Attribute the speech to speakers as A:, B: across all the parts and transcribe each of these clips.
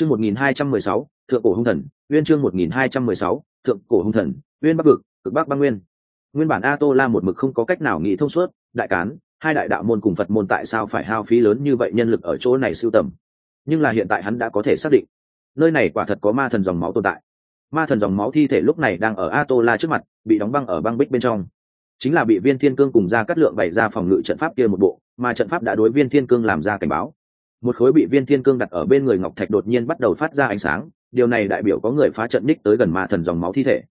A: chương một nghìn hai trăm mười sáu, thượng cổ hung thần, Nguyên chương một nghìn hai trăm mười sáu, thượng cổ hung thần, Nguyên bắc vực, cực bắc băng nguyên. Nguyên bản a tô la một mực không có cách nào nghĩ thông suốt, đại cán, hai đại đạo môn cùng phật môn tại sao phải hao phí lớn như vậy nhân lực ở chỗ này sưu tầm? Nhưng là hiện tại hắn đã có thể xác định, nơi này quả thật có ma thần dòng máu tồn tại. Ma thần dòng máu thi thể lúc này đang ở a tô la trước mặt, bị đóng băng ở băng bích bên trong. Chính là bị viên thiên cương cùng ra cắt lượng bày ra phòng ngự trận pháp kia một bộ, mà trận pháp đã đối viên thiên cương làm ra cảnh báo một khối bị viên thiên cương đặt ở bên người ngọc thạch đột nhiên bắt đầu phát ra ánh sáng, điều này đại biểu có người phá trận ních tới gần ma thần dòng máu thi thể.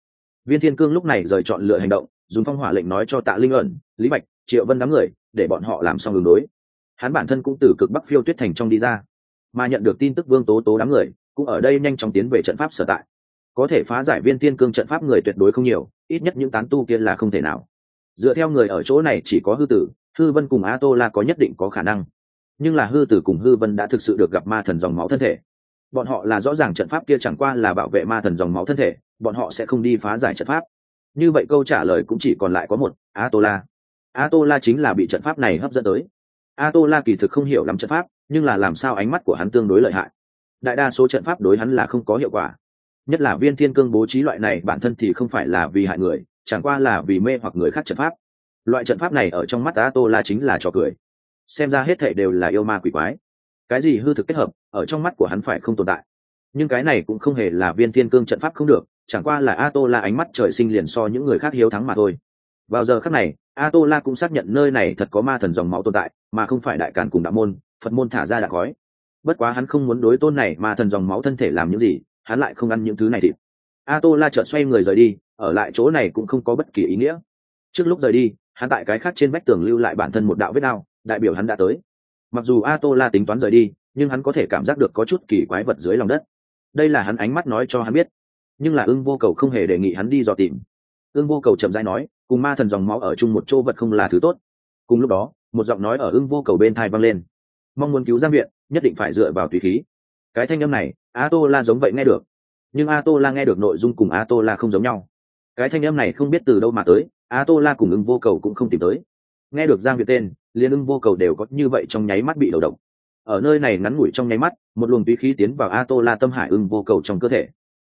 A: Viên thiên cương lúc này rời chọn lựa hành động, dùng phong hỏa lệnh nói cho tạ linh ẩn, lý bạch, triệu vân đám người, để bọn họ làm xong đường đối. Hắn bản thân cũng từ cực bắc phiêu tuyết thành trong đi ra, mà nhận được tin tức vương tố tố đám người, cũng ở đây nhanh chóng tiến về trận pháp sở tại. Có thể phá giải viên thiên cương trận pháp người tuyệt đối không nhiều, ít nhất những tán tu kia là không thể nào. Dựa theo người ở chỗ này chỉ có hư tử hư vân cùng a tô la có nhất định có khả năng nhưng là hư tử cùng hư vân đã thực sự được gặp ma thần dòng máu thân thể. Bọn họ là rõ ràng trận pháp kia chẳng qua là bảo vệ ma thần dòng máu thân thể, bọn họ sẽ không đi phá giải trận pháp. Như vậy câu trả lời cũng chỉ còn lại có một a tô la a tô la chính là bị trận pháp này hấp dẫn tới. A tô la kỳ thực không hiểu lắm trận pháp, nhưng là làm sao ánh mắt của hắn tương đối lợi hại. Đại đa số trận pháp đối hắn là không có hiệu quả. Nhất là viên thiên cương bố trí loại này bản thân thì không phải là vì hại người, chẳng qua là vì mê hoặc người khác trận pháp. Loại trận pháp này ở trong mắt a tô la chính là trò cười xem ra hết thảy đều là yêu ma quỷ quái. Cái gì hư thực kết hợp, ở trong mắt của hắn phải không tồn tại. Nhưng cái này cũng không hề là viên thiên cương trận pháp không được, chẳng qua là a tô la ánh mắt trời sinh liền so những người khác hiếu thắng mà thôi. Vào giờ khác này a tô la cũng xác nhận nơi này thật có ma thần dòng máu tồn tại, mà không phải đại cản cùng đạo môn, phật môn thả ra đã khói. Bất quá hắn không muốn đối tôn này mà thần dòng máu thân thể làm những gì, hắn lại không ăn những thứ này thịt. A tô la chợt xoay người rời đi, ở lại chỗ này cũng không có bất kỳ ý nghĩa. Trước lúc rời đi, hắn tại cái khác trên vách tường lưu lại bản thân một đạo vết đao đại biểu hắn đã tới. Mặc dù a tô la tính toán rời đi, nhưng hắn có thể cảm giác được có chút kỳ quái vật dưới lòng đất. Đây là hắn ánh mắt nói cho hắn biết. Nhưng là ưng vô cầu không hề đề nghị hắn đi dò tìm. Ưng vô cầu chậm rãi nói, cùng ma thần dòng máu ở chung một chỗ vật không là thứ tốt. Cùng lúc đó, một giọng nói ở ưng vô cầu bên thai vang lên. Mong muốn cứu giang viện, nhất định phải dựa vào tùy khí. Cái thanh âm này a tô la giống vậy nghe được. Nhưng a tô la nghe được nội dung cùng a tô la không giống nhau. Cái thanh âm này không biết từ đâu mà tới a tô la cùng ưng vô cầu cũng không tìm tới nghe được giang việt tên, liên ưng vô cầu đều có như vậy trong nháy mắt bị đầu độc. Ở nơi này ngắn ngủi trong nháy mắt, một luồng tùy khí tiến vào a tô la tâm hải ưng vô cầu trong cơ thể.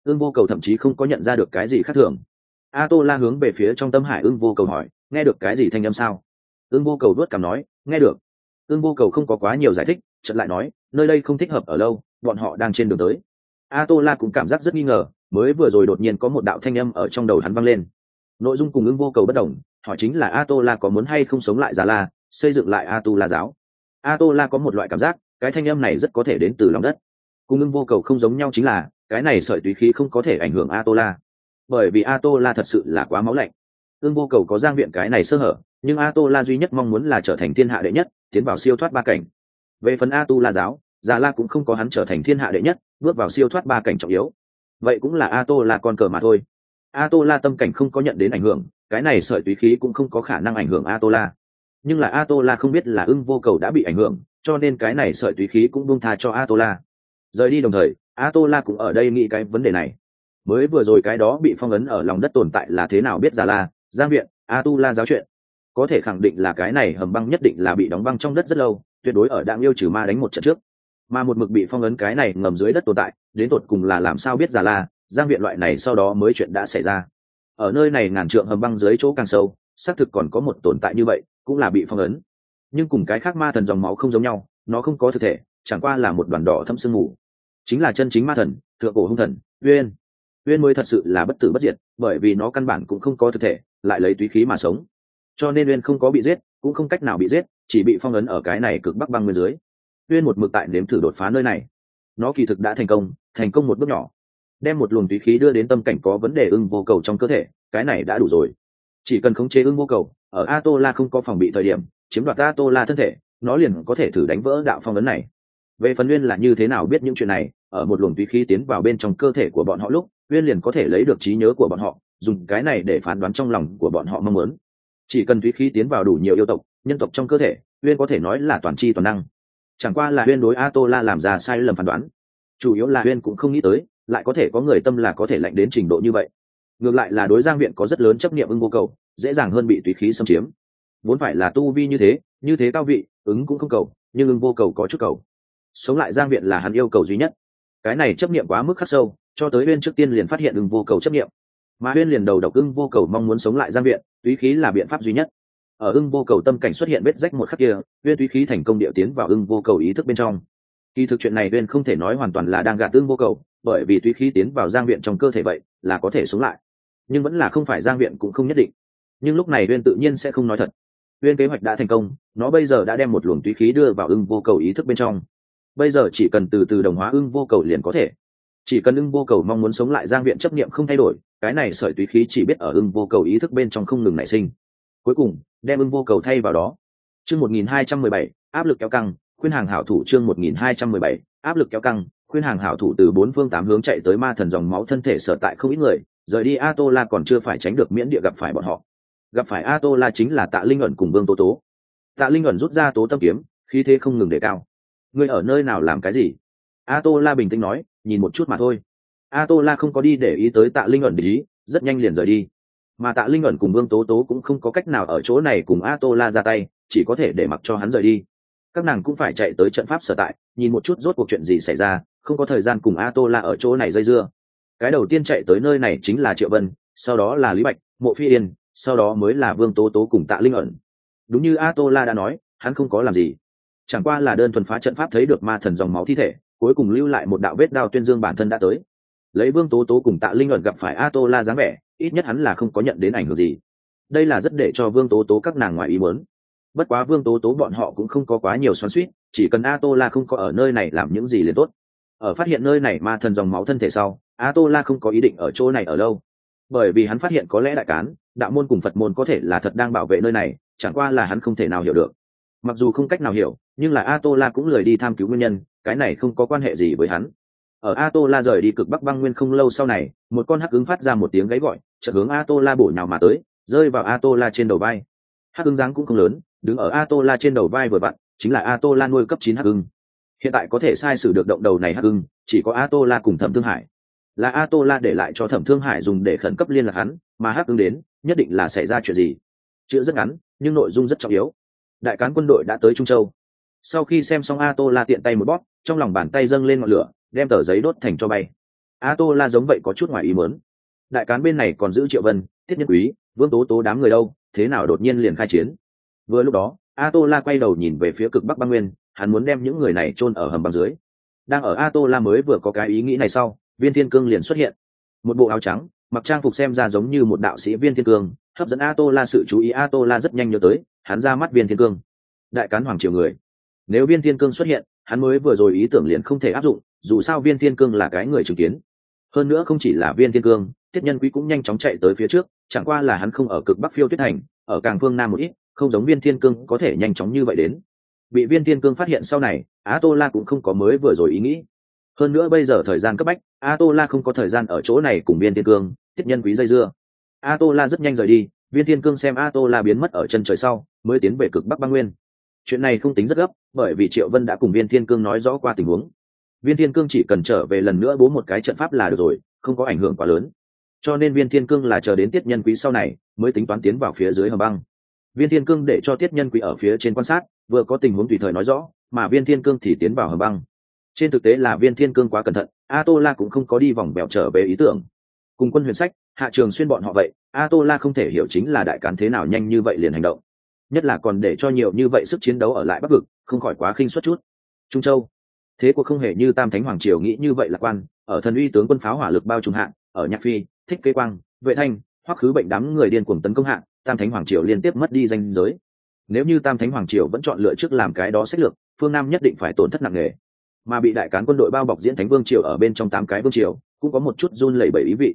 A: Ưng vô cầu thậm chí không có nhận ra được cái gì khác thường. A tô la hướng về phía trong tâm hải ưng vô cầu hỏi, nghe được cái gì thanh âm sao? Ưng vô cầu đuốt cảm nói, nghe được. Ưng vô cầu không có quá nhiều giải thích trận lại nói, nơi đây không thích hợp ở lâu, bọn họ đang trên đường tới. A tô la cũng cảm giác rất nghi ngờ, mới vừa rồi đột nhiên có một đạo thanh âm ở trong đầu hắn vang lên. Nội dung cùng ưng vô cầu bất đồng họ chính là a tô la có muốn hay không sống lại già la, xây dựng lại a tu la giáo. A tô la có một loại cảm giác, cái thanh âm này rất có thể đến từ lòng đất. Cung ưng vô cầu không giống nhau chính là, cái này sợi tùy khí không có thể ảnh hưởng a tô la bởi vì a tô la thật sự là quá máu lạnh. Ưng vô cầu có giang viện cái này sơ hở, nhưng a tô la duy nhất mong muốn là trở thành thiên hạ đệ nhất, tiến vào siêu thoát ba cảnh. Về phần a tu la giáo, già la cũng không có hắn trở thành thiên hạ đệ nhất, bước vào siêu thoát ba cảnh trọng yếu. Vậy cũng là a tô la con cờ mà thôi. A tô la tâm cảnh không có nhận đến ảnh hưởng cái này sợi túy khí cũng không có khả năng ảnh hưởng a tô la nhưng là a tô la không biết là ưng vô cầu đã bị ảnh hưởng, cho nên cái này sợi túy khí cũng buông tha cho a tô la rời đi đồng thời a tô la cũng ở đây nghĩ cái vấn đề này. Mới vừa rồi cái đó bị phong ấn ở lòng đất tồn tại là thế nào biết già la giang viện a tu la giáo chuyện. Có thể khẳng định là cái này hầm băng nhất định là bị đóng băng trong đất rất lâu, tuyệt đối ở đạm yêu trừ ma đánh một trận trước. Mà một mực bị phong ấn cái này ngầm dưới đất tồn tại, đến tột cùng là làm sao biết già la giang viện loại này sau đó mới chuyện đã xảy ra ở nơi này ngàn trượng hầm băng dưới chỗ càng sâu, xác thực còn có một tồn tại như vậy, cũng là bị phong ấn. Nhưng cùng cái khác ma thần dòng máu không giống nhau, nó không có thực thể, chẳng qua là một đoàn đỏ thâm sương mù. Chính là chân chính ma thần, thượng cổ hung thần, uyên. Uyên mới thật sự là bất tử bất diệt, bởi vì nó căn bản cũng không có thực thể, lại lấy túy khí mà sống. Cho nên uyên không có bị giết, cũng không cách nào bị giết, chỉ bị phong ấn ở cái này cực bắc băng bên dưới. Uyên một mực tại nếm thử đột phá nơi này. Nó kỳ thực đã thành công thành công một bước nhỏ đem một luồng túy khí đưa đến tâm cảnh có vấn đề ưng vô cầu trong cơ thể, cái này đã đủ rồi. Chỉ cần khống chế ưng vô cầu, ở a tô la không có phòng bị thời điểm, chiếm đoạt a tô la thân thể, nó liền có thể thử đánh vỡ đạo phong ấn này. Về phần nguyên là như thế nào biết những chuyện này, ở một luồng túy khí tiến vào bên trong cơ thể của bọn họ lúc nguyên liền có thể lấy được trí nhớ của bọn họ, dùng cái này để phán đoán trong lòng của bọn họ mong muốn. Chỉ cần túy khí tiến vào đủ nhiều yêu tộc, nhân tộc trong cơ thể, uyên có thể nói là toàn c toàn năng. Chẳng qua là uyên đối a tô la làm ra sai lầm phán đoán. Chủ yếu là uyên cũng không nghĩ tới lại có thể có người tâm là có thể lạnh đến trình độ như vậy. Ngược lại là đối giang viện có rất lớn chấp nghiệm ưng vô cầu, dễ dàng hơn bị tùy khí xâm chiếm. Vốn phải là tu vi như thế như thế cao vị, ứng cũng không cầu, nhưng ưng vô cầu có chút cầu. Sống lại giang viện là hắn yêu cầu duy nhất. Cái này chấp niệm quá mức khắc sâu, cho tới uyên trước tiên liền phát hiện ưng vô cầu chấp niệm. Mà uyên liền đầu độc ưng vô cầu mong muốn sống lại giang viện túy khí là biện pháp duy nhất. Ở ưng vô cầu tâm cảnh xuất hiện vết rách một khắc kia, uyên túy khí thành công điệu tiến vào ưng vô cầu ý thức bên trong kỳ thực chuyện này uyên không thể nói hoàn toàn là đang gạt tương vô cầu, bởi vì tuy khí tiến vào giang viện trong cơ thể vậy, là có thể sống lại. Nhưng vẫn là không phải giang viện cũng không nhất định. Nhưng lúc này uyên tự nhiên sẽ không nói thật. Uyên kế hoạch đã thành công, nó bây giờ đã đem một luồng túy khí đưa vào ưng vô cầu ý thức bên trong. Bây giờ chỉ cần từ từ đồng hóa ưng vô cầu liền có thể. Chỉ cần ưng vô cầu mong muốn sống lại giang viện chấp niệm không thay đổi, cái này sợi túy khí chỉ biết ở ưng vô cầu ý thức bên trong không ngừng nảy sinh. Cuối cùng, đem ưng vô cầu thay vào đó. Chương một nghìn hai trăm mười bảy, áp lực kéo căng khuyên hàng hảo thủ chương một nghìn hai trăm mười bảy, áp lực kéo căng, khuyên hàng hảo thủ từ bốn phương tám hướng chạy tới ma thần dòng máu thân thể sở tại không ít người, rời đi Atola còn chưa phải tránh được miễn địa gặp phải bọn họ. Gặp phải Atola chính là tạ linh ẩn cùng vương tố tố. Tạ linh ẩn rút ra tố tâm kiếm, khí thế không ngừng để cao. Ngươi ở nơi nào làm cái gì? Atola bình tĩnh nói, nhìn một chút mà thôi. Atola không có đi để ý tới tạ linh ẩn để ý, rất nhanh liền rời đi. Mà tạ linh ẩn cùng vương tố tố cũng không có cách nào ở chỗ này cùng Atola ra tay, chỉ có thể để mặc cho hắn rời đi các nàng cũng phải chạy tới trận pháp sở tại, nhìn một chút rốt cuộc chuyện gì xảy ra, không có thời gian cùng a tô la ở chỗ này dây dưa. Cái đầu tiên chạy tới nơi này chính là triệu vân, sau đó là lý bạch, mộ phi yên, sau đó mới là vương tố tố cùng tạ linh ẩn. Đúng như a tô la đã nói, hắn không có làm gì. Chẳng qua là đơn thuần phá trận pháp thấy được ma thần dòng máu thi thể, cuối cùng lưu lại một đạo vết đao tuyên dương bản thân đã tới. Lấy vương tố tố cùng tạ linh ẩn gặp phải a tô la dáng vẻ, ít nhất hắn là không có nhận đến ảnh hưởng gì. Đây là rất để cho vương tố tố các nàng ngoài ý muốn bất quá vương tố tố bọn họ cũng không có quá nhiều xoắn suýt chỉ cần a tô la không có ở nơi này làm những gì liền tốt. Ở phát hiện nơi này ma thần dòng máu thân thể sau a tô la không có ý định ở chỗ này ở lâu. Bởi vì hắn phát hiện có lẽ đại cán, đạo môn cùng phật môn có thể là thật đang bảo vệ nơi này, chẳng qua là hắn không thể nào hiểu được. Mặc dù không cách nào hiểu, nhưng là a tô la cũng lười đi tham cứu nguyên nhân, cái này không có quan hệ gì với hắn. Ở a tô la rời đi cực bắc băng nguyên không lâu sau này, một con hắc ứng phát ra một tiếng gáy gọi, chợt hướng a tô la bổ nhào mà tới, rơi vào a tô la trên đầu vai. Hắc ứng dáng cũng không lớn đứng ở a tô la trên đầu vai vừa vặn, chính là a tô la nuôi cấp chín hắc hiện tại có thể sai sử được động đầu này hắc chỉ có a tô la cùng thẩm thương hải. Là a tô la để lại cho thẩm thương hải dùng để khẩn cấp liên lạc hắn, mà hắc đến, nhất định là xảy ra chuyện gì. Chữ rất ngắn, nhưng nội dung rất trọng yếu. Đại cán quân đội đã tới trung châu. Sau khi xem xong a tô la tiện tay một bóp, trong lòng bàn tay dâng lên ngọn lửa, đem tờ giấy đốt thành cho bay. A tô la giống vậy có chút ngoài ý mớn đại cán bên này còn giữ triệu vân, thiết nhân quý, vương tố tố đám người đâu, thế nào đột nhiên liền khai chiến? Vừa lúc đó a tô la quay đầu nhìn về phía cực bắc băng nguyên hắn muốn đem những người này chôn ở hầm băng dưới. Đang ở a tô la mới vừa có cái ý nghĩ này sau viên thiên cương liền xuất hiện. Một bộ áo trắng mặc trang phục xem ra giống như một đạo sĩ viên thiên cương hấp dẫn a tô la sự chú ý a tô la rất nhanh nhớ tới hắn ra mắt viên thiên cương. Đại cán hoàng triều người. Nếu viên thiên cương xuất hiện hắn mới vừa rồi ý tưởng liền không thể áp dụng dù sao viên thiên cương là cái người chứng kiến. Hơn nữa không chỉ là viên thiên cương tiết nhân quý cũng nhanh chóng chạy tới phía trước chẳng qua là hắn không ở cực bắc phiêu tuyết hành, ở càng phương nam một ít không giống viên thiên cương có thể nhanh chóng như vậy đến. Bị viên thiên cương phát hiện sau này á tô la cũng không có mới vừa rồi ý nghĩ. Hơn nữa bây giờ thời gian cấp bách a tô la không có thời gian ở chỗ này cùng viên thiên cương tiết nhân quý dây dưa. A tô la rất nhanh rời đi, viên thiên cương xem a tô la biến mất ở chân trời sau, mới tiến về cực bắc băng nguyên. Chuyện này không tính rất gấp, bởi vì triệu vân đã cùng viên thiên cương nói rõ qua tình huống. Viên thiên cương chỉ cần trở về lần nữa bố một cái trận pháp là được rồi, không có ảnh hưởng quá lớn. Cho nên viên thiên cương là chờ đến tiết nhân quý sau này, mới tính toán tiến vào phía dưới hầm băng viên thiên cương để cho tiết nhân quý ở phía trên quan sát, vừa có tình huống tùy thời nói rõ, mà viên thiên cương thì tiến vào hầm băng. Trên thực tế là viên thiên cương quá cẩn thận a tô la cũng không có đi vòng bèo trở về ý tưởng. Cùng quân huyền sách, hạ trường xuyên bọn họ vậy a tô la không thể hiểu chính là đại cán thế nào nhanh như vậy liền hành động. Nhất là còn để cho nhiều như vậy sức chiến đấu ở lại bắc vực, không khỏi quá khinh suất chút. Trung châu, thế cuộc không hề như tam thánh hoàng triều nghĩ như vậy lạc quan, ở thần uy tướng quân pháo hỏa lực bao trùm hạng ở nhạc phi, thích kế quang, vệ thanh hoặc khứ bệnh đám người điên cuồng tấn công hạng tam thánh hoàng triều liên tiếp mất đi danh giới. Nếu như tam thánh hoàng triều vẫn chọn lựa trước làm cái đó sách lược, phương nam nhất định phải tổn thất nặng nề. Mà bị đại cán quân đội bao bọc diễn thánh vương triều ở bên trong tám cái vương triều, cũng có một chút run lẩy bẩy ý vị.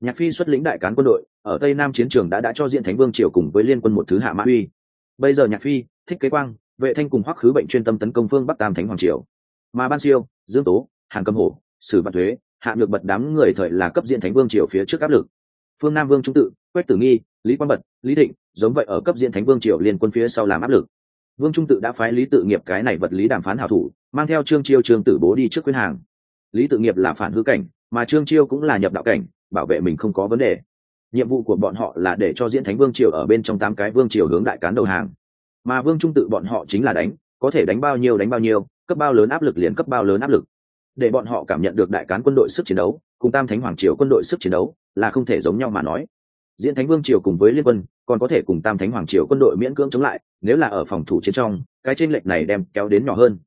A: Nhạc phi xuất lĩnh đại cán quân đội, ở tây nam chiến trường đã đã cho diễn thánh vương triều cùng với liên quân một thứ hạ mã uy. Bây giờ nhạc phi, thích kế quang, vệ thanh cùng hoắc khứ bệnh chuyên tâm tấn công phương bắc tam thánh hoàng triều. Mà ban siêu, dương tố hàng cầm hổ, sử bạc thuế, hạ được bật đám người thời là cấp diện thánh vương triều phía trước áp lực. Phương nam vương trung tự, quách tử nghi lý quang bật, lý thịnh, giống vậy ở cấp diện thánh vương triều liên quân phía sau làm áp lực. Vương trung tự đã phái lý tự nghiệp cái này vật lý đàm phán hảo thủ, mang theo trương chiêu, trương tử bố đi trước khuyên hàng. Lý tự nghiệp là phản hư cảnh, mà trương chiêu cũng là nhập đạo cảnh, bảo vệ mình không có vấn đề. Nhiệm vụ của bọn họ là để cho diễn thánh vương triều ở bên trong tám cái vương triều hướng đại cán đầu hàng. Mà vương trung tự bọn họ chính là đánh, có thể đánh bao nhiêu đánh bao nhiêu, cấp bao lớn áp lực liền cấp bao lớn áp lực. Để bọn họ cảm nhận được đại cán quân đội sức chiến đấu, cùng tam thánh hoàng triều quân đội sức chiến đấu, là không thể giống nhau mà nói diễn thánh vương triều cùng với liên quân, còn có thể cùng tam thánh hoàng triều quân đội miễn cưỡng chống lại, nếu là ở phòng thủ chiến trong, cái tranh lệch này đem kéo đến nhỏ hơn.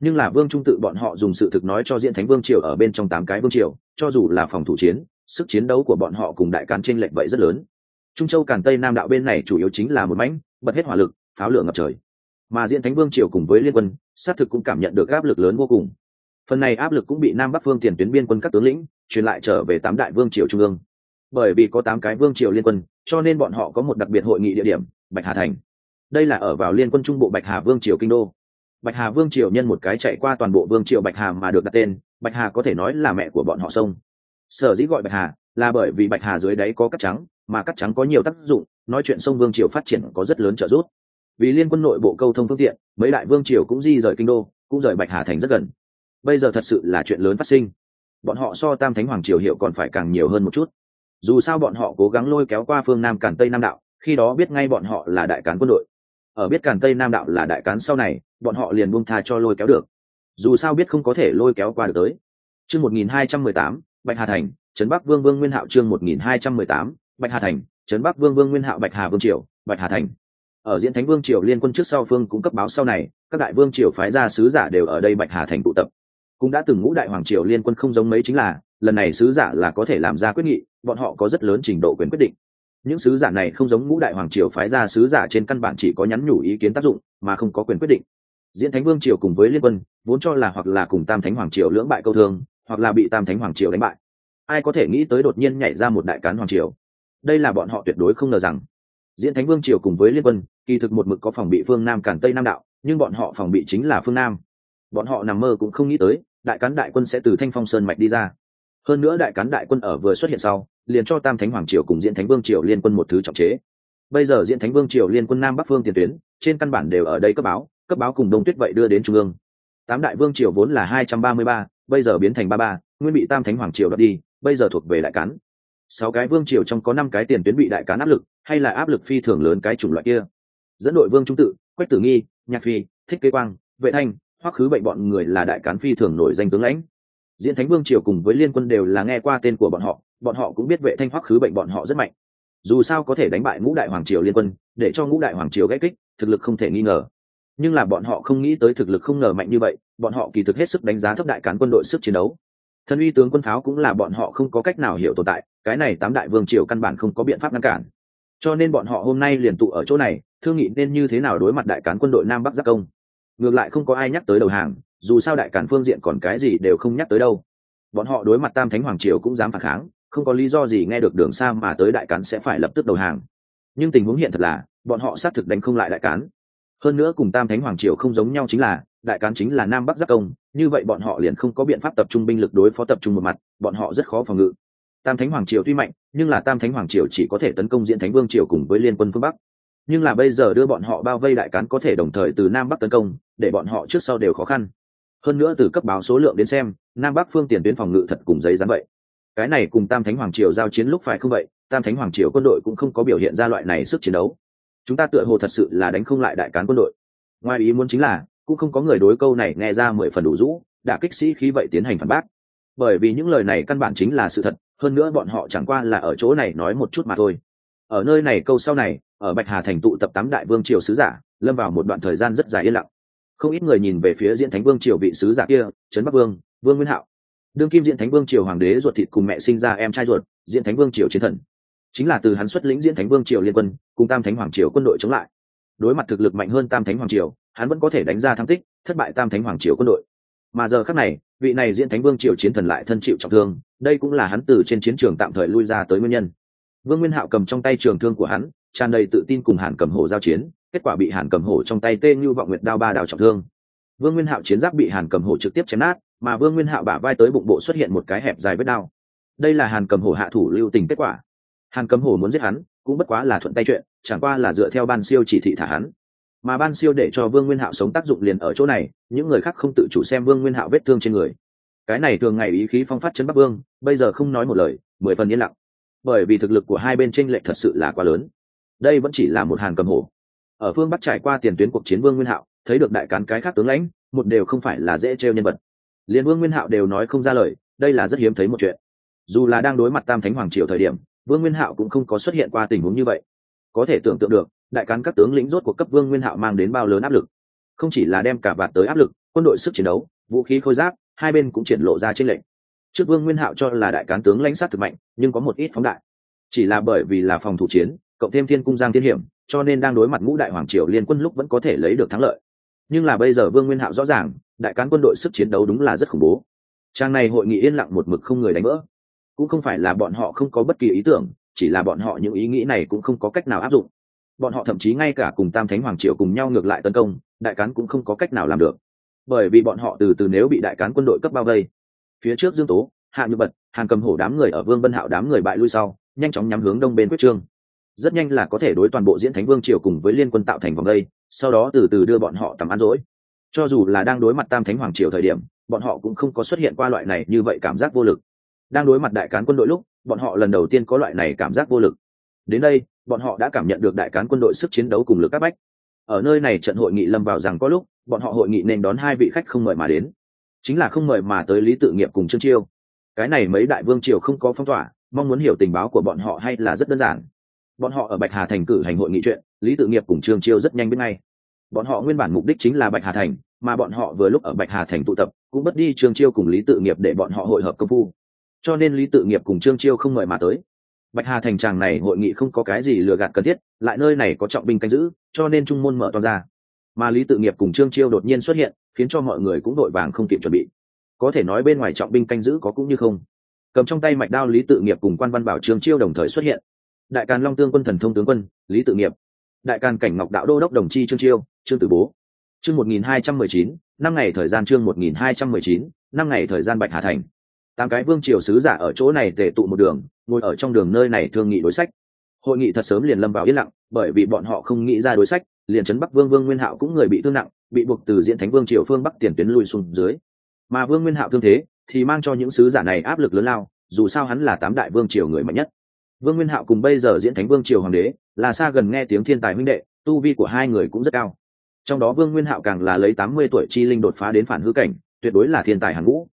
A: Nhưng là vương trung tự bọn họ dùng sự thực nói cho diễn thánh vương triều ở bên trong tám cái vương triều, cho dù là phòng thủ chiến, sức chiến đấu của bọn họ cùng đại cán tranh lệch vậy rất lớn. Trung châu càn tây nam đạo bên này chủ yếu chính là một mảnh bật hết hỏa lực, pháo lửa ngập trời. Mà diễn thánh vương triều cùng với liên quân, xác thực cũng cảm nhận được áp lực lớn vô cùng. Phần này áp lực cũng bị nam bắc phương tiền tuyến biên quân các tướng lĩnh truyền lại trở về tám đại vương triều trung ương bởi vì có tám cái vương triều liên quân, cho nên bọn họ có một đặc biệt hội nghị địa điểm, bạch hà thành. Đây là ở vào liên quân trung bộ bạch hà vương triều kinh đô. Bạch hà vương triều nhân một cái chạy qua toàn bộ vương triều bạch hà mà được đặt tên, bạch hà có thể nói là mẹ của bọn họ sông. Sở dĩ gọi bạch hà là bởi vì bạch hà dưới đáy có cắt trắng, mà cắt trắng có nhiều tác dụng, nói chuyện sông vương triều phát triển có rất lớn trợ giúp. Vì liên quân nội bộ câu thông phương tiện, mấy đại vương triều cũng di rời kinh đô, cũng rời bạch hà thành rất gần. Bây giờ thật sự là chuyện lớn phát sinh. Bọn họ so tam thánh hoàng triều hiệu còn phải càng nhiều hơn một chút dù sao bọn họ cố gắng lôi kéo qua phương nam cản tây nam đạo, khi đó biết ngay bọn họ là đại cán quân đội. Ở biết cản tây nam đạo là đại cán sau này, bọn họ liền buông tha cho lôi kéo được. Dù sao biết không có thể lôi kéo qua được tới. Chương một nghìn hai trăm mười tám, bạch hà thành, trấn bắc vương vương nguyên hạo chương một nghìn hai trăm mười tám, bạch hà thành, trấn bắc vương vương nguyên hạo bạch hà vương triều, bạch hà thành. Ở diễn thánh vương triều liên quân trước sau phương cũng cấp báo sau này, các đại vương triều phái ra sứ giả đều ở đây bạch hà thành tụ tập. Cũng đã từng ngũ đại hoàng triều liên quân không giống mấy chính là lần này sứ giả là có thể làm ra quyết nghị, bọn họ có rất lớn trình độ quyền quyết định. Những sứ giả này không giống ngũ đại hoàng triều phái ra sứ giả trên căn bản chỉ có nhắn nhủ ý kiến tác dụng, mà không có quyền quyết định. Diễn thánh vương triều cùng với liên quân, vốn cho là hoặc là cùng tam thánh hoàng triều lưỡng bại câu thương, hoặc là bị tam thánh hoàng triều đánh bại. Ai có thể nghĩ tới đột nhiên nhảy ra một đại cán hoàng triều? Đây là bọn họ tuyệt đối không ngờ rằng. Diễn thánh vương triều cùng với liên quân, kỳ thực một mực có phòng bị phương nam cản tây nam đạo, nhưng bọn họ phòng bị chính là phương nam. Bọn họ nằm mơ cũng không nghĩ tới, đại cán đại quân sẽ từ thanh phong sơn mạch đi ra hơn nữa đại cán đại quân ở vừa xuất hiện sau, liền cho tam thánh hoàng triều cùng diễn thánh vương triều liên quân một thứ trọng chế. Bây giờ diễn thánh vương triều liên quân nam bắc phương tiền tuyến, trên căn bản đều ở đây cấp báo cấp báo cùng đông tuyết vậy đưa đến trung ương. Tám đại vương triều vốn là hai trăm ba mươi ba, bây giờ biến thành ba ba, nguyên bị tam thánh hoàng triều đoạt đi, bây giờ thuộc về đại cán. Sáu cái vương triều trong có năm cái tiền tuyến bị đại cán áp lực, hay là áp lực phi thường lớn cái chủng loại kia. Dẫn đội vương trung tự, quách tử nghi, nhạc phi, thích kế quang, vệ thanh, hoắc khứ bệnh bọn người là đại cán phi thường nổi danh tướng lãnh diễn thánh vương triều cùng với liên quân đều là nghe qua tên của bọn họ bọn họ cũng biết vệ thanh hoắc khứ bệnh bọn họ rất mạnh. Dù sao có thể đánh bại ngũ đại hoàng triều liên quân, để cho ngũ đại hoàng triều gãy kích, thực lực không thể nghi ngờ. Nhưng là bọn họ không nghĩ tới thực lực không ngờ mạnh như vậy, bọn họ kỳ thực hết sức đánh giá thấp đại cán quân đội sức chiến đấu. Thân uy tướng quân pháo cũng là bọn họ không có cách nào hiểu tồn tại, cái này tám đại vương triều căn bản không có biện pháp ngăn cản. Cho nên bọn họ hôm nay liền tụ ở chỗ này, thương nghị nên như thế nào đối mặt đại cán quân đội nam bắc giác công. Ngược lại không có ai nhắc tới đầu hàng dù sao đại cản phương diện còn cái gì đều không nhắc tới đâu. Bọn họ đối mặt tam thánh hoàng triều cũng dám phản kháng, không có lý do gì nghe được đường xa mà tới đại cản sẽ phải lập tức đầu hàng. Nhưng tình huống hiện thật là, bọn họ xác thực đánh không lại đại cán hơn nữa cùng tam thánh hoàng triều không giống nhau chính là, đại cán chính là nam bắc giác công, như vậy bọn họ liền không có biện pháp tập trung binh lực đối phó tập trung một mặt, bọn họ rất khó phòng ngự. Tam thánh hoàng triều tuy mạnh, nhưng là tam thánh hoàng triều chỉ có thể tấn công diện thánh vương triều cùng với liên quân phương bắc. Nhưng là bây giờ đưa bọn họ bao vây đại cán có thể đồng thời từ nam bắc tấn công, để bọn họ trước sau đều khó khăn hơn nữa từ cấp báo số lượng đến xem, nam bắc phương tiền tuyến phòng ngự thật cùng giấy dán vậy. Cái này cùng tam thánh hoàng triều giao chiến lúc phải không vậy? Tam thánh hoàng triều quân đội cũng không có biểu hiện ra loại này sức chiến đấu. Chúng ta tựa hồ thật sự là đánh không lại đại cán quân đội. Ngoài ý muốn chính là, cũng không có người đối câu này nghe ra mười phần đủ rũ đã kích sĩ khí vậy tiến hành phản bác. Bởi vì những lời này căn bản chính là sự thật, hơn nữa bọn họ chẳng qua là ở chỗ này nói một chút mà thôi. Ở nơi này câu sau này, ở bạch hà thành tụ tập tám đại vương triều sứ giả, lâm vào một đoạn thời gian rất dài yên lặng không ít người nhìn về phía diễn thánh vương triều vị sứ giả kia, trấn bắc vương vương nguyên hạo. Đương kim diễn thánh vương triều hoàng đế ruột thịt cùng mẹ sinh ra em trai ruột, diễn thánh vương triều chiến thần. Chính là từ hắn xuất lĩnh diễn thánh vương triều liên quân, cùng tam thánh hoàng triều quân đội chống lại. Đối mặt thực lực mạnh hơn tam thánh hoàng triều, hắn vẫn có thể đánh ra thắng tích, thất bại tam thánh hoàng triều quân đội. Mà giờ khác này, vị này diễn thánh vương triều chiến thần lại thân chịu trọng thương, đây cũng là hắn từ trên chiến trường tạm thời lui ra tới nguyên nhân. Vương nguyên hạo cầm trong tay trường thương của hắn, tràn đầy tự tin cùng hàn cầm hổ giao chiến kết quả bị hàn cầm hổ trong tay tê như vọng nguyệt đao ba đào trọng thương. Vương nguyên hạo chiến giáp bị hàn cầm hổ trực tiếp chém nát, mà vương nguyên hạo bả vai tới bụng bộ xuất hiện một cái hẹp dài vết đao. Đây là hàn cầm hổ hạ thủ lưu tình kết quả. Hàn cầm hổ muốn giết hắn, cũng bất quá là thuận tay chuyện, chẳng qua là dựa theo ban siêu chỉ thị thả hắn. Mà ban siêu để cho vương nguyên hạo sống tác dụng liền ở chỗ này, những người khác không tự chủ xem vương nguyên hạo vết thương trên người. Cái này thường ngày ý khí phong phát chân bắc vương, bây giờ không nói một lời, mười phần yên lặng. Bởi vì thực lực của hai bên tranh lệch thật sự là quá lớn. Đây vẫn chỉ là một hàn cầm hổ ở phương bắc trải qua tiền tuyến cuộc chiến vương nguyên hạo, thấy được đại cán cái khác tướng lãnh, một đều không phải là dễ trêu nhân vật. Liên vương nguyên hạo đều nói không ra lời, đây là rất hiếm thấy một chuyện. Dù là đang đối mặt tam thánh hoàng triều thời điểm, vương nguyên hạo cũng không có xuất hiện qua tình huống như vậy. Có thể tưởng tượng được, đại cán các tướng lĩnh rốt của cấp vương nguyên hạo mang đến bao lớn áp lực. Không chỉ là đem cả vạt tới áp lực, quân đội sức chiến đấu, vũ khí khôi giáp, hai bên cũng triển lộ ra trên lệnh trước vương nguyên hạo cho là đại cán tướng lãnh sát thực mạnh, nhưng có một ít phóng đại. Chỉ là bởi vì là phòng thủ chiến, cộng thêm thiên cung giang thiên hiểm cho nên đang đối mặt ngũ đại hoàng triều liên quân lúc vẫn có thể lấy được thắng lợi. Nhưng là bây giờ vương nguyên hạo rõ ràng, đại cán quân đội sức chiến đấu đúng là rất khủng bố. Trang này hội nghị yên lặng một mực không người đánh vỡ. Cũng không phải là bọn họ không có bất kỳ ý tưởng, chỉ là bọn họ những ý nghĩ này cũng không có cách nào áp dụng. Bọn họ thậm chí ngay cả cùng tam thánh hoàng triều cùng nhau ngược lại tấn công, đại cán cũng không có cách nào làm được. Bởi vì bọn họ từ từ nếu bị đại cán quân đội cấp bao vây, phía trước dương tố, hạ như bật, hàn cầm hổ đám người ở vương vân hạo đám người bại lui sau, nhanh chóng nhắm hướng đông bên quyết trương rất nhanh là có thể đối toàn bộ diễn thánh vương triều cùng với liên quân tạo thành vòng đây, sau đó từ từ đưa bọn họ tầm ăn rỗi cho dù là đang đối mặt tam thánh hoàng triều thời điểm, bọn họ cũng không có xuất hiện qua loại này như vậy cảm giác vô lực. Đang đối mặt đại cán quân đội lúc, bọn họ lần đầu tiên có loại này cảm giác vô lực. Đến đây, bọn họ đã cảm nhận được đại cán quân đội sức chiến đấu cùng lực các bách. Ở nơi này trận hội nghị lâm vào rằng có lúc, bọn họ hội nghị nên đón hai vị khách không mời mà đến. Chính là không mời mà tới lý tự nghiệp cùng trương chiêu. Cái này mấy đại vương triều không có phong tỏa, mong muốn hiểu tình báo của bọn họ hay là rất đơn giản bọn họ ở bạch hà thành cử hành hội nghị chuyện, lý tự nghiệp cùng trương chiêu rất nhanh biết ngay. Bọn họ nguyên bản mục đích chính là bạch hà thành, mà bọn họ vừa lúc ở bạch hà thành tụ tập, cũng mất đi trương chiêu cùng lý tự nghiệp để bọn họ hội hợp công phu. Cho nên lý tự nghiệp cùng trương chiêu không mời mà tới. Bạch hà thành tràng này hội nghị không có cái gì lừa gạt cần thiết, lại nơi này có trọng binh canh giữ, cho nên trung môn mở to ra. Mà lý tự nghiệp cùng trương chiêu đột nhiên xuất hiện, khiến cho mọi người cũng đội vàng không kịp chuẩn bị. Có thể nói bên ngoài trọng binh canh giữ có cũng như không. Cầm trong tay mạch đao lý tự nghiệp cùng quan văn bảo trương chiêu đồng thời xuất hiện đại càn long tương quân thần thông tướng quân, lý tự nghiệp. đại càn cảnh ngọc đạo đô đốc đồng chi trương chiêu, trương tử bố. chương một nghìn hai trăm mười chín, năm ngày thời gian chương một nghìn hai trăm mười chín, năm ngày thời gian bạch hà thành. tám cái vương triều sứ giả ở chỗ này tề tụ một đường, ngồi ở trong đường nơi này thương nghị đối sách. hội nghị thật sớm liền lâm vào yên lặng, bởi vì bọn họ không nghĩ ra đối sách, liền trấn bắc vương vương nguyên hạo cũng người bị thương nặng, bị buộc từ diễn thánh vương triều phương bắc tiền tuyến lui xuống dưới. mà vương nguyên hạo thương thế thì mang cho những sứ giả này áp lực lớn lao, dù sao hắn là tám đại vương triều người mạnh nhất vương nguyên hạo cùng bây giờ diễn thánh vương triều hoàng đế, là xa gần nghe tiếng thiên tài huynh đệ, tu vi của hai người cũng rất cao. Trong đó vương nguyên hạo càng là lấy tám mươi tuổi chi linh đột phá đến phản hư cảnh, tuyệt đối là thiên tài hàng ngũ.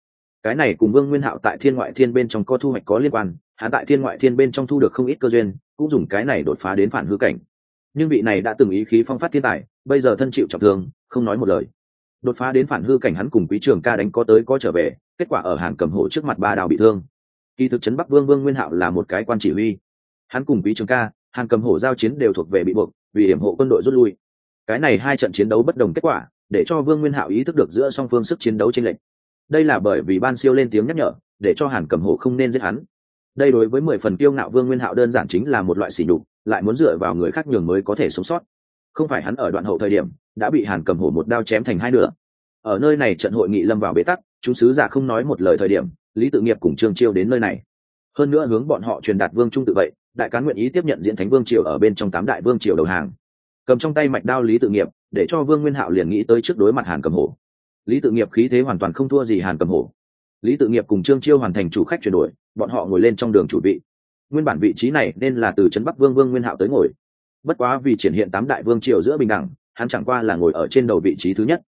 A: Cái này cùng vương nguyên hạo tại thiên ngoại thiên bên trong có thu hoạch có liên quan, hắn tại thiên ngoại thiên bên trong thu được không ít cơ duyên, cũng dùng cái này đột phá đến phản hư cảnh. Nhưng vị này đã từng ý khí phong phát thiên tài, bây giờ thân chịu trọng thương, không nói một lời. Đột phá đến phản hư cảnh hắn cùng quý trường ca đánh có tới có trở về, kết quả ở hàng cầm hộ trước mặt ba đào bị thương kỳ thực trấn bắc vương vương nguyên hạo là một cái quan chỉ huy. Hắn cùng quý trường ca Hàn cầm hổ giao chiến đều thuộc về bị buộc, vì hiểm hộ quân đội rút lui. Cái này hai trận chiến đấu bất đồng kết quả, để cho vương nguyên hạo ý thức được giữa song phương sức chiến đấu trên lệnh đây là bởi vì ban siêu lên tiếng nhắc nhở, để cho hàn cầm hổ không nên giết hắn. Đây đối với mười phần kiêu ngạo vương nguyên hạo đơn giản chính là một loại sỉ nhục, lại muốn dựa vào người khác nhường mới có thể sống sót. Không phải hắn ở đoạn hậu thời điểm, đã bị hàn cầm hổ một đao chém thành hai nửa. Ở nơi này trận hội nghị lâm vào bế tắc chúng sứ giả không nói một lời thời điểm lý tự nghiệp cùng trương chiêu đến nơi này. Hơn nữa hướng bọn họ truyền đạt vương trung tự vậy đại cán nguyện ý tiếp nhận diễn thánh vương triều ở bên trong tám đại vương triều đầu hàng. Cầm trong tay mạch đao lý tự nghiệp, để cho vương nguyên hạo liền nghĩ tới trước đối mặt hàn cầm hổ. Lý tự nghiệp khí thế hoàn toàn không thua gì hàn cầm hổ. Lý tự nghiệp cùng trương chiêu hoàn thành chủ khách chuyển đổi, bọn họ ngồi lên trong đường chủ vị. Nguyên bản vị trí này nên là từ trấn bắc vương vương nguyên hạo tới ngồi. Bất quá vì triển hiện tám đại vương triều giữa bình đẳng, hắn chẳng qua là ngồi ở trên đầu vị trí thứ nhất.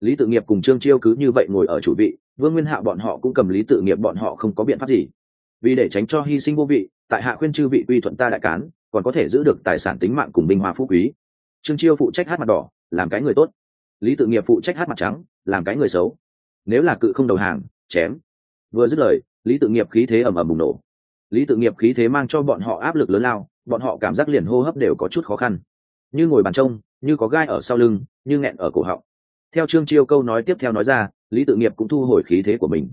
A: Lý tự nghiệp cùng trương chiêu cứ như vậy ngồi ở chủ vị vương nguyên hạo bọn họ cũng cầm lý tự nghiệp bọn họ không có biện pháp gì. Vì để tránh cho hy sinh vô vị, tại hạ khuyên chư vị quy thuận ta đại cán, còn có thể giữ được tài sản tính mạng cùng binh hòa phú quý. Trương chiêu phụ trách hát mặt đỏ, làm cái người tốt. Lý tự nghiệp phụ trách hát mặt trắng, làm cái người xấu. Nếu là cự không đầu hàng, chém. Vừa dứt lời, lý tự nghiệp khí thế ầm ầm bùng nổ. Lý tự nghiệp khí thế mang cho bọn họ áp lực lớn lao, bọn họ cảm giác liền hô hấp đều có chút khó khăn. Như ngồi bàn trông, như có gai ở sau lưng, như nghẹn ở cổ họng. Theo trương chiêu câu nói tiếp theo nói ra lý tự nghiệp cũng thu hồi khí thế của mình.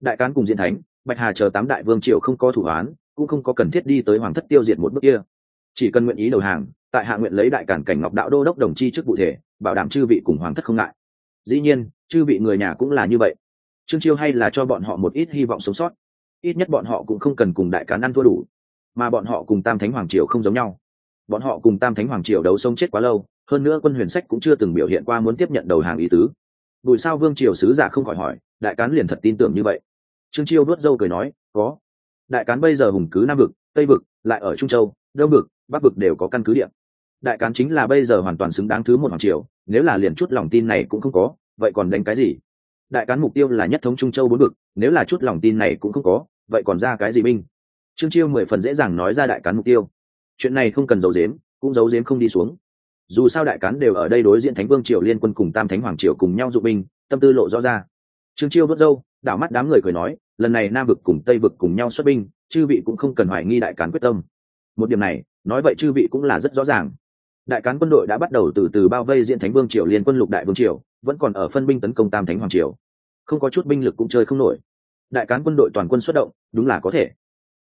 A: Đại cán cùng diện thánh, bạch hà chờ tám đại vương triều không có thủ án cũng không có cần thiết đi tới hoàng thất tiêu diệt một bước kia. Chỉ cần nguyện ý đầu hàng, tại hạ nguyện lấy đại cản cảnh ngọc đạo đô đốc đồng chi trước cụ thể, bảo đảm chư vị cùng hoàng thất không ngại. Dĩ nhiên, chư vị người nhà cũng là như vậy. Trương chiêu hay là cho bọn họ một ít hy vọng sống sót. Ít nhất bọn họ cũng không cần cùng đại cán ăn thua đủ, mà bọn họ cùng tam thánh hoàng triều không giống nhau. Bọn họ cùng tam thánh hoàng triều đấu sông chết quá lâu, hơn nữa quân huyền sách cũng chưa từng biểu hiện qua muốn tiếp nhận đầu hàng ý tứ bùi sao vương triều sứ giả không khỏi hỏi, đại cán liền thật tin tưởng như vậy. Trương chiêu đốt dâu cười nói, có. Đại cán bây giờ hùng cứ nam vực, tây vực, lại ở trung châu, đông vực, bắc vực đều có căn cứ địa. Đại cán chính là bây giờ hoàn toàn xứng đáng thứ một hoàng triều, nếu là liền chút lòng tin này cũng không có, vậy còn đánh cái gì? Đại cán mục tiêu là nhất thống trung châu bốn vực, nếu là chút lòng tin này cũng không có, vậy còn ra cái gì binh? Trương chiêu mười phần dễ dàng nói ra đại cán mục tiêu. Chuyện này không cần giấu giếm, cũng giấu giếm không đi xuống dù sao đại cán đều ở đây đối diện thánh vương triều liên quân cùng tam thánh hoàng triều cùng nhau dụ binh, tâm tư lộ rõ ra. Trương chiêu vớt dâu đảo mắt đám người cười nói, lần này nam vực cùng tây vực cùng nhau xuất binh, chư vị cũng không cần hoài nghi đại cán quyết tâm. Một điểm này, nói vậy chư vị cũng là rất rõ ràng. Đại cán quân đội đã bắt đầu từ từ bao vây diện thánh vương triều liên quân lục đại vương triều, vẫn còn ở phân binh tấn công tam thánh hoàng triều. Không có chút binh lực cũng chơi không nổi. Đại cán quân đội toàn quân xuất động, đúng là có thể.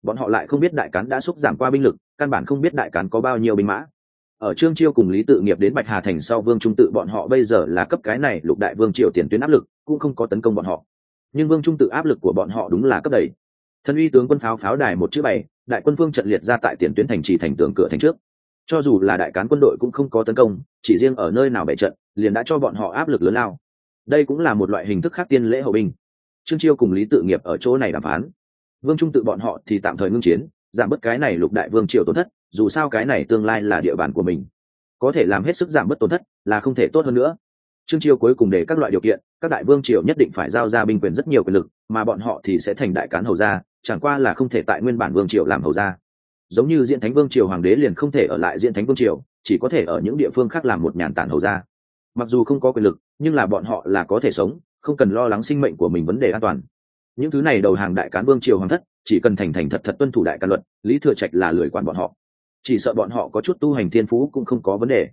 A: Bọn họ lại không biết đại cán đã xúc giảm qua binh lực, căn bản không biết đại cán có bao nhiêu binh mã ở trương chiêu cùng lý tự nghiệp đến bạch hà thành sau vương trung tự, bọn họ bây giờ là cấp cái này lục đại vương triều tiền tuyến áp lực, cũng không có tấn công bọn họ. Nhưng vương trung tự áp lực của bọn họ đúng là cấp đầy. Thân uy tướng quân pháo pháo đài một chữ bảy, đại quân phương trận liệt ra tại tiền tuyến thành trì thành tường cửa thành trước. Cho dù là đại cán quân đội cũng không có tấn công, chỉ riêng ở nơi nào bày trận, liền đã cho bọn họ áp lực lớn lao. Đây cũng là một loại hình thức khác tiên lễ hậu binh. Trương chiêu cùng lý tự nghiệp ở chỗ này đàm phán. Vương trung tự bọn họ thì tạm thời ngưng chiến, giảm bớt cái này lục đại vương triều tổn thất dù sao cái này tương lai là địa bàn của mình. Có thể làm hết sức giảm bớt tổn thất là không thể tốt hơn nữa. Trương chiêu cuối cùng để các loại điều kiện, các đại vương triều nhất định phải giao ra binh quyền rất nhiều quyền lực, mà bọn họ thì sẽ thành đại cán hầu gia, chẳng qua là không thể tại nguyên bản vương triều làm hầu gia. Giống như diễn thánh vương triều hoàng đế liền không thể ở lại diễn thánh vương triều, chỉ có thể ở những địa phương khác làm một nhàn tản hầu gia. Mặc dù không có quyền lực, nhưng là bọn họ là có thể sống, không cần lo lắng sinh mệnh của mình vấn đề an toàn. Những thứ này đầu hàng đại cán vương triều hoàng thất, chỉ cần thành thành thật thật tuân thủ đại cán luật, lý thừa trạch là lười quản bọn họ chỉ sợ bọn họ có chút tu hành thiên phú cũng không có vấn đề.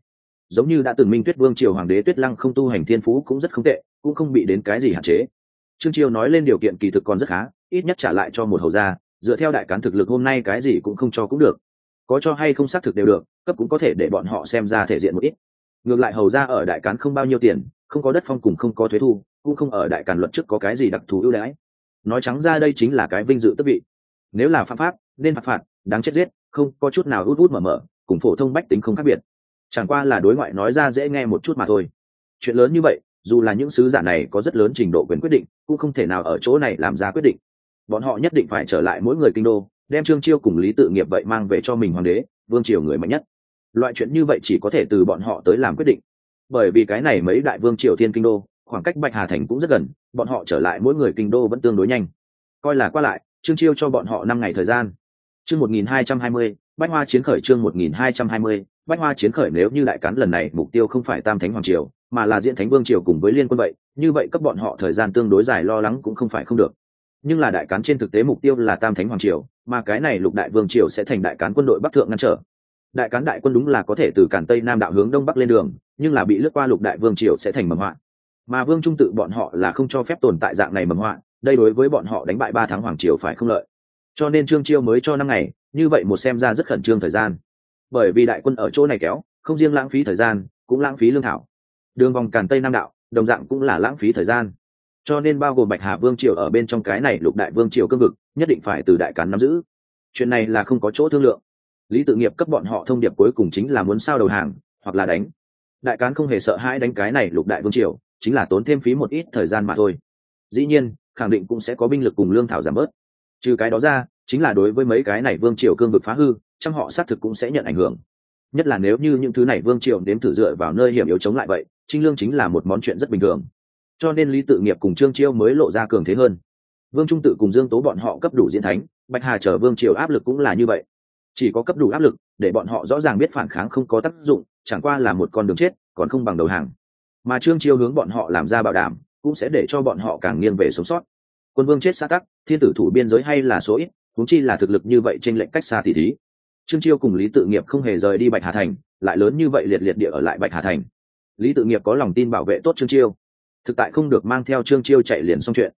A: Giống như đã từng minh tuyết vương triều hoàng đế tuyết lăng không tu hành thiên phú cũng rất không tệ, cũng không bị đến cái gì hạn chế. Trương triều nói lên điều kiện kỳ thực còn rất khá, ít nhất trả lại cho một hầu gia, dựa theo đại cán thực lực hôm nay cái gì cũng không cho cũng được. Có cho hay không xác thực đều được, cấp cũng có thể để bọn họ xem ra thể diện một ít. Ngược lại hầu gia ở đại cán không bao nhiêu tiền, không có đất phong cùng không có thuế thu, cũng không ở đại càn luật trước có cái gì đặc thù ưu đãi. Nói trắng ra đây chính là cái vinh dự tước vị. Nếu là phạm pháp, nên phạt phạt, đáng chết giết không, có chút nào út út mở mở, cùng phổ thông bách tính không khác biệt. Chẳng qua là đối ngoại nói ra dễ nghe một chút mà thôi. Chuyện lớn như vậy, dù là những sứ giả này có rất lớn trình độ quyền quyết định, cũng không thể nào ở chỗ này làm ra quyết định. Bọn họ nhất định phải trở lại mỗi người kinh đô, đem trương chiêu cùng lý tự nghiệp vậy mang về cho mình hoàng đế, vương triều người mạnh nhất. Loại chuyện như vậy chỉ có thể từ bọn họ tới làm quyết định. Bởi vì cái này mấy đại vương triều thiên kinh đô, khoảng cách bạch hà thành cũng rất gần, bọn họ trở lại mỗi người kinh đô vẫn tương đối nhanh. Coi là qua lại, trương chiêu cho bọn họ năm ngày thời gian chương một nghìn hai trăm hai mươi, bách hoa chiến khởi chương một nghìn hai trăm hai mươi, bách hoa chiến khởi nếu như đại cán lần này mục tiêu không phải tam thánh hoàng triều, mà là diễn thánh vương triều cùng với liên quân vậy, như vậy cấp bọn họ thời gian tương đối dài lo lắng cũng không phải không được. Nhưng là đại cán trên thực tế mục tiêu là tam thánh hoàng triều, mà cái này lục đại vương triều sẽ thành đại cán quân đội bắc thượng ngăn trở. Đại cán đại quân đúng là có thể từ cản tây nam đạo hướng đông bắc lên đường, nhưng là bị lướt qua lục đại vương triều sẽ thành mầm họa. Mà vương trung tự bọn họ là không cho phép tồn tại dạng này mầm họa, đây đối với bọn họ đánh bại ba tháng hoàng triều phải không lợi cho nên trương chiêu mới cho năm ngày, như vậy một xem ra rất khẩn trương thời gian. Bởi vì đại quân ở chỗ này kéo, không riêng lãng phí thời gian, cũng lãng phí lương thảo. Đường vòng càn tây nam đạo, đồng dạng cũng là lãng phí thời gian. Cho nên bao gồm bạch hà vương triều ở bên trong cái này lục đại vương triều cương vực, nhất định phải từ đại cán nắm giữ. Chuyện này là không có chỗ thương lượng. Lý tự nghiệp cấp bọn họ thông điệp cuối cùng chính là muốn sao đầu hàng, hoặc là đánh. Đại cán không hề sợ hãi đánh cái này lục đại vương triều, chính là tốn thêm phí một ít thời gian mà thôi. Dĩ nhiên, khẳng định cũng sẽ có binh lực cùng lương thảo giảm bớt trừ cái đó ra, chính là đối với mấy cái này vương triều cương vực phá hư trăm họ xác thực cũng sẽ nhận ảnh hưởng. Nhất là nếu như những thứ này vương triều đếm thử dựa vào nơi hiểm yếu chống lại vậy, trinh lương chính là một món chuyện rất bình thường. Cho nên lý tự nghiệp cùng trương chiêu mới lộ ra cường thế hơn. Vương trung tự cùng dương tố bọn họ cấp đủ diễn thánh, bạch hà chở vương triều áp lực cũng là như vậy. Chỉ có cấp đủ áp lực, để bọn họ rõ ràng biết phản kháng không có tác dụng, chẳng qua là một con đường chết, còn không bằng đầu hàng. Mà trương chiêu hướng bọn họ làm ra bảo đảm, cũng sẽ để cho bọn họ càng nghiêng về sống sót quân vương chết xa tắc, thiên tử thủ biên giới hay là số ít cũng chi là thực lực như vậy trên lệnh cách xa tỷ thí. Trương chiêu cùng lý tự nghiệp không hề rời đi bạch hà thành, lại lớn như vậy liệt liệt địa ở lại bạch hà thành. Lý tự nghiệp có lòng tin bảo vệ tốt trương chiêu. Thực tại không được mang theo trương chiêu chạy liền xong chuyện.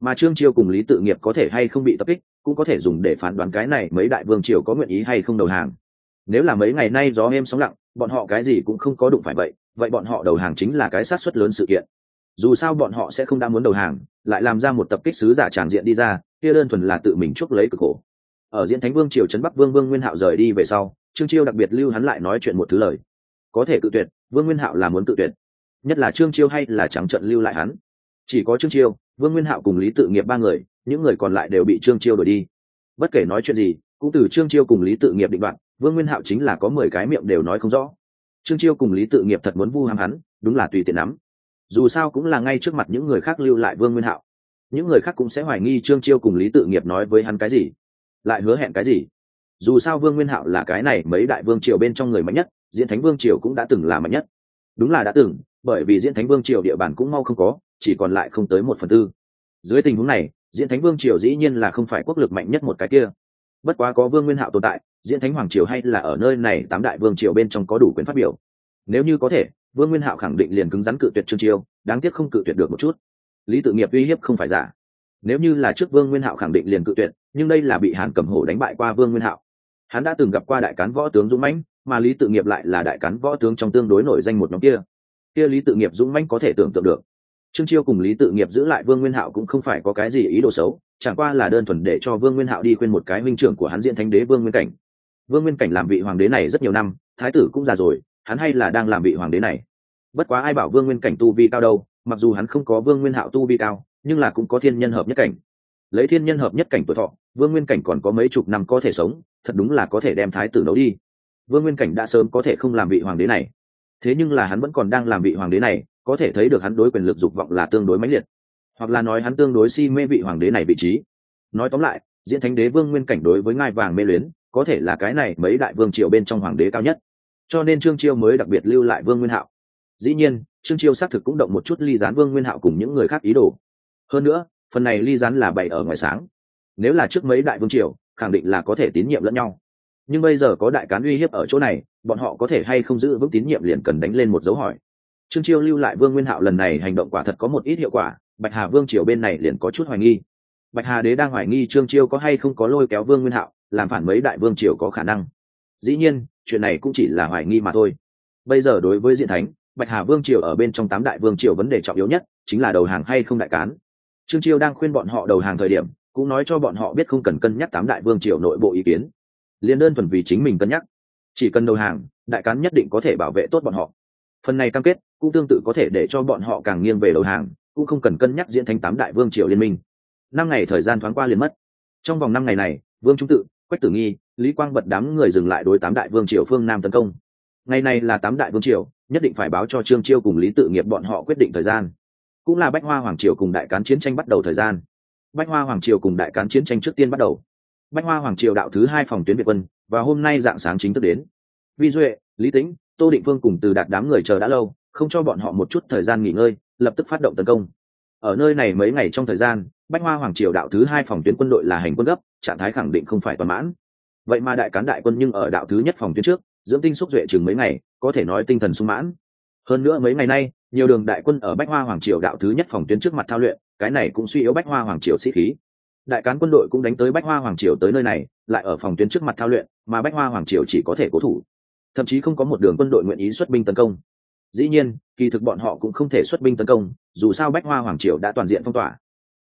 A: Mà trương chiêu cùng lý tự nghiệp có thể hay không bị tập kích, cũng có thể dùng để phán đoán cái này mấy đại vương triều có nguyện ý hay không đầu hàng. Nếu là mấy ngày nay gió êm sóng lặng, bọn họ cái gì cũng không có đụng phải vậy vậy bọn họ đầu hàng chính là cái sát xuất lớn sự kiện dù sao bọn họ sẽ không đã muốn đầu hàng, lại làm ra một tập kích sứ giả tràng diện đi ra, kia đơn thuần là tự mình chuốc lấy cực khổ. Ở diễn thánh vương triều trấn bắc vương vương nguyên hạo rời đi về sau, trương chiêu đặc biệt lưu hắn lại nói chuyện một thứ lời. Có thể cự tuyệt, vương nguyên hạo là muốn cự tuyệt. Nhất là trương chiêu hay là trắng trận lưu lại hắn. Chỉ có trương chiêu, vương nguyên hạo cùng lý tự nghiệp ba người, những người còn lại đều bị trương chiêu đổi đi. Bất kể nói chuyện gì, cũng từ trương chiêu cùng lý tự nghiệp định đoạn vương nguyên hạo chính là có mười cái miệng đều nói không rõ. Trương chiêu cùng lý tự nghiệp thật muốn vu ham hắn, đúng là tùy tiện lắm dù sao cũng là ngay trước mặt những người khác lưu lại vương nguyên hạo. Những người khác cũng sẽ hoài nghi trương chiêu cùng lý tự nghiệp nói với hắn cái gì, lại hứa hẹn cái gì. Dù sao vương nguyên hạo là cái này mấy đại vương triều bên trong người mạnh nhất, diễn thánh vương triều cũng đã từng là mạnh nhất. Đúng là đã từng, bởi vì diễn thánh vương triều địa bàn cũng mau không có, chỉ còn lại không tới một phần tư. Dưới tình huống này, diễn thánh vương triều dĩ nhiên là không phải quốc lực mạnh nhất một cái kia. Bất quá có vương nguyên hạo tồn tại, diễn thánh hoàng triều hay là ở nơi này tám đại vương triều bên trong có đủ quyền phát biểu. Nếu như có thể vương nguyên hạo khẳng định liền cứng rắn cự tuyệt trương chiêu, đáng tiếc không cự tuyệt được một chút. Lý tự nghiệp uy hiếp không phải giả. Nếu như là trước vương nguyên hạo khẳng định liền cự tuyệt, nhưng đây là bị hàn cầm hổ đánh bại qua vương nguyên hạo. Hắn đã từng gặp qua đại cán võ tướng dũng mãnh, mà lý tự nghiệp lại là đại cán võ tướng trong tương đối nổi danh một nhóm kia. Kia lý tự nghiệp dũng mãnh có thể tưởng tượng được. Trương chiêu cùng lý tự nghiệp giữ lại vương nguyên hạo cũng không phải có cái gì ý đồ xấu, chẳng qua là đơn thuần để cho vương nguyên hạo đi khuyên một cái minh trưởng của hắn diễn thánh đế vương nguyên cảnh. Vương nguyên cảnh làm vị hoàng đế này rất nhiều năm, thái tử cũng già rồi hắn hay là đang làm vị hoàng đế này. Bất quá ai bảo vương nguyên cảnh tu vi cao đâu, mặc dù hắn không có vương nguyên hạo tu vi cao, nhưng là cũng có thiên nhân hợp nhất cảnh. Lấy thiên nhân hợp nhất cảnh tuổi thọ, vương nguyên cảnh còn có mấy chục năm có thể sống, thật đúng là có thể đem thái tử nấu đi. Vương nguyên cảnh đã sớm có thể không làm vị hoàng đế này. Thế nhưng là hắn vẫn còn đang làm vị hoàng đế này, có thể thấy được hắn đối quyền lực dục vọng là tương đối mãnh liệt. Hoặc là nói hắn tương đối si mê vị hoàng đế này vị trí. Nói tóm lại, diễn thánh đế vương nguyên cảnh đối với ngai vàng mê luyến, có thể là cái này mấy đại vương triều bên trong hoàng đế cao nhất cho nên trương chiêu mới đặc biệt lưu lại vương nguyên hạo. Dĩ nhiên, trương chiêu xác thực cũng động một chút ly gián vương nguyên hạo cùng những người khác ý đồ. Hơn nữa, phần này ly gián là bày ở ngoài sáng. Nếu là trước mấy đại vương triều, khẳng định là có thể tín nhiệm lẫn nhau. Nhưng bây giờ có đại cán uy hiếp ở chỗ này, bọn họ có thể hay không giữ vững tín nhiệm liền cần đánh lên một dấu hỏi. Trương chiêu lưu lại vương nguyên hạo lần này hành động quả thật có một ít hiệu quả, bạch hà vương triều bên này liền có chút hoài nghi. Bạch hà đế đang hoài nghi trương chiêu có hay không có lôi kéo vương nguyên hạo, làm phản mấy đại vương triều có khả năng dĩ nhiên, chuyện này cũng chỉ là hoài nghi mà thôi. Bây giờ đối với diện thánh, bạch hà vương triều ở bên trong tám đại vương triều vấn đề trọng yếu nhất chính là đầu hàng hay không đại cán. Trương chiêu đang khuyên bọn họ đầu hàng thời điểm, cũng nói cho bọn họ biết không cần cân nhắc tám đại vương triều nội bộ ý kiến. Liên đơn thuần vì chính mình cân nhắc. Chỉ cần đầu hàng, đại cán nhất định có thể bảo vệ tốt bọn họ. Phần này cam kết cũng tương tự có thể để cho bọn họ càng nghiêng về đầu hàng, cũng không cần cân nhắc diễn thánh tám đại vương triều liên minh. Năm ngày thời gian thoáng qua liền mất. Trong vòng năm ngày này, vương trung tự, quách tử nghi lý quang bật đám người dừng lại đối tám đại vương triều phương nam tấn công. Ngày này là tám đại vương triều, nhất định phải báo cho trương chiêu cùng lý tự nghiệp bọn họ quyết định thời gian. Cũng là bách hoa hoàng triều cùng đại cán chiến tranh bắt đầu thời gian. Bách hoa hoàng triều cùng đại cán chiến tranh trước tiên bắt đầu. Bách hoa hoàng triều đạo thứ hai phòng tuyến việt quân, và hôm nay dạng sáng chính thức đến. Vi duệ, lý tĩnh, tô định phương cùng từ đạt đám người chờ đã lâu, không cho bọn họ một chút thời gian nghỉ ngơi, lập tức phát động tấn công. Ở nơi này mấy ngày trong thời gian, bách hoa hoàng triều đạo thứ hai phòng tuyến quân đội là hành quân gấp, trạng thái khẳng định không phải toàn mãn vậy mà đại cán đại quân nhưng ở đạo thứ nhất phòng tuyến trước, dưỡng tinh xúc duệ chừng mấy ngày, có thể nói tinh thần sung mãn. Hơn nữa mấy ngày nay, nhiều đường đại quân ở bách hoa hoàng triều đạo thứ nhất phòng tuyến trước mặt thao luyện, cái này cũng suy yếu bách hoa hoàng triều sĩ khí. Đại cán quân đội cũng đánh tới bách hoa hoàng triều tới nơi này, lại ở phòng tuyến trước mặt thao luyện, mà bách hoa hoàng triều chỉ có thể cố thủ. Thậm chí không có một đường quân đội nguyện ý xuất binh tấn công. Dĩ nhiên, kỳ thực bọn họ cũng không thể xuất binh tấn công, dù sao bách hoa hoàng triều đã toàn diện phong tỏa.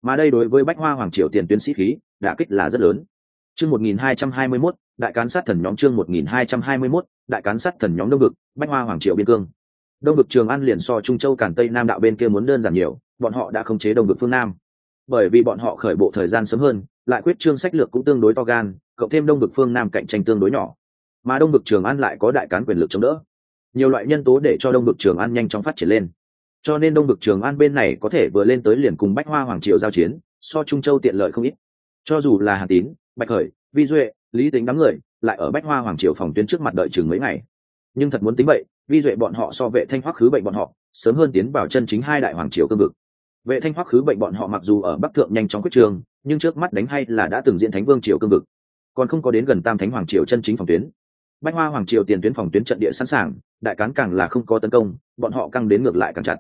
A: Mà đây đối với bách hoa hoàng triều tiền tuyến sĩ khí đã kích là rất lớn chương 1221, đại cán sát thần nhóm chương 1221, đại cán sát thần nhóm đông vực bách hoa hoàng triều biên cương. Đông vực trường an liền so trung châu cản tây nam đạo bên kia muốn đơn giản nhiều bọn họ đã khống chế đông vực phương nam. Bởi vì bọn họ khởi bộ thời gian sớm hơn lại quyết trương sách lược cũng tương đối to gan cộng thêm đông vực phương nam cạnh tranh tương đối nhỏ. Mà đông vực trường an lại có đại cán quyền lực chống đỡ. Nhiều loại nhân tố để cho đông vực trường an nhanh chóng phát triển lên. Cho nên đông vực trường an bên này có thể vừa lên tới liền cùng bách hoa hoàng triều giao chiến so trung châu tiện lợi không ít. Cho dù là Hàn tín bạch khởi, vi duệ, lý tính đám người lại ở bách hoa hoàng triều phòng tuyến trước mặt đợi chừng mấy ngày. Nhưng thật muốn tính vậy, vi duệ bọn họ so vệ thanh hoắc khứ bệnh bọn họ, sớm hơn tiến vào chân chính hai đại hoàng triều cương vực. Vệ thanh hoắc khứ bệnh bọn họ mặc dù ở bắc thượng nhanh chóng quyết trường, nhưng trước mắt đánh hay là đã từng diễn thánh vương triều cương vực. Còn không có đến gần tam thánh hoàng triều chân chính phòng tuyến. Bách hoa hoàng triều tiền tuyến phòng tuyến trận địa sẵn sàng, đại cán càng là không có tấn công, bọn họ căng đến ngược lại càng chặt.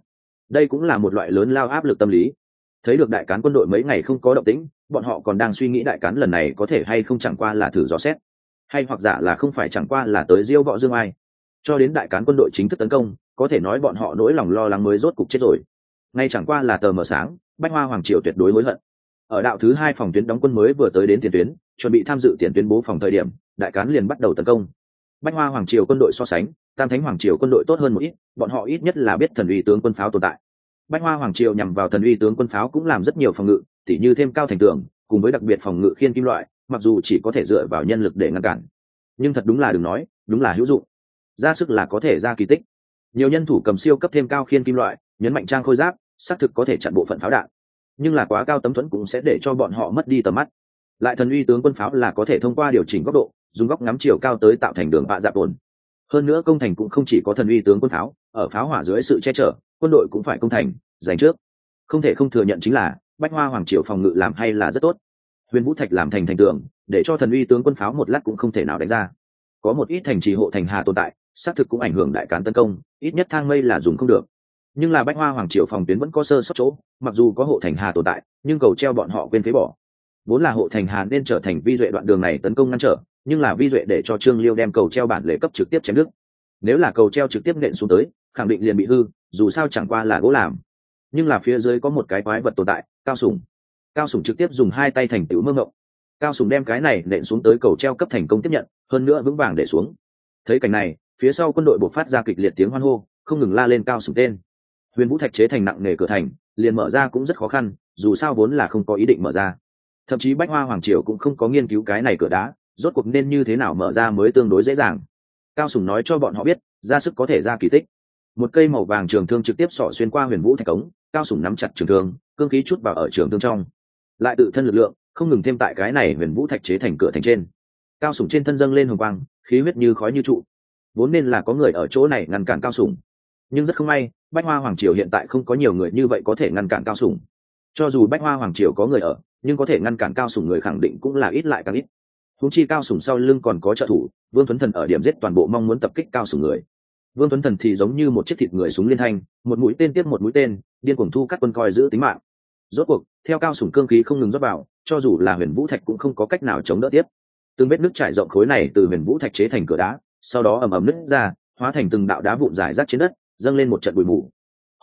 A: Đây cũng là một loại lớn lao áp lực tâm lý thấy được đại cán quân đội mấy ngày không có động tĩnh, bọn họ còn đang suy nghĩ đại cán lần này có thể hay không chẳng qua là thử dò xét. Hay hoặc giả là không phải chẳng qua là tới diêu võ dương ai. Cho đến đại cán quân đội chính thức tấn công, có thể nói bọn họ nỗi lòng lo lắng mới rốt cục chết rồi. Ngay chẳng qua là tờ mờ sáng, bách hoa hoàng triều tuyệt đối hối hận. Ở đạo thứ hai phòng tuyến đóng quân mới vừa tới đến tiền tuyến, chuẩn bị tham dự tiền tuyến bố phòng thời điểm, đại cán liền bắt đầu tấn công. Bách hoa hoàng triều quân đội so sánh, tam thánh hoàng triều quân đội tốt hơn một ít, bọn họ ít nhất là biết thần uy tướng quân pháo tồn tại bách hoa hoàng triều nhằm vào thần uy tướng quân pháo cũng làm rất nhiều phòng ngự, tỉ như thêm cao thành tường, cùng với đặc biệt phòng ngự khiên kim loại, mặc dù chỉ có thể dựa vào nhân lực để ngăn cản. Nhưng thật đúng là đừng nói, đúng là hữu dụng. Ra sức là có thể ra kỳ tích. Nhiều nhân thủ cầm siêu cấp thêm cao khiên kim loại, nhấn mạnh trang khôi giáp, xác thực có thể chặn bộ phận pháo đạn. Nhưng là quá cao tấm thuẫn cũng sẽ để cho bọn họ mất đi tầm mắt. Lại thần uy tướng quân pháo là có thể thông qua điều chỉnh góc độ, dùng góc ngắm chiều cao tới tạo thành đường bạ dạp ổn hơn nữa công thành cũng không chỉ có thần uy tướng quân pháo, ở pháo hỏa dưới sự che chở, quân đội cũng phải công thành, giành trước. Không thể không thừa nhận chính là, bách hoa hoàng triều phòng ngự làm hay là rất tốt. Huyền vũ thạch làm thành thành tường, để cho thần uy tướng quân pháo một lát cũng không thể nào đánh ra. Có một ít thành trì hộ thành hà tồn tại, xác thực cũng ảnh hưởng đại cán tấn công, ít nhất thang mây là dùng không được. Nhưng là bách hoa hoàng triều phòng tuyến vẫn có sơ sót chỗ, mặc dù có hộ thành hà tồn tại, nhưng cầu treo bọn họ quên phế bỏ. Vốn là hộ thành hà nên trở thành vi duệ đoạn đường này tấn công ngăn trở nhưng là vi duệ để cho trương liêu đem cầu treo bản lệ cấp trực tiếp chém nước nếu là cầu treo trực tiếp nện xuống tới, khẳng định liền bị hư, dù sao chẳng qua là gỗ làm. Nhưng là phía dưới có một cái quái vật tồn tại, cao sùng. Cao sùng trực tiếp dùng hai tay thành tựu mơ ngộng cao sùng đem cái này nện xuống tới cầu treo cấp thành công tiếp nhận, hơn nữa vững vàng để xuống. Thấy cảnh này, phía sau quân đội buộc phát ra kịch liệt tiếng hoan hô, không ngừng la lên cao sùng tên. Huyền vũ thạch chế thành nặng nề cửa thành, liền mở ra cũng rất khó khăn, dù sao vốn là không có ý định mở ra. Thậm chí bách hoa hoàng triều cũng không có nghiên cứu cái này cửa đá rốt cuộc nên như thế nào mở ra mới tương đối dễ dàng. Cao sùng nói cho bọn họ biết, ra sức có thể ra kỳ tích. Một cây màu vàng trường thương trực tiếp xỏ xuyên qua huyền vũ thạch cống, cao sùng nắm chặt trường thương, cương khí chút vào ở trường thương trong. Lại tự thân lực lượng, không ngừng thêm tại cái này huyền vũ thạch chế thành cửa thành trên. Cao sùng trên thân dâng lên hồng quang, khí huyết như khói như trụ. Vốn nên là có người ở chỗ này ngăn cản cao sùng. Nhưng rất không may, bách hoa hoàng triều hiện tại không có nhiều người như vậy có thể ngăn cản cao sùng. Cho dù bách hoa hoàng triều có người ở, nhưng có thể ngăn cản cao sùng người khẳng định cũng là ít lại càng ít húng chi cao sùng sau lưng còn có trợ thủ, vương tuấn thần ở điểm giết toàn bộ mong muốn tập kích cao sùng người. Vương tuấn thần thì giống như một chiếc thịt người súng liên thanh, một mũi tên tiếp một mũi tên, điên cuồng thu các quân coi giữ tính mạng. Rốt cuộc, theo cao sùng cương khí không ngừng rót vào, cho dù là huyền vũ thạch cũng không có cách nào chống đỡ tiếp. Từng vết nước trải rộng khối này từ huyền vũ thạch chế thành cửa đá, sau đó ầm ầm nứt ra, hóa thành từng đạo đá vụn dài rác trên đất, dâng lên một trận bụi mù.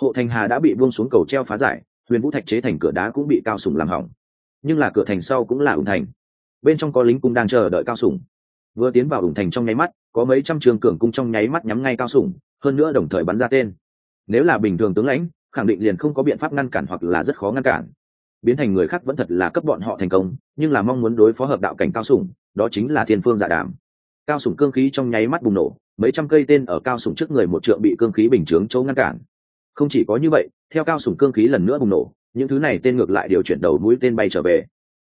A: Hộ thành hà đã bị buông xuống cầu treo phá giải, huyền vũ thạch chế thành cửa đá cũng bị cao sùng làm hỏng. Nhưng là cửa thành sau cũng là ủng thành bên trong có lính cung đang chờ đợi cao sủng. Vừa tiến vào ủng thành trong nháy mắt, có mấy trăm trường cường cung trong nháy mắt nhắm ngay cao sủng, hơn nữa đồng thời bắn ra tên. Nếu là bình thường tướng lãnh, khẳng định liền không có biện pháp ngăn cản hoặc là rất khó ngăn cản. Biến thành người khác vẫn thật là cấp bọn họ thành công, nhưng là mong muốn đối phó hợp đạo cảnh cao sủng, đó chính là thiên phương giả dạ đàm. Cao sủng cương khí trong nháy mắt bùng nổ, mấy trăm cây tên ở cao sủng trước người một trượng bị cương khí bình chướng chỗ ngăn cản. Không chỉ có như vậy, theo cao sủng cương khí lần nữa bùng nổ, những thứ này tên ngược lại điều chuyển đầu mũi tên bay trở về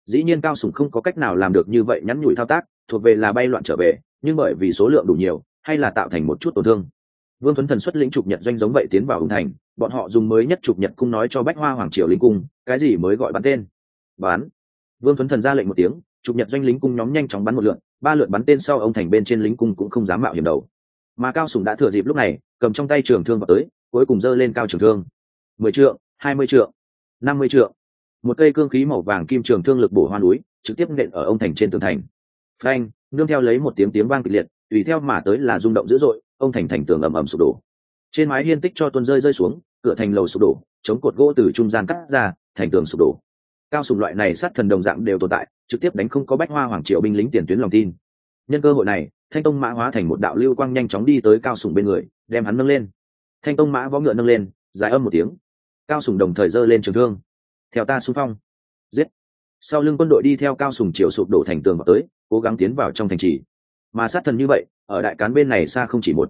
A: dĩ nhiên cao sủng không có cách nào làm được như vậy nhắn nhủi thao tác, thuộc về là bay loạn trở về, nhưng bởi vì số lượng đủ nhiều, hay là tạo thành một chút tổn thương. Vương tuấn thần xuất lĩnh trục nhật doanh giống vậy tiến vào hùng thành, bọn họ dùng mới nhất trục nhật cung nói cho bách hoa hoàng triều linh cung, cái gì mới gọi bắn tên? Bán vương tuấn thần ra lệnh một tiếng, trục nhật doanh lính cung nhóm nhanh chóng bắn một lượn ba lượt bắn tên sau ông thành bên trên lính cung cũng không dám mạo hiểm đầu. Mà cao sùng đã thừa dịp lúc này, cầm trong tay trường thương vào tới, cuối cùng giơ lên cao trường thương. mười trượng, hai mươi trượng, năm mươi trượng một cây cương khí màu vàng kim trường thương lực bổ hoa núi, trực tiếp nện ở ông thành trên tường thành. Phanh, nương theo lấy một tiếng tiếng vang kịch liệt, tùy theo mà tới là rung động dữ dội, ông thành thành tường ầm ầm sụp đổ. Trên mái hiên tích cho tuân rơi rơi xuống, cửa thành lầu sụp đổ, chống cột gỗ từ trung gian cắt ra, thành tường sụp đổ. Cao sùng loại này sát thần đồng dạng đều tồn tại, trực tiếp đánh không có bách hoa hoàng triệu binh lính tiền tuyến lòng tin. Nhân cơ hội này, thanh tông mã hóa thành một đạo lưu quang nhanh chóng đi tới cao sùng bên người, đem hắn nâng lên. Thanh tông mã võ ngựa nâng lên, dài âm một tiếng. Cao sùng đồng thời giơ lên trường thương theo ta xung phong. Giết. Sau lưng quân đội đi theo cao sùng chiều sụp đổ thành tường vào tới, cố gắng tiến vào trong thành trì. Mà sát thần như vậy, ở đại cán bên này xa không chỉ một.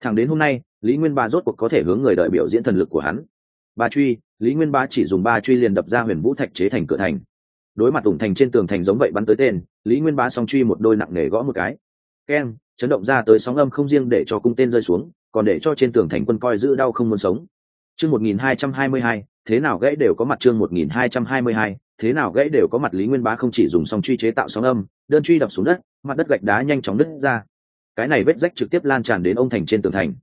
A: Thẳng đến hôm nay, lý nguyên ba rốt cuộc có thể hướng người đợi biểu diễn thần lực của hắn. Ba truy, lý nguyên ba chỉ dùng ba truy liền đập ra huyền vũ thạch chế thành cửa thành. Đối mặt ủng thành trên tường thành giống vậy bắn tới tên, lý nguyên ba song truy một đôi nặng nề gõ một cái. Keng, chấn động ra tới sóng âm không riêng để cho cung tên rơi xuống, còn để cho trên tường thành quân coi giữ đau không muốn sống chương một nghìn hai trăm hai mươi hai, thế nào gãy đều có mặt chương một nghìn hai trăm hai mươi hai, thế nào gãy đều có mặt lý nguyên bá không chỉ dùng song truy chế tạo sóng âm, đơn truy đập xuống đất, mặt đất gạch đá nhanh chóng đứt ra. Cái này vết rách trực tiếp lan tràn đến ông thành trên tường thành.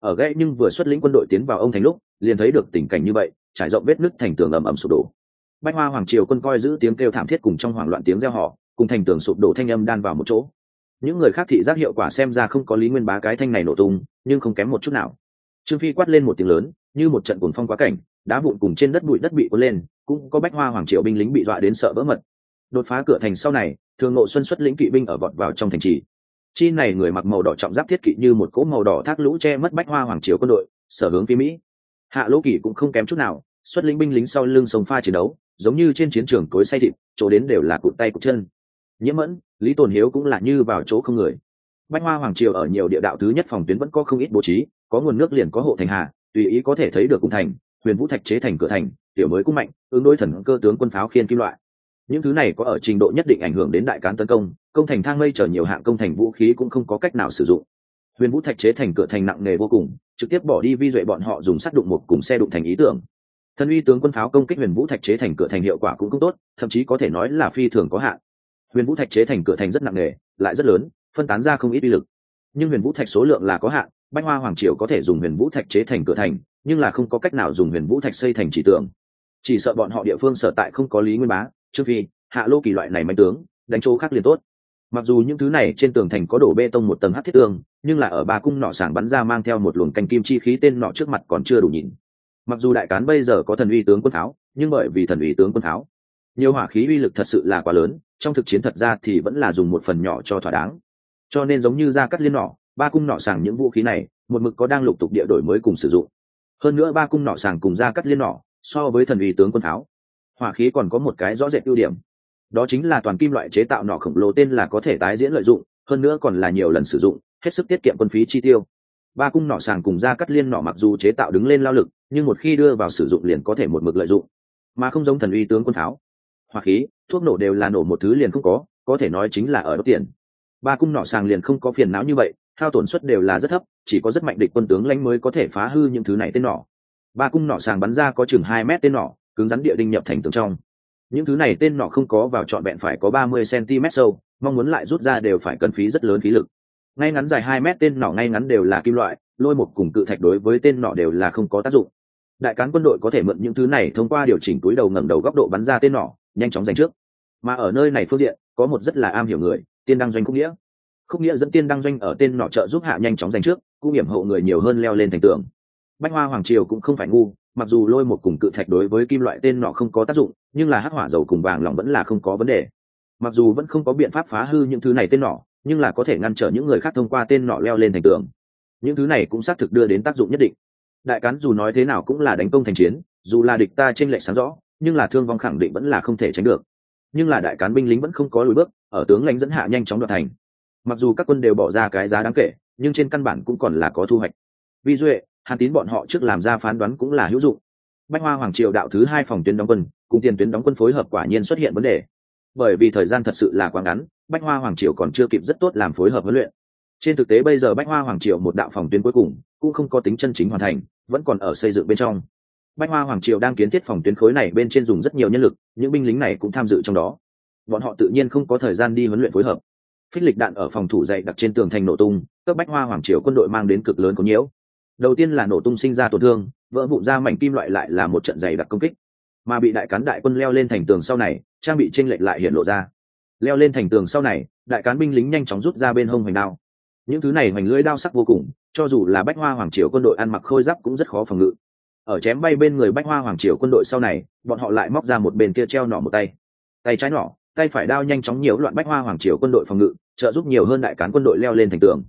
A: Ở gãy nhưng vừa xuất lĩnh quân đội tiến vào ông thành lúc, liền thấy được tình cảnh như vậy, trải rộng vết nứt thành tường ầm ầm sụp đổ. Bách hoa hoàng triều quân coi giữ tiếng kêu thảm thiết cùng trong hoảng loạn tiếng reo họ cùng thành tường sụp đổ thanh âm đan vào một chỗ. Những người khác thị giác hiệu quả xem ra không có lý nguyên bá cái thanh này nổ tung, nhưng không kém một chút nào. Trương phi quát lên một tiếng lớn như một trận cuồng phong quá cảnh, đá vụn cùng trên đất bụi đất bị cuốn lên, cũng có bách hoa hoàng triều binh lính bị dọa đến sợ vỡ mật. Đột phá cửa thành sau này, thường ngộ xuân xuất lĩnh kỵ binh ở vọt vào trong thành trì. Chi này người mặc màu đỏ trọng giáp thiết kỵ như một cỗ màu đỏ thác lũ che mất bách hoa hoàng triều quân đội, sở hướng phía mỹ. Hạ lỗ kỵ cũng không kém chút nào, xuất lĩnh binh lính sau lưng sông pha chiến đấu, giống như trên chiến trường cối say thịt, chỗ đến đều là cụt tay cụt chân. Nhiễm mẫn, lý tồn hiếu cũng là như vào chỗ không người. Bách hoa hoàng triều ở nhiều địa đạo thứ nhất phòng tuyến vẫn có không ít bố trí, có nguồn nước liền có hộ thành hạ tùy ý có thể thấy được cung thành, huyền vũ thạch chế thành cửa thành, tiểu mới cũng mạnh, ứng đối thần cơ tướng quân pháo khiên kim loại. Những thứ này có ở trình độ nhất định ảnh hưởng đến đại cán tấn công công thành thang mây chở nhiều hạng công thành vũ khí cũng không có cách nào sử dụng. Huyền vũ thạch chế thành cửa thành nặng nề vô cùng, trực tiếp bỏ đi vi duệ bọn họ dùng sắt đụng một cùng xe đụng thành ý tưởng. Thần uy tướng quân pháo công kích huyền vũ thạch chế thành cửa thành hiệu quả cũng không tốt, thậm chí có thể nói là phi thường có hạn. Huyền vũ thạch chế thành cửa thành rất nặng nề, lại rất lớn, phân tán ra không ít uy lực. Nhưng huyền vũ thạch số lượng là có hạn bách hoa hoàng triều có thể dùng huyền vũ thạch chế thành cửa thành, nhưng là không có cách nào dùng huyền vũ thạch xây thành chỉ tưởng chỉ sợ bọn họ địa phương sở tại không có lý nguyên bá trước khi hạ lô kỳ loại này mạnh tướng, đánh chỗ khác liền tốt. Mặc dù những thứ này trên tường thành có đổ bê tông một tầng hát thiết tương nhưng là ở ba cung nọ sảng bắn ra mang theo một luồng canh kim chi khí tên nọ trước mặt còn chưa đủ nhìn. Mặc dù đại cán bây giờ có thần uy tướng quân tháo nhưng bởi vì thần uy tướng quân tháo nhiều hỏa khí uy lực thật sự là quá lớn, trong thực chiến thật ra thì vẫn là dùng một phần nhỏ cho thỏa đáng. Cho nên giống như ra cắt liên nọ ba cung nọ sàng những vũ khí này, một mực có đang lục tục địa đổi mới cùng sử dụng. Hơn nữa ba cung nọ sàng cùng ra cắt liên nọ, so với thần uy tướng quân tháo, hỏa khí còn có một cái rõ rệt ưu điểm. Đó chính là toàn kim loại chế tạo nọ khổng lồ tên là có thể tái diễn lợi dụng, hơn nữa còn là nhiều lần sử dụng, hết sức tiết kiệm quân phí chi tiêu. Ba cung nọ sàng cùng ra cắt liên nọ mặc dù chế tạo đứng lên lao lực, nhưng một khi đưa vào sử dụng liền có thể một mực lợi dụng. Mà không giống thần uy tướng quân pháo hỏa khí, thuốc nổ đều là nổ một thứ liền không có có thể nói chính là ở đốt tiền. Ba cung nọ sàng liền không có phiền não như vậy hao tổn suất đều là rất thấp, chỉ có rất mạnh địch quân tướng lãnh mới có thể phá hư những thứ này tên nỏ. Ba cung nỏ sàng bắn ra có chừng hai mét tên nỏ, cứng rắn địa đinh nhập thành tường trong. Những thứ này tên nỏ không có vào trọn vẹn phải có ba mươi cm sâu, mong muốn lại rút ra đều phải cần phí rất lớn khí lực. Ngay ngắn dài hai mét tên nỏ ngay ngắn đều là kim loại, lôi một cùng cự thạch đối với tên nỏ đều là không có tác dụng. Đại cán quân đội có thể mượn những thứ này thông qua điều chỉnh túi đầu ngẩng đầu góc độ bắn ra tên nỏ, nhanh chóng giành trước. Mà ở nơi này phương diện, có một rất là am hiểu người, tiên đăng doanh khúc nghĩa. Không nghĩa dẫn tiên đăng doanh ở tên nọ trợ giúp hạ nhanh chóng giành trước cung hiểm hậu người nhiều hơn leo lên thành tường. Bách hoa hoàng triều cũng không phải ngu, mặc dù lôi một cùng cự thạch đối với kim loại tên nọ không có tác dụng, nhưng là hắc hỏa dầu cùng vàng lòng vẫn là không có vấn đề. Mặc dù vẫn không có biện pháp phá hư những thứ này tên nọ, nhưng là có thể ngăn trở những người khác thông qua tên nọ leo lên thành tường. Những thứ này cũng xác thực đưa đến tác dụng nhất định. Đại cán dù nói thế nào cũng là đánh công thành chiến, dù là địch ta trên lệch sáng rõ, nhưng là thương vong khẳng định vẫn là không thể tránh được. Nhưng là đại cán binh lính vẫn không có lùi bước, ở tướng lãnh dẫn hạ nhanh chóng đoạt thành mặc dù các quân đều bỏ ra cái giá đáng kể, nhưng trên căn bản cũng còn là có thu hoạch. Vi duệ, hàn tín bọn họ trước làm ra phán đoán cũng là hữu dụng. Bách hoa hoàng triều đạo thứ hai phòng tuyến đóng quân, cùng tiền tuyến đóng quân phối hợp quả nhiên xuất hiện vấn đề. Bởi vì thời gian thật sự là quá ngắn, bách hoa hoàng triều còn chưa kịp rất tốt làm phối hợp huấn luyện. Trên thực tế bây giờ bách hoa hoàng triều một đạo phòng tuyến cuối cùng, cũng không có tính chân chính hoàn thành, vẫn còn ở xây dựng bên trong. Bách hoa hoàng triều đang kiến thiết phòng tuyến khối này bên trên dùng rất nhiều nhân lực, những binh lính này cũng tham dự trong đó. Bọn họ tự nhiên không có thời gian đi huấn luyện phối hợp phích lịch đạn ở phòng thủ dậy đặt trên tường thành nổ tung các bách hoa hoàng triều quân đội mang đến cực lớn có nhiễu. Đầu tiên là nổ tung sinh ra tổn thương, vỡ vụn ra mảnh kim loại lại là một trận dày đặc công kích. Mà bị đại cán đại quân leo lên thành tường sau này, trang bị tranh lệch lại hiện lộ ra. Leo lên thành tường sau này, đại cán binh lính nhanh chóng rút ra bên hông hoành đao. Những thứ này hoành lưỡi đao sắc vô cùng, cho dù là bách hoa hoàng triều quân đội ăn mặc khôi giáp cũng rất khó phòng ngự. Ở chém bay bên người bách hoa hoàng triều quân đội sau này, bọn họ lại móc ra một bên kia treo nỏ một tay. Tay trái nỏ, tay phải đao nhanh chóng nhiễu loạn bách hoa hoàng triều quân đội phòng ngự trợ giúp nhiều hơn đại cán quân đội leo lên thành tường.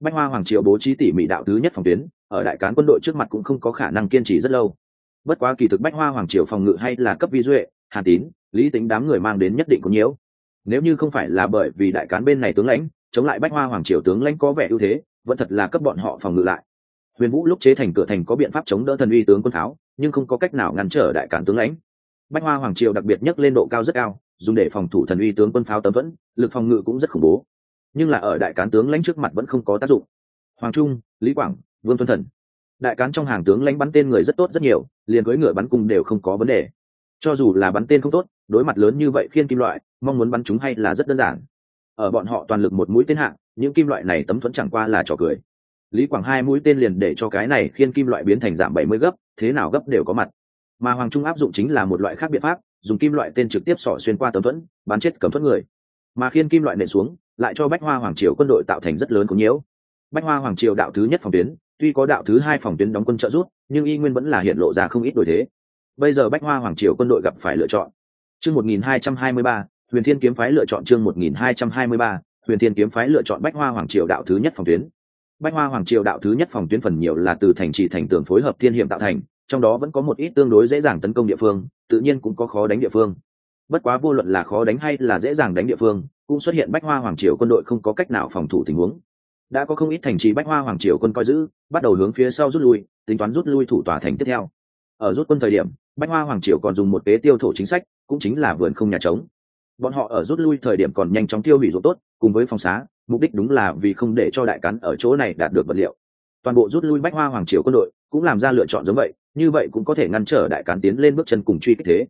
A: Bách hoa hoàng triều bố trí tỉ mỉ đạo thứ nhất phòng tuyến, ở đại cán quân đội trước mặt cũng không có khả năng kiên trì rất lâu. Bất quá kỳ thực bách hoa hoàng triều phòng ngự hay là cấp vi duệ hà tín, lý tính đám người mang đến nhất định có nhiễu nếu như không phải là bởi vì đại cán bên này tướng lãnh, chống lại bách hoa hoàng triều tướng lãnh có vẻ ưu thế, vẫn thật là cấp bọn họ phòng ngự lại. Huyền vũ lúc chế thành cửa thành có biện pháp chống đỡ thần uy tướng quân pháo, nhưng không có cách nào ngăn trở đại cán tướng lãnh. Bách hoa hoàng triều đặc biệt nhấc lên độ cao rất cao dùng để phòng thủ thần uy tướng quân pháo tấm vẫn, lực phòng ngự cũng rất khủng bố. Nhưng là ở đại cán tướng lãnh trước mặt vẫn không có tác dụng. Hoàng trung, lý quảng, vương tuân thần. Đại cán trong hàng tướng lãnh bắn tên người rất tốt rất nhiều, liền cưới ngựa bắn cung đều không có vấn đề. Cho dù là bắn tên không tốt, đối mặt lớn như vậy khiên kim loại, mong muốn bắn chúng hay là rất đơn giản. Ở bọn họ toàn lực một mũi tên hạng những kim loại này tấm thuẫn chẳng qua là trò cười. Lý quảng hai mũi tên liền để cho cái này khiên kim loại biến thành giảm bảy mươi gấp, thế nào gấp đều có mặt. Mà hoàng trung áp dụng chính là một loại khác biện pháp dùng kim loại tên trực tiếp xỏ xuyên qua tấm thuẫn, bắn chết cấm thuẫn người. Mà khiên kim loại nện xuống, lại cho bách hoa hoàng triều quân đội tạo thành rất lớn cũng nhiễu. Bách hoa hoàng triều đạo thứ nhất phòng tuyến, tuy có đạo thứ hai phòng tuyến đóng quân trợ rút nhưng y nguyên vẫn là hiện lộ ra không ít đổi thế. Bây giờ bách hoa hoàng triều quân đội gặp phải lựa chọn. Chương một nghìn hai trăm hai mươi ba, huyền thiên kiếm phái lựa chọn chương một nghìn hai trăm hai mươi ba, huyền thiên kiếm phái lựa chọn bách hoa hoàng triều đạo thứ nhất phòng tuyến. Bách hoa hoàng triều đạo thứ nhất phòng tuyến phần nhiều là từ thành trì thành tường phối hợp thiên hiểm tạo thành trong đó vẫn có một ít tương đối dễ dàng tấn công địa phương, tự nhiên cũng có khó đánh địa phương. Bất quá vô luận là khó đánh hay là dễ dàng đánh địa phương, cũng xuất hiện bách hoa hoàng triều quân đội không có cách nào phòng thủ tình huống. Đã có không ít thành trì bách hoa hoàng triều quân coi giữ, bắt đầu hướng phía sau rút lui, tính toán rút lui thủ tòa thành tiếp theo. Ở rút quân thời điểm, bách hoa hoàng triều còn dùng một kế tiêu thổ chính sách, cũng chính là vườn không nhà trống. Bọn họ ở rút lui thời điểm còn nhanh chóng tiêu hủy ruộng tốt, cùng với phòng xá, mục đích đúng là vì không để cho đại cắn ở chỗ này đạt được vật liệu. Toàn bộ rút lui bách hoa hoàng triều quân đội, cũng làm ra lựa chọn giống vậy như vậy cũng có thể ngăn trở đại cán tiến lên bước chân cùng truy kích thế.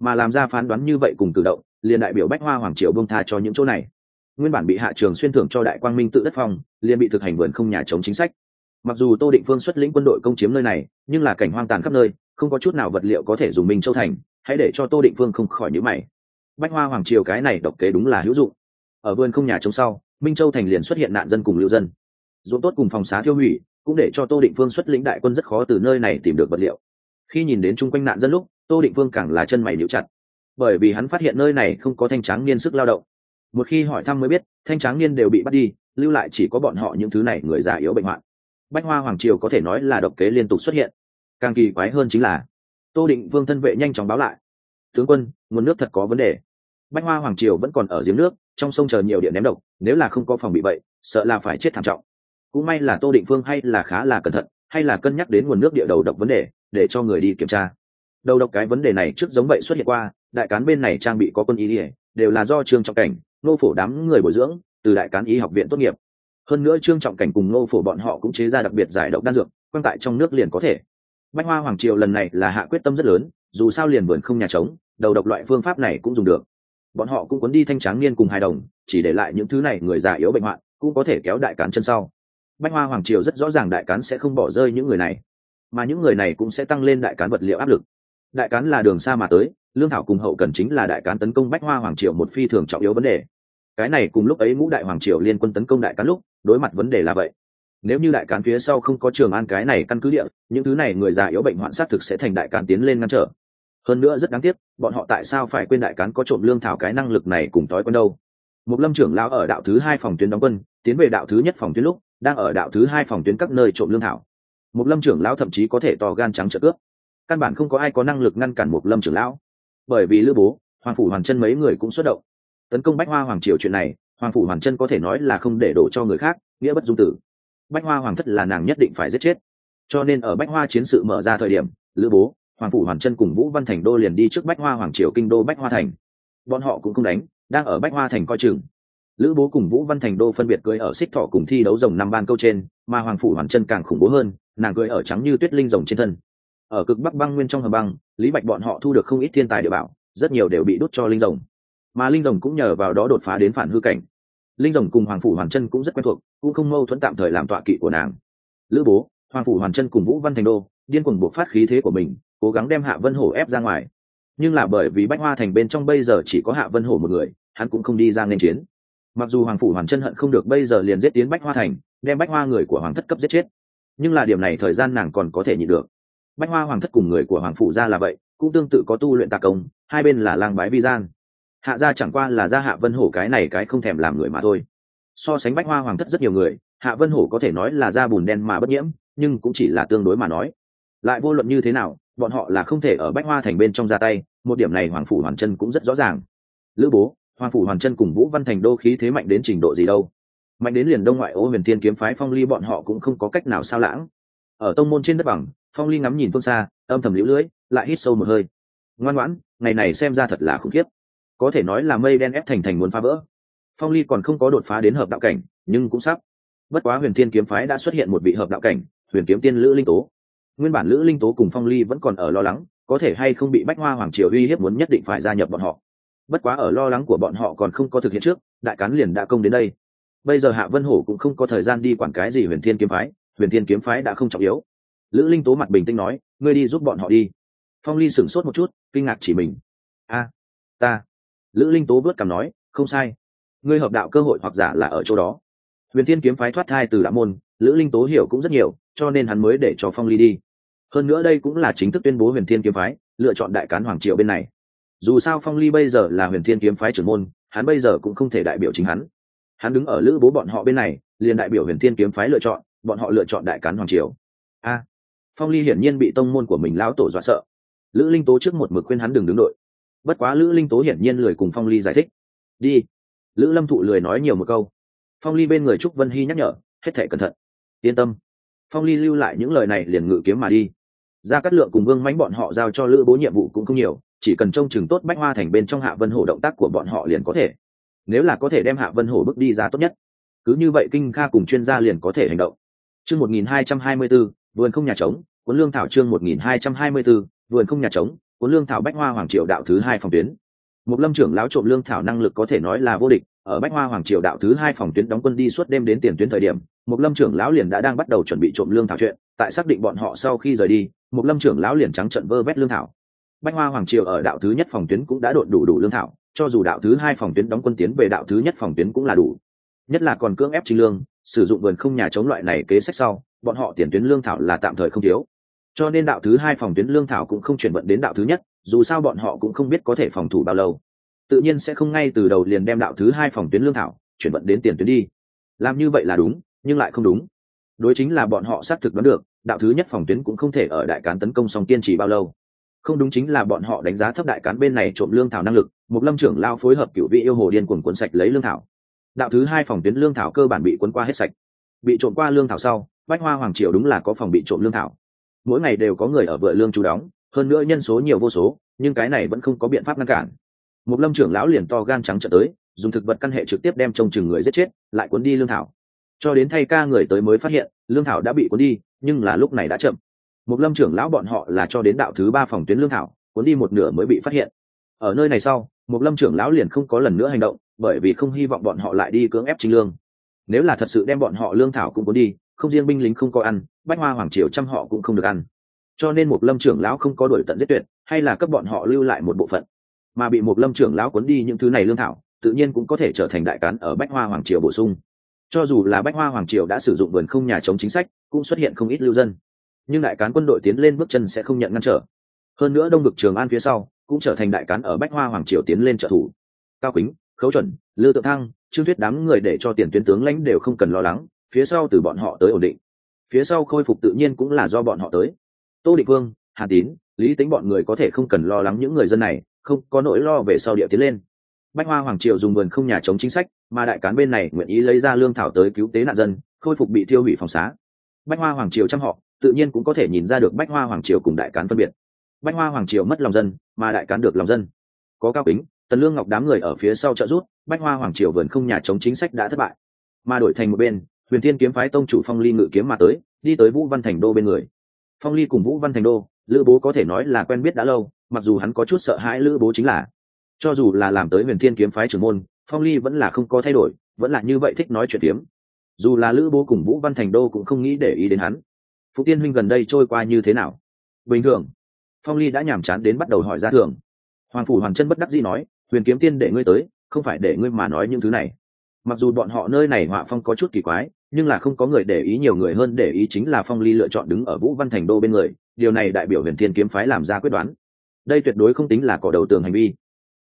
A: Mà làm ra phán đoán như vậy cùng tự động, liền đại biểu bách hoa hoàng triều bông tha cho những chỗ này. Nguyên bản bị hạ trường xuyên thưởng cho đại quang minh tự đất phong, liền bị thực hành vườn không nhà chống chính sách. Mặc dù tô định phương xuất lĩnh quân đội công chiếm nơi này, nhưng là cảnh hoang tàn khắp nơi, không có chút nào vật liệu có thể dùng minh châu thành, hãy để cho tô định phương không khỏi nhữ mày. Bách hoa hoàng triều cái này độc kế đúng là hữu dụng. Ở vườn không nhà chống sau, minh châu thành liền xuất hiện nạn dân cùng lưu dân. Ruộng tốt cùng phòng xá thiêu hủy cũng để cho tô định phương xuất lĩnh đại quân rất khó từ nơi này tìm được vật liệu. Khi nhìn đến chung quanh nạn dân lúc, tô định phương càng là chân mày níu chặt. Bởi vì hắn phát hiện nơi này không có thanh tráng niên sức lao động. Một khi hỏi thăm mới biết, thanh tráng niên đều bị bắt đi, lưu lại chỉ có bọn họ những thứ này người già yếu bệnh hoạn. Bách hoa hoàng triều có thể nói là độc kế liên tục xuất hiện. Càng kỳ quái hơn chính là, tô định vương thân vệ nhanh chóng báo lại. Tướng quân, nguồn nước thật có vấn đề. Bách hoa hoàng triều vẫn còn ở giếng nước, trong sông chờ nhiều điện ném độc, nếu là không có phòng bị vậy sợ là phải chết thảm trọng cũng may là tô định phương hay là khá là cẩn thận, hay là cân nhắc đến nguồn nước địa đầu độc vấn đề, để cho người đi kiểm tra. Đầu độc cái vấn đề này trước giống vậy xuất hiện qua, đại cán bên này trang bị có quân y ỉa đều là do trương trọng cảnh, nô phổ đám người bồi dưỡng, từ đại cán y học viện tốt nghiệp. Hơn nữa trương trọng cảnh cùng nô phổ bọn họ cũng chế ra đặc biệt giải độc đan dược quan tại trong nước liền có thể. Bách hoa hoàng triều lần này là hạ quyết tâm rất lớn, dù sao liền vườn không nhà trống, đầu độc loại phương pháp này cũng dùng được. Bọn họ cũng cuốn đi thanh tráng niên cùng hài đồng, chỉ để lại những thứ này người già yếu bệnh hoạn, cũng có thể kéo đại cán chân sau bách hoa hoàng triều rất rõ ràng đại cán sẽ không bỏ rơi những người này, mà những người này cũng sẽ tăng lên đại cán vật liệu áp lực. Đại cán là đường xa mà tới, lương thảo cùng hậu cần chính là đại cán tấn công bách hoa hoàng triều một phi thường trọng yếu vấn đề. Cái này cùng lúc ấy ngũ đại hoàng triều liên quân tấn công đại cán lúc, đối mặt vấn đề là vậy. Nếu như đại cán phía sau không có trường an cái này căn cứ địa, những thứ này người già yếu bệnh hoạn sát thực sẽ thành đại cán tiến lên ngăn trở. Hơn nữa rất đáng tiếc, bọn họ tại sao phải quên đại cán có trộm lương thảo cái năng lực này cùng tối quân đâu? Một lâm trưởng lão ở đạo thứ hai phòng tuyến đóng quân, tiến về đạo thứ nhất phòng tuyến lúc đang ở đạo thứ hai phòng tuyến các nơi trộm lương thảo. Một lâm trưởng lão thậm chí có thể to gan trắng trợ cướp. Căn bản không có ai có năng lực ngăn cản một lâm trưởng lão. Bởi vì lữ bố, hoàng phủ hoàn chân mấy người cũng xuất động. Tấn công bách hoa hoàng triều chuyện này, hoàng phủ hoàn chân có thể nói là không để đổ cho người khác, nghĩa bất dung tử. Bách hoa hoàng thất là nàng nhất định phải giết chết. Cho nên ở bách hoa chiến sự mở ra thời điểm, lữ bố, hoàng phủ hoàn chân cùng vũ văn thành đô liền đi trước bách hoa hoàng triều kinh đô bách hoa thành. Bọn họ cũng không đánh, đang ở bách hoa thành coi chừng lữ bố cùng vũ văn thành đô phân biệt cưới ở xích thọ cùng thi đấu rồng năm ban câu trên, mà hoàng phủ hoàn chân càng khủng bố hơn, nàng cưới ở trắng như tuyết linh rồng trên thân. Ở cực bắc băng nguyên trong hầm băng, lý bạch bọn họ thu được không ít thiên tài địa bảo, rất nhiều đều bị đốt cho linh rồng. Mà linh rồng cũng nhờ vào đó đột phá đến phản hư cảnh. Linh rồng cùng hoàng phủ hoàn chân cũng rất quen thuộc, cũng không mâu thuẫn tạm thời làm tọa kỵ của nàng. Lữ bố, hoàng phủ hoàn chân cùng vũ văn thành đô, điên cuồng buộc phát khí thế của mình, cố gắng đem hạ vân hổ ép ra ngoài. Nhưng là bởi vì bách hoa thành bên trong bây giờ chỉ có hạ vân hổ một người, hắn cũng không đi ra nên chiến mặc dù hoàng phủ hoàn chân hận không được bây giờ liền giết tiến bách hoa thành, đem bách hoa người của hoàng thất cấp giết chết. Nhưng là điểm này thời gian nàng còn có thể nhịn được. Bách hoa hoàng thất cùng người của hoàng phủ ra là vậy, cũng tương tự có tu luyện tà công, hai bên là lang bái vi gian. Hạ gia chẳng qua là gia hạ vân hổ cái này cái không thèm làm người mà thôi. So sánh bách hoa hoàng thất rất nhiều người, hạ vân hổ có thể nói là da bùn đen mà bất nhiễm, nhưng cũng chỉ là tương đối mà nói. Lại vô luận như thế nào, bọn họ là không thể ở bách hoa thành bên trong ra tay, một điểm này hoàng phủ hoàn chân cũng rất rõ ràng. Lữ bố hoàng phủ hoàn chân cùng vũ văn thành đô khí thế mạnh đến trình độ gì đâu. Mạnh đến liền đông ngoại ô huyền thiên kiếm phái phong ly bọn họ cũng không có cách nào sao lãng. Ở tông môn trên đất bằng, phong ly ngắm nhìn phương xa, âm thầm lũ lưỡi lại hít sâu một hơi. Ngoan ngoãn, ngày này xem ra thật là khủng khiếp. Có thể nói là mây đen ép thành thành muốn phá vỡ. Phong ly còn không có đột phá đến hợp đạo cảnh, nhưng cũng sắp. Bất quá huyền thiên kiếm phái đã xuất hiện một vị hợp đạo cảnh, huyền kiếm tiên lữ linh tố. Nguyên bản lữ linh tố cùng phong ly vẫn còn ở lo lắng, có thể hay không bị bách hoa hoàng triều uy hiếp muốn nhất định phải gia nhập bọn họ bất quá ở lo lắng của bọn họ còn không có thực hiện trước, đại cán liền đã công đến đây. Bây giờ hạ vân hổ cũng không có thời gian đi quản cái gì huyền thiên kiếm phái, huyền thiên kiếm phái đã không trọng yếu. Lữ linh tố mặt bình tĩnh nói, ngươi đi giúp bọn họ đi. Phong ly sửng sốt một chút, kinh ngạc chỉ mình. A, ta. Lữ linh tố vớt cằm nói, không sai. Ngươi hợp đạo cơ hội hoặc giả là ở chỗ đó. Huyền thiên kiếm phái thoát thai từ đạo môn, lữ linh tố hiểu cũng rất nhiều, cho nên hắn mới để cho phong ly đi. Hơn nữa đây cũng là chính thức tuyên bố huyền thiên kiếm phái, lựa chọn đại cán hoàng triều bên này dù sao phong ly bây giờ là huyền thiên kiếm phái trưởng môn, hắn bây giờ cũng không thể đại biểu chính hắn. Hắn đứng ở lữ bố bọn họ bên này, liền đại biểu huyền thiên kiếm phái lựa chọn, bọn họ lựa chọn đại cán hoàng triều. A, phong ly hiển nhiên bị tông môn của mình lão tổ dọa sợ. Lữ linh tố trước một mực khuyên hắn đừng đứng đội. Bất quá lữ linh tố hiển nhiên lười cùng phong ly giải thích. Đi. Lữ lâm thụ lười nói nhiều một câu. Phong ly bên người trúc vân hy nhắc nhở, hết thể cẩn thận. Yên tâm. Phong ly lưu lại những lời này liền ngự kiếm mà đi. Ra cắt lượng cùng vương mánh bọn họ giao cho lữ bố nhiệm vụ cũng không nhiều chỉ cần trông chừng tốt bách hoa thành bên trong hạ vân hổ động tác của bọn họ liền có thể. Nếu là có thể đem hạ vân hổ bước đi ra tốt nhất, cứ như vậy kinh kha cùng chuyên gia liền có thể hành động. Chương một nghìn hai trăm hai mươi b ố vườn không nhà trống, cuốn lương thảo chương một nghìn hai trăm hai mươi b ố vườn không nhà trống, cuốn lương thảo bách hoa hoàng triều đạo thứ hai phòng tuyến. Một lâm trưởng lão trộm lương thảo năng lực có thể nói là vô địch, ở bách hoa hoàng triều đạo thứ hai phòng tuyến đóng quân đi suốt đêm đến tiền tuyến thời điểm một lâm trưởng lão liền đã đang bắt đầu chuẩn bị trộm lương thảo chuyện, tại xác định bọn họ sau khi rời đi một lâm trưởng lão liền trắng trận vơ vét lương thảo bách hoa hoàng triều ở đạo thứ nhất phòng tuyến cũng đã đột đủ đủ lương thảo, cho dù đạo thứ hai phòng tuyến đóng quân tiến về đạo thứ nhất phòng tuyến cũng là đủ. Nhất là còn cưỡng ép trinh lương, sử dụng vườn không nhà chống loại này kế sách sau, bọn họ tiền tuyến lương thảo là tạm thời không thiếu. Cho nên đạo thứ hai phòng tuyến lương thảo cũng không chuyển vận đến đạo thứ nhất, dù sao bọn họ cũng không biết có thể phòng thủ bao lâu. Tự nhiên sẽ không ngay từ đầu liền đem đạo thứ hai phòng tuyến lương thảo chuyển vận đến tiền tuyến đi. Làm như vậy là đúng, nhưng lại không đúng. Đối chính là bọn họ xác thực đoán được, đạo thứ nhất phòng tuyến cũng không thể ở đại cán tấn công song kiên trì bao lâu không đúng chính là bọn họ đánh giá thấp đại cán bên này trộm lương thảo năng lực một lâm trưởng lao phối hợp cựu vị yêu hồ điên cuồng cuốn sạch lấy lương thảo. Đạo thứ hai phòng tuyến lương thảo cơ bản bị cuốn qua hết sạch. Bị trộm qua lương thảo sau, bách hoa hoàng triều đúng là có phòng bị trộm lương thảo. Mỗi ngày đều có người ở vựa lương chú đóng, hơn nữa nhân số nhiều vô số, nhưng cái này vẫn không có biện pháp ngăn cản. Một lâm trưởng lão liền to gan trắng trận tới, dùng thực vật căn hệ trực tiếp đem trông chừng người giết chết, lại cuốn đi lương thảo. Cho đến thay ca người tới mới phát hiện, lương thảo đã bị cuốn đi, nhưng là lúc này đã chậm một lâm trưởng lão bọn họ là cho đến đạo thứ ba phòng tuyến lương thảo, cuốn đi một nửa mới bị phát hiện. Ở nơi này sau một lâm trưởng lão liền không có lần nữa hành động, bởi vì không hy vọng bọn họ lại đi cưỡng ép trinh lương. Nếu là thật sự đem bọn họ lương thảo cũng cuốn đi, không riêng binh lính không có ăn, bách hoa hoàng triều trăm họ cũng không được ăn. Cho nên một lâm trưởng lão không có đuổi tận giết tuyệt, hay là cấp bọn họ lưu lại một bộ phận. Mà bị một lâm trưởng lão cuốn đi những thứ này lương thảo, tự nhiên cũng có thể trở thành đại cán ở bách hoa hoàng triều bổ sung. Cho dù là bách hoa hoàng triều đã sử dụng vườn không nhà chống chính sách, cũng xuất hiện không ít lưu dân nhưng đại cán quân đội tiến lên bước chân sẽ không nhận ngăn trở. Hơn nữa đông vực trường an phía sau cũng trở thành đại cán ở bách hoa hoàng triều tiến lên trợ thủ. Cao kính, khấu chuẩn, lư tự thăng, trương thuyết đám người để cho tiền tuyến tướng lãnh đều không cần lo lắng, phía sau từ bọn họ tới ổn định. Phía sau khôi phục tự nhiên cũng là do bọn họ tới. Tô định vương, hà tín, lý tính bọn người có thể không cần lo lắng những người dân này, không có nỗi lo về sau địa tiến lên. Bách hoa hoàng triều dùng vườn không nhà chống chính sách, mà đại cán bên này nguyện ý lấy ra lương thảo tới cứu tế nạn dân, khôi phục bị tiêu hủy phòng xá. Bách hoa hoàng triều chăm họ tự nhiên cũng có thể nhìn ra được bách hoa hoàng triều cùng đại cán phân biệt. Bách hoa hoàng triều mất lòng dân, mà đại cán được lòng dân. Có cao kính, tần lương ngọc đám người ở phía sau trợ rút bách hoa hoàng triều vườn không nhà chống chính sách đã thất bại. Mà đổi thành một bên, huyền thiên kiếm phái tông chủ phong ly ngự kiếm mà tới, đi tới vũ văn thành đô bên người. Phong ly cùng vũ văn thành đô, lữ bố có thể nói là quen biết đã lâu, mặc dù hắn có chút sợ hãi lữ bố chính là. Cho dù là làm tới huyền thiên kiếm phái trưởng môn, phong ly vẫn là không có thay đổi, vẫn là như vậy thích nói chuyện tiếm dù là lữ bố cùng vũ văn thành đô cũng không nghĩ để ý đến hắn phụ tiên huynh gần đây trôi qua như thế nào? Bình thường. Phong ly đã nhàm chán đến bắt đầu hỏi ra thường. Hoàng phủ Hoàng chân bất đắc dĩ nói, huyền kiếm tiên để ngươi tới, không phải để ngươi mà nói những thứ này. Mặc dù bọn họ nơi này họa phong có chút kỳ quái, nhưng là không có người để ý nhiều người hơn để ý chính là phong ly lựa chọn đứng ở vũ văn thành đô bên người, điều này đại biểu huyền thiên kiếm phái làm ra quyết đoán. Đây tuyệt đối không tính là cỏ đầu tường hành vi.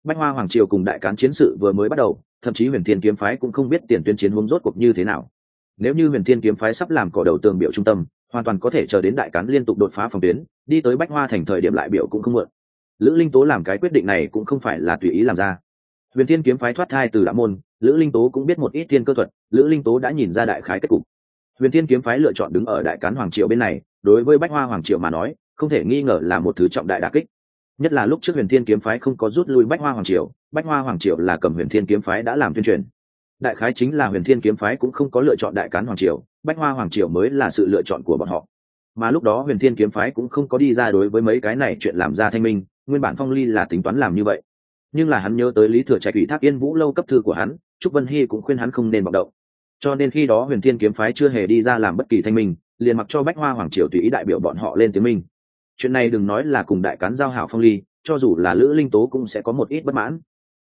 A: Bách hoa hoàng triều cùng đại cán chiến sự vừa mới bắt đầu, thậm chí huyền thiên kiếm phái cũng không biết tiền tuyên chiến hướng rốt cuộc như thế nào. Nếu như huyền thiên kiếm phái sắp làm cỏ đầu tường biểu trung tâm hoàn toàn có thể chờ đến đại cán liên tục đột phá phòng tuyến, đi tới bách hoa thành thời điểm lại biểu cũng không mượn. Lữ linh tố làm cái quyết định này cũng không phải là tùy ý làm ra. Huyền thiên kiếm phái thoát thai từ đạo môn, lữ linh tố cũng biết một ít thiên cơ thuật, lữ linh tố đã nhìn ra đại khái kết cục. Huyền thiên kiếm phái lựa chọn đứng ở đại cán hoàng triều bên này, đối với bách hoa hoàng triều mà nói, không thể nghi ngờ là một thứ trọng đại đà kích. Nhất là lúc trước huyền thiên kiếm phái không có rút lui bách hoa hoàng triều, bách hoa hoàng triều là cầm huyền thiên kiếm phái đã làm tuyên truyền. Đại khái chính là huyền thiên kiếm phái cũng không có lựa chọn đại cán hoàng triều bách hoa hoàng triều mới là sự lựa chọn của bọn họ. Mà lúc đó huyền thiên kiếm phái cũng không có đi ra đối với mấy cái này chuyện làm ra thanh minh, nguyên bản phong ly là tính toán làm như vậy. Nhưng là hắn nhớ tới lý thừa trạch ủy thác yên vũ lâu cấp thư của hắn, trúc vân hy cũng khuyên hắn không nên vọng động. Cho nên khi đó huyền thiên kiếm phái chưa hề đi ra làm bất kỳ thanh minh, liền mặc cho bách hoa hoàng triều tùy ý đại biểu bọn họ lên tiếng minh. Chuyện này đừng nói là cùng đại cán giao hảo phong ly, cho dù là lữ linh tố cũng sẽ có một ít bất mãn.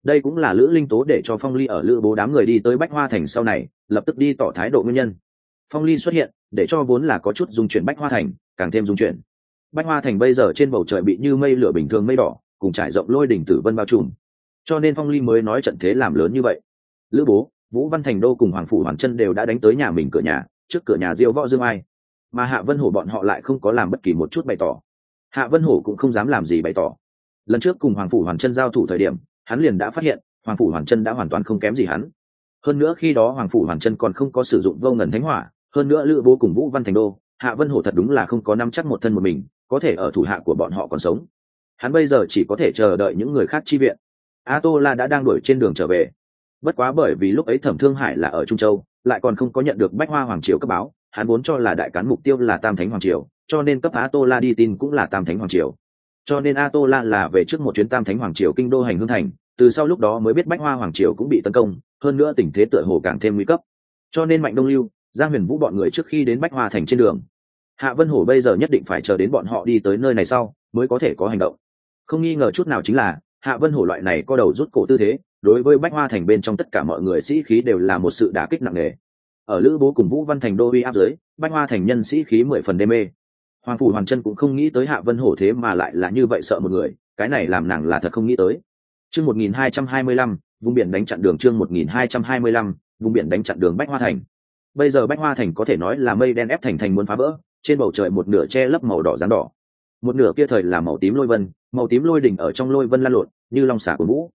A: Đây cũng là lữ linh tố để cho phong ly ở lữ bố đám người đi tới bách hoa thành sau này, lập tức đi tỏ thái độ nguyên nhân phong ly xuất hiện, để cho vốn là có chút dung chuyển bách hoa thành, càng thêm dung chuyển. Bách hoa thành bây giờ trên bầu trời bị như mây lửa bình thường mây đỏ, cùng trải rộng lôi đỉnh tử vân bao trùm. Cho nên phong ly mới nói trận thế làm lớn như vậy. Lữ bố, vũ văn thành đô cùng hoàng phủ hoàng chân đều đã đánh tới nhà mình cửa nhà, trước cửa nhà diêu võ dương ai. Mà hạ vân hổ bọn họ lại không có làm bất kỳ một chút bày tỏ. Hạ vân hổ cũng không dám làm gì bày tỏ. Lần trước cùng hoàng phủ hoàng chân giao thủ thời điểm, hắn liền đã phát hiện, hoàng phủ hoàng chân đã hoàn toàn không kém gì hắn. Hơn nữa khi đó hoàng phủ hoàng chân còn không có sử dụng vô ngần thánh hỏa hơn nữa lữ bố cùng vũ văn thành đô, hạ vân hổ thật đúng là không có nắm chắc một thân một mình, có thể ở thủ hạ của bọn họ còn sống. Hắn bây giờ chỉ có thể chờ đợi những người khác chi viện. A tô la đã đang đuổi trên đường trở về. Bất quá bởi vì lúc ấy thẩm thương hải là ở trung châu, lại còn không có nhận được bách hoa hoàng triều cấp báo, hắn vốn cho là đại cán mục tiêu là tam thánh hoàng triều, cho nên cấp a tô la đi tin cũng là tam thánh hoàng triều. Cho nên a tô la là về trước một chuyến tam thánh hoàng triều kinh đô hành hương thành, từ sau lúc đó mới biết bách hoa hoàng triều cũng bị tấn công, hơn nữa tình thế tựa hồ càng thêm nguy cấp. Cho nên mạnh đông lưu giang huyền vũ bọn người trước khi đến bách hoa thành trên đường. Hạ vân hổ bây giờ nhất định phải chờ đến bọn họ đi tới nơi này sau, mới có thể có hành động. Không nghi ngờ chút nào chính là, hạ vân hổ loại này có đầu rút cổ tư thế, đối với bách hoa thành bên trong tất cả mọi người sĩ khí đều là một sự đả kích nặng nề. Ở lữ bố cùng vũ văn thành đô uy áp dưới, bách hoa thành nhân sĩ khí mười phần đê mê. Hoàng phủ hoàng chân cũng không nghĩ tới hạ vân hổ thế mà lại là như vậy sợ một người, cái này làm nàng là thật không nghĩ tới. Chương một nghìn hai trăm hai mươi lăm, vùng biển đánh chặn đường chương một nghìn hai trăm hai mươi lăm, vùng biển đánh chặn đường bách hoa thành bây giờ bách hoa thành có thể nói là mây đen ép thành thành muốn phá vỡ, trên bầu trời một nửa che lấp màu đỏ rán đỏ. Một nửa kia thời là màu tím lôi vân, màu tím lôi đỉnh ở trong lôi vân lan lộn, như long xả của vũ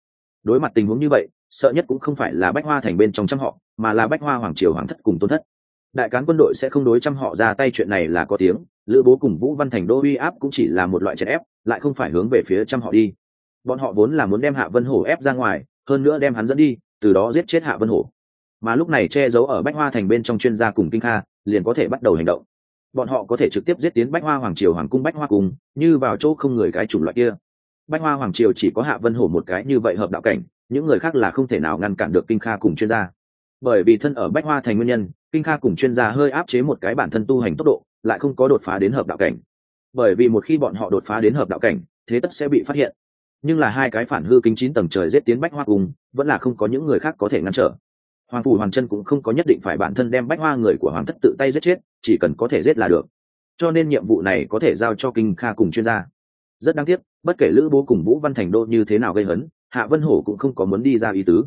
A: đối mặt tình huống như vậy, sợ nhất cũng không phải là bách hoa thành bên trong trăm họ, mà là bách hoa hoàng triều hoàng thất cùng tôn thất. Đại cán quân đội sẽ không đối trăm họ ra tay chuyện này là có tiếng, lữ bố cùng vũ văn thành đô uy áp cũng chỉ là một loại chèn ép, lại không phải hướng về phía trăm họ đi. Bọn họ vốn là muốn đem hạ vân hổ ép ra ngoài, hơn nữa đem hắn dẫn đi, từ đó giết chết hạ vân hổ mà lúc này che giấu ở bách hoa thành bên trong chuyên gia cùng kinh kha, liền có thể bắt đầu hành động. Bọn họ có thể trực tiếp giết tiến bách hoa hoàng triều, hoàng cung bách hoa cung, như vào chỗ không người cái chủng loại kia. Bách hoa hoàng triều chỉ có hạ vân hổ một cái như vậy hợp đạo cảnh, những người khác là không thể nào ngăn cản được kinh kha cùng chuyên gia. Bởi vì thân ở bách hoa thành nguyên nhân, kinh kha cùng chuyên gia hơi áp chế một cái bản thân tu hành tốc độ, lại không có đột phá đến hợp đạo cảnh. Bởi vì một khi bọn họ đột phá đến hợp đạo cảnh, thế tất sẽ bị phát hiện. Nhưng là hai cái phản hư kính chín tầng trời giết tiến bách hoa cùng vẫn là không có những người khác có thể ngăn trở hoàng phủ hoàng chân cũng không có nhất định phải bản thân đem bách hoa người của hoàng thất tự tay giết chết, chỉ cần có thể giết là được. Cho nên nhiệm vụ này có thể giao cho kinh kha cùng chuyên gia. Rất đáng tiếc, bất kể lữ bố cùng vũ văn thành đô như thế nào gây hấn, hạ vân hổ cũng không có muốn đi ra ý tứ.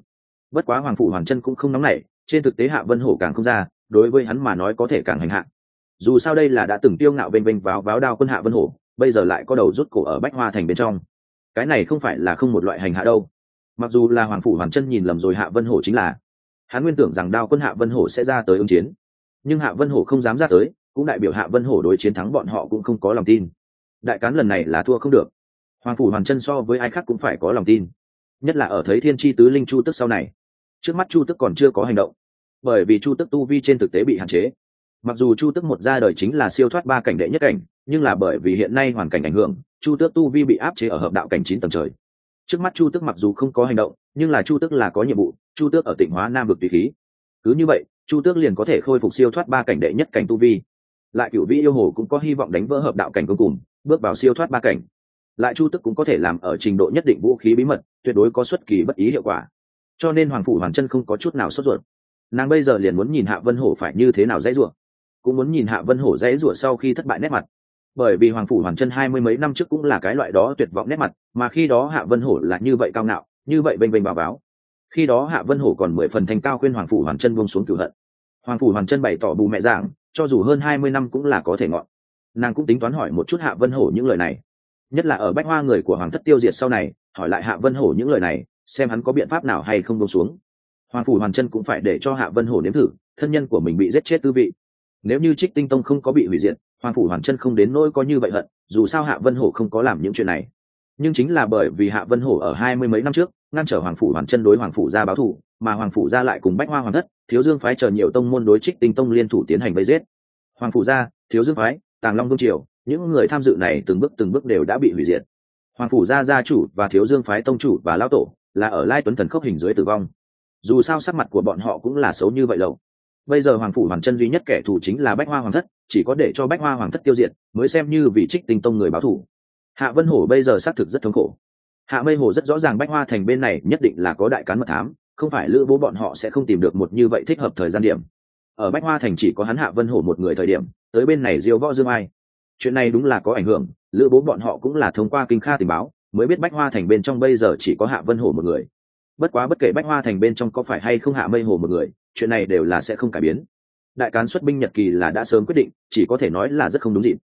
A: Bất quá hoàng phủ hoàng chân cũng không nóng nảy, trên thực tế hạ vân hổ càng không ra, đối với hắn mà nói có thể càng hành hạ. Dù sao đây là đã từng tiêu ngạo bênh bênh váo váo đao quân hạ vân hổ, bây giờ lại có đầu rút cổ ở bách hoa thành bên trong. Cái này không phải là không một loại hành hạ đâu. Mặc dù là hoàng phủ hoàng chân nhìn lầm rồi hạ vân hổ chính là hắn nguyên tưởng rằng đao quân hạ vân hổ sẽ ra tới ứng chiến. Nhưng hạ vân hổ không dám ra tới, cũng đại biểu hạ vân hổ đối chiến thắng bọn họ cũng không có lòng tin. Đại cán lần này là thua không được. Hoàng phủ hoàng chân so với ai khác cũng phải có lòng tin. Nhất là ở thấy thiên tri tứ linh chu tức sau này. Trước mắt chu tức còn chưa có hành động. Bởi vì chu tức tu vi trên thực tế bị hạn chế. Mặc dù chu tức một ra đời chính là siêu thoát ba cảnh đệ nhất cảnh, nhưng là bởi vì hiện nay hoàn cảnh ảnh hưởng, chu tước tu vi bị áp chế ở hợp đạo cảnh chín tầng trời. Trước mắt chu tước mặc dù không có hành động nhưng là chu tước là có nhiệm vụ, chu tước ở tỉnh hóa nam vực tùy khí. Cứ như vậy, chu tước liền có thể khôi phục siêu thoát ba cảnh đệ nhất cảnh tu vi. Lại cựu vĩ yêu hồ cũng có hy vọng đánh vỡ hợp đạo cảnh cuối cùng, bước vào siêu thoát ba cảnh. Lại chu tức cũng có thể làm ở trình độ nhất định vũ khí bí mật, tuyệt đối có xuất kỳ bất ý hiệu quả. Cho nên hoàng phủ hoàng chân không có chút nào sốt ruột. Nàng bây giờ liền muốn nhìn hạ vân hổ phải như thế nào dãy rủa, cũng muốn nhìn hạ vân hổ dãy rủa sau khi thất bại nét mặt. Bởi vì hoàng phủ hoàng chân hai mươi mấy năm trước cũng là cái loại đó tuyệt vọng nét mặt, mà khi đó hạ vân hổ là như vậy cao ngạo như vậy bênh bênh báo báo. Khi đó hạ vân hổ còn mười phần thành cao khuyên hoàng phủ hoàng chân buông xuống cửu hận. Hoàng phủ hoàng chân bày tỏ bù mẹ giảng, cho dù hơn hai mươi năm cũng là có thể ngọn. Nàng cũng tính toán hỏi một chút hạ vân hổ những lời này. Nhất là ở bách hoa người của hoàng thất tiêu diệt sau này, hỏi lại hạ vân hổ những lời này, xem hắn có biện pháp nào hay không buông xuống. Hoàng phủ hoàng chân cũng phải để cho hạ vân hổ nếm thử, thân nhân của mình bị giết chết tư vị. Nếu như trích tinh tông không có bị hủy diệt, hoàng phủ hoàng chân không đến nỗi có như vậy hận, dù sao hạ vân hổ không có làm những chuyện này. Nhưng chính là bởi vì hạ vân hổ ở hai mươi mấy năm trước ngăn trở hoàng phủ hoàn chân đối hoàng phủ gia báo thù, mà hoàng phủ gia lại cùng bách hoa hoàng thất, thiếu dương phái chờ nhiều tông môn đối trích tinh tông liên thủ tiến hành vây giết. Hoàng phủ gia thiếu dương phái, tàng long vương triều, những người tham dự này từng bước từng bước đều đã bị hủy diệt. Hoàng phủ gia gia chủ và thiếu dương phái tông chủ và lão tổ là ở lai tuấn thần khốc hình dưới tử vong. Dù sao sắc mặt của bọn họ cũng là xấu như vậy lâu bây giờ hoàng phủ hoàng chân duy nhất kẻ thù chính là bách hoa hoàng thất, chỉ có để cho bách hoa hoàng thất tiêu diệt, mới xem như vị trích tinh tông người báo thù. Hạ vân hổ bây giờ xác thực rất thống khổ hạ mây hồ rất rõ ràng bách hoa thành bên này nhất định là có đại cán mật thám, không phải lữ bố bọn họ sẽ không tìm được một như vậy thích hợp thời gian điểm. Ở bách hoa thành chỉ có hắn hạ vân hổ một người thời điểm, tới bên này diêu võ dương ai. Chuyện này đúng là có ảnh hưởng, lữ bố bọn họ cũng là thông qua kinh kha tình báo, mới biết bách hoa thành bên trong bây giờ chỉ có hạ vân hổ một người. Bất quá bất kể bách hoa thành bên trong có phải hay không hạ mây hồ một người, chuyện này đều là sẽ không cải biến. Đại cán xuất binh nhật kỳ là đã sớm quyết định, chỉ có thể nói là rất không đúng dịp.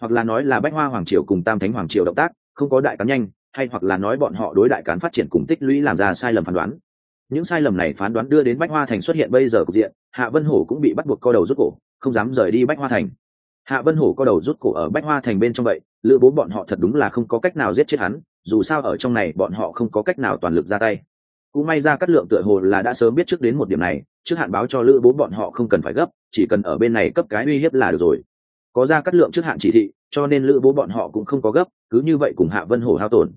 A: Hoặc là nói là bách hoa hoàng triều cùng tam thánh hoàng triều động tác, không có đại cán nhanh hay hoặc là nói bọn họ đối đại cán phát triển cùng tích lũy làm ra sai lầm phán đoán. Những sai lầm này phán đoán đưa đến bách hoa thành xuất hiện bây giờ cục diện, hạ vân hổ cũng bị bắt buộc co đầu rút cổ, không dám rời đi bách hoa thành. Hạ vân hổ co đầu rút cổ ở bách hoa thành bên trong vậy, lữ bố bọn họ thật đúng là không có cách nào giết chết hắn, dù sao ở trong này bọn họ không có cách nào toàn lực ra tay. Cũng may ra cắt lượng tựa hồ là đã sớm biết trước đến một điểm này, trước hạn báo cho lữ bố bọn họ không cần phải gấp, chỉ cần ở bên này cấp cái uy hiếp là được rồi. Có ra cắt lượng trước hạn chỉ thị, cho nên lữ bố bọn họ cũng không có gấp, cứ như vậy cùng hạ vân hổ hao tổn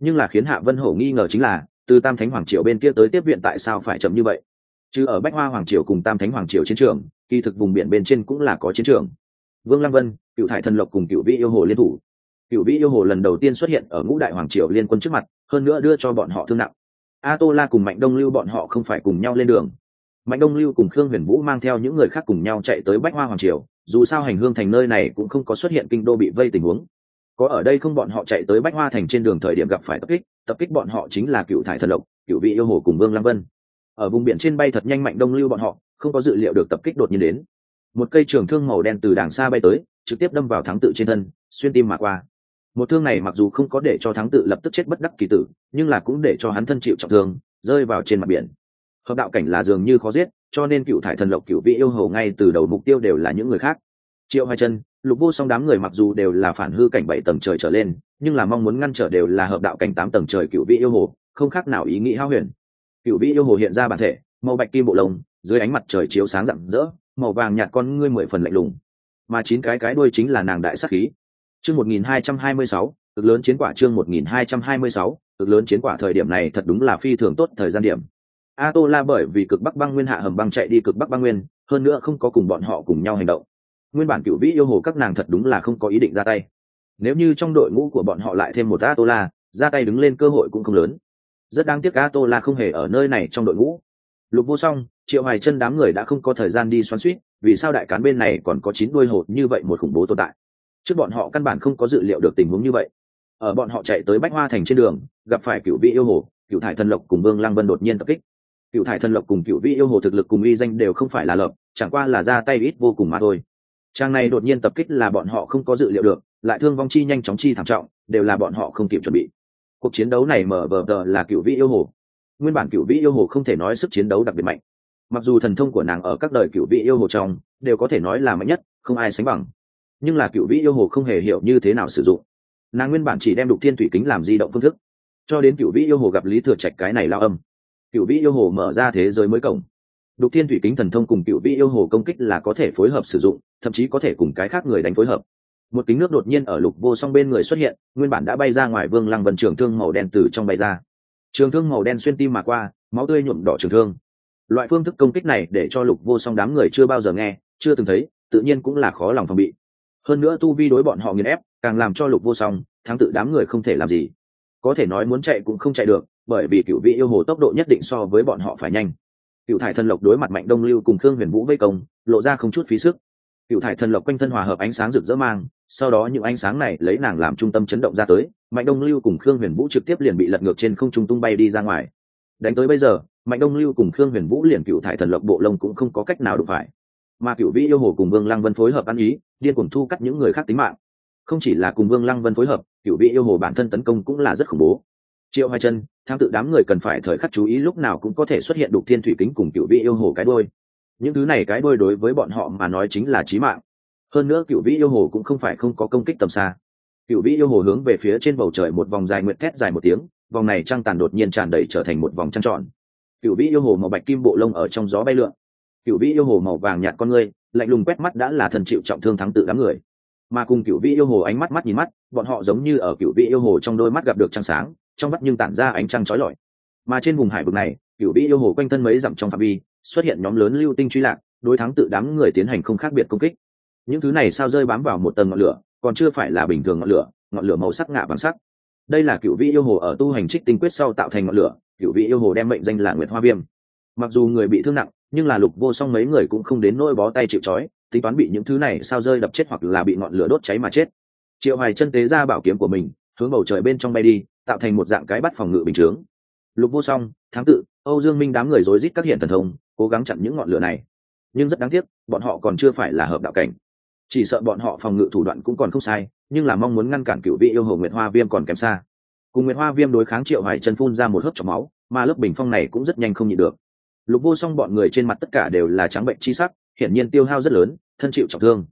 A: nhưng là khiến hạ vân hổ nghi ngờ chính là, từ tam thánh hoàng triều bên kia tới tiếp viện tại sao phải chậm như vậy? Chứ ở bách hoa hoàng triều cùng tam thánh hoàng triều chiến trường, kỳ thực vùng biển bên trên cũng là có chiến trường. Vương lăng vân, cựu thải thần lộc cùng cựu vị yêu hồ liên thủ. Cựu vị yêu hồ lần đầu tiên xuất hiện ở ngũ đại hoàng triều liên quân trước mặt, hơn nữa đưa cho bọn họ thương nặng. A tô la cùng mạnh đông lưu bọn họ không phải cùng nhau lên đường. Mạnh đông lưu cùng khương huyền vũ mang theo những người khác cùng nhau chạy tới bách hoa hoàng triều, dù sao hành hương thành nơi này cũng không có xuất hiện kinh đô bị vây tình huống có ở đây không bọn họ chạy tới bách hoa thành trên đường thời điểm gặp phải tập kích tập kích bọn họ chính là cựu thải thần lộc, cựu vị yêu hồ cùng vương lam vân. Ở vùng biển trên bay thật nhanh mạnh đông lưu bọn họ, không có dự liệu được tập kích đột nhiên đến. Một cây trường thương màu đen từ đàng xa bay tới, trực tiếp đâm vào thắng tự trên thân, xuyên tim mà qua. Một thương này mặc dù không có để cho thắng tự lập tức chết bất đắc kỳ tử, nhưng là cũng để cho hắn thân chịu trọng thương, rơi vào trên mặt biển. Hợp đạo cảnh là dường như khó giết, cho nên cựu thải thần lộc, cựu vị yêu hầu ngay từ đầu mục tiêu đều là những người khác. Triệu hai chân lục vô song đám người mặc dù đều là phản hư cảnh bảy tầng trời trở lên, nhưng là mong muốn ngăn trở đều là hợp đạo cảnh tám tầng trời cựu vị yêu hồ, không khác nào ý nghĩ hao huyền. Cựu vị yêu hồ hiện ra bản thể, màu bạch kim bộ lông, dưới ánh mặt trời chiếu sáng rạng rỡ, màu vàng nhạt con ngươi mười phần lạnh lùng. Mà chín cái cái đuôi chính là nàng đại sắc khí. Chương một nghìn hai trăm hai mươi sáu, cực lớn chiến quả chương một nghìn hai trăm hai mươi sáu, cực lớn chiến quả thời điểm này thật đúng là phi thường tốt thời gian điểm. A tô la bởi vì cực bắc băng nguyên hạ hầm băng chạy đi cực bắc băng nguyên, hơn nữa không có cùng bọn họ cùng nhau hành động nguyên bản cựu vĩ yêu hồ các nàng thật đúng là không có ý định ra tay. Nếu như trong đội ngũ của bọn họ lại thêm một a tô la ra tay đứng lên cơ hội cũng không lớn. Rất đáng tiếc a tô la không hề ở nơi này trong đội ngũ. Lục vô song, triệu hoài chân đám người đã không có thời gian đi xoắn suýt, vì sao đại cán bên này còn có chín đuôi hột như vậy một khủng bố tồn tại? Trước bọn họ căn bản không có dự liệu được tình huống như vậy. Ở bọn họ chạy tới bách hoa thành trên đường, gặp phải cựu vị yêu hồ, cựu thải thần lộc cùng vương lăng vân đột nhiên tập kích. Cựu thải thần lộc cùng cựu vị yêu hồ thực lực cùng uy danh đều không phải là lộc chẳng qua là ra tay ít vô cùng mà thôi trang này đột nhiên tập kích là bọn họ không có dự liệu được, lại thương vong chi nhanh chóng chi thảm trọng, đều là bọn họ không kịp chuẩn bị. Cuộc chiến đấu này mở vờ tờ là cựu vĩ yêu hồ. Nguyên bản cựu vĩ yêu hồ không thể nói sức chiến đấu đặc biệt mạnh. Mặc dù thần thông của nàng ở các đời cựu vĩ yêu hồ trong, đều có thể nói là mạnh nhất, không ai sánh bằng. Nhưng là cựu vĩ yêu hồ không hề hiểu như thế nào sử dụng. Nàng nguyên bản chỉ đem đục thiên thủy kính làm di động phương thức. Cho đến cựu vĩ yêu hồ gặp lý thừa trạch cái này lao âm. Cựu vĩ yêu hồ mở ra thế giới mới cổng đục thiên thủy kính thần thông cùng cựu vị yêu hồ công kích là có thể phối hợp sử dụng, thậm chí có thể cùng cái khác người đánh phối hợp. Một kính nước đột nhiên ở lục vô song bên người xuất hiện, nguyên bản đã bay ra ngoài vương lăng vần trường thương màu đen từ trong bay ra. Trường thương màu đen xuyên tim mà qua, máu tươi nhuộm đỏ trường thương. Loại phương thức công kích này để cho lục vô song đám người chưa bao giờ nghe, chưa từng thấy, tự nhiên cũng là khó lòng phòng bị. Hơn nữa tu vi đối bọn họ nghiền ép, càng làm cho lục vô song, thắng tự đám người không thể làm gì. Có thể nói muốn chạy cũng không chạy được, bởi vì cựu vị yêu hồ tốc độ nhất định so với bọn họ phải nhanh cựu thải thần lộc đối mặt mạnh đông lưu cùng khương huyền vũ vây công, lộ ra không chút phí sức. Cựu thải thần lộc quanh thân hòa hợp ánh sáng rực rỡ mang, sau đó những ánh sáng này lấy nàng làm trung tâm chấn động ra tới, mạnh đông lưu cùng khương huyền vũ trực tiếp liền bị lật ngược trên không trung tung bay đi ra ngoài. Đánh tới bây giờ, mạnh đông lưu cùng khương huyền vũ liền cựu thải thần lộc bộ lông cũng không có cách nào đụng phải. Mà cựu vĩ yêu hồ cùng vương lăng vân phối hợp ăn ý, điên cuồng thu cắt những người khác tính mạng. Không chỉ là cùng vương lăng vân phối hợp cựu vĩ yêu hồ bản thân tấn công cũng là rất khủng bố. Triệu hai chân tham tự đám người cần phải thời khắc chú ý lúc nào cũng có thể xuất hiện đục thiên thủy kính cùng cựu vị yêu hồ cái đôi những thứ này cái đôi đối với bọn họ mà nói chính là trí mạng. Hơn nữa cựu vị yêu hồ cũng không phải không có công kích tầm xa. Cựu vị yêu hồ hướng về phía trên bầu trời một vòng dài nguyện thét dài một tiếng, vòng này trăng tàn đột nhiên tràn đầy trở thành một vòng trăng tròn. Cựu vị yêu hồ màu bạch kim bộ lông ở trong gió bay lượn. Cựu vị yêu hồ màu vàng nhạt con ngươi, lạnh lùng quét mắt đã là thần chịu trọng thương thắng tự đám người. Mà cùng cựu vị yêu hồ ánh mắt mắt nhìn mắt, bọn họ giống như ở cựu vị yêu hồ trong đôi mắt gặp được trăng sáng trong mắt nhưng tản ra ánh trăng chói lọi. Mà trên vùng hải vực này cựu vĩ yêu hồ quanh thân mấy dặm trong phạm vi, xuất hiện nhóm lớn lưu tinh truy lạc, đối thắng tự đám người tiến hành không khác biệt công kích. Những thứ này sao rơi bám vào một tầng ngọn lửa, còn chưa phải là bình thường ngọn lửa ngọn lửa màu sắc ngạ bằng sắc. Đây là cựu vị yêu hồ ở tu hành trích tinh quyết sau tạo thành ngọn lửa cựu vị yêu hồ đem mệnh danh là nguyệt hoa viêm. Mặc dù người bị thương nặng, nhưng là lục vô song mấy người cũng không đến nỗi bó tay chịu trói, tính toán bị những thứ này sao rơi đập chết hoặc là bị ngọn lửa đốt cháy mà chết. Triệu hoài chân tế ra bảo kiếm của mình, hướng bầu trời bên trong bay đi tạo thành một dạng cái bắt phòng ngự bình chướng. Lục vô song thắng tự âu dương minh đám người rối rít các hiện thần thông, cố gắng chặn những ngọn lửa này. Nhưng rất đáng tiếc, bọn họ còn chưa phải là hợp đạo cảnh. Chỉ sợ bọn họ phòng ngự thủ đoạn cũng còn không sai, nhưng là mong muốn ngăn cản cựu vị yêu hồ nguyệt hoa viêm còn kém xa. Cùng nguyệt hoa viêm đối kháng triệu hoài chân phun ra một hớp trong máu, mà lớp bình phong này cũng rất nhanh không nhịn được. Lục vô song bọn người trên mặt tất cả đều là trắng bệnh chi sắc, hiển nhiên tiêu hao rất lớn, thân chịu trọng thương.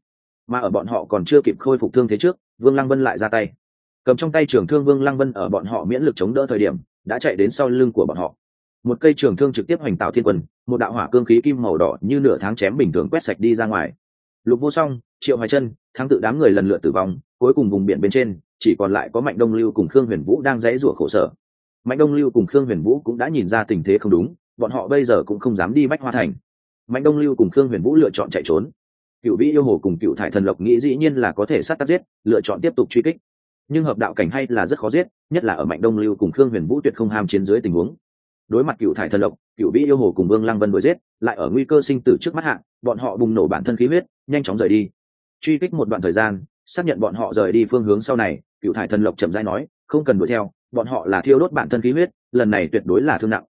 A: Mà ở bọn họ còn chưa kịp khôi phục thương thế trước, vương lăng vân lại ra tay cầm trong tay trường thương vương lăng vân ở bọn họ miễn lực chống đỡ thời điểm, đã chạy đến sau lưng của bọn họ. Một cây trường thương trực tiếp hoành tạo thiên quân, một đạo hỏa cương khí kim màu đỏ như nửa tháng chém bình thường quét sạch đi ra ngoài. Lục vô song, triệu hoài chân thắng tự đám người lần lượt tử vong, cuối cùng vùng biển bên trên, chỉ còn lại có mạnh đông lưu cùng khương huyền vũ đang dãy rủa khổ sở. Mạnh đông lưu cùng khương huyền vũ cũng đã nhìn ra tình thế không đúng, bọn họ bây giờ cũng không dám đi bách hoa thành. Mạnh đông lưu cùng khương huyền vũ lựa chọn chạy trốn. Cựu vĩ yêu hồ cùng cựu thải thần lộc nghĩ dĩ nhiên là có thể sát tắt giết, lựa chọn tiếp tục truy kích nhưng hợp đạo cảnh hay là rất khó giết, nhất là ở mạnh đông lưu cùng khương huyền vũ tuyệt không ham chiến dưới tình huống. Đối mặt cựu thải thần lộc, cựu vĩ yêu hồ cùng vương lăng vân đuổi giết, lại ở nguy cơ sinh tử trước mắt hạng bọn họ bùng nổ bản thân khí huyết, nhanh chóng rời đi. Truy kích một đoạn thời gian, xác nhận bọn họ rời đi phương hướng sau này, cựu thải thần lộc chậm rãi nói, không cần đuổi theo, bọn họ là thiêu đốt bản thân khí huyết, lần này tuyệt đối là thương nặng.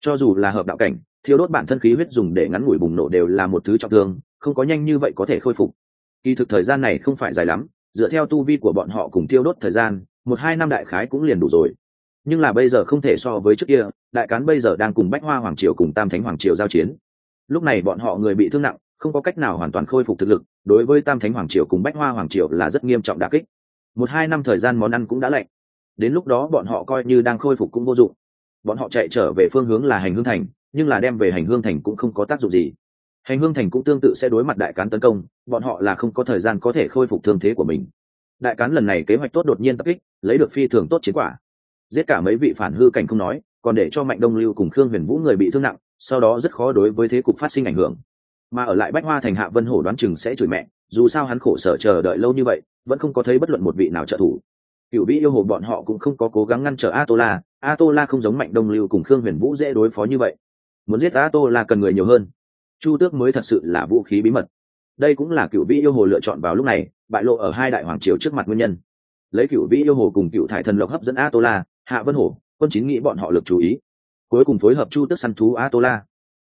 A: Cho dù là hợp đạo cảnh, thiêu đốt bản thân khí huyết dùng để ngắn ngủi bùng nổ đều là một thứ trọng thương, không có nhanh như vậy có thể khôi phục. Kỳ thực thời gian này không phải dài lắm dựa theo tu vi của bọn họ cùng tiêu đốt thời gian, một hai năm đại khái cũng liền đủ rồi. Nhưng là bây giờ không thể so với trước kia, đại cán bây giờ đang cùng bách hoa hoàng triều cùng tam thánh hoàng triều giao chiến. Lúc này bọn họ người bị thương nặng, không có cách nào hoàn toàn khôi phục thực lực, đối với tam thánh hoàng triều cùng bách hoa hoàng triều là rất nghiêm trọng đà kích. Một hai năm thời gian món ăn cũng đã lạnh. Đến lúc đó bọn họ coi như đang khôi phục cũng vô dụng. Bọn họ chạy trở về phương hướng là hành hương thành, nhưng là đem về hành hương thành cũng không có tác dụng gì hành hương thành cũng tương tự sẽ đối mặt đại cán tấn công, bọn họ là không có thời gian có thể khôi phục thương thế của mình. Đại cán lần này kế hoạch tốt đột nhiên tập kích, lấy được phi thường tốt chiến quả. Giết cả mấy vị phản hư cảnh không nói, còn để cho mạnh đông lưu cùng khương huyền vũ người bị thương nặng, sau đó rất khó đối với thế cục phát sinh ảnh hưởng. Mà ở lại bách hoa thành hạ vân hổ đoán chừng sẽ chửi mẹ, dù sao hắn khổ sở chờ đợi lâu như vậy, vẫn không có thấy bất luận một vị nào trợ thủ. Cựu vĩ yêu hồ bọn họ cũng không có cố gắng ngăn trở a tô la a tô la không giống mạnh đông lưu cùng khương huyền vũ dễ đối phó như vậy. Muốn giết a tô la cần người nhiều hơn chu tước mới thật sự là vũ khí bí mật. Đây cũng là cựu vĩ yêu hồ lựa chọn vào lúc này, bại lộ ở hai đại hoàng triều trước mặt nguyên nhân. Lấy cựu vĩ yêu hồ cùng cựu thải thần lộc hấp dẫn a tô la hạ vân hổ, quân chín nghĩ bọn họ lực chú ý. Cuối cùng phối hợp chu tước săn thú a tô la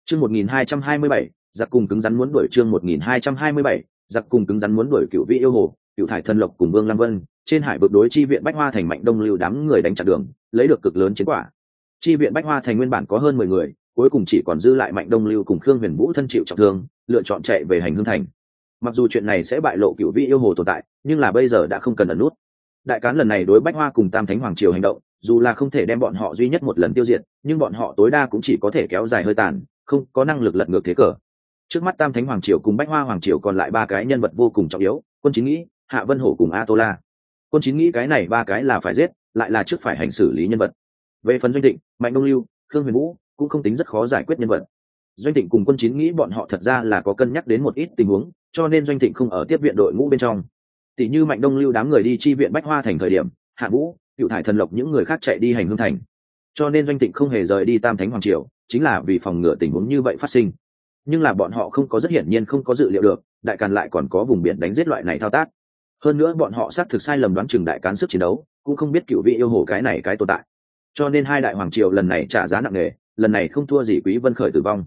A: chương một nghìn hai trăm hai mươi bảy, giặc cùng cứng rắn muốn đuổi chương một nghìn hai trăm hai mươi bảy, giặc cùng cứng rắn muốn đuổi cựu vĩ yêu hồ, cựu thải thần lộc cùng vương lam vân, trên hải vực đối chi viện bách hoa thành mạnh đông lưu đám người đánh chặn đường, lấy được cực lớn chiến quả. Chi viện bách hoa thành nguyên bản có hơn mười người cuối cùng chỉ còn dư lại mạnh đông lưu cùng khương huyền vũ thân chịu trọng thương, lựa chọn chạy về hành hương thành. Mặc dù chuyện này sẽ bại lộ cựu vị yêu hồ tồn tại, nhưng là bây giờ đã không cần ẩn nút. Đại cán lần này đối bách hoa cùng tam thánh hoàng triều hành động, dù là không thể đem bọn họ duy nhất một lần tiêu diệt, nhưng bọn họ tối đa cũng chỉ có thể kéo dài hơi tàn, không có năng lực lật ngược thế cờ. Trước mắt tam thánh hoàng triều cùng bách hoa hoàng triều còn lại ba cái nhân vật vô cùng trọng yếu, quân chính nghĩ, hạ vân hổ cùng a tô la quân chính nghĩ cái này ba cái là phải giết, lại là trước phải hành xử lý nhân vật. Về phần doanh định mạnh đông lưu, khương huyền vũ cũng không tính rất khó giải quyết nhân vật. Doanh thịnh cùng quân chín nghĩ bọn họ thật ra là có cân nhắc đến một ít tình huống, cho nên doanh thịnh không ở tiếp viện đội ngũ bên trong. Tỷ như mạnh đông lưu đám người đi chi viện bách hoa thành thời điểm, hạ vũ, cựu thải thần lộc những người khác chạy đi hành hương thành. Cho nên doanh thịnh không hề rời đi tam thánh hoàng triều, chính là vì phòng ngừa tình huống như vậy phát sinh. Nhưng là bọn họ không có rất hiển nhiên không có dự liệu được, đại càn lại còn có vùng biển đánh giết loại này thao tác. Hơn nữa bọn họ xác thực sai lầm đoán chừng đại cán sức chiến đấu, cũng không biết cựu vị yêu hồ cái này cái tồn tại. Cho nên hai đại hoàng triều lần này trả giá nặng nề lần này không thua gì quý vân khởi tử vong.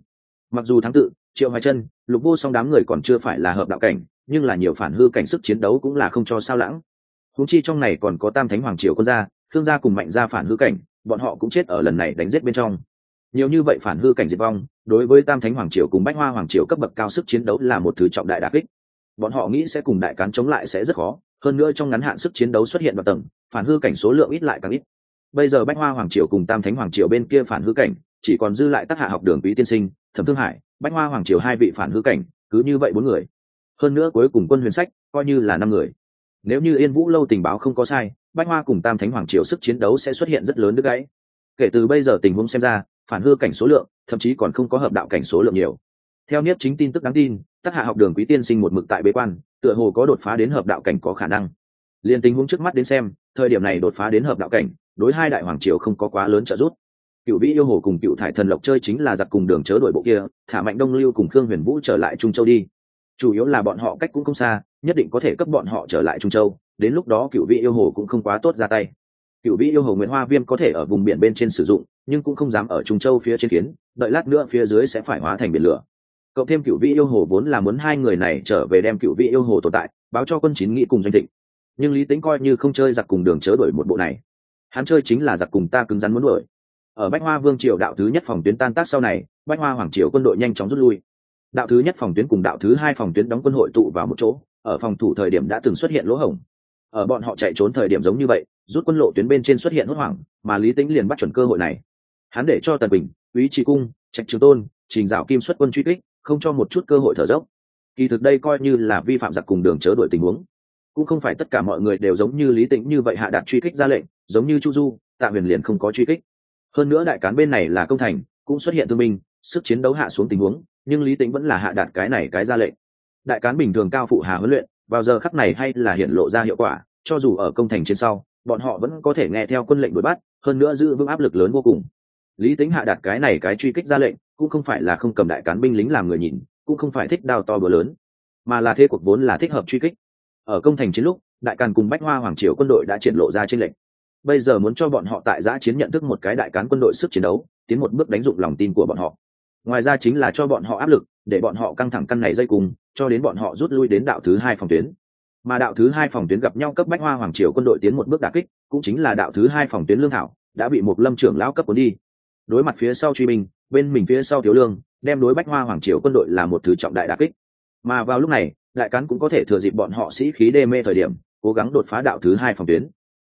A: Mặc dù thắng tự, triệu hoài chân lục vô song đám người còn chưa phải là hợp đạo cảnh, nhưng là nhiều phản hư cảnh sức chiến đấu cũng là không cho sao lãng. Húng chi trong này còn có tam thánh hoàng triều quân gia thương gia cùng mạnh gia phản hư cảnh, bọn họ cũng chết ở lần này đánh giết bên trong. Nhiều như vậy phản hư cảnh diệt vong, đối với tam thánh hoàng triều cùng bách hoa hoàng triều cấp bậc cao sức chiến đấu là một thứ trọng đại đà kích. Bọn họ nghĩ sẽ cùng đại cán chống lại sẽ rất khó, hơn nữa trong ngắn hạn sức chiến đấu xuất hiện vào tầng, phản hư cảnh số lượng ít lại càng ít. Bây giờ bách hoa hoàng triều cùng tam thánh hoàng triều bên kia phản hư cảnh chỉ còn dư lại tác hạ học đường quý tiên sinh, thẩm thương hải, bách hoa hoàng triều hai vị phản hư cảnh, cứ như vậy bốn người. Hơn nữa cuối cùng quân huyền sách coi như là năm người. Nếu như yên vũ lâu tình báo không có sai, bách hoa cùng tam thánh hoàng triều sức chiến đấu sẽ xuất hiện rất lớn đứt gãy. Kể từ bây giờ tình huống xem ra, phản hư cảnh số lượng, thậm chí còn không có hợp đạo cảnh số lượng nhiều. Theo niết chính tin tức đáng tin, tác hạ học đường quý tiên sinh một mực tại bế quan, tựa hồ có đột phá đến hợp đạo cảnh có khả năng. Liên tình huống trước mắt đến xem, thời điểm này đột phá đến hợp đạo cảnh, đối hai đại hoàng triều không có quá lớn trợ giúp cựu vĩ yêu hồ cùng cựu thải thần lộc chơi chính là giặc cùng đường chớ đổi bộ kia, thả mạnh đông lưu cùng khương huyền vũ trở lại trung châu đi. Chủ yếu là bọn họ cách cũng không xa, nhất định có thể cấp bọn họ trở lại trung châu, đến lúc đó cựu vĩ yêu hồ cũng không quá tốt ra tay. Cựu vĩ yêu hồ nguyễn hoa viêm có thể ở vùng biển bên trên sử dụng, nhưng cũng không dám ở trung châu phía trên kiến, đợi lát nữa phía dưới sẽ phải hóa thành biển lửa. Cộng thêm cựu vĩ yêu hồ vốn là muốn hai người này trở về đem cựu vĩ yêu hồ tồn tại, báo cho quân chín nghĩ cùng doanh thịnh. Nhưng lý tính coi như không chơi giặc cùng đường chớ đổi một bộ này. Hắn chơi chính là giặc cùng ta cứng rắn muốn đuổi ở bách hoa vương triều đạo thứ nhất phòng tuyến tan tác sau này, bách hoa hoàng triều quân đội nhanh chóng rút lui. Đạo thứ nhất phòng tuyến cùng đạo thứ hai phòng tuyến đóng quân hội tụ vào một chỗ, ở phòng thủ thời điểm đã từng xuất hiện lỗ hổng. Ở bọn họ chạy trốn thời điểm giống như vậy, rút quân lộ tuyến bên trên xuất hiện hốt hoảng, mà lý tính liền bắt chuẩn cơ hội này. Hắn để cho tần bình quý trí cung, trạch trường tôn, trình dạo kim xuất quân truy kích, không cho một chút cơ hội thở dốc. Kỳ thực đây coi như là vi phạm giặc cùng đường chớ đổi tình huống. Cũng không phải tất cả mọi người đều giống như lý tĩnh như vậy hạ đạt truy kích ra lệnh, giống như chu du, tạ huyền liền không có truy kích hơn nữa đại cán bên này là công thành, cũng xuất hiện thương binh, sức chiến đấu hạ xuống tình huống, nhưng lý tính vẫn là hạ đạt cái này cái ra lệnh. Đại cán bình thường cao phụ hà huấn luyện, vào giờ khắc này hay là hiện lộ ra hiệu quả, cho dù ở công thành trên sau, bọn họ vẫn có thể nghe theo quân lệnh đuổi bắt, hơn nữa giữ vững áp lực lớn vô cùng. Lý tính hạ đặt cái này cái truy kích ra lệnh, cũng không phải là không cầm đại cán binh lính làm người nhìn, cũng không phải thích đào to bữa lớn, mà là thế cuộc vốn là thích hợp truy kích. Ở công thành chiến lúc, đại càn cùng bách hoa hoàng triều quân đội đã triển lộ ra trên lệnh bây giờ muốn cho bọn họ tại giã chiến nhận thức một cái đại cán quân đội sức chiến đấu, tiến một bước đánh dụng lòng tin của bọn họ. Ngoài ra chính là cho bọn họ áp lực, để bọn họ căng thẳng căn này dây cùng, cho đến bọn họ rút lui đến đạo thứ hai phòng tuyến. Mà đạo thứ hai phòng tuyến gặp nhau cấp bách hoa hoàng triều quân đội tiến một bước đà kích, cũng chính là đạo thứ hai phòng tuyến lương thảo, đã bị một lâm trưởng lão cấp cuốn đi. Đối mặt phía sau truy binh, bên mình phía sau thiếu lương, đem đối bách hoa hoàng triều quân đội là một thứ trọng đại đà kích. Mà vào lúc này, đại cán cũng có thể thừa dịp bọn họ sĩ khí đê mê thời điểm, cố gắng đột phá đạo thứ hai phòng tuyến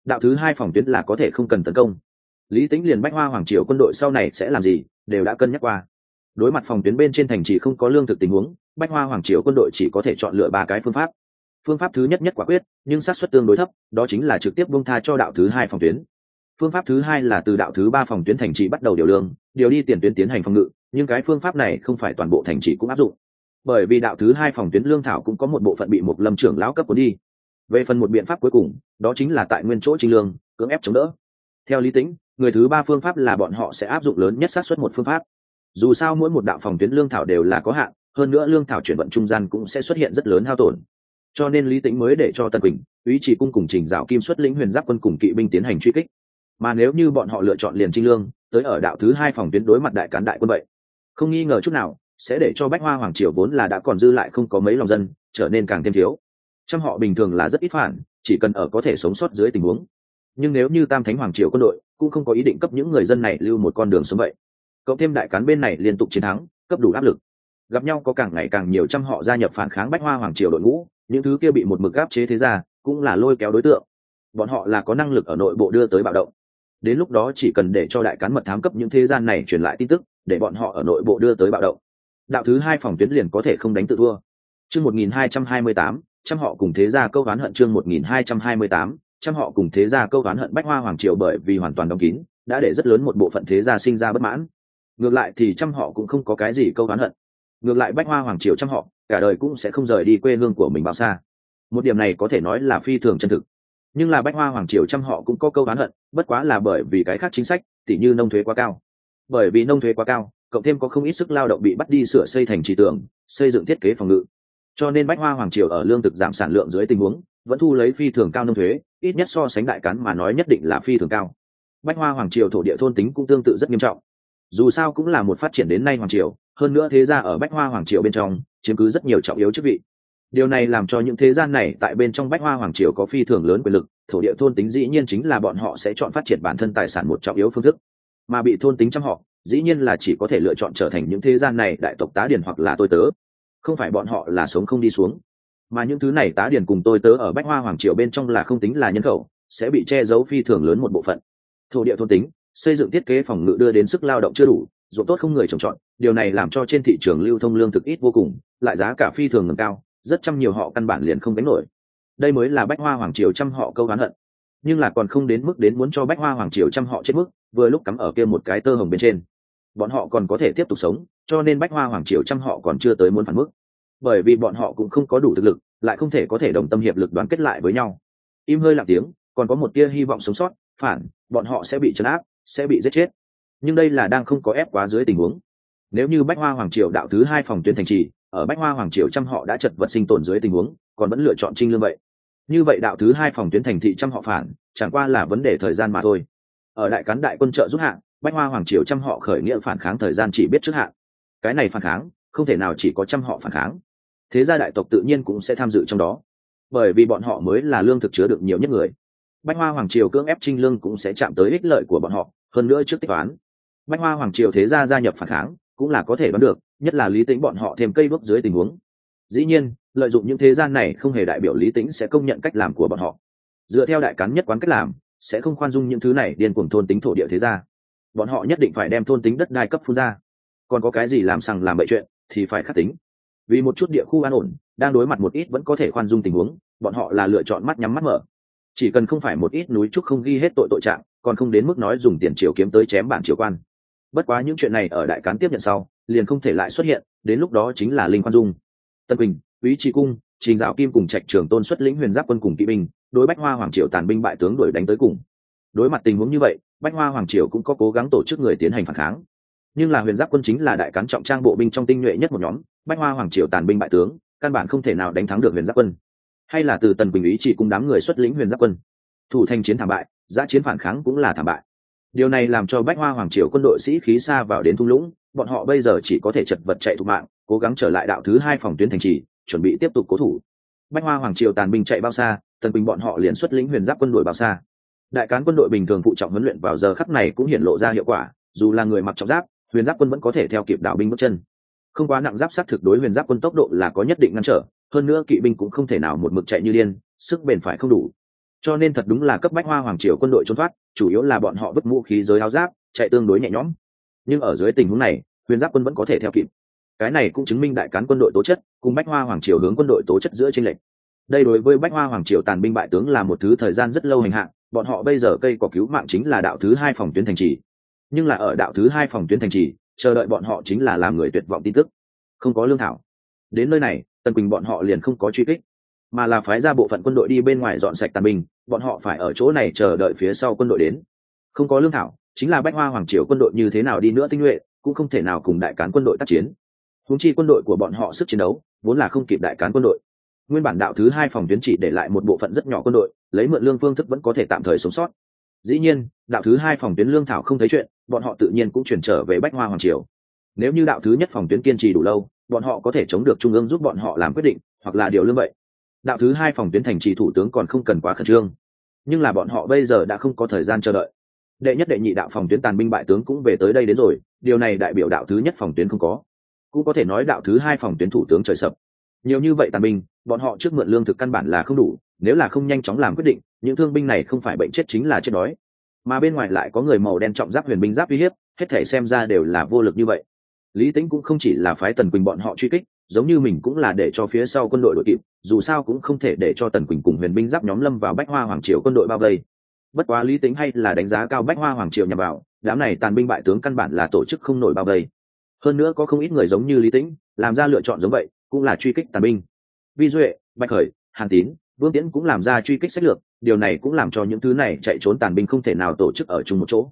A: đạo thứ hai phòng tuyến là có thể không cần tấn công. Lý tính liền bách hoa hoàng triều quân đội sau này sẽ làm gì, đều đã cân nhắc qua. Đối mặt phòng tuyến bên trên thành trì không có lương thực tình huống, bách hoa hoàng triều quân đội chỉ có thể chọn lựa ba cái phương pháp. Phương pháp thứ nhất nhất quả quyết, nhưng sát xuất tương đối thấp, đó chính là trực tiếp bông tha cho đạo thứ hai phòng tuyến. Phương pháp thứ hai là từ đạo thứ ba phòng tuyến thành trì bắt đầu điều lương, điều đi tiền tuyến tiến hành phòng ngự, nhưng cái phương pháp này không phải toàn bộ thành trì cũng áp dụng. Bởi vì đạo thứ hai phòng tuyến lương thảo cũng có một bộ phận bị một lâm trưởng lão cấp cuốn đi về phần một biện pháp cuối cùng, đó chính là tại nguyên chỗ trinh lương, cưỡng ép chống đỡ. Theo lý tính, người thứ ba phương pháp là bọn họ sẽ áp dụng lớn nhất xác suất một phương pháp. Dù sao mỗi một đạo phòng tuyến lương thảo đều là có hạn, hơn nữa lương thảo chuyển vận trung gian cũng sẽ xuất hiện rất lớn hao tổn. Cho nên lý tính mới để cho tân quỳnh, ý chỉ cung cùng trình dạo kim xuất lĩnh huyền giáp quân cùng kỵ binh tiến hành truy kích. Mà nếu như bọn họ lựa chọn liền trinh lương, tới ở đạo thứ hai phòng tuyến đối mặt đại cán đại quân vậy, không nghi ngờ chút nào, sẽ để cho bách hoa hoàng triều vốn là đã còn dư lại không có mấy lòng dân, trở nên càng thêm thiếu trăm họ bình thường là rất ít phản, chỉ cần ở có thể sống sót dưới tình huống. Nhưng nếu như tam thánh hoàng triều quân đội, cũng không có ý định cấp những người dân này lưu một con đường sống vậy. Cộng thêm đại cán bên này liên tục chiến thắng, cấp đủ áp lực. Gặp nhau có càng ngày càng nhiều trăm họ gia nhập phản kháng bách hoa hoàng triều đội ngũ, những thứ kia bị một mực gáp chế thế ra cũng là lôi kéo đối tượng. Bọn họ là có năng lực ở nội bộ đưa tới bạo động. Đến lúc đó chỉ cần để cho đại cán mật thám cấp những thế gian này truyền lại tin tức, để bọn họ ở nội bộ đưa tới bạo động. Đạo thứ hai phòng tuyến liền có thể không đánh tự thua. Chương một nghìn hai trăm hai mươi tám trăm họ cùng thế gia câu oán hận chương một nghìn hai trăm hai mươi tám họ cùng thế gia câu oán hận bách hoa hoàng triều bởi vì hoàn toàn đóng kín, đã để rất lớn một bộ phận thế gia sinh ra bất mãn. Ngược lại thì trăm họ cũng không có cái gì câu oán hận. Ngược lại bách hoa hoàng triều trăm họ, cả đời cũng sẽ không rời đi quê hương của mình bao xa. Một điểm này có thể nói là phi thường chân thực. Nhưng là bách hoa hoàng triều trăm họ cũng có câu oán hận, bất quá là bởi vì cái khác chính sách, tỉ như nông thuế quá cao. Bởi vì nông thuế quá cao, cộng thêm có không ít sức lao động bị bắt đi sửa xây thành trì tường, xây dựng thiết kế phòng ngự cho nên bách hoa hoàng triều ở lương thực giảm sản lượng dưới tình huống, vẫn thu lấy phi thường cao nông thuế, ít nhất so sánh đại cắn mà nói nhất định là phi thường cao. Bách hoa hoàng triều thổ địa thôn tính cũng tương tự rất nghiêm trọng. Dù sao cũng là một phát triển đến nay hoàng triều, hơn nữa thế gia ở bách hoa hoàng triều bên trong, chiếm cứ rất nhiều trọng yếu chức vị. Điều này làm cho những thế gian này tại bên trong bách hoa hoàng triều có phi thường lớn quyền lực, thổ địa thôn tính dĩ nhiên chính là bọn họ sẽ chọn phát triển bản thân tài sản một trọng yếu phương thức. Mà bị thôn tính trong họ, dĩ nhiên là chỉ có thể lựa chọn trở thành những thế gian này đại tộc tá điền hoặc là tôi tớ không phải bọn họ là sống không đi xuống. Mà những thứ này tá điền cùng tôi tớ ở bách hoa hoàng triều bên trong là không tính là nhân khẩu, sẽ bị che giấu phi thường lớn một bộ phận. Thổ địa thôn tính, xây dựng thiết kế phòng ngự đưa đến sức lao động chưa đủ, ruộng tốt không người trồng trọt, điều này làm cho trên thị trường lưu thông lương thực ít vô cùng, lại giá cả phi thường ngừng cao, rất chăm nhiều họ căn bản liền không đánh nổi. Đây mới là bách hoa hoàng triều trăm họ câu hán hận. Nhưng là còn không đến mức đến muốn cho bách hoa hoàng triều trăm họ chết mức, vừa lúc cắm ở kia một cái tơ hồng bên trên. Bọn họ còn có thể tiếp tục sống, cho nên bách hoa hoàng triều trăm họ còn chưa tới muốn phản mức bởi vì bọn họ cũng không có đủ thực lực, lại không thể có thể đồng tâm hiệp lực đoàn kết lại với nhau. Im hơi lặng tiếng, còn có một tia hy vọng sống sót, phản, bọn họ sẽ bị chấn áp, sẽ bị giết chết. Nhưng đây là đang không có ép quá dưới tình huống. Nếu như bách hoa hoàng triều đạo thứ hai phòng tuyến thành trì, ở bách hoa hoàng triều trăm họ đã chật vật sinh tồn dưới tình huống, còn vẫn lựa chọn trinh lương vậy. Như vậy đạo thứ hai phòng tuyến thành thị trăm họ phản, chẳng qua là vấn đề thời gian mà thôi. Ở đại cán đại quân trợ giúp hạng bách hoa hoàng triều trăm họ khởi nghĩa phản kháng thời gian chỉ biết trước hạn cái này phản kháng, không thể nào chỉ có trăm họ phản kháng thế gia đại tộc tự nhiên cũng sẽ tham dự trong đó. Bởi vì bọn họ mới là lương thực chứa được nhiều nhất người. Bách hoa hoàng triều cưỡng ép trinh lương cũng sẽ chạm tới ích lợi của bọn họ, hơn nữa trước tích toán. Bách hoa hoàng triều thế gia gia nhập phản kháng, cũng là có thể đoán được, nhất là lý tính bọn họ thêm cây bước dưới tình huống. Dĩ nhiên, lợi dụng những thế gian này không hề đại biểu lý tính sẽ công nhận cách làm của bọn họ. Dựa theo đại cán nhất quán cách làm, sẽ không khoan dung những thứ này điên cuồng thôn tính thổ địa thế gia. bọn họ nhất định phải đem thôn tính đất đai cấp phun ra. Còn có cái gì làm sằng làm bậy chuyện, thì phải khắc tính vì một chút địa khu an ổn, đang đối mặt một ít vẫn có thể khoan dung tình huống, bọn họ là lựa chọn mắt nhắm mắt mở. Chỉ cần không phải một ít núi trúc không ghi hết tội tội trạng, còn không đến mức nói dùng tiền triều kiếm tới chém bản triều quan. Bất quá những chuyện này ở đại cán tiếp nhận sau, liền không thể lại xuất hiện, đến lúc đó chính là linh khoan dung. Tân quỳnh quý trí cung, trình dạo kim cùng trạch trường tôn xuất lĩnh huyền giáp quân cùng kỵ binh, đối bách hoa hoàng triều tàn binh bại tướng đuổi đánh tới cùng. Đối mặt tình huống như vậy, bách hoa hoàng triều cũng có cố gắng tổ chức người tiến hành phản kháng nhưng là huyền giáp quân chính là đại cán trọng trang bộ binh trong tinh nhuệ nhất một nhóm, bách hoa hoàng triều tàn binh bại tướng, căn bản không thể nào đánh thắng được huyền giáp quân. Hay là từ tần bình ý chỉ cùng đám người xuất lĩnh huyền giáp quân. Thủ thành chiến thảm bại, giã chiến phản kháng cũng là thảm bại. Điều này làm cho bách hoa hoàng triều quân đội sĩ khí xa vào đến thung lũng, bọn họ bây giờ chỉ có thể chật vật chạy thục mạng, cố gắng trở lại đạo thứ hai phòng tuyến thành trì, chuẩn bị tiếp tục cố thủ. Bách hoa hoàng triều tàn binh chạy bao xa, tần bình bọn họ liền xuất lĩnh huyền giáp quân đội bao xa. Đại cán quân đội bình thường phụ trọng huấn luyện vào giờ khắc này cũng hiện lộ ra hiệu quả, dù là người mặc trọng giáp huyền giáp quân vẫn có thể theo kịp đạo binh bước chân. Không quá nặng giáp sát thực đối huyền giáp quân tốc độ là có nhất định ngăn trở, hơn nữa kỵ binh cũng không thể nào một mực chạy như điên, sức bền phải không đủ. Cho nên thật đúng là cấp bách hoa hoàng triều quân đội trốn thoát, chủ yếu là bọn họ vứt vũ khí giới áo giáp, chạy tương đối nhẹ nhõm. Nhưng ở dưới tình huống này, huyền giáp quân vẫn có thể theo kịp. Cái này cũng chứng minh đại cán quân đội tố chất cùng bách hoa hoàng triều hướng quân đội tố chất giữa tranh lệch. Đây đối với bách hoa hoàng triều tàn binh bại tướng là một thứ thời gian rất lâu hành hạ, bọn họ bây giờ cây có cứu mạng chính là đạo thứ hai phòng tuyến thành trì nhưng là ở đạo thứ hai phòng tuyến thành trì, chờ đợi bọn họ chính là làm người tuyệt vọng tin tức. Không có lương thảo. Đến nơi này, tần quỳnh bọn họ liền không có truy kích, mà là phái ra bộ phận quân đội đi bên ngoài dọn sạch tàn binh, bọn họ phải ở chỗ này chờ đợi phía sau quân đội đến. Không có lương thảo, chính là bách hoa hoàng triều quân đội như thế nào đi nữa tinh nhuệ, cũng không thể nào cùng đại cán quân đội tác chiến. Húng chi quân đội của bọn họ sức chiến đấu, vốn là không kịp đại cán quân đội. Nguyên bản đạo thứ hai phòng tuyến chỉ để lại một bộ phận rất nhỏ quân đội, lấy mượn lương phương thức vẫn có thể tạm thời sống sót dĩ nhiên, đạo thứ hai phòng tuyến lương thảo không thấy chuyện, bọn họ tự nhiên cũng chuyển trở về bách hoa hoàng triều. Nếu như đạo thứ nhất phòng tuyến kiên trì đủ lâu, bọn họ có thể chống được trung ương giúp bọn họ làm quyết định, hoặc là điều lương vậy. Đạo thứ hai phòng tuyến thành trì thủ tướng còn không cần quá khẩn trương. Nhưng là bọn họ bây giờ đã không có thời gian chờ đợi. Đệ nhất đệ nhị đạo phòng tuyến tàn binh bại tướng cũng về tới đây đến rồi, điều này đại biểu đạo thứ nhất phòng tuyến không có. Cũng có thể nói đạo thứ hai phòng tuyến thủ tướng trời sập. Nhiều như vậy tàn binh, bọn họ trước mượn lương thực căn bản là không đủ, nếu là không nhanh chóng làm quyết định những thương binh này không phải bệnh chết chính là chết đói, mà bên ngoài lại có người màu đen trọng giáp huyền binh giáp uy hiếp, hết thể xem ra đều là vô lực như vậy. Lý tính cũng không chỉ là phái tần quỳnh bọn họ truy kích, giống như mình cũng là để cho phía sau quân đội đội kịp, dù sao cũng không thể để cho tần quỳnh cùng huyền binh giáp nhóm lâm vào bách hoa hoàng triều quân đội bao vây. Bất quá lý tính hay là đánh giá cao bách hoa hoàng triều nhằm vào, đám này tàn binh bại tướng căn bản là tổ chức không nổi bao vây. Hơn nữa có không ít người giống như lý tĩnh, làm ra lựa chọn giống vậy, cũng là truy kích tàn binh. Vi duệ, bạch khởi, hàn tín, vương tiễn cũng làm ra truy kích sách lược điều này cũng làm cho những thứ này chạy trốn tàn binh không thể nào tổ chức ở chung một chỗ.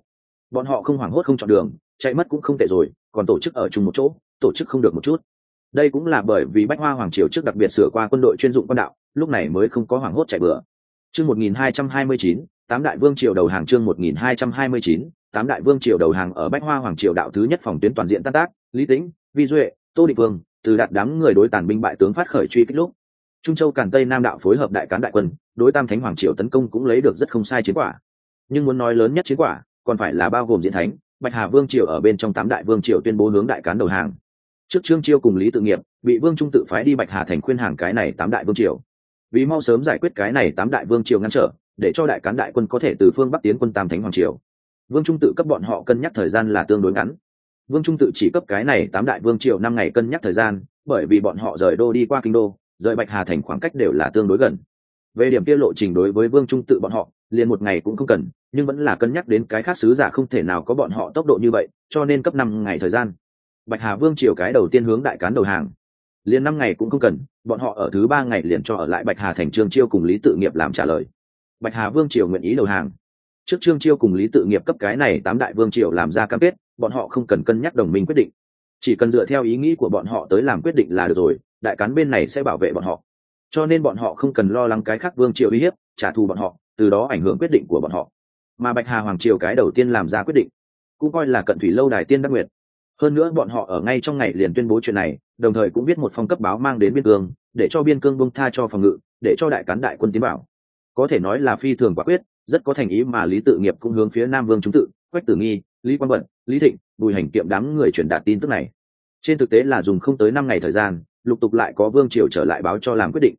A: Bọn họ không hoảng hốt không chọn đường, chạy mất cũng không tệ rồi, còn tổ chức ở chung một chỗ, tổ chức không được một chút. Đây cũng là bởi vì bách hoa hoàng triều trước đặc biệt sửa qua quân đội chuyên dụng quân đạo, lúc này mới không có hoảng hốt chạy bừa. Chương một nghìn hai trăm hai mươi chín, tám đại vương triều đầu hàng chương một nghìn hai trăm hai mươi chín, tám đại vương triều đầu hàng ở bách hoa hoàng triều đạo thứ nhất phòng tuyến toàn diện tan tác, lý tĩnh, vi duệ, tô địch vương, từ đạt đám người đối tàn binh bại tướng phát khởi truy kích lúc trung châu càn tây nam đạo phối hợp đại cán đại quân, đối tam thánh hoàng triều tấn công cũng lấy được rất không sai chiến quả. Nhưng muốn nói lớn nhất chiến quả, còn phải là bao gồm diễn thánh, bạch hà vương triều ở bên trong tám đại vương triều tuyên bố hướng đại cán đầu hàng. Trước trương chiêu cùng lý tự nghiệp, bị vương trung tự phái đi bạch hà thành khuyên hàng cái này tám đại vương triều. Vì mau sớm giải quyết cái này tám đại vương triều ngăn trở, để cho đại cán đại quân có thể từ phương bắc tiến quân tam thánh hoàng triều. Vương trung tự cấp bọn họ cân nhắc thời gian là tương đối ngắn. Vương trung tự chỉ cấp cái này tám đại vương triều năm ngày cân nhắc thời gian, bởi vì bọn họ rời đô đi qua kinh đô rời bạch hà thành khoảng cách đều là tương đối gần. Về điểm kia lộ trình đối với vương trung tự bọn họ, liền một ngày cũng không cần, nhưng vẫn là cân nhắc đến cái khác sứ giả không thể nào có bọn họ tốc độ như vậy, cho nên cấp năm ngày thời gian. Bạch hà vương triều cái đầu tiên hướng đại cán đầu hàng. Liền năm ngày cũng không cần, bọn họ ở thứ ba ngày liền cho ở lại bạch hà thành trương chiêu cùng lý tự nghiệp làm trả lời. Bạch hà vương triều nguyện ý đầu hàng. Trước trương chiêu cùng lý tự nghiệp cấp cái này tám đại vương triều làm ra cam kết, bọn họ không cần cân nhắc đồng minh quyết định. Chỉ cần dựa theo ý nghĩ của bọn họ tới làm quyết định là được rồi đại cán bên này sẽ bảo vệ bọn họ. Cho nên bọn họ không cần lo lắng cái khác vương triều uy hiếp, trả thù bọn họ, từ đó ảnh hưởng quyết định của bọn họ. Mà bạch hà hoàng triều cái đầu tiên làm ra quyết định, cũng coi là cận thủy lâu đài tiên đắc nguyệt. Hơn nữa bọn họ ở ngay trong ngày liền tuyên bố chuyện này, đồng thời cũng viết một phong cấp báo mang đến biên cương, để cho biên cương bông tha cho phòng ngự, để cho đại cán đại quân tiến bảo có thể nói là phi thường quả quyết, rất có thành ý mà lý tự nghiệp cũng hướng phía nam vương chúng tự, quách tử nghi, lý quang vận, lý thịnh, bùi hành kiệm đám người truyền đạt tin tức này. Trên thực tế là dùng không tới năm ngày thời gian lục tục lại có vương triều trở lại báo cho làm quyết định.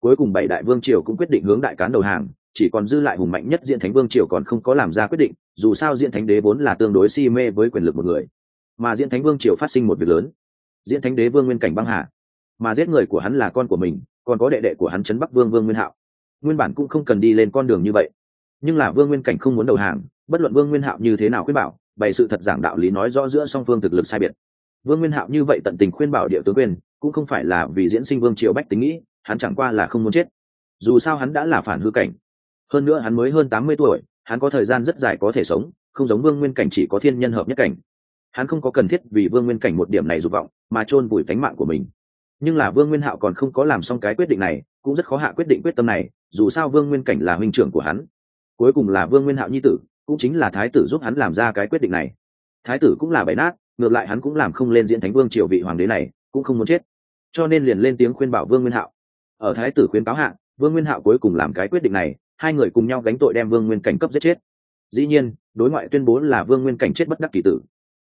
A: Cuối cùng bảy đại vương triều cũng quyết định hướng đại cán đầu hàng, chỉ còn dư lại hùng mạnh nhất diện thánh vương triều còn không có làm ra quyết định, dù sao diện thánh đế vốn là tương đối si mê với quyền lực một người. Mà diện thánh vương triều phát sinh một việc lớn. Diện thánh đế vương nguyên cảnh băng hà. Mà giết người của hắn là con của mình, còn có đệ đệ của hắn trấn bắc vương vương nguyên hạo. Nguyên bản cũng không cần đi lên con đường như vậy. Nhưng là vương nguyên cảnh không muốn đầu hàng, bất luận vương nguyên hạo như thế nào khuyên bảo, bày sự thật giảng đạo lý nói rõ giữa song phương thực lực sai biệt vương nguyên hạo như vậy tận tình khuyên bảo địa tướng quyền, cũng không phải là vì diễn sinh vương triều bách tính nghĩ, hắn chẳng qua là không muốn chết. Dù sao hắn đã là phản hư cảnh. Hơn nữa hắn mới hơn tám mươi tuổi, hắn có thời gian rất dài có thể sống, không giống vương nguyên cảnh chỉ có thiên nhân hợp nhất cảnh. Hắn không có cần thiết vì vương nguyên cảnh một điểm này dục vọng, mà chôn vùi tánh mạng của mình. Nhưng là vương nguyên hạo còn không có làm xong cái quyết định này, cũng rất khó hạ quyết định quyết tâm này, dù sao vương nguyên cảnh là huynh trưởng của hắn. Cuối cùng là vương nguyên hạo nhi tử, cũng chính là thái tử giúp hắn làm ra cái quyết định này. Thái tử cũng là bày nát ngược lại hắn cũng làm không lên diễn thánh vương triều vị hoàng đế này, cũng không muốn chết. Cho nên liền lên tiếng khuyên bảo vương nguyên hạo. Ở thái tử khuyên cáo hạng vương nguyên hạo cuối cùng làm cái quyết định này, hai người cùng nhau gánh tội đem vương nguyên cảnh cấp giết chết. Dĩ nhiên, đối ngoại tuyên bố là vương nguyên cảnh chết bất đắc kỳ tử.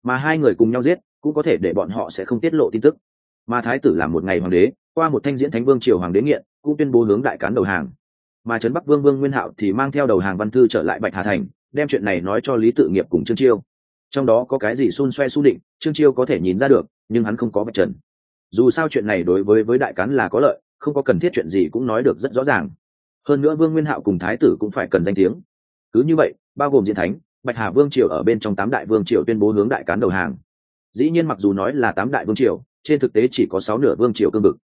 A: Mà hai người cùng nhau giết, cũng có thể để bọn họ sẽ không tiết lộ tin tức. Mà thái tử làm một ngày hoàng đế, qua một thanh diễn thánh vương triều hoàng đế nghiện, cũng tuyên bố hướng đại cán đầu hàng. Mà trấn bắc vương vương nguyên hạo thì mang theo đầu hàng văn thư trở lại bạch hà thành, đem chuyện này nói cho lý tự nghiệp cùng trương chiêu trong đó có cái gì xun xoe su định, trương chiêu có thể nhìn ra được, nhưng hắn không có vật trần. Dù sao chuyện này đối với với đại cán là có lợi, không có cần thiết chuyện gì cũng nói được rất rõ ràng. Hơn nữa vương nguyên hạo cùng thái tử cũng phải cần danh tiếng. Cứ như vậy, bao gồm diễn thánh, bạch hà vương triều ở bên trong tám đại vương triều tuyên bố hướng đại cán đầu hàng. Dĩ nhiên mặc dù nói là tám đại vương triều, trên thực tế chỉ có sáu nửa vương triều cương vực.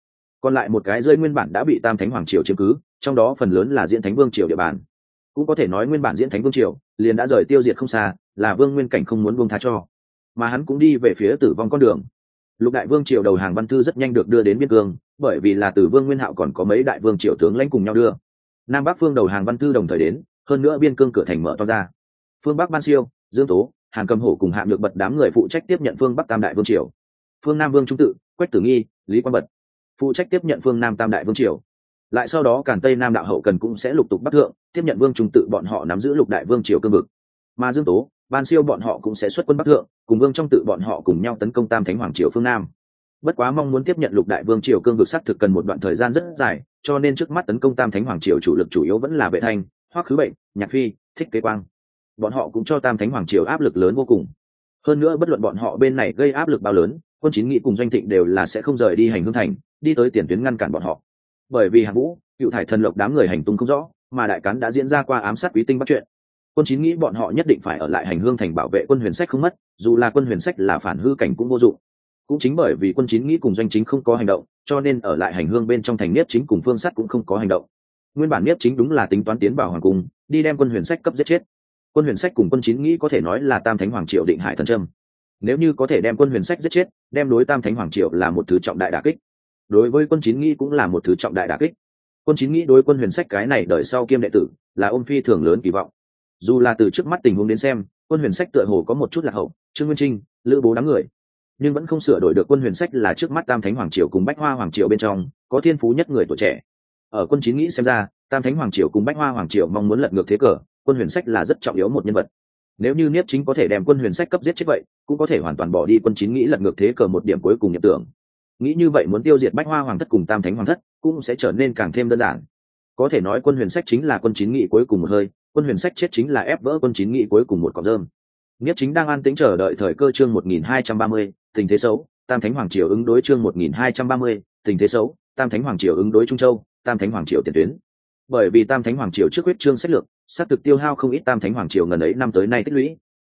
A: Còn lại một cái rơi nguyên bản đã bị tam thánh hoàng triều chiếm cứ, trong đó phần lớn là diễn thánh vương triều địa bàn. Cũng có thể nói nguyên bản diễn thánh vương triều liền đã rời tiêu diệt không xa là vương nguyên cảnh không muốn buông tha cho, mà hắn cũng đi về phía tử vong con đường. Lục đại vương triều đầu hàng văn thư rất nhanh được đưa đến biên cương, bởi vì là từ vương nguyên hạo còn có mấy đại vương triều tướng lãnh cùng nhau đưa. Nam bắc phương đầu hàng văn thư đồng thời đến, hơn nữa biên cương cửa thành mở to ra. Phương bắc ban siêu, dương tố, hàn cầm hổ cùng hạng được bật đám người phụ trách tiếp nhận phương bắc tam đại vương triều. Phương nam vương trung tự, quách tử nghi, lý quang bật phụ trách tiếp nhận phương nam tam đại vương triều. Lại sau đó càn tây nam đạo hậu cần cũng sẽ lục tục bắc thượng, tiếp nhận vương trung tự bọn họ nắm giữ lục đại vương triều cương vực. Mà dương tố ban siêu bọn họ cũng sẽ xuất quân bắc thượng, cùng vương trong tự bọn họ cùng nhau tấn công tam thánh hoàng triều phương nam. Bất quá mong muốn tiếp nhận lục đại vương triều cương vực xác thực cần một đoạn thời gian rất dài, cho nên trước mắt tấn công tam thánh hoàng triều chủ lực chủ yếu vẫn là vệ thanh, hoắc khứ bệnh, nhạc phi, thích kế quang. Bọn họ cũng cho tam thánh hoàng triều áp lực lớn vô cùng. Hơn nữa bất luận bọn họ bên này gây áp lực bao lớn, quân chính nghị cùng doanh thịnh đều là sẽ không rời đi hành hương thành, đi tới tiền tuyến ngăn cản bọn họ. Bởi vì hạng vũ, cựu thải thần lộc đám người hành tung không rõ, mà đại cán đã diễn ra qua ám sát quý tinh bắt chuyện quân chín nghĩ bọn họ nhất định phải ở lại hành hương thành bảo vệ quân huyền sách không mất, dù là quân huyền sách là phản hư cảnh cũng vô dụng. Cũng chính bởi vì quân chín nghĩ cùng doanh chính không có hành động, cho nên ở lại hành hương bên trong thành niết chính cùng phương sắt cũng không có hành động. Nguyên bản niết chính đúng là tính toán tiến vào hoàng cung, đi đem quân huyền sách cấp giết chết. Quân huyền sách cùng quân chín nghĩ có thể nói là tam thánh hoàng triệu định hải thần trâm. Nếu như có thể đem quân huyền sách giết chết, đem đối tam thánh hoàng triệu là một thứ trọng đại đà kích. Đối với quân chín nghĩ cũng là một thứ trọng đại đà kích. Quân chín nghĩ đối quân huyền sách cái này đợi sau kiêm đệ tử là ôm phi thường lớn kỳ vọng dù là từ trước mắt tình huống đến xem, quân huyền sách tựa hồ có một chút lạc hậu, trương nguyên trinh, lữ bố đám người. Nhưng vẫn không sửa đổi được quân huyền sách là trước mắt tam thánh hoàng triều cùng bách hoa hoàng triều bên trong, có thiên phú nhất người tuổi trẻ. Ở quân chín nghĩ xem ra, tam thánh hoàng triều cùng bách hoa hoàng triều mong muốn lật ngược thế cờ, quân huyền sách là rất trọng yếu một nhân vật. Nếu như niếp chính có thể đem quân huyền sách cấp giết chết vậy, cũng có thể hoàn toàn bỏ đi quân chín nghĩ lật ngược thế cờ một điểm cuối cùng nhập tưởng. Nghĩ như vậy muốn tiêu diệt bách hoa hoàng thất cùng tam thánh hoàng thất, cũng sẽ trở nên càng thêm đơn giản. Có thể nói quân huyền sách chính là quân chín nghị cuối cùng một hơi quân huyền sách chết chính là ép vỡ quân chín nghị cuối cùng một cọc rơm Niếp chính đang an tĩnh chờ đợi thời cơ chương 1230, tình thế xấu, Tam Thánh Hoàng Triều ứng đối chương 1230, tình thế xấu, Tam Thánh Hoàng Triều ứng đối Trung Châu, Tam Thánh Hoàng Triều tiền tuyến. Bởi vì Tam Thánh Hoàng Triều trước huyết trương sách lược, sát thực tiêu hao không ít Tam Thánh Hoàng Triều ngần ấy năm tới nay tích lũy.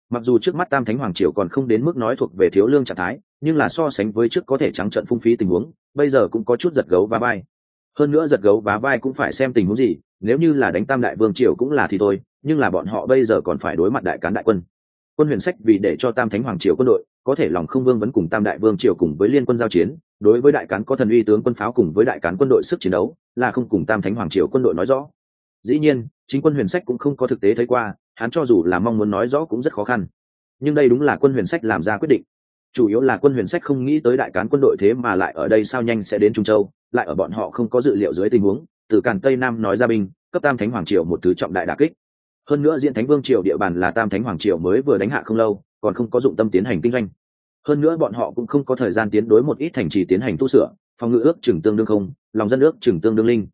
A: Mặc dù trước mắt Tam Thánh Hoàng Triều còn không đến mức nói thuộc về thiếu lương trạng thái, nhưng là so sánh với trước có thể trắng trận phung phí tình huống, bây giờ cũng có chút giật gấu và bay. Hơn nữa giật gấu và vai cũng phải xem tình huống gì, nếu như là đánh Tam Đại Vương Triều cũng là thì thôi, nhưng là bọn họ bây giờ còn phải đối mặt đại cán đại quân. Quân huyền sách vì để cho tam thánh hoàng triều quân đội có thể lòng không vương vẫn cùng tam đại vương triều cùng với liên quân giao chiến đối với đại cán có thần uy tướng quân pháo cùng với đại cán quân đội sức chiến đấu là không cùng tam thánh hoàng triều quân đội nói rõ. Dĩ nhiên chính quân huyền sách cũng không có thực tế thấy qua hắn cho dù là mong muốn nói rõ cũng rất khó khăn. Nhưng đây đúng là quân huyền sách làm ra quyết định. Chủ yếu là quân huyền sách không nghĩ tới đại cán quân đội thế mà lại ở đây sao nhanh sẽ đến trung châu lại ở bọn họ không có dự liệu dưới tình huống từ càn tây nam nói ra binh, cấp tam thánh hoàng triều một thứ trọng đại đà kích. Hơn nữa diễn thánh vương triều địa bàn là tam thánh hoàng triều mới vừa đánh hạ không lâu, còn không có dụng tâm tiến hành kinh doanh. Hơn nữa bọn họ cũng không có thời gian tiến đối một ít thành trì tiến hành tu sửa, phòng ngự ước chừng tương đương không, lòng dân ước chừng tương đương linh.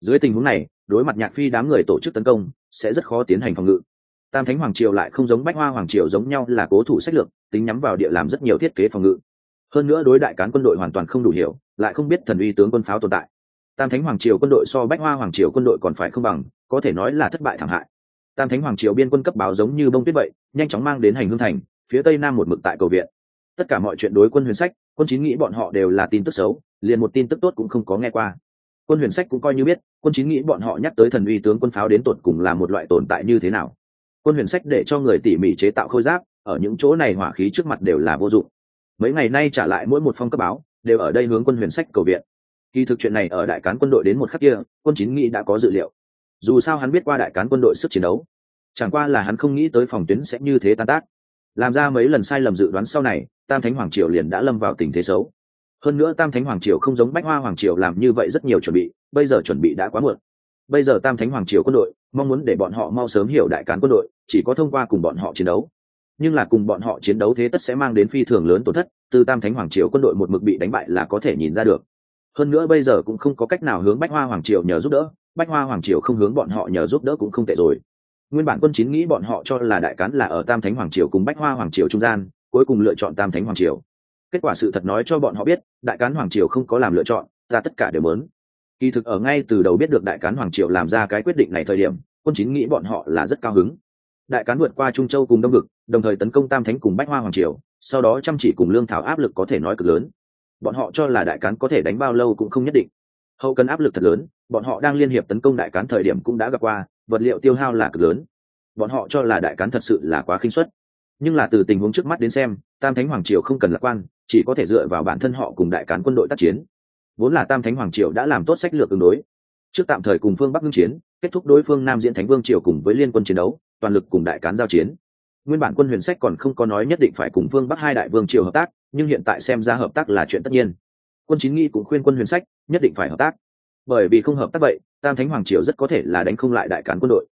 A: Dưới tình huống này, đối mặt nhạc phi đám người tổ chức tấn công, sẽ rất khó tiến hành phòng ngự. Tam thánh hoàng triều lại không giống bách hoa hoàng triều giống nhau là cố thủ sách lược, tính nhắm vào địa làm rất nhiều thiết kế phòng ngự. Hơn nữa đối đại cán quân đội hoàn toàn không đủ hiểu, lại không biết thần uy tướng quân pháo tồn tại tam thánh hoàng triều quân đội so bách hoa hoàng triều quân đội còn phải không bằng, có thể nói là thất bại thảm hại. Tam thánh hoàng triều biên quân cấp báo giống như bông tuyết vậy, nhanh chóng mang đến hành hương thành, phía tây nam một mực tại cầu viện. Tất cả mọi chuyện đối quân huyền sách, quân chín nghĩ bọn họ đều là tin tức xấu, liền một tin tức tốt cũng không có nghe qua. Quân huyền sách cũng coi như biết, quân chín nghĩ bọn họ nhắc tới thần uy tướng quân pháo đến tột cùng là một loại tồn tại như thế nào. Quân huyền sách để cho người tỉ mỉ chế tạo khôi giáp, ở những chỗ này hỏa khí trước mặt đều là vô dụng. Mấy ngày nay trả lại mỗi một phong cấp báo, đều ở đây hướng quân huyền sách cầu viện kỳ thực chuyện này ở đại cán quân đội đến một khắc kia, quân chín nghĩ đã có dự liệu. Dù sao hắn biết qua đại cán quân đội sức chiến đấu. Chẳng qua là hắn không nghĩ tới phòng tuyến sẽ như thế tan tác. Làm ra mấy lần sai lầm dự đoán sau này, tam thánh hoàng triều liền đã lâm vào tình thế xấu. Hơn nữa tam thánh hoàng triều không giống bách hoa hoàng triều làm như vậy rất nhiều chuẩn bị, bây giờ chuẩn bị đã quá muộn. Bây giờ tam thánh hoàng triều quân đội, mong muốn để bọn họ mau sớm hiểu đại cán quân đội, chỉ có thông qua cùng bọn họ chiến đấu. Nhưng là cùng bọn họ chiến đấu thế tất sẽ mang đến phi thường lớn tổn thất, từ tam thánh hoàng triều quân đội một mực bị đánh bại là có thể nhìn ra được hơn nữa bây giờ cũng không có cách nào hướng bách hoa hoàng triều nhờ giúp đỡ, bách hoa hoàng triều không hướng bọn họ nhờ giúp đỡ cũng không tệ rồi. Nguyên bản quân chín nghĩ bọn họ cho là đại cán là ở tam thánh hoàng triều cùng bách hoa hoàng triều trung gian, cuối cùng lựa chọn tam thánh hoàng triều. Kết quả sự thật nói cho bọn họ biết, đại cán hoàng triều không có làm lựa chọn ra tất cả đều lớn kỳ thực ở ngay từ đầu biết được đại cán hoàng triều làm ra cái quyết định này thời điểm, quân chín nghĩ bọn họ là rất cao hứng. Đại cán vượt qua trung châu cùng đông vực, đồng thời tấn công tam thánh cùng bách hoa hoàng triều, sau đó chăm chỉ cùng lương thảo áp lực có thể nói cực lớn bọn họ cho là đại cán có thể đánh bao lâu cũng không nhất định. Hậu cần áp lực thật lớn, bọn họ đang liên hiệp tấn công đại cán thời điểm cũng đã gặp qua, vật liệu tiêu hao là cực lớn. Bọn họ cho là đại cán thật sự là quá khinh suất. Nhưng là từ tình huống trước mắt đến xem, tam thánh hoàng triều không cần lạc quan, chỉ có thể dựa vào bản thân họ cùng đại cán quân đội tác chiến. Vốn là tam thánh hoàng triều đã làm tốt sách lược tương đối. Trước tạm thời cùng phương bắc ngưng chiến, kết thúc đối phương nam diễn thánh vương triều cùng với liên quân chiến đấu, toàn lực cùng đại cán giao chiến. Nguyên bản quân huyền sách còn không có nói nhất định phải cùng phương bắc hai đại vương triều hợp tác nhưng hiện tại xem ra hợp tác là chuyện tất nhiên. Quân chín nghi cũng khuyên quân huyền sách, nhất định phải hợp tác. Bởi vì không hợp tác vậy, tam thánh hoàng triều rất có thể là đánh không lại đại cán quân đội.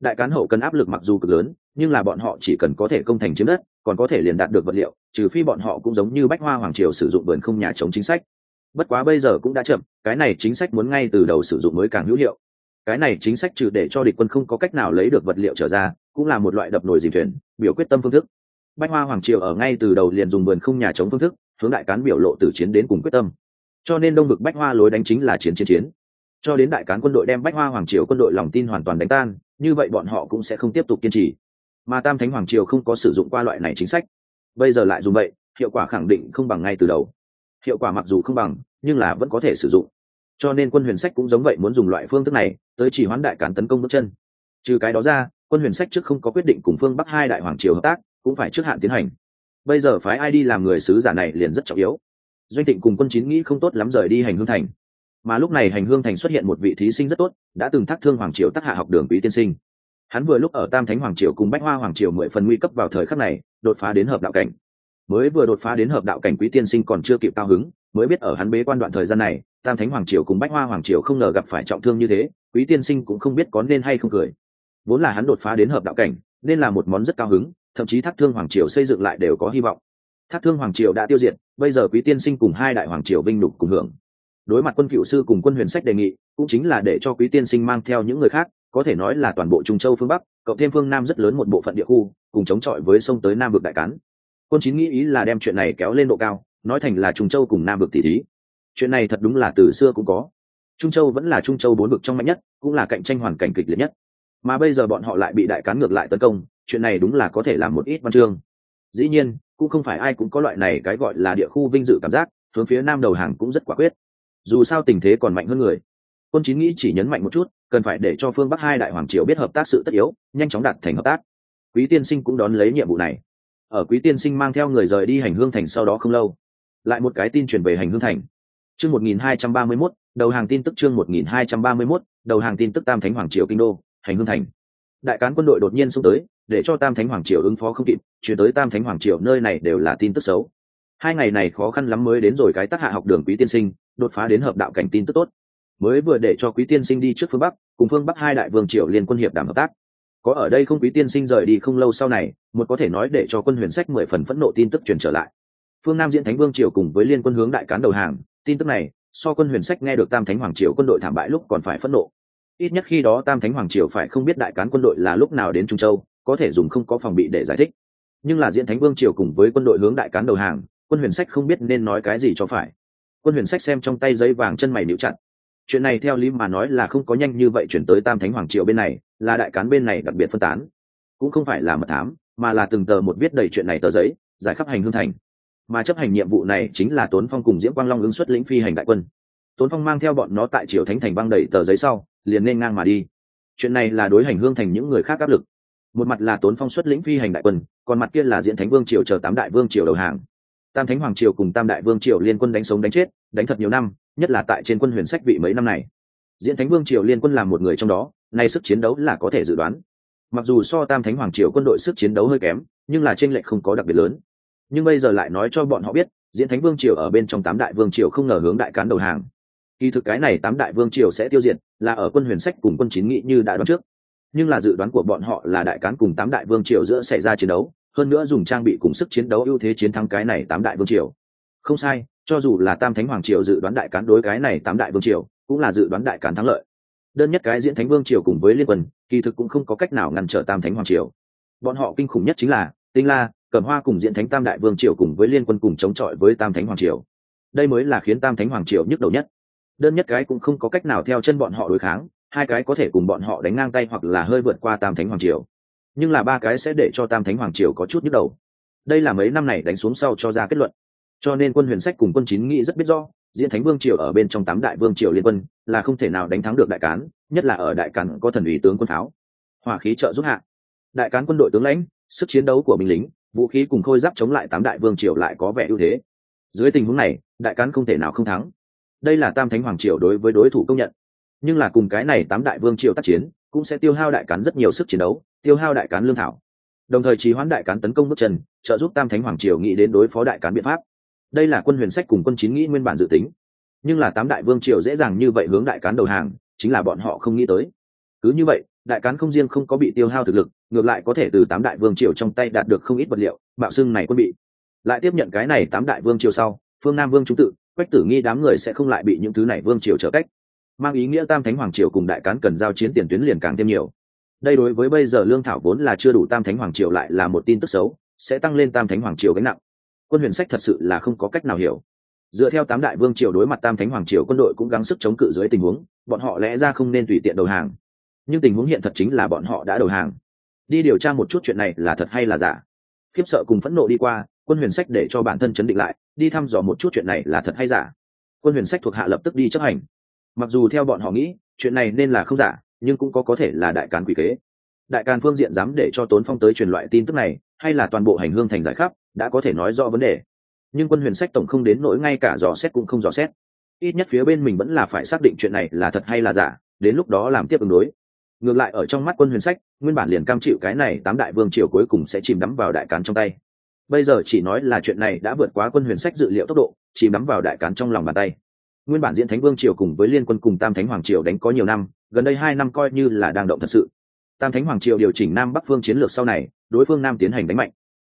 A: Đại cán hậu cần áp lực mặc dù cực lớn, nhưng là bọn họ chỉ cần có thể công thành chiếm đất, còn có thể liền đạt được vật liệu, trừ phi bọn họ cũng giống như bách hoa hoàng triều sử dụng vườn không nhà chống chính sách. Bất quá bây giờ cũng đã chậm, cái này chính sách muốn ngay từ đầu sử dụng mới càng hữu hiệu. Cái này chính sách trừ để cho địch quân không có cách nào lấy được vật liệu trở ra, cũng là một loại đập nồi dìm thuyền, biểu quyết tâm phương thức bách hoa hoàng triều ở ngay từ đầu liền dùng vườn không nhà chống phương thức, hướng đại cán biểu lộ từ chiến đến cùng quyết tâm. Cho nên đông vực bách hoa lối đánh chính là chiến chiến chiến. Cho đến đại cán quân đội đem bách hoa hoàng triều quân đội lòng tin hoàn toàn đánh tan, như vậy bọn họ cũng sẽ không tiếp tục kiên trì. Mà tam thánh hoàng triều không có sử dụng qua loại này chính sách. Bây giờ lại dùng vậy, hiệu quả khẳng định không bằng ngay từ đầu. Hiệu quả mặc dù không bằng, nhưng là vẫn có thể sử dụng. Cho nên quân huyền sách cũng giống vậy muốn dùng loại phương thức này, tới chỉ hoán đại cán tấn công bước chân. Trừ cái đó ra, quân huyền sách trước không có quyết định cùng phương bắc hai đại hoàng triều hợp tác cũng phải trước hạn tiến hành. Bây giờ phái ai đi làm người sứ giả này liền rất trọng yếu. Doanh thịnh cùng quân chín nghĩ không tốt lắm rời đi hành hương thành. Mà lúc này hành hương thành xuất hiện một vị thí sinh rất tốt, đã từng thác thương hoàng triều tác hạ học đường quý tiên sinh. Hắn vừa lúc ở tam thánh hoàng triều cùng bách hoa hoàng triều mười phần nguy cấp vào thời khắc này, đột phá đến hợp đạo cảnh. Mới vừa đột phá đến hợp đạo cảnh quý tiên sinh còn chưa kịp cao hứng, mới biết ở hắn bế quan đoạn thời gian này, tam thánh hoàng triều cùng bách hoa hoàng triều không ngờ gặp phải trọng thương như thế, quý tiên sinh cũng không biết có nên hay không cười. Vốn là hắn đột phá đến hợp đạo cảnh, nên là một món rất cao hứng thậm chí thác thương hoàng triều xây dựng lại đều có hy vọng. Thác thương hoàng triều đã tiêu diệt, bây giờ quý tiên sinh cùng hai đại hoàng triều binh đục cùng hưởng. Đối mặt quân cựu sư cùng quân huyền sách đề nghị, cũng chính là để cho quý tiên sinh mang theo những người khác, có thể nói là toàn bộ trung châu phương bắc, cộng thêm phương nam rất lớn một bộ phận địa khu, cùng chống chọi với sông tới nam vực đại cán. Quân chín nghĩ ý là đem chuyện này kéo lên độ cao, nói thành là trung châu cùng nam vực tỷ thí. Chuyện này thật đúng là từ xưa cũng có. Trung châu vẫn là trung châu bốn vực trong mạnh nhất, cũng là cạnh tranh hoàn cảnh kịch liệt nhất. Mà bây giờ bọn họ lại bị đại cán ngược lại tấn công chuyện này đúng là có thể làm một ít văn chương. Dĩ nhiên, cũng không phải ai cũng có loại này cái gọi là địa khu vinh dự cảm giác, hướng phía nam đầu hàng cũng rất quả quyết. Dù sao tình thế còn mạnh hơn người. Quân chín nghĩ chỉ nhấn mạnh một chút, cần phải để cho phương bắc hai đại hoàng triều biết hợp tác sự tất yếu, nhanh chóng đạt thành hợp tác. Quý tiên sinh cũng đón lấy nhiệm vụ này. Ở quý tiên sinh mang theo người rời đi hành hương thành sau đó không lâu, lại một cái tin truyền về hành hương thành. Chương một nghìn hai trăm ba mươi mốt, đầu hàng tin tức chương một nghìn hai trăm ba mươi mốt, đầu hàng tin tức tam thánh hoàng triều kinh đô, hành hương thành. Đại cán quân đội đột nhiên xông tới để cho tam thánh hoàng triều ứng phó không kịp, chuyển tới tam thánh hoàng triều, nơi này đều là tin tức xấu. Hai ngày này khó khăn lắm mới đến rồi cái tác hạ học đường quý tiên sinh, đột phá đến hợp đạo cảnh tin tức tốt. Mới vừa để cho quý tiên sinh đi trước phương bắc, cùng phương bắc hai đại vương triều liên quân hiệp đảm hợp tác. Có ở đây không quý tiên sinh rời đi không lâu sau này, một có thể nói để cho quân huyền sách mười phần phẫn nộ tin tức truyền trở lại. Phương nam diễn thánh vương triều cùng với liên quân hướng đại cán đầu hàng, tin tức này, so quân huyền sách nghe được tam thánh hoàng triều quân đội thảm bại lúc còn phải phẫn nộ. Ít nhất khi đó tam thánh hoàng triều phải không biết đại cán quân đội là lúc nào đến trung châu có thể dùng không có phòng bị để giải thích. Nhưng là diễn thánh vương triều cùng với quân đội hướng đại cán đầu hàng, quân huyền sách không biết nên nói cái gì cho phải. Quân huyền sách xem trong tay giấy vàng chân mày níu chặt. Chuyện này theo lý mà nói là không có nhanh như vậy chuyển tới tam thánh hoàng triều bên này, là đại cán bên này đặc biệt phân tán. Cũng không phải là mật thám, mà là từng tờ một viết đầy chuyện này tờ giấy, giải khắp hành hương thành. Mà chấp hành nhiệm vụ này chính là tốn phong cùng diễm quang long ứng xuất lĩnh phi hành đại quân. Tốn phong mang theo bọn nó tại triều thánh thành băng đầy tờ giấy sau, liền nên ngang mà đi. Chuyện này là đối hành hương thành những người khác áp lực một mặt là tốn phong xuất lĩnh phi hành đại quân, còn mặt kia là diễn thánh vương triều chờ tám đại vương triều đầu hàng. Tam thánh hoàng triều cùng tam đại vương triều liên quân đánh sống đánh chết, đánh thật nhiều năm, nhất là tại trên quân huyền sách vị mấy năm này. Diễn thánh vương triều liên quân làm một người trong đó, nay sức chiến đấu là có thể dự đoán. Mặc dù so tam thánh hoàng triều quân đội sức chiến đấu hơi kém, nhưng là tranh lệch không có đặc biệt lớn. Nhưng bây giờ lại nói cho bọn họ biết, diễn thánh vương triều ở bên trong tám đại vương triều không ngờ hướng đại cán đầu hàng. Kỳ thực cái này tám đại vương triều sẽ tiêu diệt, là ở quân huyền sách cùng quân chín nghị như đã đoán trước nhưng là dự đoán của bọn họ là đại cán cùng tám đại vương triều giữa xảy ra chiến đấu, hơn nữa dùng trang bị cùng sức chiến đấu ưu thế chiến thắng cái này tám đại vương triều. Không sai, cho dù là tam thánh hoàng triều dự đoán đại cán đối cái này tám đại vương triều, cũng là dự đoán đại cán thắng lợi. Đơn nhất cái diễn thánh vương triều cùng với liên quân, kỳ thực cũng không có cách nào ngăn trở tam thánh hoàng triều. Bọn họ kinh khủng nhất chính là tinh la, cẩm hoa cùng diễn thánh tam đại vương triều cùng với liên quân cùng chống chọi với tam thánh hoàng triều. Đây mới là khiến tam thánh hoàng triều nhức đầu nhất. Đơn nhất cái cũng không có cách nào theo chân bọn họ đối kháng hai cái có thể cùng bọn họ đánh ngang tay hoặc là hơi vượt qua tam thánh hoàng triều. Nhưng là ba cái sẽ để cho tam thánh hoàng triều có chút nhức đầu. Đây là mấy năm này đánh xuống sau cho ra kết luận. Cho nên quân huyền sách cùng quân chín nghĩ rất biết do diễn thánh vương triều ở bên trong tám đại vương triều liên quân, là không thể nào đánh thắng được đại cán, nhất là ở đại cán có thần ủy tướng quân pháo. Hỏa khí trợ giúp hạ. Đại cán quân đội tướng lãnh, sức chiến đấu của binh lính, vũ khí cùng khôi giáp chống lại tám đại vương triều lại có vẻ ưu thế. Dưới tình huống này, đại cán không thể nào không thắng. Đây là tam thánh hoàng triều đối với đối thủ công nhận nhưng là cùng cái này tám đại vương triều tác chiến, cũng sẽ tiêu hao đại cán rất nhiều sức chiến đấu, tiêu hao đại cán lương thảo. Đồng thời trì hoãn đại cán tấn công bước chân, trợ giúp tam thánh hoàng triều nghĩ đến đối phó đại cán biện pháp. Đây là quân huyền sách cùng quân chín nghĩ nguyên bản dự tính. Nhưng là tám đại vương triều dễ dàng như vậy hướng đại cán đầu hàng, chính là bọn họ không nghĩ tới. Cứ như vậy, đại cán không riêng không có bị tiêu hao thực lực, ngược lại có thể từ tám đại vương triều trong tay đạt được không ít vật liệu, bạo xưng này quân bị. Lại tiếp nhận cái này tám đại vương triều sau, phương nam vương trung tự, quách tử nghi đám người sẽ không lại bị những thứ này vương triều trở cách mang ý nghĩa tam thánh hoàng triều cùng đại cán cần giao chiến tiền tuyến liền càng thêm nhiều. Đây đối với bây giờ lương thảo vốn là chưa đủ tam thánh hoàng triều lại là một tin tức xấu, sẽ tăng lên tam thánh hoàng triều gánh nặng. Quân huyền sách thật sự là không có cách nào hiểu. Dựa theo tám đại vương triều đối mặt tam thánh hoàng triều quân đội cũng gắng sức chống cự dưới tình huống, bọn họ lẽ ra không nên tùy tiện đầu hàng. Nhưng tình huống hiện thật chính là bọn họ đã đầu hàng. Đi điều tra một chút chuyện này là thật hay là giả. Khiếp sợ cùng phẫn nộ đi qua, quân huyền sách để cho bản thân chấn định lại, đi thăm dò một chút chuyện này là thật hay giả. Quân huyền sách thuộc hạ lập tức đi chấp hành mặc dù theo bọn họ nghĩ, chuyện này nên là không giả, nhưng cũng có có thể là đại càn quỷ kế. Đại càn phương diện dám để cho tốn phong tới truyền loại tin tức này, hay là toàn bộ hành hương thành giải khắp, đã có thể nói rõ vấn đề. Nhưng quân huyền sách tổng không đến nỗi ngay cả dò xét cũng không dò xét. Ít nhất phía bên mình vẫn là phải xác định chuyện này là thật hay là giả, đến lúc đó làm tiếp ứng đối. Ngược lại ở trong mắt quân huyền sách, nguyên bản liền cam chịu cái này tám đại vương triều cuối cùng sẽ chìm đắm vào đại cán trong tay. Bây giờ chỉ nói là chuyện này đã vượt quá quân huyền sách dự liệu tốc độ, chìm đắm vào đại cán trong lòng bàn tay nguyên bản diễn thánh vương triều cùng với liên quân cùng tam thánh hoàng triều đánh có nhiều năm, gần đây hai năm coi như là đang động thật sự. Tam thánh hoàng triều điều chỉnh nam bắc phương chiến lược sau này, đối phương nam tiến hành đánh mạnh.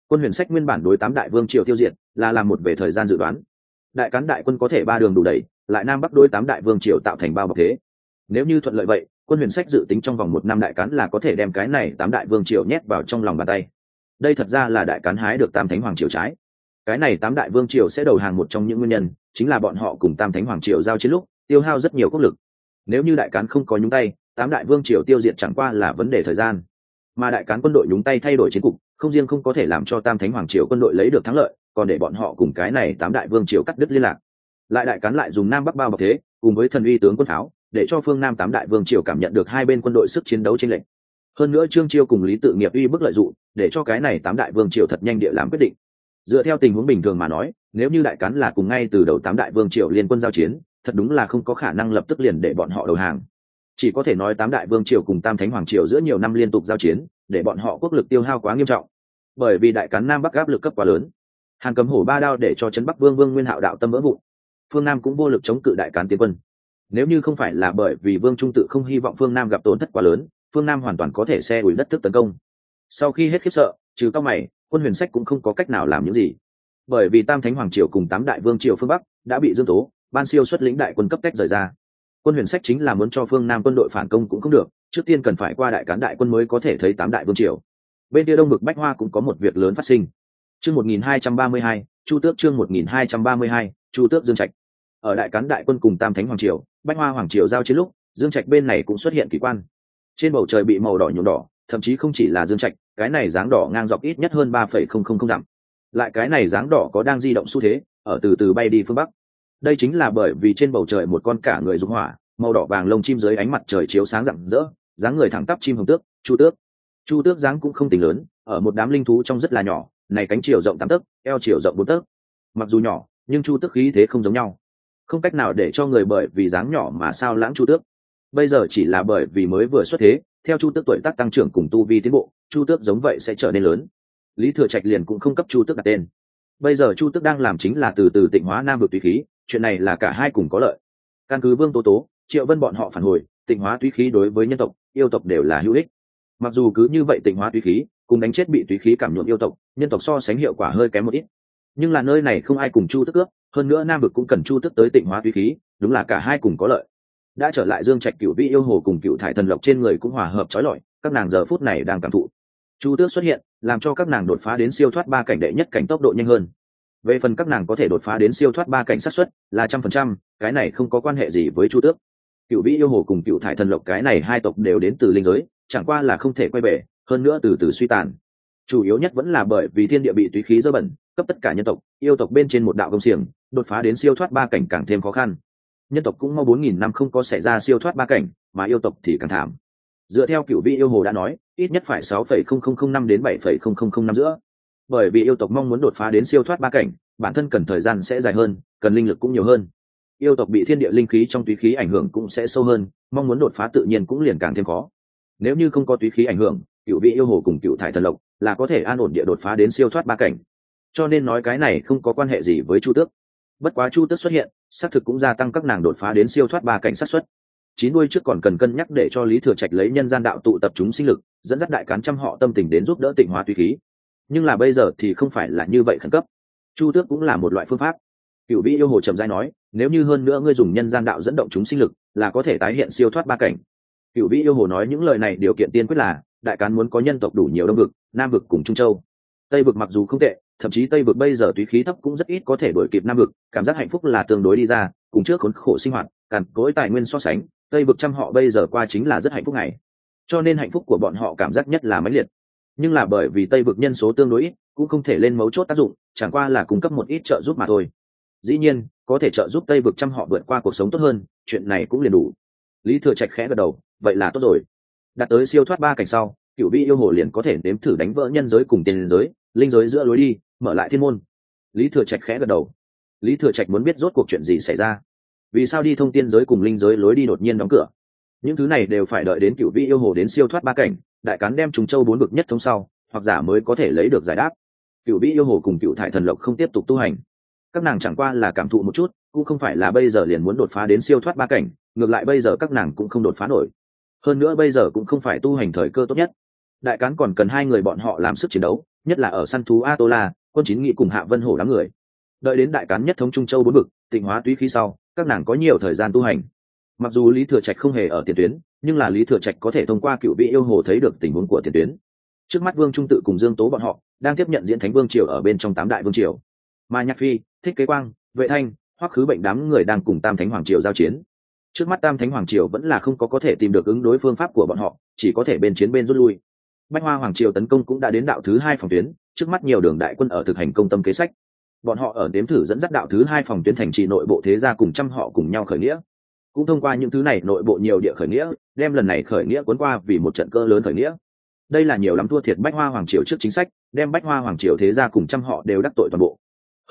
A: Quân huyền sách nguyên bản đối tám đại vương triều tiêu diệt, là làm một về thời gian dự đoán. Đại cán đại quân có thể ba đường đủ đẩy, lại nam bắc đối tám đại vương triều tạo thành bao bọc thế. Nếu như thuận lợi vậy, quân huyền sách dự tính trong vòng một năm đại cán là có thể đem cái này tám đại vương triều nhét vào trong lòng bàn tay. Đây thật ra là đại cán hái được tam thánh hoàng triều trái cái này tám đại vương triều sẽ đầu hàng một trong những nguyên nhân, chính là bọn họ cùng tam thánh hoàng triều giao chiến lúc, tiêu hao rất nhiều quốc lực. Nếu như đại cán không có nhúng tay, tám đại vương triều tiêu diệt chẳng qua là vấn đề thời gian. Mà đại cán quân đội nhúng tay thay đổi chiến cục, không riêng không có thể làm cho tam thánh hoàng triều quân đội lấy được thắng lợi, còn để bọn họ cùng cái này tám đại vương triều cắt đứt liên lạc. Lại đại cán lại dùng nam bắc bao bọc thế, cùng với thần uy tướng quân pháo, để cho phương nam tám đại vương triều cảm nhận được hai bên quân đội sức chiến đấu trên lệnh hơn nữa trương chiêu cùng lý tự nghiệp uy bức lợi dụng, để cho cái này tám đại vương triều thật nhanh địa làm quyết định dựa theo tình huống bình thường mà nói, nếu như đại cán là cùng ngay từ đầu tám đại vương triều liên quân giao chiến, thật đúng là không có khả năng lập tức liền để bọn họ đầu hàng. Chỉ có thể nói tám đại vương triều cùng tam thánh hoàng triều giữa nhiều năm liên tục giao chiến, để bọn họ quốc lực tiêu hao quá nghiêm trọng. Bởi vì đại cán nam bắc áp lực cấp quá lớn. Hàn cầm hổ ba đao để cho trấn bắc vương vương nguyên hạo đạo tâm vỡ vụn. Phương nam cũng vô lực chống cự đại cán tiến quân. Nếu như không phải là bởi vì vương trung tự không hy vọng phương nam gặp tổn thất quá lớn, phương nam hoàn toàn có thể xe ủi đất thức tấn công. Sau khi hết khiếp sợ, trừ cao mày quân huyền sách cũng không có cách nào làm những gì. Bởi vì tam thánh hoàng triều cùng tám đại vương triều phương bắc đã bị dương tố, ban siêu xuất lĩnh đại quân cấp cách rời ra. Quân huyền sách chính là muốn cho phương nam quân đội phản công cũng không được, trước tiên cần phải qua đại cán đại quân mới có thể thấy tám đại vương triều. Bên kia đông bực bách hoa cũng có một việc lớn phát sinh. Chương một nghìn hai trăm ba mươi hai, chu tước chương một nghìn hai trăm ba mươi hai, chu tước dương trạch. Ở đại cán đại quân cùng tam thánh hoàng triều, bách hoa hoàng triều giao chiến lúc, dương trạch bên này cũng xuất hiện kỳ quan. Trên bầu trời bị màu đỏ nhuộm đỏ thậm chí không chỉ là dương trạch, cái này dáng đỏ ngang dọc ít nhất hơn ba phẩy không không không dặm. Lại cái này dáng đỏ có đang di động xu thế, ở từ từ bay đi phương bắc. Đây chính là bởi vì trên bầu trời một con cả người dùng hỏa, màu đỏ vàng lông chim dưới ánh mặt trời chiếu sáng rạng rỡ, dáng người thẳng tắp chim hồng tước, chu tước. Chu tước dáng cũng không tính lớn, ở một đám linh thú trong rất là nhỏ, này cánh chiều rộng tám tấc, eo chiều rộng bốn tấc. Mặc dù nhỏ, nhưng chu tước khí thế không giống nhau. Không cách nào để cho người bởi vì dáng nhỏ mà sao lãng chu tước. Bây giờ chỉ là bởi vì mới vừa xuất thế theo chu tước tuổi tác tăng trưởng cùng tu vi tiến bộ chu tước giống vậy sẽ trở nên lớn. Lý thừa trạch liền cũng không cấp chu tước đặt tên. Bây giờ chu tước đang làm chính là từ từ tịnh hóa nam vực tùy khí chuyện này là cả hai cùng có lợi. Căn cứ vương tố tố triệu vân bọn họ phản hồi tịnh hóa tùy khí đối với nhân tộc yêu tộc đều là hữu ích. Mặc dù cứ như vậy tịnh hóa tùy khí cùng đánh chết bị tùy khí cảm nhuộm yêu tộc nhân tộc so sánh hiệu quả hơi kém một ít. Nhưng là nơi này không ai cùng chu Tước, ước hơn nữa nam vực cũng cần chu Tước tới tịnh hóa tùy khí đúng là cả hai cùng có lợi đã trở lại dương trạch cựu vị yêu hồ cùng cựu thải thần lộc trên người cũng hòa hợp trói lọi, các nàng giờ phút này đang cảm thụ. Chu tước xuất hiện, làm cho các nàng đột phá đến siêu thoát ba cảnh đệ nhất cảnh tốc độ nhanh hơn. Về phần các nàng có thể đột phá đến siêu thoát ba cảnh sát xuất là trăm phần trăm, cái này không có quan hệ gì với chu tước. Cựu vĩ yêu hồ cùng cựu thải thần lộc cái này hai tộc đều đến từ linh giới, chẳng qua là không thể quay về, hơn nữa từ từ suy tàn. Chủ yếu nhất vẫn là bởi vì thiên địa bị túy khí dơ bẩn, cấp tất cả nhân tộc, yêu tộc bên trên một đạo công xiềng, đột phá đến siêu thoát ba cảnh càng thêm khó khăn nhân tộc cũng mau bốn nghìn năm không có xảy ra siêu thoát ba cảnh, mà yêu tộc thì càng thảm. Dựa theo cựu vị yêu hồ đã nói, ít nhất phải sáu phẩy không không không năm đến bảy phẩy không không không năm giữa. Bởi vì yêu tộc mong muốn đột phá đến siêu thoát ba cảnh, bản thân cần thời gian sẽ dài hơn, cần linh lực cũng nhiều hơn. Yêu tộc bị thiên địa linh khí trong túy khí ảnh hưởng cũng sẽ sâu hơn, mong muốn đột phá tự nhiên cũng liền càng thêm khó. Nếu như không có túy khí ảnh hưởng, cựu vị yêu hồ cùng cựu thải thần lộc là có thể an ổn địa đột phá đến siêu thoát ba cảnh. Cho nên nói cái này không có quan hệ gì với chu tước bất quá chu tước xuất hiện, xác thực cũng gia tăng các nàng đột phá đến siêu thoát ba cảnh sát xuất. Chín đuôi trước còn cần cân nhắc để cho lý thừa trạch lấy nhân gian đạo tụ tập chúng sinh lực, dẫn dắt đại cán trăm họ tâm tình đến giúp đỡ tịnh hóa tùy khí. Nhưng là bây giờ thì không phải là như vậy khẩn cấp. Chu tước cũng là một loại phương pháp. Cựu vĩ yêu hồ trầm giai nói, nếu như hơn nữa ngươi dùng nhân gian đạo dẫn động chúng sinh lực, là có thể tái hiện siêu thoát ba cảnh. Cựu vĩ yêu hồ nói những lời này điều kiện tiên quyết là, đại cán muốn có nhân tộc đủ nhiều đông vực, nam vực cùng trung châu. Tây vực mặc dù không tệ thậm chí tây vực bây giờ túy khí thấp cũng rất ít có thể đổi kịp nam vực, cảm giác hạnh phúc là tương đối đi ra, cùng trước khốn khổ sinh hoạt càn cối tài nguyên so sánh, tây vực trăm họ bây giờ qua chính là rất hạnh phúc này cho nên hạnh phúc của bọn họ cảm giác nhất là mãnh liệt. Nhưng là bởi vì tây vực nhân số tương đối ít, cũng không thể lên mấu chốt tác dụng, chẳng qua là cung cấp một ít trợ giúp mà thôi. Dĩ nhiên, có thể trợ giúp tây vực trăm họ vượt qua cuộc sống tốt hơn, chuyện này cũng liền đủ. Lý thừa trạch khẽ gật đầu, vậy là tốt rồi. Đạt tới siêu thoát ba cảnh sau cựu vị yêu hồ liền có thể nếm thử đánh vỡ nhân giới cùng tiền giới, linh giới giữa lối đi, mở lại thiên môn. Lý thừa trạch khẽ gật đầu. Lý thừa trạch muốn biết rốt cuộc chuyện gì xảy ra. Vì sao đi thông tiên giới cùng linh giới lối đi đột nhiên đóng cửa? Những thứ này đều phải đợi đến cựu vị yêu hồ đến siêu thoát ba cảnh, đại cán đem trùng châu bốn vực nhất thông sau, hoặc giả mới có thể lấy được giải đáp. Cựu vị yêu hồ cùng cựu thải thần lộc không tiếp tục tu hành. Các nàng chẳng qua là cảm thụ một chút, cũng không phải là bây giờ liền muốn đột phá đến siêu thoát ba cảnh, ngược lại bây giờ các nàng cũng không đột phá nổi. Hơn nữa bây giờ cũng không phải tu hành thời cơ tốt nhất đại cán còn cần hai người bọn họ làm sức chiến đấu nhất là ở săn thú Atola. quân chín nghị cùng hạ vân hổ đám người. Đợi đến đại cán nhất thống trung châu bốn bực, tịnh hóa túy khí sau các nàng có nhiều thời gian tu hành. Mặc dù lý thừa trạch không hề ở tiền tuyến nhưng là lý thừa trạch có thể thông qua cựu vị yêu hồ thấy được tình huống của tiền tuyến. Trước mắt vương trung tự cùng dương tố bọn họ đang tiếp nhận diễn thánh vương triều ở bên trong tám đại vương triều. Mà nhạc phi thích kế quang vệ thanh Hoắc khứ bệnh đám người đang cùng tam thánh hoàng triều giao chiến. Trước mắt tam thánh hoàng triều vẫn là không có có thể tìm được ứng đối phương pháp của bọn họ chỉ có thể bên chiến bên rút lui bách hoa hoàng triều tấn công cũng đã đến đạo thứ hai phòng tuyến, trước mắt nhiều đường đại quân ở thực hành công tâm kế sách. Bọn họ ở đếm thử dẫn dắt đạo thứ hai phòng tuyến thành trì nội bộ thế gia cùng trăm họ cùng nhau khởi nghĩa. Cũng thông qua những thứ này nội bộ nhiều địa khởi nghĩa, đem lần này khởi nghĩa cuốn qua vì một trận cơ lớn khởi nghĩa. Đây là nhiều lắm thua thiệt bách hoa hoàng triều trước chính sách, đem bách hoa hoàng triều thế gia cùng trăm họ đều đắc tội toàn bộ.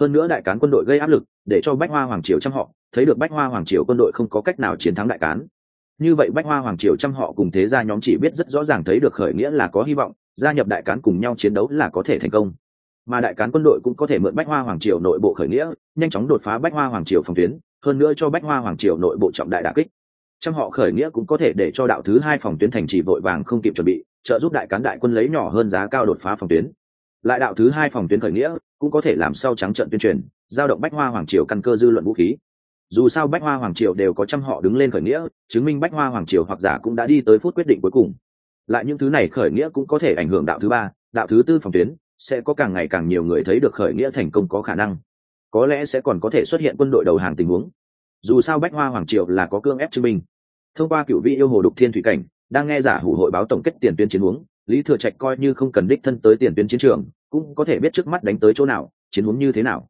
A: Hơn nữa đại cán quân đội gây áp lực, để cho bách hoa hoàng triều trăm họ, thấy được bách hoa hoàng triều quân đội không có cách nào chiến thắng đại cán như vậy bách hoa hoàng triều trăm họ cùng thế gia nhóm chỉ biết rất rõ ràng thấy được khởi nghĩa là có hy vọng, gia nhập đại cán cùng nhau chiến đấu là có thể thành công. Mà đại cán quân đội cũng có thể mượn bách hoa hoàng triều nội bộ khởi nghĩa, nhanh chóng đột phá bách hoa hoàng triều phòng tuyến, hơn nữa cho bách hoa hoàng triều nội bộ trọng đại đà kích. Trăm họ khởi nghĩa cũng có thể để cho đạo thứ hai phòng tuyến thành trì vội vàng không kịp chuẩn bị, trợ giúp đại cán đại quân lấy nhỏ hơn giá cao đột phá phòng tuyến. Lại đạo thứ hai phòng tuyến khởi nghĩa cũng có thể làm sau trắng trận tuyên truyền, giao động bách hoa hoàng triều căn cơ dư luận vũ khí dù sao bách hoa hoàng triều đều có trăm họ đứng lên khởi nghĩa, chứng minh bách hoa hoàng triều hoặc giả cũng đã đi tới phút quyết định cuối cùng. Lại những thứ này khởi nghĩa cũng có thể ảnh hưởng đạo thứ ba, đạo thứ tư phòng tuyến, sẽ có càng ngày càng nhiều người thấy được khởi nghĩa thành công có khả năng. Có lẽ sẽ còn có thể xuất hiện quân đội đầu hàng tình huống. Dù sao bách hoa hoàng triều là có cương ép chứng minh. Thông qua cựu vị yêu hồ đục thiên thủy cảnh, đang nghe giả hủ hội báo tổng kết tiền tuyến chiến huống, lý thừa trạch coi như không cần đích thân tới tiền tuyến chiến trường, cũng có thể biết trước mắt đánh tới chỗ nào, chiến huống như thế nào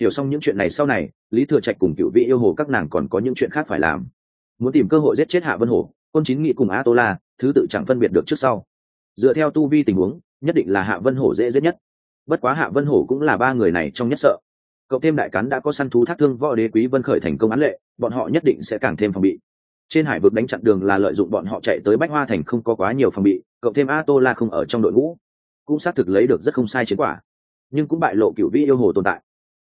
A: hiểu xong những chuyện này sau này, lý thừa trạch cùng cựu vị yêu hồ các nàng còn có những chuyện khác phải làm. Muốn tìm cơ hội giết chết hạ vân hổ quân chín nghị cùng a tô la thứ tự chẳng phân biệt được trước sau. Dựa theo tu vi tình huống, nhất định là hạ vân hổ dễ giết nhất. Bất quá hạ vân hổ cũng là ba người này trong nhất sợ. Cậu thêm đại cắn đã có săn thú thác thương võ đế quý vân khởi thành công án lệ, bọn họ nhất định sẽ càng thêm phòng bị. Trên hải vực đánh chặn đường là lợi dụng bọn họ chạy tới bách hoa thành không có quá nhiều phòng bị, cậu thêm a tô la không ở trong đội ngũ. Cũng xác thực lấy được rất không sai chiến quả. Nhưng cũng bại lộ cựu vĩ yêu hồ tồn tại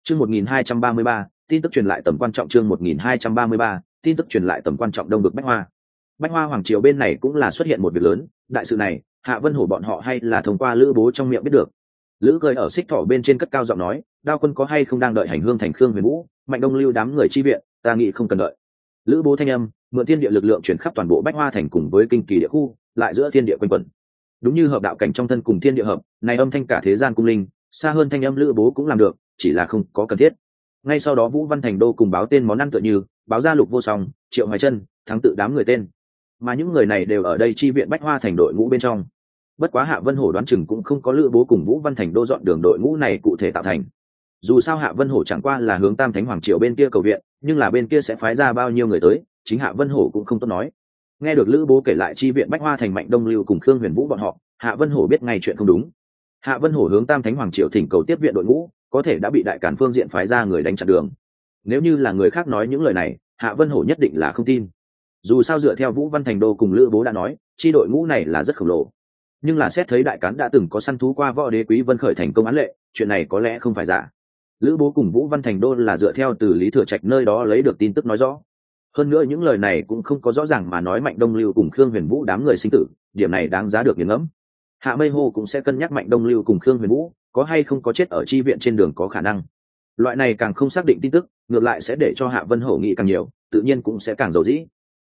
A: chương 1233, tin tức truyền lại tầm quan trọng chương 1233, tin tức truyền lại tầm quan trọng đông vực bách hoa. Bách hoa hoàng triều bên này cũng là xuất hiện một việc lớn đại sự này hạ vân hổ bọn họ hay là thông qua lữ bố trong miệng biết được. Lữ cười ở xích thỏ bên trên cất cao giọng nói đao quân có hay không đang đợi hành hương thành khương huyền vũ? Mạnh đông lưu đám người chi viện ta nghĩ không cần đợi. Lữ bố thanh âm mượn thiên địa lực lượng chuyển khắp toàn bộ bách hoa thành cùng với kinh kỳ địa khu lại giữa thiên địa quanh quẩn. Đúng như hợp đạo cảnh trong thân cùng thiên địa hợp này âm thanh cả thế gian cung linh xa hơn thanh âm lữ bố cũng làm được chỉ là không có cần thiết. Ngay sau đó vũ văn thành đô cùng báo tên món ăn tựa như, báo gia lục vô song, triệu hoài chân thắng tự đám người tên. Mà những người này đều ở đây chi viện bách hoa thành đội ngũ bên trong. Bất quá hạ vân hổ đoán chừng cũng không có lữ bố cùng vũ văn thành đô dọn đường đội ngũ này cụ thể tạo thành. Dù sao hạ vân hổ chẳng qua là hướng tam thánh hoàng triều bên kia cầu viện, nhưng là bên kia sẽ phái ra bao nhiêu người tới, chính hạ vân hổ cũng không tốt nói. Nghe được lữ bố kể lại chi viện bách hoa thành mạnh đông lưu cùng khương huyền vũ bọn họ, hạ vân hổ biết ngay chuyện không đúng. Hạ vân hổ hướng tam thánh hoàng triều thỉnh cầu tiếp viện đội ngũ có thể đã bị đại cản phương diện phái ra người đánh chặn đường. Nếu như là người khác nói những lời này, hạ vân hổ nhất định là không tin. Dù sao dựa theo vũ văn thành đô cùng lữ bố đã nói, chi đội ngũ này là rất khổng lồ. Nhưng là xét thấy đại cán đã từng có săn thú qua võ đế quý vân khởi thành công án lệ, chuyện này có lẽ không phải giả. Lữ bố cùng vũ văn thành đô là dựa theo từ lý thừa trạch nơi đó lấy được tin tức nói rõ. Hơn nữa những lời này cũng không có rõ ràng mà nói mạnh đông lưu cùng khương huyền vũ đám người sinh tử, điểm này đáng giá được nghiền ngẫm. Hạ mây hô cũng sẽ cân nhắc mạnh đông lưu cùng khương huyền vũ có hay không có chết ở chi viện trên đường có khả năng. Loại này càng không xác định tin tức, ngược lại sẽ để cho hạ vân hổ nghĩ càng nhiều, tự nhiên cũng sẽ càng giàu dĩ.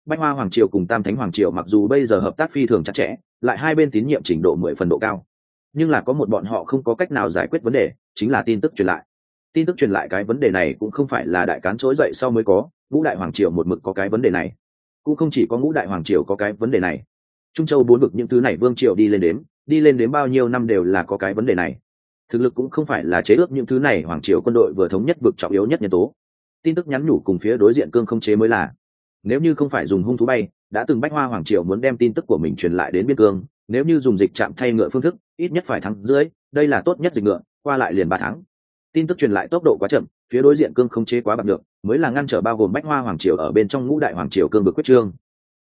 A: Bách hoa hoàng triều cùng tam thánh hoàng triều mặc dù bây giờ hợp tác phi thường chặt chẽ, lại hai bên tín nhiệm trình độ mười phần độ cao. Nhưng là có một bọn họ không có cách nào giải quyết vấn đề, chính là tin tức truyền lại. Tin tức truyền lại cái vấn đề này cũng không phải là đại cán trỗi dậy sau mới có, ngũ đại hoàng triều một mực có cái vấn đề này. Cũng không chỉ có ngũ đại hoàng triều có cái vấn đề này. Trung châu bốn vực những thứ này vương triều đi lên đếm, đi lên đến bao nhiêu năm đều là có cái vấn đề này thực lực cũng không phải là chế ước những thứ này, hoàng triều quân đội vừa thống nhất vực trọng yếu nhất nhân tố. Tin tức nhắn nhủ cùng phía đối diện cương không chế mới là, nếu như không phải dùng hung thú bay, đã từng bách hoa hoàng triều muốn đem tin tức của mình truyền lại đến biên cương, nếu như dùng dịch chạm thay ngựa phương thức, ít nhất phải thắng dưới, đây là tốt nhất dịch ngựa, qua lại liền ba tháng. Tin tức truyền lại tốc độ quá chậm, phía đối diện cương không chế quá bạc được, mới là ngăn trở bao gồm bách hoa hoàng triều ở bên trong ngũ đại hoàng triều cương vực quyết trương.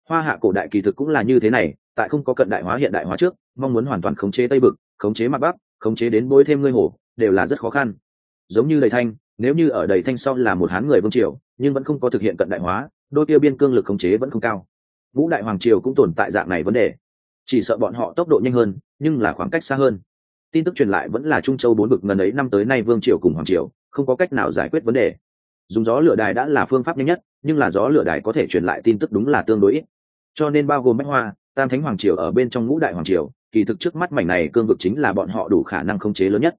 A: Hoa hạ cổ đại kỳ thực cũng là như thế này, tại không có cận đại hóa hiện đại hóa trước, mong muốn hoàn toàn khống chế tây bực khống chế mặt bắc khống chế đến bối thêm ngươi hổ, đều là rất khó khăn. Giống như đầy thanh, nếu như ở đầy thanh sau là một hán người vương triều, nhưng vẫn không có thực hiện cận đại hóa, đôi tiêu biên cương lực khống chế vẫn không cao. Vũ đại hoàng triều cũng tồn tại dạng này vấn đề. Chỉ sợ bọn họ tốc độ nhanh hơn, nhưng là khoảng cách xa hơn. Tin tức truyền lại vẫn là trung châu bốn vực ngần ấy năm tới nay vương triều cùng hoàng triều, không có cách nào giải quyết vấn đề. Dùng gió lửa đài đã là phương pháp nhanh nhất, nhưng là gió lửa đài có thể truyền lại tin tức đúng là tương đối ít. Cho nên bao gồm bách hoa, tam thánh hoàng triều ở bên trong ngũ đại hoàng triều kỳ thực trước mắt mảnh này cương vực chính là bọn họ đủ khả năng khống chế lớn nhất.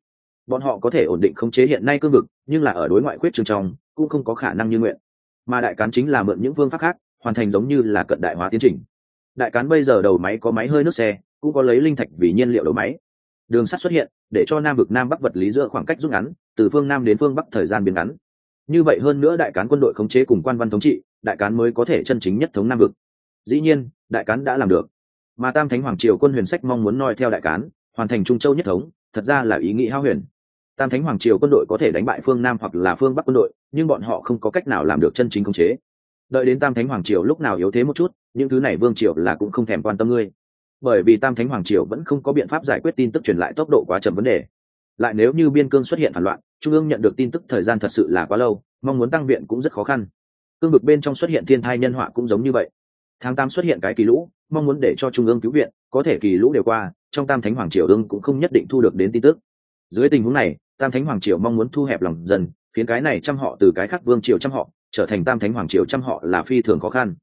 A: Bọn họ có thể ổn định khống chế hiện nay cương vực, nhưng là ở đối ngoại quyết trường trong, cũng không có khả năng như nguyện. Mà đại cán chính là mượn những phương pháp khác, hoàn thành giống như là cận đại hóa tiến trình. Đại cán bây giờ đầu máy có máy hơi nước xe, cũng có lấy linh thạch vì nhiên liệu đầu máy. Đường sắt xuất hiện, để cho nam vực nam bắc vật lý giữa khoảng cách rút ngắn, từ phương nam đến phương bắc thời gian biến ngắn. Như vậy hơn nữa đại cán quân đội khống chế cùng quan văn thống trị, đại cán mới có thể chân chính nhất thống nam vực. Dĩ nhiên, đại cán đã làm được mà tam thánh hoàng triều quân huyền sách mong muốn noi theo đại cán, hoàn thành trung châu nhất thống, thật ra là ý nghĩ hao huyền. Tam thánh hoàng triều quân đội có thể đánh bại phương nam hoặc là phương bắc quân đội, nhưng bọn họ không có cách nào làm được chân chính khống chế. Đợi đến tam thánh hoàng triều lúc nào yếu thế một chút, những thứ này vương triều là cũng không thèm quan tâm ngươi. Bởi vì tam thánh hoàng triều vẫn không có biện pháp giải quyết tin tức truyền lại tốc độ quá chậm vấn đề. Lại nếu như biên cương xuất hiện phản loạn, trung ương nhận được tin tức thời gian thật sự là quá lâu, mong muốn tăng viện cũng rất khó khăn. Cương vực bên trong xuất hiện thiên thai nhân họa cũng giống như vậy. Tháng tám xuất hiện cái kỳ lũ mong muốn để cho trung ương cứu viện, có thể kỳ lũ đều qua, trong tam thánh hoàng triều ương cũng không nhất định thu được đến tin tức. Dưới tình huống này, tam thánh hoàng triều mong muốn thu hẹp lòng dần khiến cái này trăm họ từ cái khác vương triều trăm họ, trở thành tam thánh hoàng triều trăm họ là phi thường khó khăn.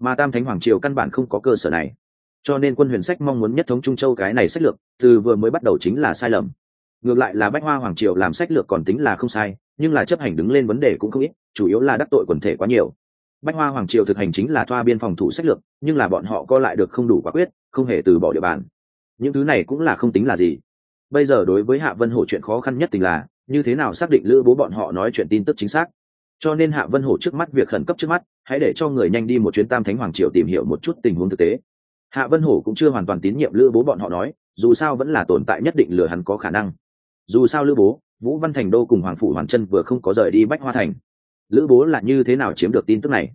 A: Mà tam thánh hoàng triều căn bản không có cơ sở này. Cho nên quân huyền sách mong muốn nhất thống trung châu cái này sách lược, từ vừa mới bắt đầu chính là sai lầm. Ngược lại là bách hoa hoàng triều làm sách lược còn tính là không sai, nhưng là chấp hành đứng lên vấn đề cũng không ít, chủ yếu là đắc tội quần thể quá nhiều bách hoa hoàng triều thực hành chính là thoa biên phòng thủ sách lược, nhưng là bọn họ co lại được không đủ quả quyết, không hề từ bỏ địa bàn. Những thứ này cũng là không tính là gì. Bây giờ đối với hạ vân hổ chuyện khó khăn nhất tình là, như thế nào xác định lữ bố bọn họ nói chuyện tin tức chính xác? Cho nên hạ vân hổ trước mắt việc khẩn cấp trước mắt, hãy để cho người nhanh đi một chuyến tam thánh hoàng triều tìm hiểu một chút tình huống thực tế. Hạ vân hổ cũng chưa hoàn toàn tín nhiệm lữ bố bọn họ nói, dù sao vẫn là tồn tại nhất định lừa hắn có khả năng. Dù sao lữ bố, vũ văn thành đô cùng hoàng phủ hoàn chân vừa không có rời đi bách hoa thành lữ bố là như thế nào chiếm được tin tức này?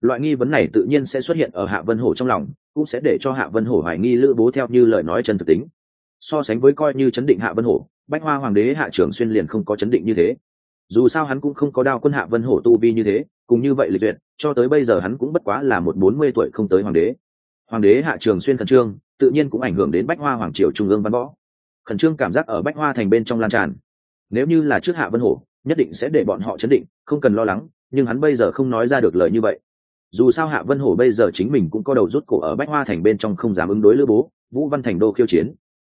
A: Loại nghi vấn này tự nhiên sẽ xuất hiện ở hạ vân hổ trong lòng, cũng sẽ để cho hạ vân hổ hoài nghi lữ bố theo như lời nói chân thực tính. So sánh với coi như chấn định hạ vân hổ, bách hoa hoàng đế hạ trưởng xuyên liền không có chấn định như thế. Dù sao hắn cũng không có đao quân hạ vân hổ tu vi như thế, cùng như vậy lịch duyệt, cho tới bây giờ hắn cũng bất quá là một bốn mươi tuổi không tới hoàng đế. Hoàng đế hạ trường xuyên khẩn trương, tự nhiên cũng ảnh hưởng đến bách hoa hoàng triều trung ương văn võ. Khẩn trương cảm giác ở bách hoa thành bên trong lan tràn. Nếu như là trước hạ vân hổ nhất định sẽ để bọn họ chấn định, không cần lo lắng, nhưng hắn bây giờ không nói ra được lời như vậy. Dù sao hạ vân hổ bây giờ chính mình cũng có đầu rút cổ ở bách hoa thành bên trong không dám ứng đối lữ bố, vũ văn thành đô khiêu chiến.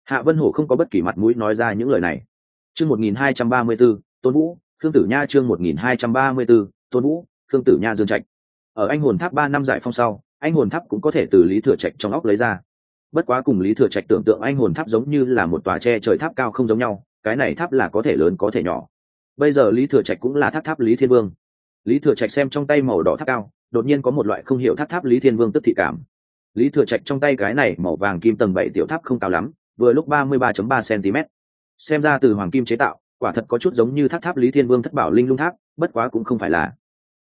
A: Hạ vân hổ không có bất kỳ mặt mũi nói ra những lời này. Chương một nghìn hai trăm ba mươi b ố tôn vũ, khương tử nha chương một nghìn hai trăm ba mươi b ố tôn vũ, khương tử nha dương trạch. Ở anh hồn tháp ba năm giải phong sau, anh hồn tháp cũng có thể từ lý thừa trạch trong óc lấy ra. Bất quá cùng lý thừa trạch tưởng tượng anh hồn tháp giống như là một tòa tre trời tháp cao không giống nhau, cái này tháp là có thể lớn có thể nhỏ bây giờ lý thừa trạch cũng là tháp tháp lý thiên vương. Lý thừa trạch xem trong tay màu đỏ tháp cao, đột nhiên có một loại không hiểu tháp tháp lý thiên vương tức thị cảm. Lý thừa trạch trong tay cái này màu vàng kim tầng bảy tiểu tháp không cao lắm, vừa lúc ba mươi ba ba cm xem ra từ hoàng kim chế tạo, quả thật có chút giống như tháp tháp lý thiên vương thất bảo linh lung tháp, bất quá cũng không phải là.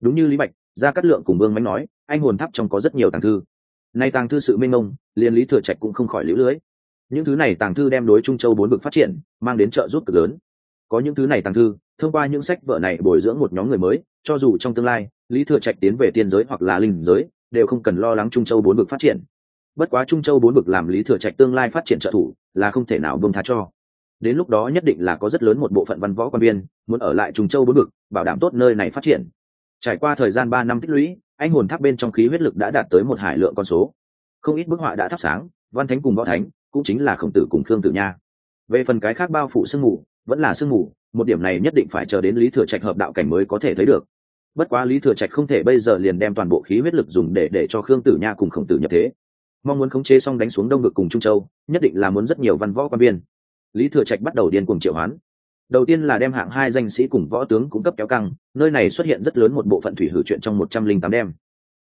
A: Đúng như lý bạch ra cát lượng cùng vương mánh nói, anh hồn tháp trong có rất nhiều tàng thư. Nay tàng thư sự minh mông, liền lý thừa trạch cũng không khỏi lũ lưới. Những thứ này tàng thư đem đối trung châu bốn vực phát triển, mang đến trợ giúp cực lớn. Có những thứ này tàng thư thông qua những sách vở này bồi dưỡng một nhóm người mới, cho dù trong tương lai, lý thừa trạch tiến về tiên giới hoặc là linh giới, đều không cần lo lắng trung châu bốn vực phát triển. Bất quá trung châu bốn vực làm lý thừa trạch tương lai phát triển trợ thủ, là không thể nào bông tha cho. Đến lúc đó nhất định là có rất lớn một bộ phận văn võ quan viên, muốn ở lại trung châu bốn vực, bảo đảm tốt nơi này phát triển. Trải qua thời gian ba năm tích lũy, anh hồn tháp bên trong khí huyết lực đã đạt tới một hải lượng con số. Không ít bức họa đã thắp sáng, văn thánh cùng võ thánh cũng chính là khổng tử cùng khương tử nha. Về phần cái khác bao phủ sương mù, vẫn là sương mù một điểm này nhất định phải chờ đến lý thừa trạch hợp đạo cảnh mới có thể thấy được. Bất quá lý thừa trạch không thể bây giờ liền đem toàn bộ khí huyết lực dùng để để cho khương tử nha cùng khổng tử nhập thế. Mong muốn khống chế xong đánh xuống đông ngực cùng trung châu, nhất định là muốn rất nhiều văn võ quan viên. Lý thừa trạch bắt đầu điên cuồng triệu hoán. Đầu tiên là đem hạng hai danh sĩ cùng võ tướng cung cấp kéo căng, nơi này xuất hiện rất lớn một bộ phận thủy hử chuyện trong một trăm linh tám đêm.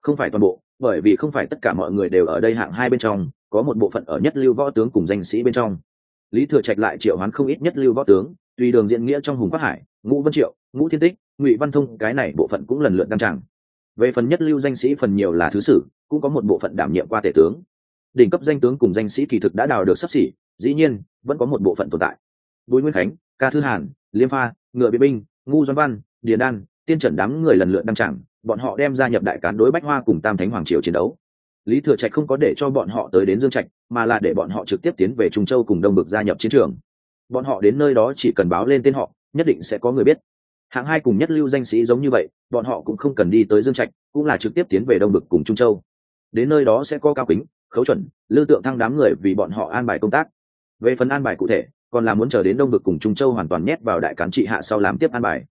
A: Không phải toàn bộ, bởi vì không phải tất cả mọi người đều ở đây hạng hai bên trong, có một bộ phận ở nhất lưu võ tướng cùng danh sĩ bên trong. Lý thừa trạch lại triệu hoán không ít nhất lưu võ tướng tùy đường diện nghĩa trong hùng quát hải, ngũ vân triệu, ngũ thiên tích, ngụy văn thông, cái này bộ phận cũng lần lượt đăng tràng. Về phần nhất lưu danh sĩ phần nhiều là thứ sử, cũng có một bộ phận đảm nhiệm qua tể tướng. Đỉnh cấp danh tướng cùng danh sĩ kỳ thực đã đào được sắp xỉ, dĩ nhiên, vẫn có một bộ phận tồn tại. Bùi nguyên khánh, ca thư hàn, liêm pha, ngựa bị binh, ngu doan văn, điền đan, tiên trần đám người lần lượt đăng tràng, bọn họ đem gia nhập đại cán đối bách hoa cùng tam thánh hoàng triều chiến đấu. Lý thừa trạch không có để cho bọn họ tới đến dương trạch, mà là để bọn họ trực tiếp tiến về trung châu cùng đông bực gia nhập chiến trường bọn họ đến nơi đó chỉ cần báo lên tên họ, nhất định sẽ có người biết. Hạng hai cùng nhất lưu danh sĩ giống như vậy, bọn họ cũng không cần đi tới dương trạch, cũng là trực tiếp tiến về đông bực cùng trung châu. Đến nơi đó sẽ có cao kính, khấu chuẩn lưu tượng thăng đám người vì bọn họ an bài công tác. Về phần an bài cụ thể, còn là muốn chờ đến đông bực cùng trung châu hoàn toàn nhét vào đại cán trị hạ sau làm tiếp an bài.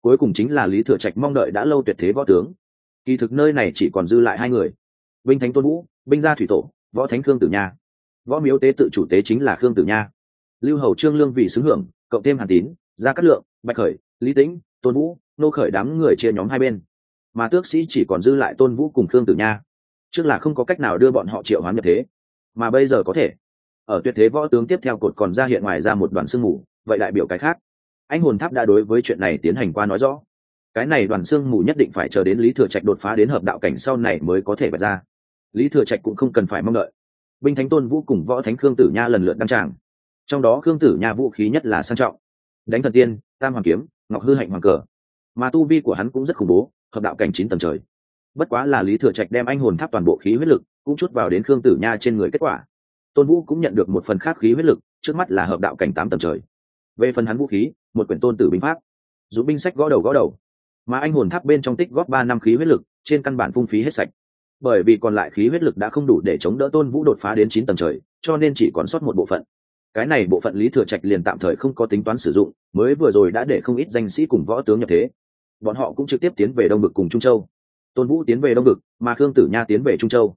A: Cuối cùng chính là lý thừa trạch mong đợi đã lâu tuyệt thế võ tướng. Kỳ thực nơi này chỉ còn dư lại hai người. Binh thánh tôn vũ, binh gia thủy tổ, võ thánh khương tử nha. Võ miếu tế tự chủ tế chính là khương tử nha lưu hầu trương lương vì xứng hưởng, cộng thêm hàn tín, gia cát lượng, bạch khởi, lý tĩnh, tôn vũ, nô khởi đám người chia nhóm hai bên. Mà tước sĩ chỉ còn dư lại tôn vũ cùng khương tử nha. Trước là không có cách nào đưa bọn họ triệu hoán nhập thế. Mà bây giờ có thể. Ở tuyệt thế võ tướng tiếp theo cột còn ra hiện ngoài ra một đoàn sương mù, vậy đại biểu cái khác. Anh hồn tháp đã đối với chuyện này tiến hành qua nói rõ. Cái này đoàn sương mù nhất định phải chờ đến lý thừa trạch đột phá đến hợp đạo cảnh sau này mới có thể bật ra. Lý thừa trạch cũng không cần phải mong đợi. Binh thánh tôn vũ cùng võ thánh khương tử nha lần lượt đăng tràng trong đó khương tử nha vũ khí nhất là sang trọng. Đánh thần tiên, tam hoàng kiếm, ngọc hư hạnh hoàng cờ. Mà tu vi của hắn cũng rất khủng bố, hợp đạo cảnh chín tầng trời. Bất quá là lý thừa trạch đem anh hồn tháp toàn bộ khí huyết lực cũng chút vào đến khương tử nha trên người kết quả. Tôn vũ cũng nhận được một phần khác khí huyết lực, trước mắt là hợp đạo cảnh tám tầng trời. Về phần hắn vũ khí, một quyển tôn tử binh pháp. Dù binh sách gõ đầu gõ đầu. Mà anh hồn tháp bên trong tích góp ba năm khí huyết lực, trên căn bản phung phí hết sạch. Bởi vì còn lại khí huyết lực đã không đủ để chống đỡ tôn vũ đột phá đến chín tầng trời, cho nên chỉ còn sót một bộ phận cái này bộ phận lý thừa trạch liền tạm thời không có tính toán sử dụng, mới vừa rồi đã để không ít danh sĩ cùng võ tướng nhập thế. Bọn họ cũng trực tiếp tiến về đông vực cùng trung châu. Tôn vũ tiến về đông vực, mà khương tử nha tiến về trung châu.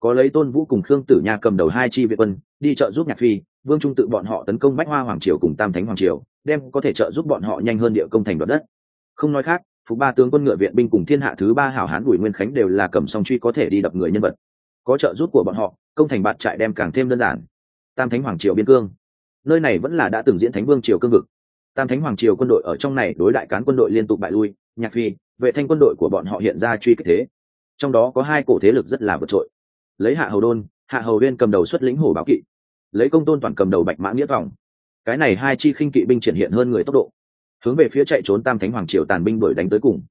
A: Có lấy tôn vũ cùng khương tử nha cầm đầu hai chi viện quân, đi trợ giúp nhạc phi, vương trung tự bọn họ tấn công bách hoa hoàng triều cùng tam thánh hoàng triều, đem có thể trợ giúp bọn họ nhanh hơn địa công thành đoạt đất. Không nói khác phục ba tướng quân ngựa viện binh cùng thiên hạ thứ ba hảo hán bùi nguyên khánh đều là cầm song truy có thể đi đập người nhân vật. Có trợ giúp của bọn họ, công thành bạt trại đem càng thêm đơn giản. Tam thánh hoàng triều biên cương nơi này vẫn là đã từng diễn thánh vương triều cương vực. Tam thánh hoàng triều quân đội ở trong này đối đại cán quân đội liên tục bại lui, nhạc phi, vệ thanh quân đội của bọn họ hiện ra truy kích thế. Trong đó có hai cổ thế lực rất là vượt trội. Lấy hạ hầu đôn, hạ hầu uyên cầm đầu xuất lĩnh hổ báo kỵ. Lấy công tôn toàn cầm đầu bạch mã nghĩa vòng cái này hai chi khinh kỵ binh triển hiện hơn người tốc độ. Hướng về phía chạy trốn tam thánh hoàng triều tàn binh đuổi đánh tới cùng.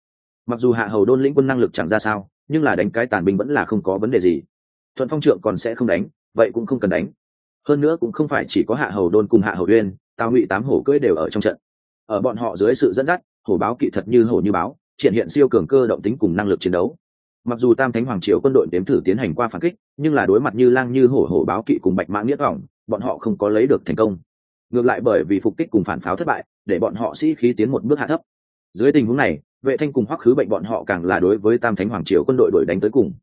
A: Mặc dù hạ hầu đôn lĩnh quân năng lực chẳng ra sao, nhưng là đánh cái tàn binh vẫn là không có vấn đề gì. Thuận phong trượng còn sẽ không đánh, vậy cũng không cần đánh hơn nữa cũng không phải chỉ có hạ hầu đôn cùng hạ hầu uyên, tào ngụy tám hổ cưỡi đều ở trong trận. Ở bọn họ dưới sự dẫn dắt, hổ báo kỵ thật như hổ như báo, triển hiện siêu cường cơ động tính cùng năng lực chiến đấu. Mặc dù tam thánh hoàng triều quân đội đếm thử tiến hành qua phản kích, nhưng là đối mặt như lang như hổ hổ báo kỵ cùng bạch mã nghĩa vọng bọn họ không có lấy được thành công. Ngược lại bởi vì phục kích cùng phản pháo thất bại, để bọn họ sĩ khí tiến một bước hạ thấp. Dưới tình huống này, vệ thanh cùng hoắc khứ bệnh bọn họ càng là đối với tam thánh hoàng triều quân đội đuổi đánh tới cùng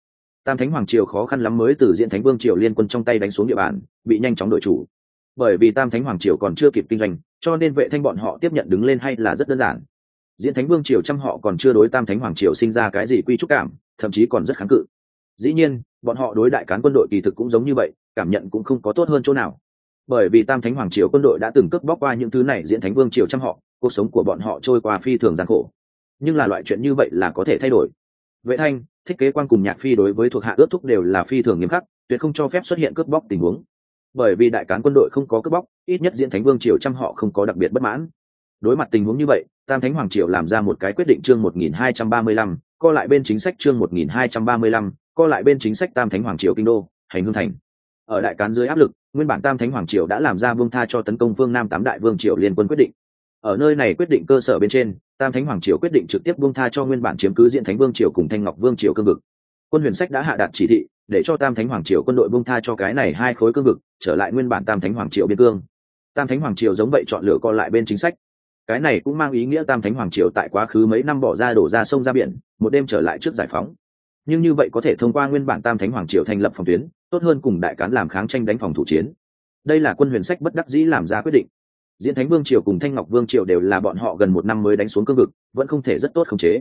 A: tam thánh hoàng triều khó khăn lắm mới từ diện thánh vương triều liên quân trong tay đánh xuống địa bàn, bị nhanh chóng đội chủ. Bởi vì tam thánh hoàng triều còn chưa kịp kinh doanh, cho nên vệ thanh bọn họ tiếp nhận đứng lên hay là rất đơn giản. Diễn thánh vương triều trăm họ còn chưa đối tam thánh hoàng triều sinh ra cái gì quy trúc cảm, thậm chí còn rất kháng cự. Dĩ nhiên, bọn họ đối đại cán quân đội kỳ thực cũng giống như vậy, cảm nhận cũng không có tốt hơn chỗ nào. Bởi vì tam thánh hoàng triều quân đội đã từng cướp bóc qua những thứ này diễn thánh vương triều trăm họ, cuộc sống của bọn họ trôi qua phi thường gian khổ. Nhưng là loại chuyện như vậy là có thể thay đổi. Vệ thanh thiết kế quan cùng nhạc phi đối với thuộc hạ ước thúc đều là phi thường nghiêm khắc, tuyệt không cho phép xuất hiện cướp bóc tình huống. Bởi vì đại cán quân đội không có cướp bóc, ít nhất diễn thánh vương triều trăm họ không có đặc biệt bất mãn. Đối mặt tình huống như vậy, tam thánh hoàng triều làm ra một cái quyết định chương một nghìn hai trăm ba mươi lăm, co lại bên chính sách chương một nghìn hai trăm ba mươi lăm, co lại bên chính sách tam thánh hoàng triều kinh đô, hành hương thành. Ở đại cán dưới áp lực, nguyên bản tam thánh hoàng triều đã làm ra vương tha cho tấn công phương nam tám đại vương triều liên quân quyết định. Ở nơi này quyết định cơ sở bên trên tam thánh hoàng triều quyết định trực tiếp buông tha cho nguyên bản chiếm cứ diện thánh vương triều cùng thanh ngọc vương triều cương vực. Quân huyền sách đã hạ đạt chỉ thị, để cho tam thánh hoàng triều quân đội buông tha cho cái này hai khối cương vực, trở lại nguyên bản tam thánh hoàng triều biên cương. Tam thánh hoàng triều giống vậy chọn lựa co lại bên chính sách. Cái này cũng mang ý nghĩa tam thánh hoàng triều tại quá khứ mấy năm bỏ ra đổ ra sông ra biển, một đêm trở lại trước giải phóng. Nhưng như vậy có thể thông qua nguyên bản tam thánh hoàng triều thành lập phòng tuyến, tốt hơn cùng đại cán làm kháng tranh đánh phòng thủ chiến. Đây là quân huyền sách bất đắc dĩ làm ra quyết định diễn thánh vương triều cùng thanh ngọc vương triều đều là bọn họ gần một năm mới đánh xuống cương vực, vẫn không thể rất tốt khống chế.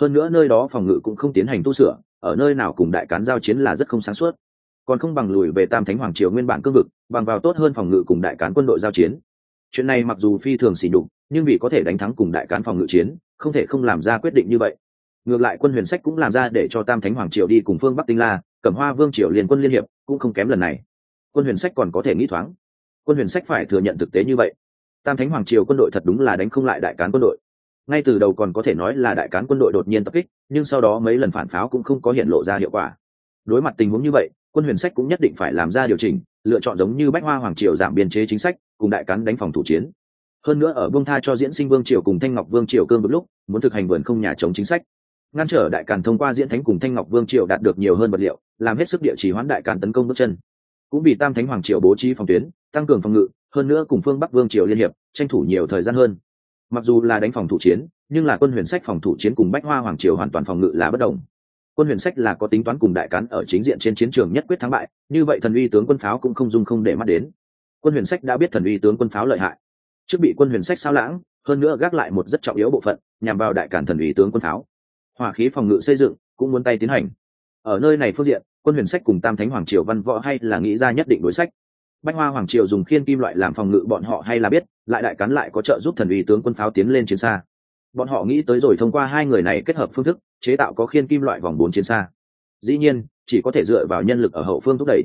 A: Hơn nữa nơi đó phòng ngự cũng không tiến hành tu sửa, ở nơi nào cùng đại cán giao chiến là rất không sáng suốt. Còn không bằng lùi về tam thánh hoàng triều nguyên bản cương vực, bằng vào tốt hơn phòng ngự cùng đại cán quân đội giao chiến. Chuyện này mặc dù phi thường xỉ đục nhưng vì có thể đánh thắng cùng đại cán phòng ngự chiến, không thể không làm ra quyết định như vậy. Ngược lại quân huyền sách cũng làm ra để cho tam thánh hoàng triều đi cùng phương bắc tinh la, cẩm hoa vương triều liên quân liên hiệp, cũng không kém lần này. Quân huyền sách còn có thể nghĩ thoáng. Quân huyền sách phải thừa nhận thực tế như vậy tam thánh hoàng triều quân đội thật đúng là đánh không lại đại cán quân đội. Ngay từ đầu còn có thể nói là đại cán quân đội đột nhiên tập kích, nhưng sau đó mấy lần phản pháo cũng không có hiện lộ ra hiệu quả. Đối mặt tình huống như vậy, quân huyền sách cũng nhất định phải làm ra điều chỉnh, lựa chọn giống như bách hoa hoàng triều giảm biên chế chính sách, cùng đại cán đánh phòng thủ chiến. Hơn nữa ở vương tha cho diễn sinh vương triều cùng thanh ngọc vương triều cương một lúc, muốn thực hành vườn không nhà chống chính sách. Ngăn trở đại càn thông qua diễn thánh cùng thanh ngọc vương triều đạt được nhiều hơn vật liệu, làm hết sức địa chỉ hoán đại càn tấn công bước chân. Cũng vì tam thánh hoàng triều bố trí phòng tuyến, tăng cường phòng ngự hơn nữa cùng phương bắc vương triều liên hiệp tranh thủ nhiều thời gian hơn mặc dù là đánh phòng thủ chiến nhưng là quân huyền sách phòng thủ chiến cùng bách hoa hoàng triều hoàn toàn phòng ngự là bất đồng quân huyền sách là có tính toán cùng đại cán ở chính diện trên chiến trường nhất quyết thắng bại như vậy thần uy tướng quân pháo cũng không dung không để mắt đến quân huyền sách đã biết thần uy tướng quân pháo lợi hại trước bị quân huyền sách sao lãng hơn nữa gác lại một rất trọng yếu bộ phận nhằm vào đại cản thần uy tướng quân pháo hỏa khí phòng ngự xây dựng cũng muốn tay tiến hành ở nơi này phương diện quân huyền sách cùng tam thánh hoàng triều văn võ hay là nghĩ ra nhất định đối sách bách hoa hoàng triều dùng khiên kim loại làm phòng ngự bọn họ hay là biết, lại đại cắn lại có trợ giúp thần uy tướng quân pháo tiến lên chiến xa. Bọn họ nghĩ tới rồi thông qua hai người này kết hợp phương thức, chế tạo có khiên kim loại vòng bốn chiến xa. Dĩ nhiên, chỉ có thể dựa vào nhân lực ở hậu phương thúc đẩy.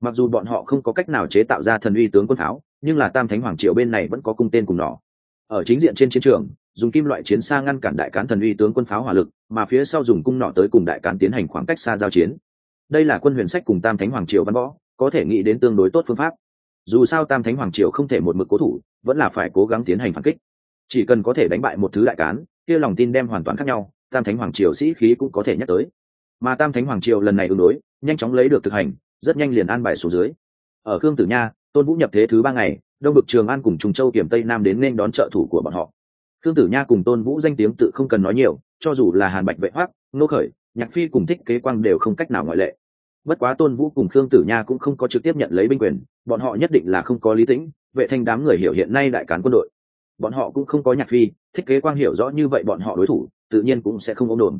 A: Mặc dù bọn họ không có cách nào chế tạo ra thần uy tướng quân pháo, nhưng là tam thánh hoàng triều bên này vẫn có cung tên cùng nỏ ở chính diện trên chiến trường, dùng kim loại chiến xa ngăn cản đại cán thần uy tướng quân pháo hỏa lực, mà phía sau dùng cung nỏ tới cùng đại cán tiến hành khoảng cách xa giao chiến. Đây là quân huyền sách cùng tam thánh hoàng triều văn võ có thể nghĩ đến tương đối tốt phương pháp. Dù sao tam thánh hoàng triều không thể một mực cố thủ, vẫn là phải cố gắng tiến hành phản kích. Chỉ cần có thể đánh bại một thứ đại cán, kia lòng tin đem hoàn toàn khác nhau, tam thánh hoàng triều sĩ khí cũng có thể nhắc tới. Mà tam thánh hoàng triều lần này ứng đối, nhanh chóng lấy được thực hành, rất nhanh liền an bài xuống dưới. Ở khương tử nha, tôn vũ nhập thế thứ ba ngày, đông bực trường an cùng trùng châu kiểm tây nam đến nên đón trợ thủ của bọn họ. Khương tử nha cùng tôn vũ danh tiếng tự không cần nói nhiều, cho dù là hàn bạch vệ hoác nô khởi, nhạc phi cùng thích kế quang đều không cách nào ngoại lệ bất quá tôn vũ cùng khương tử nha cũng không có trực tiếp nhận lấy binh quyền, bọn họ nhất định là không có lý tĩnh vệ thanh đám người hiểu hiện nay đại cán quân đội. Bọn họ cũng không có nhạc phi, thiết kế quang hiểu rõ như vậy bọn họ đối thủ, tự nhiên cũng sẽ không ôm đồn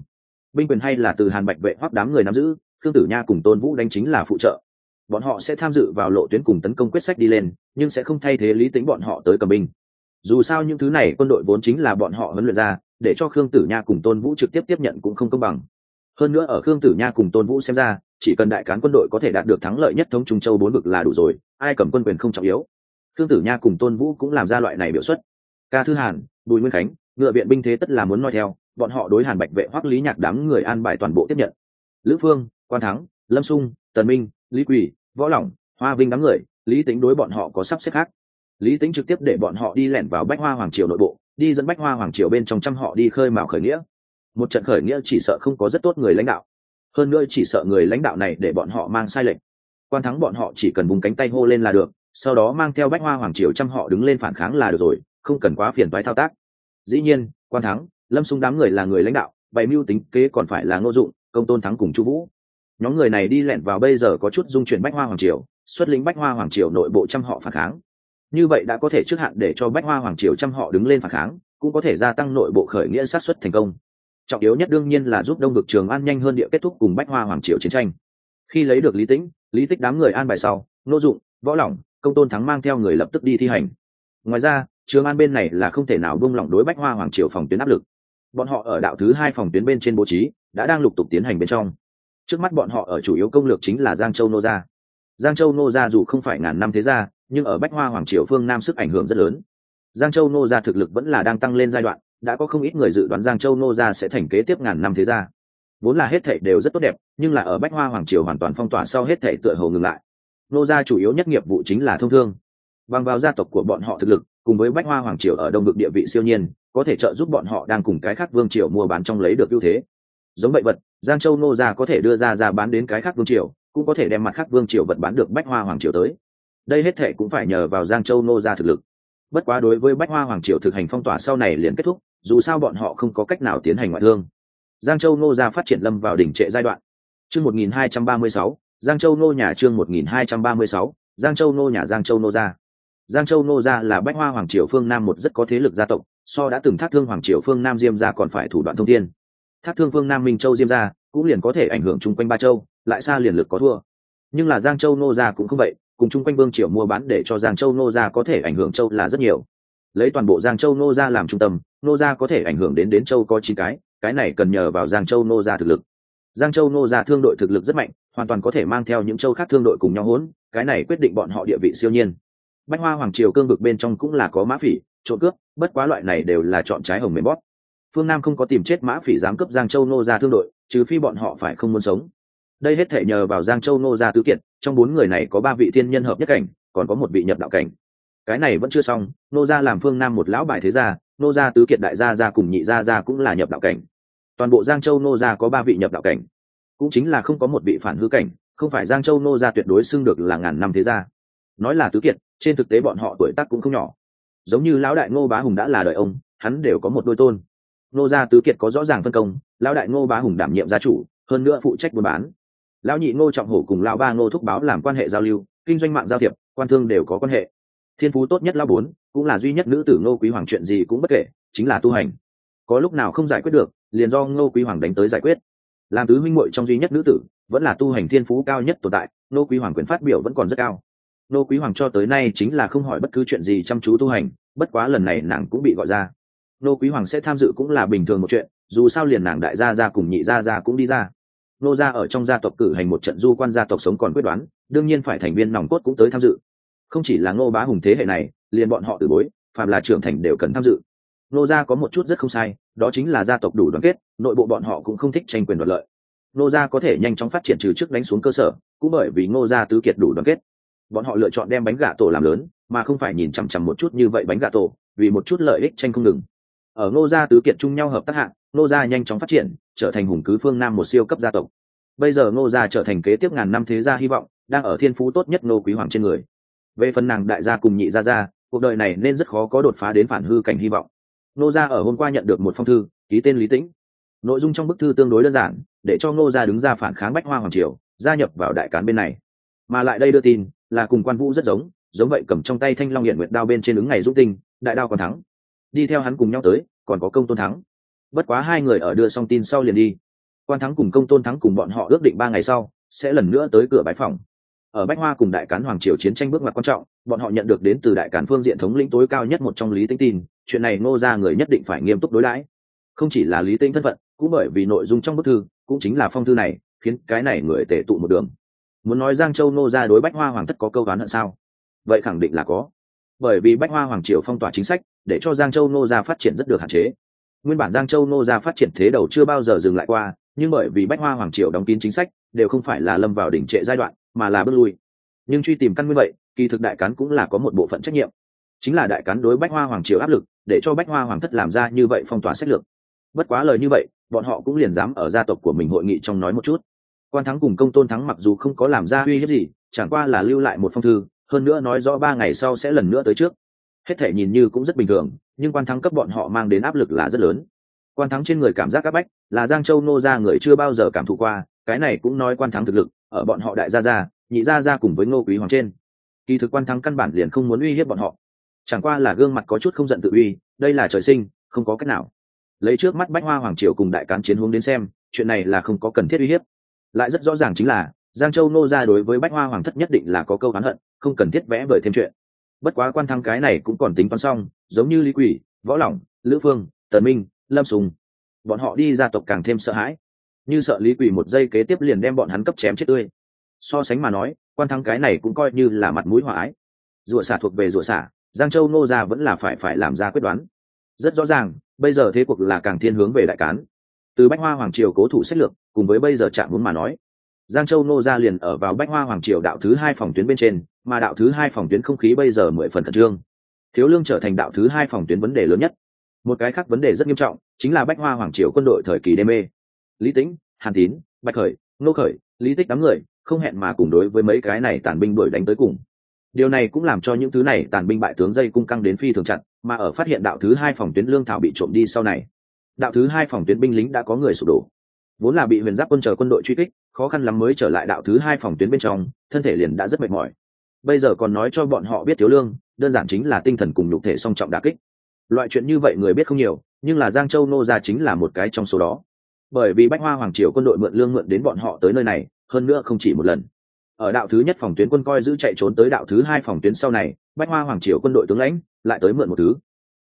A: binh quyền hay là từ hàn bạch vệ hoặc đám người nắm giữ, khương tử nha cùng tôn vũ đánh chính là phụ trợ. Bọn họ sẽ tham dự vào lộ tuyến cùng tấn công quyết sách đi lên, nhưng sẽ không thay thế lý tính bọn họ tới cầm binh. Dù sao những thứ này quân đội vốn chính là bọn họ huấn luyện ra, để cho khương tử nha cùng tôn vũ trực tiếp tiếp nhận cũng không công bằng. Hơn nữa ở khương tử nha cùng tôn vũ xem ra chỉ cần đại cán quân đội có thể đạt được thắng lợi nhất thống trung châu bốn vực là đủ rồi, ai cầm quân quyền không trọng yếu. Khương tử nha cùng tôn vũ cũng làm ra loại này biểu xuất. Ca thư hàn, bùi nguyên khánh, ngựa viện binh thế tất là muốn nói theo, bọn họ đối hàn bạch vệ hoắc lý nhạc đám người an bài toàn bộ tiếp nhận. Lữ phương, quan thắng, lâm sung, tần minh, lý quỳ, võ lỏng, hoa vinh đám người, lý tính đối bọn họ có sắp xếp khác. Lý tính trực tiếp để bọn họ đi lẻn vào bách hoa hoàng triều nội bộ, đi dẫn bách hoa hoàng triều bên trong trăm họ đi khơi mào khởi nghĩa. Một trận khởi nghĩa chỉ sợ không có rất tốt người lãnh đạo hơn nữa chỉ sợ người lãnh đạo này để bọn họ mang sai lệch. Quan thắng bọn họ chỉ cần vùng cánh tay hô lên là được, sau đó mang theo bách hoa hoàng triều trăm họ đứng lên phản kháng là được rồi, không cần quá phiền toái thao tác. Dĩ nhiên, quan thắng, lâm xung đám người là người lãnh đạo, bày mưu tính kế còn phải là ngô dụng, công tôn thắng cùng chu vũ. Nhóm người này đi lẹn vào bây giờ có chút dung chuyển bách hoa hoàng triều, xuất lĩnh bách hoa hoàng triều nội bộ trăm họ phản kháng. Như vậy đã có thể trước hạn để cho bách hoa hoàng triều trăm họ đứng lên phản kháng, cũng có thể gia tăng nội bộ khởi nghĩa sát xuất thành công trọng yếu nhất đương nhiên là giúp đông vực trường an nhanh hơn địa kết thúc cùng bách hoa hoàng triều chiến tranh. Khi lấy được lý tĩnh, lý tích đám người an bài sau, nô dụng, võ lỏng, công tôn thắng mang theo người lập tức đi thi hành. Ngoài ra, trường an bên này là không thể nào buông lỏng đối bách hoa hoàng triều phòng tuyến áp lực. Bọn họ ở đạo thứ hai phòng tuyến bên trên bố trí, đã đang lục tục tiến hành bên trong. Trước mắt bọn họ ở chủ yếu công lược chính là giang châu nô gia. Giang châu nô gia dù không phải ngàn năm thế gia, nhưng ở bách hoa hoàng triều phương nam sức ảnh hưởng rất lớn. Giang châu nô gia thực lực vẫn là đang tăng lên giai đoạn đã có không ít người dự đoán giang châu nô gia sẽ thành kế tiếp ngàn năm thế gia. Vốn là hết thảy đều rất tốt đẹp, nhưng là ở bách hoa hoàng triều hoàn toàn phong tỏa sau hết thảy tựa hồ ngừng lại. Nô gia chủ yếu nhất nghiệp vụ chính là thông thương. Bằng vào gia tộc của bọn họ thực lực, cùng với bách hoa hoàng triều ở đông vực địa vị siêu nhiên, có thể trợ giúp bọn họ đang cùng cái khác vương triều mua bán trong lấy được ưu thế. Giống vậy vật, giang châu nô gia có thể đưa ra ra bán đến cái khác vương triều, cũng có thể đem mặt khác vương triều vật bán được bách hoa hoàng triều tới. Đây hết thệ cũng phải nhờ vào giang châu nô gia thực lực. Bất quá đối với bách hoa hoàng triều thực hành phong tỏa sau này liền kết thúc dù sao bọn họ không có cách nào tiến hành ngoại thương. Giang châu nô gia phát triển lâm vào đỉnh trệ giai đoạn. Chương một nghìn hai trăm ba mươi sáu, giang châu nô nhà chương một nghìn hai trăm ba mươi sáu, giang châu nô nhà giang châu nô gia. Giang châu nô gia là bách hoa hoàng triều phương nam một rất có thế lực gia tộc, so đã từng thác thương hoàng triều phương nam diêm gia còn phải thủ đoạn thông tiên thác thương phương nam minh châu diêm gia cũng liền có thể ảnh hưởng chung quanh ba châu, lại xa liền lực có thua. Nhưng là giang châu nô gia cũng không vậy, cùng chung quanh vương triều mua bán để cho giang châu nô gia có thể ảnh hưởng châu là rất nhiều lấy toàn bộ giang châu nô gia làm trung tâm, nô gia có thể ảnh hưởng đến đến châu có chín cái cái này cần nhờ vào giang châu nô gia thực lực. Giang châu nô gia thương đội thực lực rất mạnh, hoàn toàn có thể mang theo những châu khác thương đội cùng nhau hỗn, cái này quyết định bọn họ địa vị siêu nhiên. Bách hoa hoàng triều cương vực bên trong cũng là có mã phỉ, trộm cướp, bất quá loại này đều là chọn trái hồng mềm bóp. Phương nam không có tìm chết mã phỉ dám cướp giang châu nô ra thương đội, trừ phi bọn họ phải không muốn sống. Đây hết thể nhờ vào giang châu nô ra tứ kiệt trong bốn người này có ba vị thiên nhân hợp nhất cảnh, còn có một vị nhập đạo cảnh cái này vẫn chưa xong, nô gia làm phương nam một lão bài thế gia, nô gia tứ kiệt đại gia gia cùng nhị gia gia cũng là nhập đạo cảnh. Toàn bộ giang châu nô gia có ba vị nhập đạo cảnh. Cũng chính là không có một vị phản hư cảnh, không phải giang châu nô gia tuyệt đối xưng được là ngàn năm thế gia. Nói là tứ kiệt, trên thực tế bọn họ tuổi tác cũng không nhỏ. Giống như lão đại ngô bá hùng đã là đời ông, hắn đều có một đôi tôn. Nô gia tứ kiệt có rõ ràng phân công, lão đại ngô bá hùng đảm nhiệm gia chủ, hơn nữa phụ trách buôn bán. Lão nhị ngô trọng hổ cùng lão ba ngô thúc báo làm quan hệ giao lưu, kinh doanh mạng giao thiệp, quan thương đều có quan hệ thiên phú tốt nhất lão bốn, cũng là duy nhất nữ tử ngô quý hoàng chuyện gì cũng bất kể, chính là tu hành. Có lúc nào không giải quyết được, liền do ngô quý hoàng đánh tới giải quyết. Làm tứ huynh muội trong duy nhất nữ tử, vẫn là tu hành thiên phú cao nhất tồn tại, ngô quý hoàng quyền phát biểu vẫn còn rất cao. Ngô quý hoàng cho tới nay chính là không hỏi bất cứ chuyện gì chăm chú tu hành, bất quá lần này nàng cũng bị gọi ra. Ngô quý hoàng sẽ tham dự cũng là bình thường một chuyện, dù sao liền nàng đại gia ra cùng nhị gia ra cũng đi ra. Nô gia ở trong gia tộc cử hành một trận du quan gia tộc sống còn quyết đoán, đương nhiên phải thành viên nòng cốt cũng tới tham dự không chỉ là ngô bá hùng thế hệ này, liền bọn họ từ bối, phàm là trưởng thành đều cần tham dự. Nô gia có một chút rất không sai, đó chính là gia tộc đủ đoàn kết, nội bộ bọn họ cũng không thích tranh quyền đoạt lợi. Nô gia có thể nhanh chóng phát triển trừ trước đánh xuống cơ sở, cũng bởi vì ngô gia tứ kiệt đủ đoàn kết. Bọn họ lựa chọn đem bánh gà tổ làm lớn, mà không phải nhìn chằm chằm một chút như vậy bánh gà tổ, vì một chút lợi ích tranh không ngừng. Ở ngô gia tứ kiệt chung nhau hợp tác hạng ngô gia nhanh chóng phát triển, trở thành hùng cứ phương nam một siêu cấp gia tộc. Bây giờ ngô gia trở thành kế tiếp ngàn năm thế gia hy vọng, đang ở thiên phú tốt nhất ngô quý hoàng trên người về phần nàng đại gia cùng nhị gia gia, cuộc đời này nên rất khó có đột phá đến phản hư cảnh hy vọng. Nô gia ở hôm qua nhận được một phong thư, ký tên lý tĩnh. Nội dung trong bức thư tương đối đơn giản, để cho nô gia đứng ra phản kháng bách hoa hoàng triều, gia nhập vào đại cán bên này. Mà lại đây đưa tin, là cùng quan vũ rất giống giống vậy cầm trong tay thanh long hiện nguyệt đao bên trên ứng ngày giúp tinh, đại đao còn thắng. Đi theo hắn cùng nhau tới, còn có công tôn thắng. Bất quá hai người ở đưa xong tin sau liền đi. Quan thắng cùng công tôn thắng cùng bọn họ ước định ba ngày sau, sẽ lần nữa tới cửa bãi phòng ở bách hoa cùng đại cán hoàng triều chiến tranh bước ngoặt quan trọng, bọn họ nhận được đến từ đại cán phương diện thống lĩnh tối cao nhất một trong lý tính tin, chuyện này ngô ra người nhất định phải nghiêm túc đối đãi. Không chỉ là lý tính thân phận, cũng bởi vì nội dung trong bức thư, cũng chính là phong thư này, khiến cái này người tể tụ một đường. Muốn nói giang châu ngô ra đối bách hoa hoàng thất có câu ván hận sao? Vậy khẳng định là có. Bởi vì bách hoa hoàng triều phong tỏa chính sách, để cho giang châu ngô ra phát triển rất được hạn chế. Nguyên bản giang châu ngô ra phát triển thế đầu chưa bao giờ dừng lại qua, nhưng bởi vì bách hoa hoàng triều đóng kín chính sách, đều không phải là lâm vào đỉnh trệ giai đoạn mà là bước lui. Nhưng truy tìm căn nguyên vậy, kỳ thực đại cán cũng là có một bộ phận trách nhiệm. Chính là đại cán đối bách hoa hoàng triều áp lực, để cho bách hoa hoàng thất làm ra như vậy phong tỏa sách lược. Bất quá lời như vậy, bọn họ cũng liền dám ở gia tộc của mình hội nghị trong nói một chút. Quan thắng cùng công tôn thắng mặc dù không có làm ra uy hiếp gì, chẳng qua là lưu lại một phong thư, hơn nữa nói rõ ba ngày sau sẽ lần nữa tới trước. Hết thể nhìn như cũng rất bình thường, nhưng quan thắng cấp bọn họ mang đến áp lực là rất lớn. Quan thắng trên người cảm giác áp bách, là giang châu nô ra người chưa bao giờ cảm thụ qua, cái này cũng nói quan thắng thực lực ở bọn họ đại gia gia, nhị gia gia cùng với ngô quý hoàng trên. Kỳ thực quan thắng căn bản liền không muốn uy hiếp bọn họ. Chẳng qua là gương mặt có chút không giận tự uy, đây là trời sinh, không có cách nào. Lấy trước mắt bách hoa hoàng triều cùng đại cán chiến hướng đến xem, chuyện này là không có cần thiết uy hiếp. Lại rất rõ ràng chính là, giang châu nô ra đối với bách hoa hoàng thất nhất định là có câu oán hận, không cần thiết vẽ vời thêm chuyện. Bất quá quan thăng cái này cũng còn tính toán xong, giống như lý quỷ, võ lỏng, lữ phương, tần minh, lâm sùng. Bọn họ đi gia tộc càng thêm sợ hãi như sợ lý quỷ một giây kế tiếp liền đem bọn hắn cấp chém chết tươi. So sánh mà nói, quan thắng cái này cũng coi như là mặt mũi hòa ái. Rủa xả thuộc về rủa xả, giang châu nô ra vẫn là phải phải làm ra quyết đoán. Rất rõ ràng, bây giờ thế cuộc là càng thiên hướng về đại cán. Từ bách hoa hoàng triều cố thủ sách lược, cùng với bây giờ chạm muốn mà nói, giang châu nô ra liền ở vào bách hoa hoàng triều đạo thứ hai phòng tuyến bên trên, mà đạo thứ hai phòng tuyến không khí bây giờ mười phần khẩn trương. Thiếu lương trở thành đạo thứ hai phòng tuyến vấn đề lớn nhất. Một cái khác vấn đề rất nghiêm trọng, chính là bách hoa hoàng triều quân đội thời kỳ đê mê lý tĩnh, hàn tín, bạch khởi nô khởi, lý tích đám người, không hẹn mà cùng đối với mấy cái này tàn binh đuổi đánh tới cùng. Điều này cũng làm cho những thứ này tàn binh bại tướng dây cung căng đến phi thường chặt, mà ở phát hiện đạo thứ hai phòng tuyến lương thảo bị trộm đi sau này, đạo thứ hai phòng tuyến binh lính đã có người sụp đổ. Vốn là bị huyền giáp quân chờ quân đội truy kích, khó khăn lắm mới trở lại đạo thứ hai phòng tuyến bên trong, thân thể liền đã rất mệt mỏi. Bây giờ còn nói cho bọn họ biết thiếu lương, đơn giản chính là tinh thần cùng nhục thể song trọng đà kích. Loại chuyện như vậy người biết không nhiều, nhưng là giang châu nô ra chính là một cái trong số đó bởi vì bách hoa hoàng triều quân đội mượn lương mượn đến bọn họ tới nơi này, hơn nữa không chỉ một lần. Ở đạo thứ nhất phòng tuyến quân coi giữ chạy trốn tới đạo thứ hai phòng tuyến sau này, bách hoa hoàng triều quân đội tướng lãnh lại tới mượn một thứ.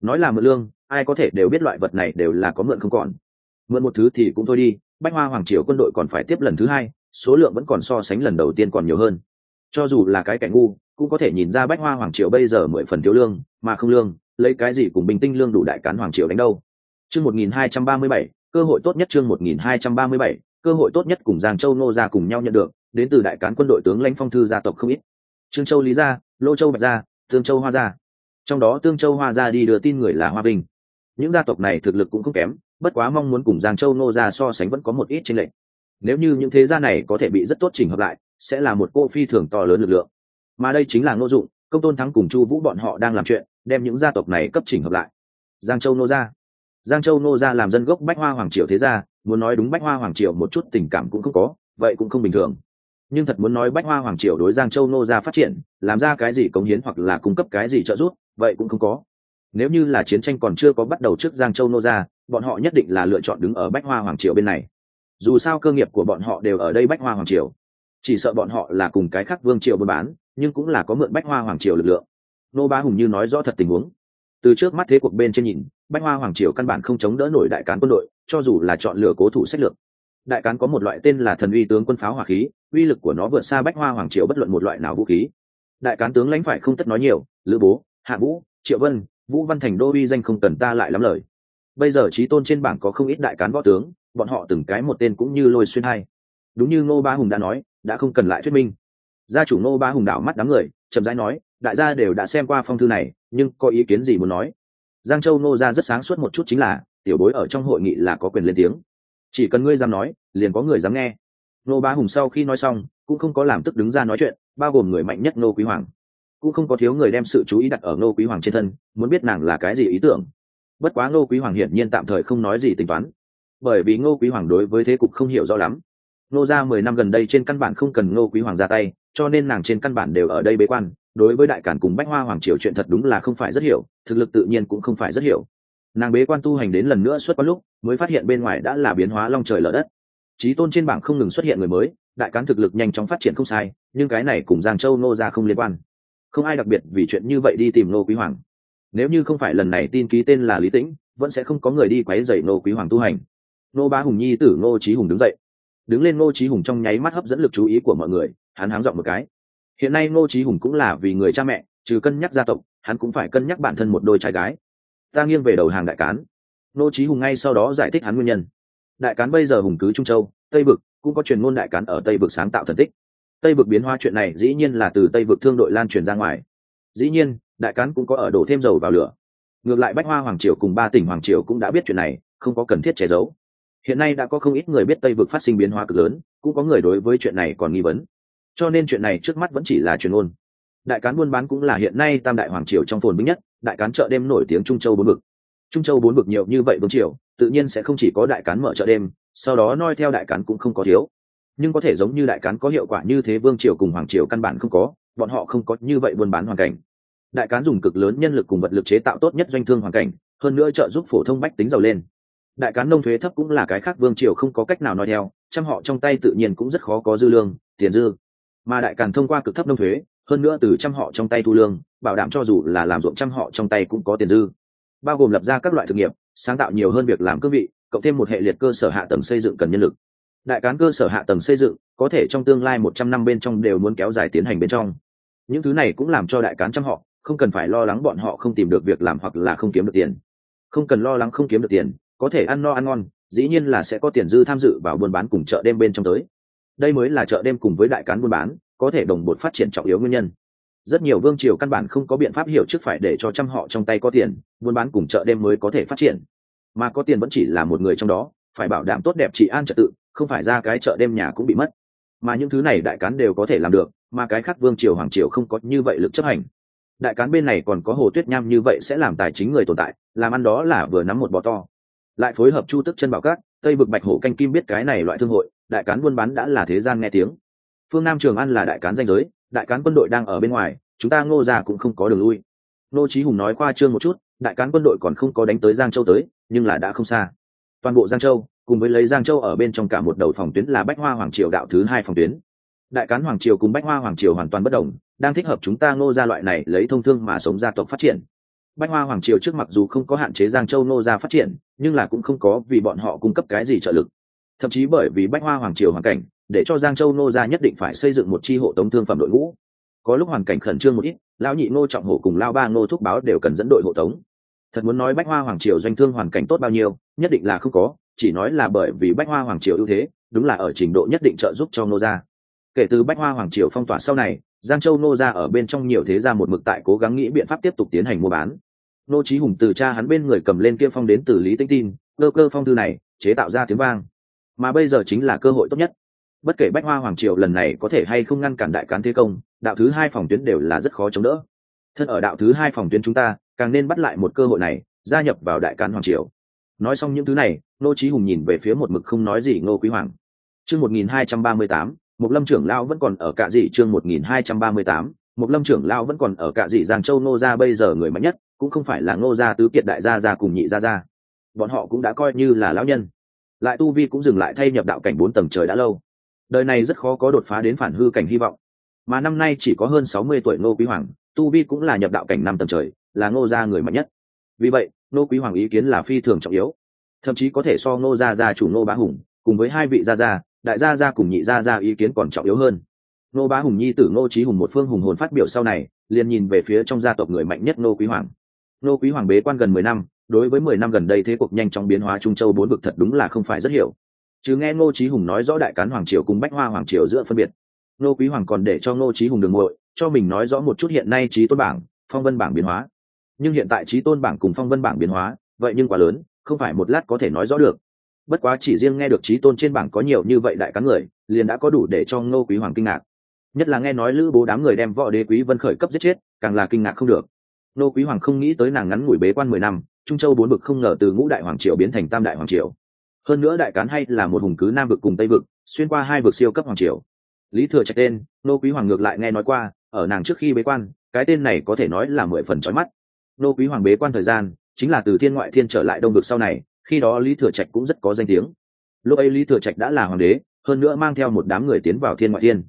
A: Nói là mượn lương, ai có thể đều biết loại vật này đều là có mượn không còn. Mượn một thứ thì cũng thôi đi, bách hoa hoàng triều quân đội còn phải tiếp lần thứ hai, số lượng vẫn còn so sánh lần đầu tiên còn nhiều hơn. Cho dù là cái cảnh ngu, cũng có thể nhìn ra bách hoa hoàng triều bây giờ mười phần thiếu lương, mà không lương, lấy cái gì cùng bình tinh lương đủ đại cán hoàng triều đánh đâu. Chương một nghìn hai trăm ba mươi bảy cơ hội tốt nhất chương một nghìn hai trăm ba mươi bảy, cơ hội tốt nhất cùng giang châu nô gia cùng nhau nhận được, đến từ đại cán quân đội tướng lãnh phong thư gia tộc không ít. Trương châu lý gia, lô châu bạch gia, tương châu hoa gia. Trong đó tương châu hoa gia đi đưa tin người là hoa bình. Những gia tộc này thực lực cũng không kém, bất quá mong muốn cùng giang châu nô gia so sánh vẫn có một ít chênh lệch. Nếu như những thế gia này có thể bị rất tốt chỉnh hợp lại, sẽ là một cô phi thường to lớn lực lượng. Mà đây chính là ngô dụng, công tôn thắng cùng chu vũ bọn họ đang làm chuyện, đem những gia tộc này cấp chỉnh hợp lại. Giang châu nô gia giang châu nô gia làm dân gốc bách hoa hoàng triều thế gia, muốn nói đúng bách hoa hoàng triều một chút tình cảm cũng không có, vậy cũng không bình thường. Nhưng thật muốn nói bách hoa hoàng triều đối giang châu nô gia phát triển, làm ra cái gì cống hiến hoặc là cung cấp cái gì trợ giúp, vậy cũng không có. Nếu như là chiến tranh còn chưa có bắt đầu trước giang châu nô gia bọn họ nhất định là lựa chọn đứng ở bách hoa hoàng triều bên này. Dù sao cơ nghiệp của bọn họ đều ở đây bách hoa hoàng triều. Chỉ sợ bọn họ là cùng cái khác vương triều buôn bán, nhưng cũng là có mượn bách hoa hoàng triều lực lượng. Nô bá hùng như nói rõ thật tình huống. Từ trước mắt thế cuộc bên trên nhìn bách hoa hoàng triều căn bản không chống đỡ nổi đại cán quân đội, cho dù là chọn lựa cố thủ sách lược. Đại cán có một loại tên là thần uy tướng quân pháo hỏa khí, uy lực của nó vượt xa bách hoa hoàng triều bất luận một loại nào vũ khí. Đại cán tướng lãnh phải không tất nói nhiều, lữ bố, hạ vũ, triệu vân, vũ văn thành đô uy danh không cần ta lại lắm lời. Bây giờ trí tôn trên bảng có không ít đại cán võ tướng, bọn họ từng cái một tên cũng như lôi xuyên hai. Đúng như ngô ba hùng đã nói, đã không cần lại thuyết minh. Gia chủ ngô ba hùng đảo mắt đám người, chậm rãi nói, đại gia đều đã xem qua phong thư này, nhưng có ý kiến gì muốn nói? Giang châu Nô ra rất sáng suốt một chút chính là, tiểu bối ở trong hội nghị là có quyền lên tiếng. Chỉ cần ngươi dám nói, liền có người dám nghe. Nô bá hùng sau khi nói xong, cũng không có làm tức đứng ra nói chuyện, bao gồm người mạnh nhất nô quý hoàng. Cũng không có thiếu người đem sự chú ý đặt ở nô quý hoàng trên thân, muốn biết nàng là cái gì ý tưởng. Bất quá nô quý hoàng hiển nhiên tạm thời không nói gì tính toán. Bởi vì Nô quý hoàng đối với thế cục không hiểu rõ lắm. Nô ra mười năm gần đây trên căn bản không cần Nô quý hoàng ra tay, cho nên nàng trên căn bản đều ở đây bế quan đối với đại cản cùng bách hoa hoàng triều chuyện thật đúng là không phải rất hiểu, thực lực tự nhiên cũng không phải rất hiểu. Nàng bế quan tu hành đến lần nữa suốt quan lúc, mới phát hiện bên ngoài đã là biến hóa long trời lở đất. Trí tôn trên bảng không ngừng xuất hiện người mới, đại cán thực lực nhanh chóng phát triển không sai, nhưng cái này cùng giang châu nô ra không liên quan. Không ai đặc biệt vì chuyện như vậy đi tìm nô quý hoàng. Nếu như không phải lần này tin ký tên là lý tĩnh, vẫn sẽ không có người đi quấy dậy nô quý hoàng tu hành. Nô bá hùng nhi tử nô trí hùng đứng dậy. Đứng lên nô trí hùng trong nháy mắt hấp dẫn lực chú ý của mọi người, hắn háng dọn một cái hiện nay nô trí hùng cũng là vì người cha mẹ, trừ cân nhắc gia tộc, hắn cũng phải cân nhắc bản thân một đôi trai gái. Ta nghiêng về đầu hàng đại cán. Nô trí hùng ngay sau đó giải thích hắn nguyên nhân. Đại cán bây giờ hùng cứ trung châu, tây vực, cũng có truyền ngôn đại cán ở tây vực sáng tạo thần tích. Tây vực biến hoa chuyện này dĩ nhiên là từ tây vực thương đội lan truyền ra ngoài. Dĩ nhiên, đại cán cũng có ở đổ thêm dầu vào lửa. Ngược lại bách hoa hoàng triều cùng ba tỉnh hoàng triều cũng đã biết chuyện này, không có cần thiết che giấu. Hiện nay đã có không ít người biết tây vực phát sinh biến hóa cực lớn, cũng có người đối với chuyện này còn nghi vấn cho nên chuyện này trước mắt vẫn chỉ là truyền ôn đại cán buôn bán cũng là hiện nay tam đại hoàng triều trong phồn binh nhất, đại cán chợ đêm nổi tiếng trung châu bốn vực. Trung châu bốn vực nhiều như vậy vương triều, tự nhiên sẽ không chỉ có đại cán mở chợ đêm, sau đó noi theo đại cán cũng không có thiếu. Nhưng có thể giống như đại cán có hiệu quả như thế vương triều cùng hoàng triều căn bản không có, bọn họ không có như vậy buôn bán hoàn cảnh. Đại cán dùng cực lớn nhân lực cùng vật lực chế tạo tốt nhất doanh thương hoàn cảnh, hơn nữa trợ giúp phổ thông bách tính giàu lên. Đại cán nông thuế thấp cũng là cái khác vương triều không có cách nào nói theo trăm họ trong tay tự nhiên cũng rất khó có dư lương, tiền dư mà đại càn thông qua cực thấp nông thuế, hơn nữa từ trăm họ trong tay thu lương, bảo đảm cho dù là làm ruộng trăm họ trong tay cũng có tiền dư. Bao gồm lập ra các loại thực nghiệp, sáng tạo nhiều hơn việc làm cương vị, cộng thêm một hệ liệt cơ sở hạ tầng xây dựng cần nhân lực. Đại cán cơ sở hạ tầng xây dựng, có thể trong tương lai một trăm năm bên trong đều muốn kéo dài tiến hành bên trong. Những thứ này cũng làm cho đại cán trăm họ, không cần phải lo lắng bọn họ không tìm được việc làm hoặc là không kiếm được tiền. Không cần lo lắng không kiếm được tiền, có thể ăn no ăn ngon, dĩ nhiên là sẽ có tiền dư tham dự vào buôn bán cùng chợ đêm bên trong tới đây mới là chợ đêm cùng với đại cán buôn bán, có thể đồng bột phát triển trọng yếu nguyên nhân. Rất nhiều vương triều căn bản không có biện pháp hiểu trước phải để cho trăm họ trong tay có tiền, buôn bán cùng chợ đêm mới có thể phát triển. Mà có tiền vẫn chỉ là một người trong đó, phải bảo đảm tốt đẹp trị an trật tự, không phải ra cái chợ đêm nhà cũng bị mất. Mà những thứ này đại cán đều có thể làm được, mà cái khác vương triều hoàng triều không có như vậy lực chấp hành. Đại cán bên này còn có hồ tuyết nham như vậy sẽ làm tài chính người tồn tại, làm ăn đó là vừa nắm một bò to. Lại phối hợp chu tức chân bảo cát tây vực bạch hổ canh kim biết cái này loại thương hội đại cán buôn bán đã là thế gian nghe tiếng. Phương nam trường an là đại cán danh giới, đại cán quân đội đang ở bên ngoài, chúng ta ngô ra cũng không có đường lui. Nô trí hùng nói qua trương một chút, đại cán quân đội còn không có đánh tới giang châu tới, nhưng là đã không xa. Toàn bộ giang châu, cùng với lấy giang châu ở bên trong cả một đầu phòng tuyến là bách hoa hoàng triều đạo thứ hai phòng tuyến. Đại cán hoàng triều cùng bách hoa hoàng triều hoàn toàn bất đồng, đang thích hợp chúng ta ngô gia loại này lấy thông thương mà sống gia tộc phát triển. Bách hoa hoàng triều trước mặc dù không có hạn chế giang châu ngô gia phát triển, nhưng là cũng không có vì bọn họ cung cấp cái gì trợ lực thậm chí bởi vì bách hoa hoàng triều hoàn cảnh, để cho giang châu nô gia nhất định phải xây dựng một chi hộ tống thương phẩm đội ngũ. Có lúc hoàn cảnh khẩn trương một ít, lão nhị nô trọng hổ cùng lao ba nô thúc báo đều cần dẫn đội hộ tống. Thật muốn nói bách hoa hoàng triều doanh thương hoàn cảnh tốt bao nhiêu, nhất định là không có, chỉ nói là bởi vì bách hoa hoàng triều ưu thế, đúng là ở trình độ nhất định trợ giúp cho nô gia. Kể từ bách hoa hoàng triều phong tỏa sau này, giang châu nô gia ở bên trong nhiều thế gia một mực tại cố gắng nghĩ biện pháp tiếp tục tiến hành mua bán. Nô trí hùng từ cha hắn bên người cầm lên kia phong đến từ lý tinh tin, cơ cơ phong thư này, chế tạo ra tiếng vang mà bây giờ chính là cơ hội tốt nhất. Bất kể bách hoa hoàng triều lần này có thể hay không ngăn cản đại cán thế công, đạo thứ hai phòng tuyến đều là rất khó chống đỡ. Thân ở đạo thứ hai phòng tuyến chúng ta, càng nên bắt lại một cơ hội này, gia nhập vào đại cán hoàng triều. Nói xong những thứ này, nô trí hùng nhìn về phía một mực không nói gì ngô quý hoàng. Chương một nghìn hai trăm ba mươi tám một lâm trưởng lao vẫn còn ở cạ dị chương một nghìn hai trăm ba mươi tám một lâm trưởng lao vẫn còn ở cạ dị giang châu nô gia bây giờ người mạnh nhất, cũng không phải là ngô gia tứ kiệt đại gia gia cùng nhị gia gia. Bọn họ cũng đã coi như là lão nhân lại tu vi cũng dừng lại thay nhập đạo cảnh bốn tầng trời đã lâu. Đời này rất khó có đột phá đến phản hư cảnh hy vọng. Mà năm nay chỉ có hơn sáu mươi tuổi ngô quý hoàng, tu vi cũng là nhập đạo cảnh năm tầng trời, là ngô gia người mạnh nhất. Vì vậy, ngô quý hoàng ý kiến là phi thường trọng yếu. Thậm chí có thể so ngô gia gia chủ ngô bá hùng, cùng với hai vị gia gia, đại gia gia cùng nhị gia gia ý kiến còn trọng yếu hơn. Ngô bá hùng nhi tử ngô trí hùng một phương hùng hồn phát biểu sau này, liền nhìn về phía trong gia tộc người mạnh nhất ngô quý hoàng. Ngô quý hoàng bế quan gần mười năm đối với mười năm gần đây thế cuộc nhanh chóng biến hóa trung châu bốn vực thật đúng là không phải rất hiểu. Chứ nghe ngô trí hùng nói rõ đại cán hoàng triều cùng bách hoa hoàng triều giữa phân biệt. Ngô quý hoàng còn để cho ngô trí hùng đường ngội, cho mình nói rõ một chút hiện nay trí tôn bảng, phong vân bảng biến hóa. Nhưng hiện tại trí tôn bảng cùng phong vân bảng biến hóa, vậy nhưng quá lớn, không phải một lát có thể nói rõ được. Bất quá chỉ riêng nghe được trí tôn trên bảng có nhiều như vậy đại cán người, liền đã có đủ để cho ngô quý hoàng kinh ngạc. Nhất là nghe nói lữ bố đám người đem võ đế quý vân khởi cấp giết chết, càng là kinh ngạc không được. Ngô quý hoàng không nghĩ tới nàng ngắn ngủi bế quan mười năm trung châu bốn vực không ngờ từ ngũ đại hoàng triều biến thành tam đại hoàng triều. Hơn nữa đại cán hay là một hùng cứ nam vực cùng tây vực, xuyên qua hai vực siêu cấp hoàng triều. Lý thừa trạch tên, nô quý hoàng ngược lại nghe nói qua, ở nàng trước khi bế quan, cái tên này có thể nói là mười phần trói mắt. Nô quý hoàng bế quan thời gian, chính là từ thiên ngoại thiên trở lại đông vực sau này, khi đó lý thừa trạch cũng rất có danh tiếng. Lúc ấy lý thừa trạch đã là hoàng đế, hơn nữa mang theo một đám người tiến vào thiên ngoại thiên.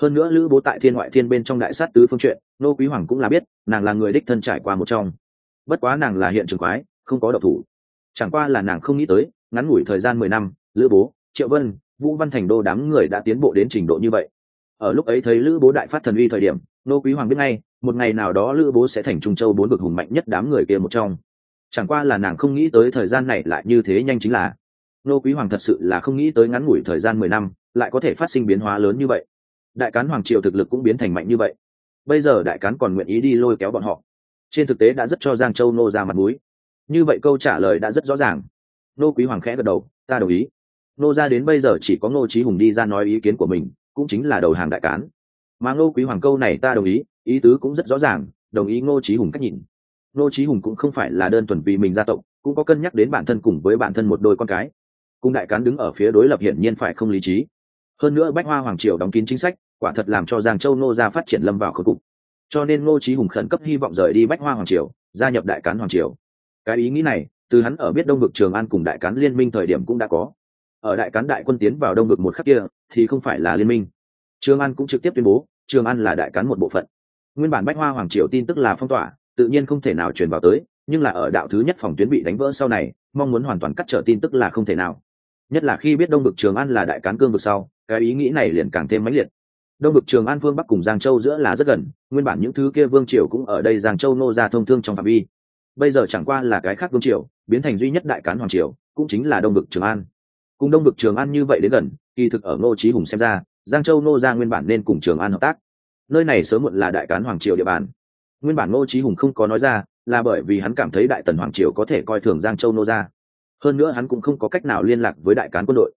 A: Hơn nữa lữ bố tại thiên ngoại thiên bên trong đại sát tứ phương chuyện, nô quý hoàng cũng là biết, nàng là người đích thân trải qua một trong bất quá nàng là hiện trường quái, không có độc thủ. Chẳng qua là nàng không nghĩ tới, ngắn ngủi thời gian mười năm, lữ bố, triệu vân, vũ văn thành đô đám người đã tiến bộ đến trình độ như vậy. Ở lúc ấy thấy lữ bố đại phát thần uy thời điểm, nô quý hoàng biết ngay, một ngày nào đó lữ bố sẽ thành trung châu bốn vực hùng mạnh nhất đám người kia một trong. Chẳng qua là nàng không nghĩ tới thời gian này lại như thế nhanh chính là. Nô quý hoàng thật sự là không nghĩ tới ngắn ngủi thời gian mười năm, lại có thể phát sinh biến hóa lớn như vậy. Đại cán hoàng triều thực lực cũng biến thành mạnh như vậy. Bây giờ đại cán còn nguyện ý đi lôi kéo bọn họ trên thực tế đã rất cho giang châu nô ra mặt mũi. Như vậy câu trả lời đã rất rõ ràng. Nô quý hoàng khẽ gật đầu, ta đồng ý. Nô ra đến bây giờ chỉ có ngô trí hùng đi ra nói ý kiến của mình, cũng chính là đầu hàng đại cán. Mà ngô quý hoàng câu này ta đồng ý ý tứ cũng rất rõ ràng, đồng ý ngô trí hùng cách nhìn. Ngô trí hùng cũng không phải là đơn thuần vì mình gia tộc, cũng có cân nhắc đến bản thân cùng với bản thân một đôi con cái. Cung đại cán đứng ở phía đối lập hiển nhiên phải không lý trí. Hơn nữa bách hoa hoàng triều đóng kín chính sách, quả thật làm cho giang châu nô ra phát triển lâm vào khớp cục cho nên ngô trí hùng khẩn cấp hy vọng rời đi bách hoa hoàng triều, gia nhập đại cán hoàng triều. Cái ý nghĩ này, từ hắn ở biết đông vực trường an cùng đại cán liên minh thời điểm cũng đã có. Ở đại cán đại quân tiến vào đông vực một khắc kia, thì không phải là liên minh. Trường an cũng trực tiếp tuyên bố, trường an là đại cán một bộ phận. Nguyên bản bách hoa hoàng triều tin tức là phong tỏa, tự nhiên không thể nào truyền vào tới, nhưng là ở đạo thứ nhất phòng tuyến bị đánh vỡ sau này, mong muốn hoàn toàn cắt trở tin tức là không thể nào. Nhất là khi biết đông vực trường an là đại cán cương vực sau, cái ý nghĩ này liền càng thêm mãnh liệt đông Bực trường an phương bắc cùng giang châu giữa là rất gần, nguyên bản những thứ kia vương triều cũng ở đây giang châu nô ra thông thương trong phạm vi. Bây giờ chẳng qua là cái khác vương triều, biến thành duy nhất đại cán hoàng triều, cũng chính là đông Bực trường an. Cùng đông Bực trường an như vậy đến gần, kỳ thực ở ngô trí hùng xem ra, giang châu nô ra nguyên bản nên cùng trường an hợp tác. Nơi này sớm muộn là đại cán hoàng triều địa bàn. Nguyên bản ngô trí hùng không có nói ra, là bởi vì hắn cảm thấy đại tần hoàng triều có thể coi thường giang châu nô ra. Hơn nữa hắn cũng không có cách nào liên lạc với đại cán quân đội.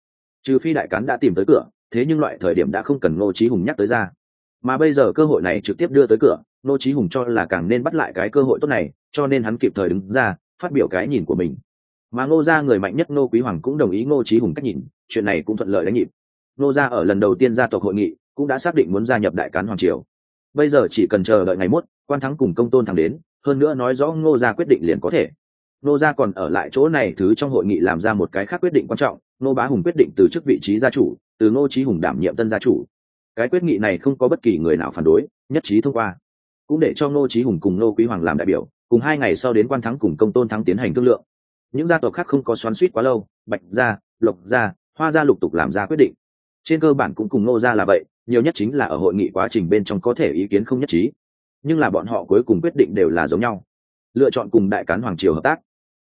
A: Trừ phi đại cán đã tìm tới cửa thế nhưng loại thời điểm đã không cần ngô trí hùng nhắc tới ra. Mà bây giờ cơ hội này trực tiếp đưa tới cửa, ngô trí hùng cho là càng nên bắt lại cái cơ hội tốt này, cho nên hắn kịp thời đứng ra, phát biểu cái nhìn của mình. Mà ngô gia người mạnh nhất ngô quý hoàng cũng đồng ý ngô trí hùng cách nhìn, chuyện này cũng thuận lợi đánh nhịp. Ngô gia ở lần đầu tiên gia tộc hội nghị, cũng đã xác định muốn gia nhập đại cán hoàng triều. Bây giờ chỉ cần chờ đợi ngày mốt, quan thắng cùng công tôn thắng đến, hơn nữa nói rõ ngô gia quyết định liền có thể. Nô gia còn ở lại chỗ này thứ trong hội nghị làm ra một cái khác quyết định quan trọng, Nô bá hùng quyết định từ chức vị trí gia chủ, từ ngô trí hùng đảm nhiệm tân gia chủ. Cái quyết nghị này không có bất kỳ người nào phản đối, nhất trí thông qua. Cũng để cho ngô trí hùng cùng ngô quý hoàng làm đại biểu, cùng hai ngày sau đến quan thắng cùng công tôn thắng tiến hành thương lượng. Những gia tộc khác không có xoắn suýt quá lâu, bạch gia, lộc gia, hoa gia lục tục làm ra quyết định. Trên cơ bản cũng cùng ngô gia là vậy, nhiều nhất chính là ở hội nghị quá trình bên trong có thể ý kiến không nhất trí. Nhưng là bọn họ cuối cùng quyết định đều là giống nhau lựa chọn cùng đại cán hoàng triều hợp tác.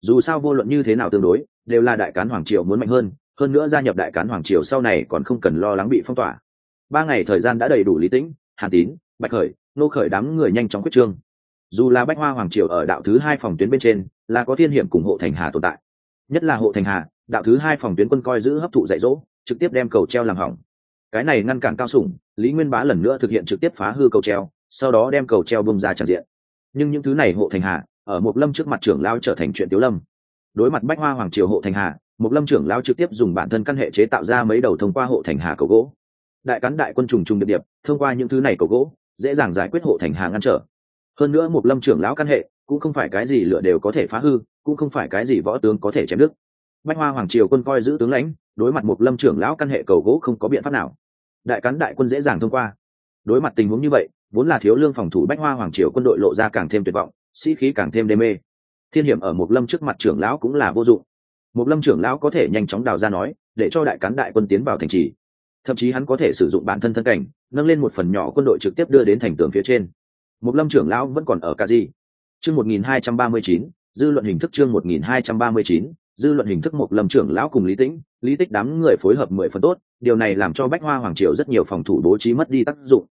A: Dù sao vô luận như thế nào tương đối, đều là đại cán hoàng triều muốn mạnh hơn hơn nữa gia nhập đại cán hoàng triều sau này còn không cần lo lắng bị phong tỏa. Ba ngày thời gian đã đầy đủ lý tĩnh, hàn tín, bạch khởi, nô khởi đám người nhanh chóng quyết trương. Dù là bách hoa hoàng triều ở đạo thứ hai phòng tuyến bên trên, là có thiên hiểm cùng hộ thành hà tồn tại. Nhất là hộ thành hà, đạo thứ hai phòng tuyến quân coi giữ hấp thụ dạy dỗ, trực tiếp đem cầu treo làm hỏng. Cái này ngăn cản cao sủng, lý nguyên bá lần nữa thực hiện trực tiếp phá hư cầu treo, sau đó đem cầu treo bông ra tràn diện. Nhưng những thứ này hộ thành hà ở một lâm trước mặt trưởng lao trở thành chuyện tiếu lâm. Đối mặt bách hoa hoàng triều hộ thành hà một lâm trưởng lao trực tiếp dùng bản thân căn hệ chế tạo ra mấy đầu thông qua hộ thành hà cầu gỗ. Đại cán đại quân trùng trùng điệp điệp, thông qua những thứ này cầu gỗ, dễ dàng giải quyết hộ thành hà ngăn trở. Hơn nữa một lâm trưởng lão căn hệ, cũng không phải cái gì lựa đều có thể phá hư, cũng không phải cái gì võ tướng có thể chém đứt. Bách hoa hoàng triều quân coi giữ tướng lãnh, đối mặt một lâm trưởng lão căn hệ cầu gỗ không có biện pháp nào. Đại cán đại quân dễ dàng thông qua. Đối mặt tình huống như vậy, vốn là thiếu lương phòng thủ bách hoa hoàng triều quân đội lộ ra càng thêm tuyệt vọng sĩ khí càng thêm đê mê. Thiên hiểm ở một lâm trước mặt trưởng lão cũng là vô dụng. Một lâm trưởng lão có thể nhanh chóng đào ra nói, để cho đại cán đại quân tiến vào thành trì. Thậm chí hắn có thể sử dụng bản thân thân cảnh, nâng lên một phần nhỏ quân đội trực tiếp đưa đến thành tường phía trên. Một lâm trưởng lão vẫn còn ở cả gì chương một nghìn hai trăm ba mươi chín, dư luận hình thức chương một nghìn hai trăm ba mươi chín, dư luận hình thức một lâm trưởng lão cùng lý tĩnh. Lý tích đám người phối hợp mười phần tốt, điều này làm cho bách hoa hoàng triều rất nhiều phòng thủ bố trí mất đi tác dụng.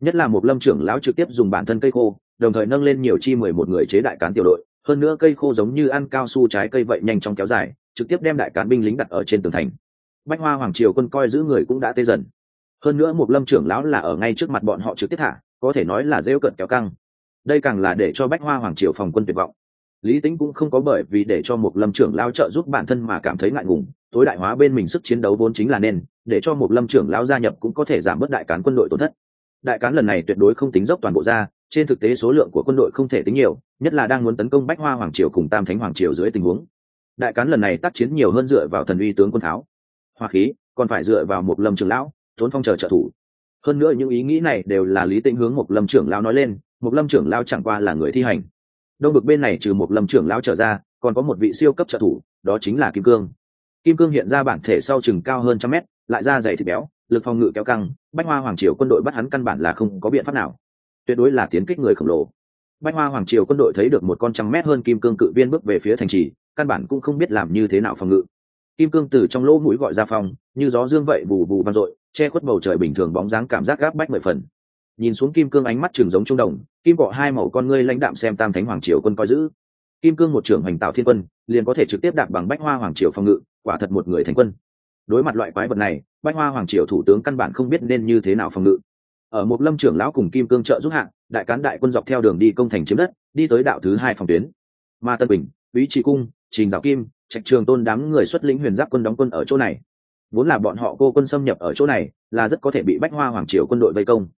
A: Nhất là một lâm trưởng lão trực tiếp dùng bản thân cây khô đồng thời nâng lên nhiều chi mười một người chế đại cán tiểu đội. Hơn nữa cây khô giống như ăn cao su trái cây vậy nhanh chóng kéo dài, trực tiếp đem đại cán binh lính đặt ở trên tường thành. Bách hoa hoàng triều quân coi giữ người cũng đã tê dần. Hơn nữa một lâm trưởng lão là ở ngay trước mặt bọn họ trực tiếp thả, có thể nói là rêu cận kéo căng. Đây càng là để cho bách hoa hoàng triều phòng quân tuyệt vọng. Lý tính cũng không có bởi vì để cho một lâm trưởng lao trợ giúp bản thân mà cảm thấy ngại ngùng, tối đại hóa bên mình sức chiến đấu vốn chính là nên, để cho một lâm trưởng lao gia nhập cũng có thể giảm bớt đại cán quân đội tổn thất. Đại cán lần này tuyệt đối không tính dốc toàn bộ ra trên thực tế số lượng của quân đội không thể tính nhiều, nhất là đang muốn tấn công bách hoa hoàng triều cùng tam thánh hoàng triều dưới tình huống. Đại cán lần này tác chiến nhiều hơn dựa vào thần uy tướng quân tháo. Hoa khí, còn phải dựa vào một lâm trưởng lão, thốn phong chờ trợ thủ. Hơn nữa những ý nghĩ này đều là lý tĩnh hướng một lâm trưởng lão nói lên, một lâm trưởng lão chẳng qua là người thi hành. Đông bực bên này trừ một lâm trưởng lão trở ra, còn có một vị siêu cấp trợ thủ, đó chính là kim cương. Kim cương hiện ra bản thể sau chừng cao hơn trăm mét, lại ra dày thịt béo, lực phòng ngự kéo căng, bách hoa hoàng triều quân đội bắt hắn căn bản là không có biện pháp nào tuyệt đối là tiến kích người khổng lồ. Bách hoa hoàng triều quân đội thấy được một con trăm mét hơn kim cương cự viên bước về phía thành trì, căn bản cũng không biết làm như thế nào phòng ngự. Kim cương từ trong lỗ mũi gọi ra phòng như gió dương vậy bù bù vang dội, che khuất bầu trời bình thường bóng dáng cảm giác gáp bách mười phần. Nhìn xuống kim cương ánh mắt trường giống trung đồng, kim cọ hai màu con ngươi lãnh đạm xem tam thánh hoàng triều quân coi giữ. Kim cương một trưởng hành tạo thiên quân, liền có thể trực tiếp đạp bằng bách hoa hoàng triều phòng ngự, quả thật một người thành quân. Đối mặt loại quái vật này, bách hoa hoàng triều thủ tướng căn bản không biết nên như thế nào phòng ngự ở một lâm trưởng lão cùng kim cương trợ giúp hạng, đại cán đại quân dọc theo đường đi công thành chiếm đất, đi tới đạo thứ hai phòng tuyến. Ma tân bình ý trị cung, trình giáo kim, trạch trường tôn đám người xuất lĩnh huyền giáp quân đóng quân ở chỗ này. Vốn là bọn họ cô quân xâm nhập ở chỗ này, là rất có thể bị bách hoa hoàng triều quân đội vây công.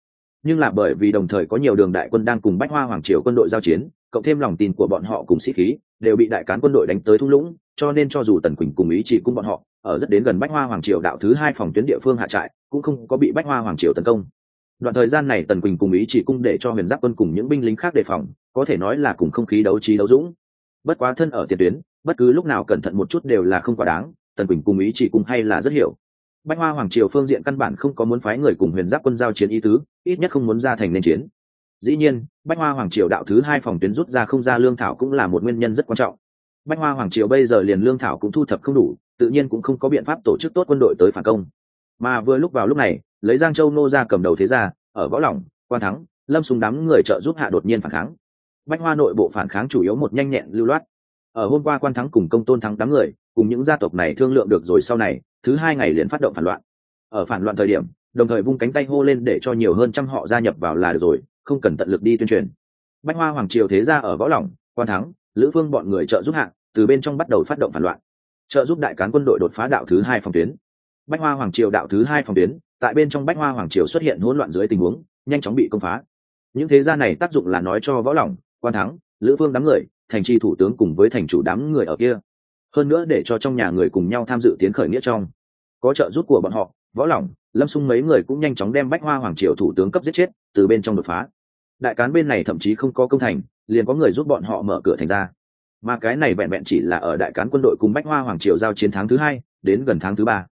A: Nhưng là bởi vì đồng thời có nhiều đường đại quân đang cùng bách hoa hoàng triều quân đội giao chiến, cộng thêm lòng tin của bọn họ cùng sĩ khí, đều bị đại cán quân đội đánh tới thung lũng, cho nên cho dù tần quỳnh cùng ý chỉ cung bọn họ, ở rất đến gần bách hoa hoàng triều đạo thứ hai phòng tuyến địa phương hạ trại, cũng không có bị bách hoa hoàng triều tấn công đoạn thời gian này tần quỳnh cùng ý chỉ cung để cho huyền giáp quân cùng những binh lính khác đề phòng, có thể nói là cùng không khí đấu trí đấu dũng. Bất quá thân ở tiền tuyến, bất cứ lúc nào cẩn thận một chút đều là không quá đáng, tần quỳnh cùng ý chỉ cung hay là rất hiểu. Bách hoa hoàng triều phương diện căn bản không có muốn phái người cùng huyền giáp quân giao chiến ý tứ, ít nhất không muốn ra thành nên chiến. Dĩ nhiên, bách hoa hoàng triều đạo thứ hai phòng tuyến rút ra không ra lương thảo cũng là một nguyên nhân rất quan trọng. Bách hoa hoàng triều bây giờ liền lương thảo cũng thu thập không đủ, tự nhiên cũng không có biện pháp tổ chức tốt quân đội tới phản công mà vừa lúc vào lúc này, lấy giang châu nô ra cầm đầu thế ra ở võ lỏng quan thắng, lâm súng đám người trợ giúp hạ đột nhiên phản kháng. Bách hoa nội bộ phản kháng chủ yếu một nhanh nhẹn lưu loát. Ở hôm qua quan thắng cùng công tôn thắng đám người, cùng những gia tộc này thương lượng được rồi sau này, thứ hai ngày liền phát động phản loạn. Ở phản loạn thời điểm, đồng thời vung cánh tay hô lên để cho nhiều hơn trăm họ gia nhập vào là được rồi, không cần tận lực đi tuyên truyền. Bách hoa hoàng triều thế gia ở võ lỏng quan thắng, lữ phương bọn người trợ giúp hạng từ bên trong bắt đầu phát động phản loạn. Trợ giúp đại cán quân đội đột phá đạo thứ hai phòng tuyến bách hoa hoàng triều đạo thứ hai phòng tuyến, tại bên trong bách hoa hoàng triều xuất hiện hỗn loạn dưới tình huống, nhanh chóng bị công phá. Những thế gia này tác dụng là nói cho võ lỏng quan thắng, lữ phương đám người, thành tri thủ tướng cùng với thành chủ đám người ở kia. Hơn nữa để cho trong nhà người cùng nhau tham dự tiến khởi nghĩa trong. Có trợ giúp của bọn họ, võ lỏng lâm xung mấy người cũng nhanh chóng đem bách hoa hoàng triều thủ tướng cấp giết chết, từ bên trong đột phá. Đại cán bên này thậm chí không có công thành, liền có người giúp bọn họ mở cửa thành ra. Mà cái này vẹn vẹn chỉ là ở đại cán quân đội cùng bách hoa hoàng triều giao chiến tháng thứ hai, đến gần tháng thứ ba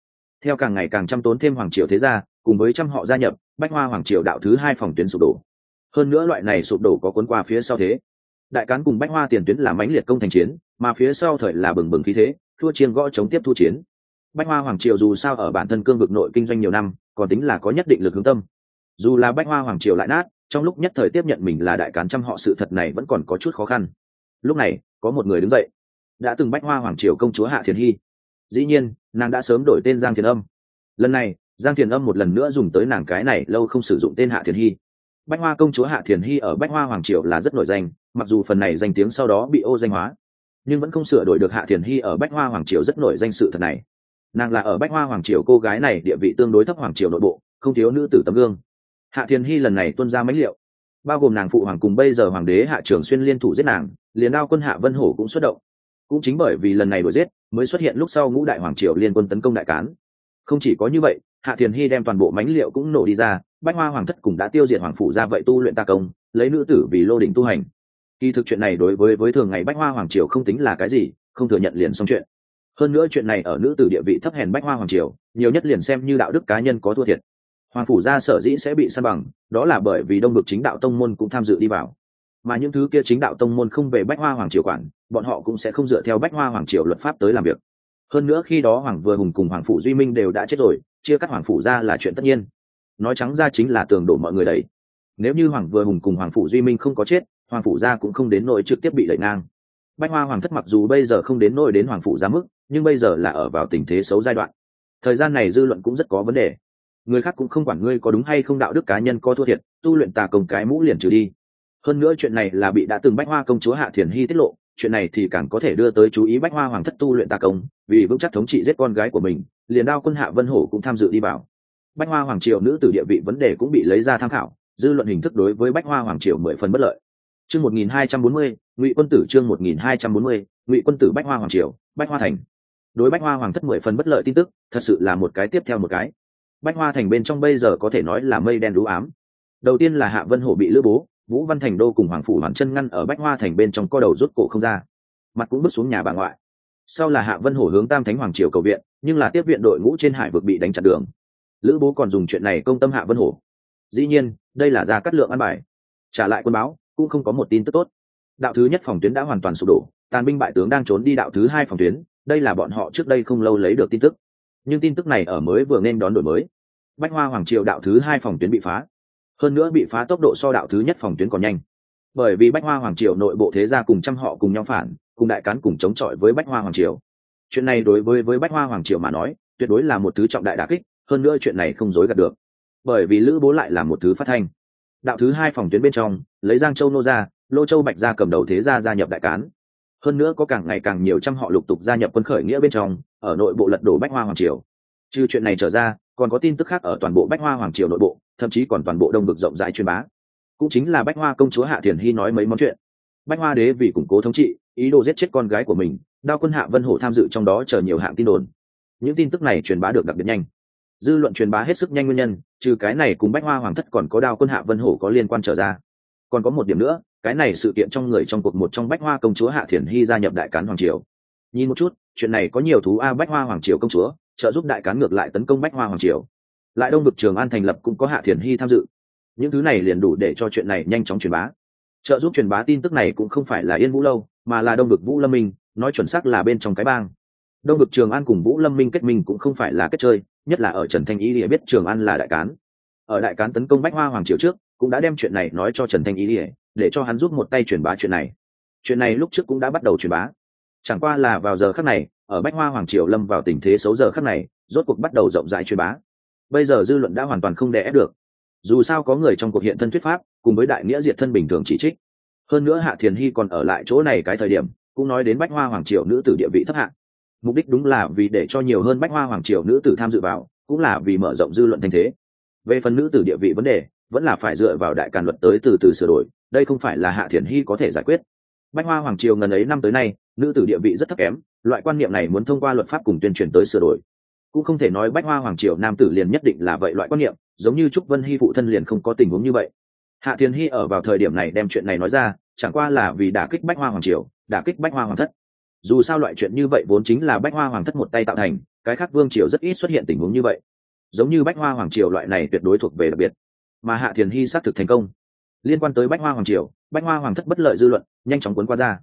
A: theo càng ngày càng chăm tốn thêm hoàng triều thế gia, cùng với trăm họ gia nhập, bách hoa hoàng triều đạo thứ hai phòng tuyến sụp đổ. Hơn nữa loại này sụp đổ có cuốn qua phía sau thế. Đại cán cùng bách hoa tiền tuyến là mãnh liệt công thành chiến, mà phía sau thời là bừng bừng khí thế, thua chiên gõ chống tiếp thu chiến. Bách hoa hoàng triều dù sao ở bản thân cương vực nội kinh doanh nhiều năm, còn tính là có nhất định lực hướng tâm. Dù là bách hoa hoàng triều lại nát, trong lúc nhất thời tiếp nhận mình là đại cán trăm họ sự thật này vẫn còn có chút khó khăn. Lúc này, có một người đứng dậy. Đã từng bách hoa hoàng triều công chúa hạ thiền hy dĩ nhiên, nàng đã sớm đổi tên giang thiền âm. Lần này, giang thiền âm một lần nữa dùng tới nàng cái này lâu không sử dụng tên hạ thiền hy. Bách hoa công chúa hạ thiền hy ở bách hoa hoàng triều là rất nổi danh, mặc dù phần này danh tiếng sau đó bị ô danh hóa, nhưng vẫn không sửa đổi được hạ thiền hy ở bách hoa hoàng triều rất nổi danh sự thật này. Nàng là ở bách hoa hoàng triều cô gái này địa vị tương đối thấp hoàng triều nội bộ, không thiếu nữ tử tấm gương. Hạ thiền hy lần này tuân ra mấy liệu bao gồm nàng phụ hoàng cùng bây giờ hoàng đế hạ trường xuyên liên thủ giết nàng, liền đao quân hạ vân hổ cũng xuất động. Cũng chính bởi vì lần này đuổi giết mới xuất hiện lúc sau ngũ đại hoàng triều liên quân tấn công đại cán. Không chỉ có như vậy, hạ thiền hy đem toàn bộ mánh liệu cũng nổ đi ra, bách hoa hoàng thất cũng đã tiêu diệt hoàng phủ ra vậy tu luyện ta công, lấy nữ tử vì lô đỉnh tu hành. Kỳ thực chuyện này đối với với thường ngày bách hoa hoàng triều không tính là cái gì, không thừa nhận liền xong chuyện. Hơn nữa chuyện này ở nữ tử địa vị thấp hèn bách hoa hoàng triều, nhiều nhất liền xem như đạo đức cá nhân có thua thiệt. Hoàng phủ gia sở dĩ sẽ bị săn bằng, đó là bởi vì đông được chính đạo tông môn cũng tham dự đi vào. Mà những thứ kia chính đạo tông môn không về bách hoa hoàng triều quản bọn họ cũng sẽ không dựa theo bách hoa hoàng triều luật pháp tới làm việc. Hơn nữa khi đó hoàng vừa hùng cùng hoàng phủ duy minh đều đã chết rồi, chia cắt hoàng phủ ra là chuyện tất nhiên. Nói trắng ra chính là tường đổ mọi người đấy nếu như hoàng vừa hùng cùng hoàng phủ duy minh không có chết, hoàng phủ gia cũng không đến nỗi trực tiếp bị đẩy ngang. Bách hoa hoàng thất mặc dù bây giờ không đến nỗi đến hoàng phủ gia mức, nhưng bây giờ là ở vào tình thế xấu giai đoạn. Thời gian này dư luận cũng rất có vấn đề. Người khác cũng không quản ngươi có đúng hay không đạo đức cá nhân có thua thiệt, tu luyện tà công cái mũ liền trừ đi. Hơn nữa chuyện này là bị đã từng bách hoa công chúa hạ thiền hy tiết lộ chuyện này thì càng có thể đưa tới chú ý bách hoa hoàng thất tu luyện tà công, vì vững chắc thống trị giết con gái của mình, liền đao quân hạ vân hổ cũng tham dự đi vào. Bách hoa hoàng triều nữ tử địa vị vấn đề cũng bị lấy ra tham khảo, dư luận hình thức đối với bách hoa hoàng triều mười phần bất lợi. Chương một nghìn hai trăm bốn mươi, ngụy quân tử chương một nghìn hai trăm bốn mươi, ngụy quân tử bách hoa hoàng triều, bách hoa thành. Đối bách hoa hoàng thất mười phần bất lợi tin tức, thật sự là một cái tiếp theo một cái. Bách hoa thành bên trong bây giờ có thể nói là mây đen đũ ám. Đầu tiên là hạ vân hổ bị lữ bố vũ văn thành đô cùng hoàng phủ hoàn chân ngăn ở bách hoa thành bên trong co đầu rút cổ không ra. Mặt cũng bước xuống nhà bà ngoại. Sau là hạ vân hổ hướng tam thánh hoàng triều cầu viện, nhưng là tiếp viện đội ngũ trên hải vực bị đánh chặn đường. Lữ bố còn dùng chuyện này công tâm hạ vân hổ. Dĩ nhiên, đây là ra cắt lượng ăn bài. Trả lại quân báo, cũng không có một tin tức tốt. Đạo thứ nhất phòng tuyến đã hoàn toàn sụp đổ, tàn binh bại tướng đang trốn đi đạo thứ hai phòng tuyến, đây là bọn họ trước đây không lâu lấy được tin tức. Nhưng tin tức này ở mới vừa nên đón đổi mới. Bách hoa hoàng triều đạo thứ hai phòng tuyến bị phá hơn nữa bị phá tốc độ so đạo thứ nhất phòng tuyến còn nhanh. Bởi vì bách hoa hoàng triều nội bộ thế gia cùng trăm họ cùng nhau phản, cùng đại cán cùng chống chọi với bách hoa hoàng triều. Chuyện này đối với với bách hoa hoàng triều mà nói, tuyệt đối là một thứ trọng đại đà kích, hơn nữa chuyện này không dối gạt được. Bởi vì lữ bố lại là một thứ phát thanh. Đạo thứ hai phòng tuyến bên trong, lấy giang châu nô ra, lô châu bạch gia cầm đầu thế gia gia nhập đại cán. Hơn nữa có càng ngày càng nhiều trăm họ lục tục gia nhập quân khởi nghĩa bên trong, ở nội bộ lật đổ bách hoa hoàng triều. Trừ chuyện này trở ra, còn có tin tức khác ở toàn bộ bách hoa hoàng triều nội bộ thậm chí còn toàn bộ đông vực rộng rãi truyền bá. Cũng chính là bách hoa công chúa hạ thiền hy nói mấy món chuyện. Bách hoa đế vì củng cố thống trị, ý đồ giết chết con gái của mình, đao quân hạ vân hổ tham dự trong đó chờ nhiều hạng tin đồn. Những tin tức này truyền bá được đặc biệt nhanh. Dư luận truyền bá hết sức nhanh nguyên nhân, trừ cái này cùng bách hoa hoàng thất còn có đao quân hạ vân hổ có liên quan trở ra. Còn có một điểm nữa, cái này sự kiện trong người trong cuộc một trong bách hoa công chúa hạ thiền hy gia nhập đại cán hoàng triều. Nhìn một chút, chuyện này có nhiều thú a bách hoa hoàng triều công chúa, trợ giúp đại cán ngược lại tấn công bách hoa hoàng triều lại đông Bực trường an thành lập cũng có hạ thiền hy tham dự. Những thứ này liền đủ để cho chuyện này nhanh chóng truyền bá. Trợ giúp truyền bá tin tức này cũng không phải là yên vũ lâu, mà là đông Bực vũ lâm minh, nói chuẩn xác là bên trong cái bang. Đông Bực trường an cùng vũ lâm minh kết minh cũng không phải là kết chơi, nhất là ở trần thanh ý địa biết trường an là đại cán. Ở đại cán tấn công bách hoa hoàng triều trước, cũng đã đem chuyện này nói cho trần thanh ý địa để cho hắn giúp một tay truyền bá chuyện này. Chuyện này lúc trước cũng đã bắt đầu truyền bá. Chẳng qua là vào giờ khắc này, ở bách hoa hoàng triều lâm vào tình thế xấu giờ khắc này, rốt cuộc bắt đầu rộng rãi truyền bá bây giờ dư luận đã hoàn toàn không đè ép được. Dù sao có người trong cuộc hiện thân thuyết pháp, cùng với đại nghĩa diệt thân bình thường chỉ trích. Hơn nữa hạ thiền hy còn ở lại chỗ này cái thời điểm, cũng nói đến bách hoa hoàng triều nữ tử địa vị thấp hạng. Mục đích đúng là vì để cho nhiều hơn bách hoa hoàng triều nữ tử tham dự vào, cũng là vì mở rộng dư luận thanh thế. Về phần nữ tử địa vị vấn đề, vẫn là phải dựa vào đại càn luật tới từ từ sửa đổi, đây không phải là hạ thiền hy có thể giải quyết. Bách hoa hoàng triều ngần ấy năm tới nay, nữ tử địa vị rất thấp kém, loại quan niệm này muốn thông qua luật pháp cùng tuyên truyền tới sửa đổi cũng không thể nói bách hoa hoàng triều nam tử liền nhất định là vậy loại quan niệm, giống như trúc vân hy phụ thân liền không có tình huống như vậy. Hạ thiên hy ở vào thời điểm này đem chuyện này nói ra, chẳng qua là vì đả kích bách hoa hoàng triều, đả kích bách hoa hoàng thất. Dù sao loại chuyện như vậy vốn chính là bách hoa hoàng thất một tay tạo thành, cái khác vương triều rất ít xuất hiện tình huống như vậy. Giống như bách hoa hoàng triều loại này tuyệt đối thuộc về đặc biệt. Mà hạ thiền hy xác thực thành công. Liên quan tới bách hoa hoàng triều, bách hoa hoàng thất bất lợi dư luận, nhanh chóng cuốn qua ra.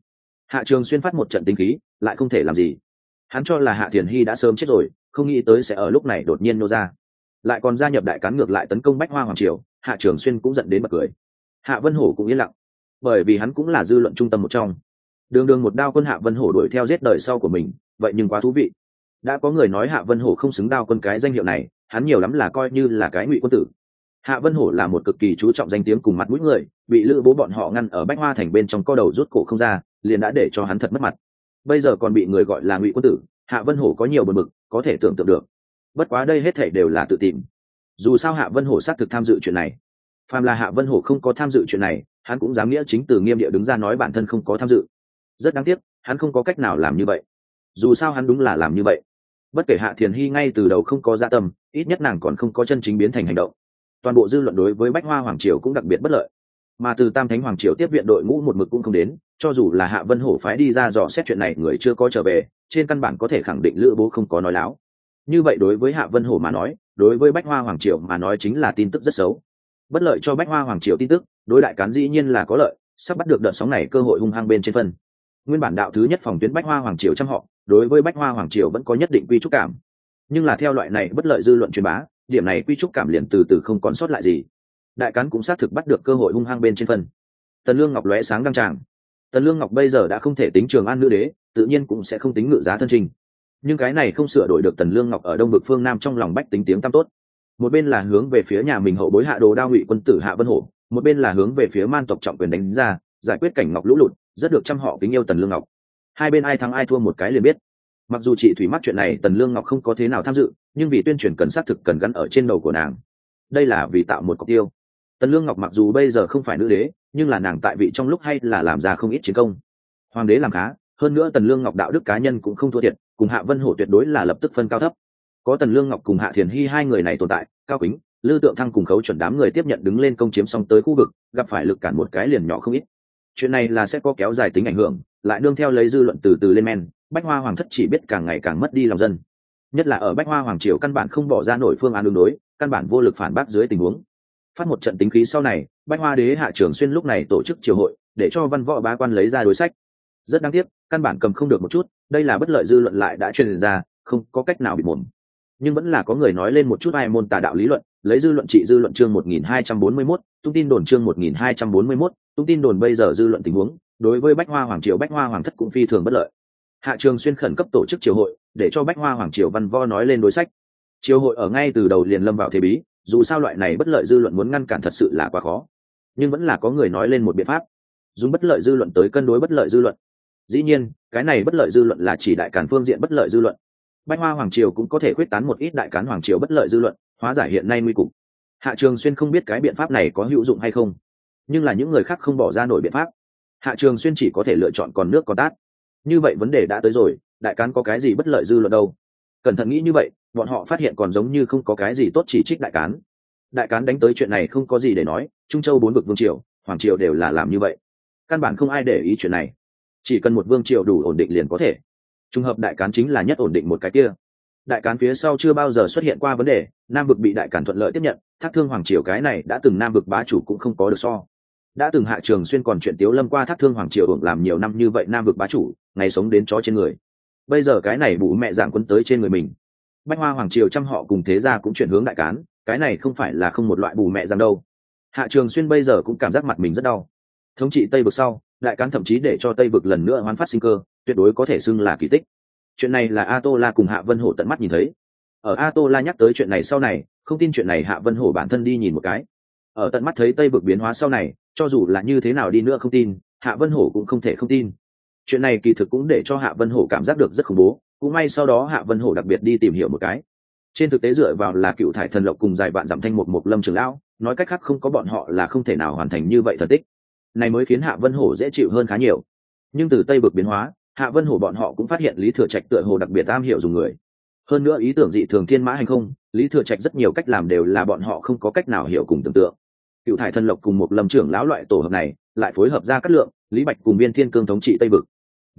A: Hạ trường xuyên phát một trận tinh khí, lại không thể làm gì. Hắn cho là hạ thiền hy đã sớm chết rồi không nghĩ tới sẽ ở lúc này đột nhiên nô ra. Lại còn gia nhập đại cán ngược lại tấn công bách hoa hoàng triều, hạ trường xuyên cũng dẫn đến bật cười. Hạ vân hổ cũng yên lặng, bởi vì hắn cũng là dư luận trung tâm một trong. Đường đường một đao quân hạ vân hổ đuổi theo giết đời sau của mình, vậy nhưng quá thú vị. Đã có người nói hạ vân hổ không xứng đao quân cái danh hiệu này, hắn nhiều lắm là coi như là cái ngụy quân tử. Hạ vân hổ là một cực kỳ chú trọng danh tiếng cùng mặt mũi người, bị lữ bố bọn họ ngăn ở bách hoa thành bên trong co đầu rút cổ không ra, liền đã để cho hắn thật mất mặt. Bây giờ còn bị người gọi là ngụy quân tử hạ vân hổ có nhiều bờ mực có thể tưởng tượng được. Bất quá đây hết thể đều là tự tìm. Dù sao hạ vân hổ xác thực tham dự chuyện này. Phàm là hạ vân hổ không có tham dự chuyện này, hắn cũng dám nghĩa chính từ nghiêm địa đứng ra nói bản thân không có tham dự. Rất đáng tiếc, hắn không có cách nào làm như vậy. Dù sao hắn đúng là làm như vậy. Bất kể hạ thiền hy ngay từ đầu không có gia tâm, ít nhất nàng còn không có chân chính biến thành hành động. Toàn bộ dư luận đối với bách hoa hoàng triều cũng đặc biệt bất lợi mà từ tam thánh hoàng triều tiếp viện đội ngũ một mực cũng không đến, cho dù là hạ vân hổ phái đi ra dò xét chuyện này, người chưa có trở về, trên căn bản có thể khẳng định lữ bố không có nói láo. Như vậy đối với hạ vân hổ mà nói, đối với bách hoa hoàng triều mà nói chính là tin tức rất xấu. Bất lợi cho bách hoa hoàng triều tin tức, đối đại cán dĩ nhiên là có lợi, sắp bắt được đợt sóng này cơ hội hung hăng bên trên phân. Nguyên bản đạo thứ nhất phòng tuyến bách hoa hoàng triều trăm họ, đối với bách hoa hoàng triều vẫn có nhất định quy trúc cảm. Nhưng là theo loại này bất lợi dư luận truyền bá, điểm này quy trúc cảm liền từ từ không còn sót lại gì đại cán cũng xác thực bắt được cơ hội hung hăng bên trên phân. Tần lương ngọc lóe sáng đăng tràng. Tần lương ngọc bây giờ đã không thể tính trường an nữ đế, tự nhiên cũng sẽ không tính ngự giá thân trình. Nhưng cái này không sửa đổi được tần lương ngọc ở đông vực phương nam trong lòng bách tính tiếng tam tốt. Một bên là hướng về phía nhà mình hậu bối hạ đồ đao ngụy quân tử hạ vân hổ, một bên là hướng về phía man tộc trọng quyền đánh ra, giải quyết cảnh ngọc lũ lụt, rất được trăm họ kính yêu tần lương ngọc. Hai bên ai thắng ai thua một cái liền biết. Mặc dù chị thủy mắt chuyện này, tần lương ngọc không có thế nào tham dự, nhưng vì tuyên truyền cần xác thực cần gắn ở trên đầu của nàng. Đây là vì tạo một cọc tiêu tần lương ngọc mặc dù bây giờ không phải nữ đế, nhưng là nàng tại vị trong lúc hay là làm ra không ít chiến công. Hoàng đế làm khá, hơn nữa tần lương ngọc đạo đức cá nhân cũng không thua thiệt, cùng hạ vân hổ tuyệt đối là lập tức phân cao thấp. Có tần lương ngọc cùng hạ thiền hy hai người này tồn tại, cao kính lư tượng thăng cùng khấu chuẩn đám người tiếp nhận đứng lên công chiếm xong tới khu vực, gặp phải lực cản một cái liền nhỏ không ít. Chuyện này là sẽ có kéo dài tính ảnh hưởng, lại đương theo lấy dư luận từ từ lên men, bách hoa hoàng thất chỉ biết càng ngày càng mất đi lòng dân. Nhất là ở bách hoa hoàng triều căn bản không bỏ ra nổi phương án đường đối, căn bản vô lực phản bác dưới tình huống phát một trận tính khí sau này bách hoa đế hạ trường xuyên lúc này tổ chức triều hội để cho văn võ bá quan lấy ra đối sách. Rất đáng tiếc căn bản cầm không được một chút đây là bất lợi dư luận lại đã truyền ra không có cách nào bị mồm. Nhưng vẫn là có người nói lên một chút ai môn tà đạo lý luận lấy dư luận trị dư luận chương 1241, tung tin đồn chương 1241, tung tin đồn bây giờ dư luận tình huống đối với bách hoa hoàng triều bách hoa hoàng thất cũng phi thường bất lợi. Hạ trường xuyên khẩn cấp tổ chức triều hội để cho bách hoa hoàng triều văn võ nói lên đối sách. Triều hội ở ngay từ đầu liền lâm vào thế bí dù sao loại này bất lợi dư luận muốn ngăn cản thật sự là quá khó. Nhưng vẫn là có người nói lên một biện pháp. Dùng bất lợi dư luận tới cân đối bất lợi dư luận. Dĩ nhiên, cái này bất lợi dư luận là chỉ đại cản phương diện bất lợi dư luận. Bách hoa hoàng triều cũng có thể quyết tán một ít đại cán hoàng triều bất lợi dư luận, hóa giải hiện nay nguy cục. Hạ trường xuyên không biết cái biện pháp này có hữu dụng hay không, nhưng là những người khác không bỏ ra nổi biện pháp. Hạ trường xuyên chỉ có thể lựa chọn còn nước còn tát. Như vậy vấn đề đã tới rồi, đại cán có cái gì bất lợi dư luận đâu? Cẩn thận nghĩ như vậy, bọn họ phát hiện còn giống như không có cái gì tốt chỉ trích đại cán. Đại cán đánh tới chuyện này không có gì để nói, trung châu bốn vực vương triều, hoàng triều đều là làm như vậy. Căn bản không ai để ý chuyện này. Chỉ cần một vương triều đủ ổn định liền có thể. Trùng hợp đại cán chính là nhất ổn định một cái kia. Đại cán phía sau chưa bao giờ xuất hiện qua vấn đề, nam vực bị đại cản thuận lợi tiếp nhận, thác thương hoàng triều cái này đã từng nam vực bá chủ cũng không có được so. Đã từng hạ trường xuyên còn chuyện tiếu lâm qua thác thương hoàng triều hưởng làm nhiều năm như vậy nam vực bá chủ, ngày sống đến chó trên người bây giờ cái này bụ mẹ dạng quân tới trên người mình. Bách hoa hoàng triều trăm họ cùng thế gia cũng chuyển hướng đại cán, cái này không phải là không một loại bù mẹ rằng đâu. Hạ trường xuyên bây giờ cũng cảm giác mặt mình rất đau. Thống trị tây vực sau, đại cán thậm chí để cho tây vực lần nữa hoán phát sinh cơ, tuyệt đối có thể xưng là kỳ tích. Chuyện này là a tô la cùng hạ vân hổ tận mắt nhìn thấy. Ở a tô la nhắc tới chuyện này sau này, không tin chuyện này hạ vân hổ bản thân đi nhìn một cái. Ở tận mắt thấy tây vực biến hóa sau này, cho dù là như thế nào đi nữa không tin, hạ vân hổ cũng không thể không tin chuyện này kỳ thực cũng để cho hạ vân hổ cảm giác được rất khủng bố, cũng may sau đó hạ vân hổ đặc biệt đi tìm hiểu một cái. Trên thực tế dựa vào là cựu thải thần lộc cùng dài vạn giảm thanh một một lâm trường lão, nói cách khác không có bọn họ là không thể nào hoàn thành như vậy thần tích. Này mới khiến hạ vân hổ dễ chịu hơn khá nhiều. Nhưng từ tây vực biến hóa, hạ vân hổ bọn họ cũng phát hiện lý thừa trạch tựa hồ đặc biệt am hiểu dùng người. Hơn nữa ý tưởng dị thường thiên mã hành không, lý thừa trạch rất nhiều cách làm đều là bọn họ không có cách nào hiểu cùng tưởng tượng. Cựu thải thần lộc cùng một lâm trưởng lão loại tổ hợp này, lại phối hợp ra các lượng, lý bạch cùng viên thiên cương thống trị tây vực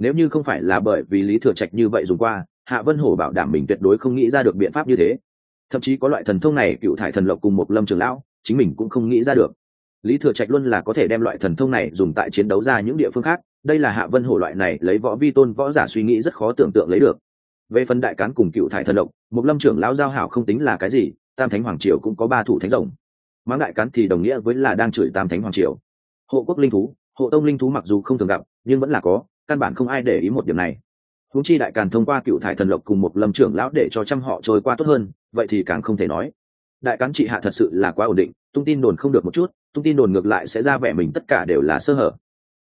A: nếu như không phải là bởi vì lý thừa trạch như vậy dùng qua, hạ vân hổ bảo đảm mình tuyệt đối không nghĩ ra được biện pháp như thế. Thậm chí có loại thần thông này, cựu thải thần lộc cùng một lâm Trường lão, chính mình cũng không nghĩ ra được. Lý thừa trạch luôn là có thể đem loại thần thông này dùng tại chiến đấu ra những địa phương khác, đây là hạ vân hổ loại này lấy võ vi tôn võ giả suy nghĩ rất khó tưởng tượng lấy được. Về phần đại cán cùng cựu thải thần lộc một lâm trưởng lão giao hảo không tính là cái gì, tam thánh hoàng triều cũng có ba thủ thánh rồng. Mãng đại cán thì đồng nghĩa với là đang chửi tam thánh hoàng triều. Hộ quốc linh thú, hộ tông linh thú mặc dù không thường gặp, nhưng vẫn là có căn bản không ai để ý một điểm này. Huống chi đại càn thông qua cựu thải thần lộc cùng một lâm trưởng lão để cho trăm họ trôi qua tốt hơn, vậy thì càng không thể nói. Đại cán trị hạ thật sự là quá ổn định, tung tin đồn không được một chút, tung tin đồn ngược lại sẽ ra vẻ mình tất cả đều là sơ hở.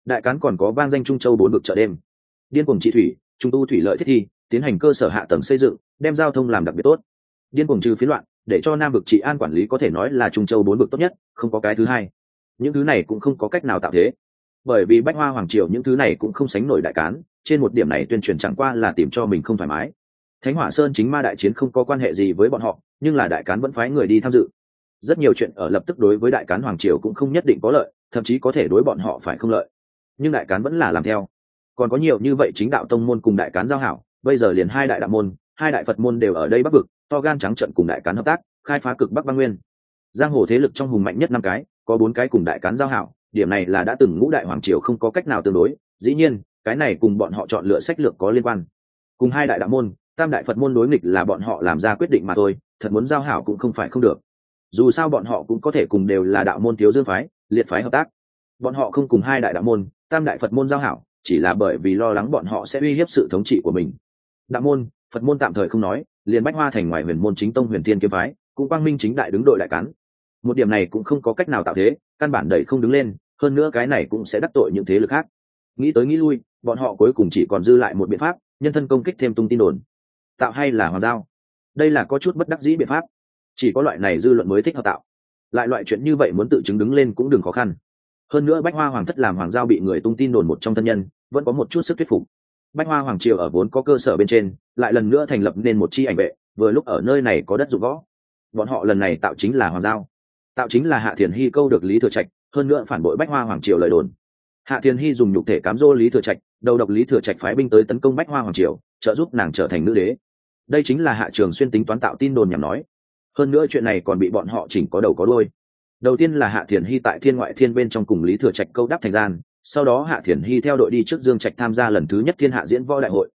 A: Đại cán còn có vang danh trung châu bốn vực chợ đêm. Điên cuồng trị thủy, trung tu thủy lợi thiết thi, tiến hành cơ sở hạ tầng xây dựng, đem giao thông làm đặc biệt tốt. Điên cuồng trừ phiến loạn, để cho nam vực trị an quản lý có thể nói là trung châu bốn vực tốt nhất, không có cái thứ hai. Những thứ này cũng không có cách nào tạo thế bởi vì bách hoa hoàng triều những thứ này cũng không sánh nổi đại cán, trên một điểm này tuyên truyền chẳng qua là tìm cho mình không thoải mái. Thánh hỏa sơn chính ma đại chiến không có quan hệ gì với bọn họ, nhưng là đại cán vẫn phái người đi tham dự. Rất nhiều chuyện ở lập tức đối với đại cán hoàng triều cũng không nhất định có lợi, thậm chí có thể đối bọn họ phải không lợi. Nhưng đại cán vẫn là làm theo. Còn có nhiều như vậy chính đạo tông môn cùng đại cán giao hảo, bây giờ liền hai đại đạo môn, hai đại phật môn đều ở đây bắc vực, to gan trắng trận cùng đại cán hợp tác, khai phá cực bắc băng nguyên. Giang hồ thế lực trong hùng mạnh nhất năm cái, có bốn cái cùng đại cán giao hảo điểm này là đã từng ngũ đại hoàng triều không có cách nào tương đối, dĩ nhiên, cái này cùng bọn họ chọn lựa sách lược có liên quan. Cùng hai đại đạo môn, tam đại phật môn đối nghịch là bọn họ làm ra quyết định mà thôi, thật muốn giao hảo cũng không phải không được. Dù sao bọn họ cũng có thể cùng đều là đạo môn thiếu dương phái, liệt phái hợp tác. Bọn họ không cùng hai đại đạo môn, tam đại phật môn giao hảo, chỉ là bởi vì lo lắng bọn họ sẽ uy hiếp sự thống trị của mình. Đạo môn, phật môn tạm thời không nói, liền bách hoa thành ngoài huyền môn chính tông huyền thiên kiếm phái, cũng quang minh chính đại đứng đội đại cán một điểm này cũng không có cách nào tạo thế, căn bản đẩy không đứng lên, hơn nữa cái này cũng sẽ đắc tội những thế lực khác. Nghĩ tới nghĩ lui, bọn họ cuối cùng chỉ còn dư lại một biện pháp, nhân thân công kích thêm tung tin đồn. Tạo hay là hoàng giao? Đây là có chút bất đắc dĩ biện pháp. Chỉ có loại này dư luận mới thích hợp tạo. Lại loại chuyện như vậy muốn tự chứng đứng lên cũng đừng khó khăn. Hơn nữa bách hoa hoàng thất làm hoàng giao bị người tung tin đồn một trong thân nhân, vẫn có một chút sức thuyết phục. Bách hoa hoàng triều ở vốn có cơ sở bên trên, lại lần nữa thành lập nên một chi ảnh vệ, vừa lúc ở nơi này có đất dụng võ. Bọn họ lần này tạo chính là hoàng giao tạo chính là hạ thiền hy câu được lý thừa trạch, hơn nữa phản bội bách hoa hoàng triều lời đồn. Hạ thiền hy dùng nhục thể cám dỗ lý thừa trạch, đầu độc lý thừa trạch phái binh tới tấn công bách hoa hoàng triều, trợ giúp nàng trở thành nữ đế. Đây chính là hạ trường xuyên tính toán tạo tin đồn nhằm nói. Hơn nữa chuyện này còn bị bọn họ chỉnh có đầu có đôi đầu tiên là hạ thiền hy tại thiên ngoại thiên bên trong cùng lý thừa trạch câu đáp thành gian, sau đó hạ thiền hy theo đội đi trước dương trạch tham gia lần thứ nhất thiên hạ diễn võ đại hội.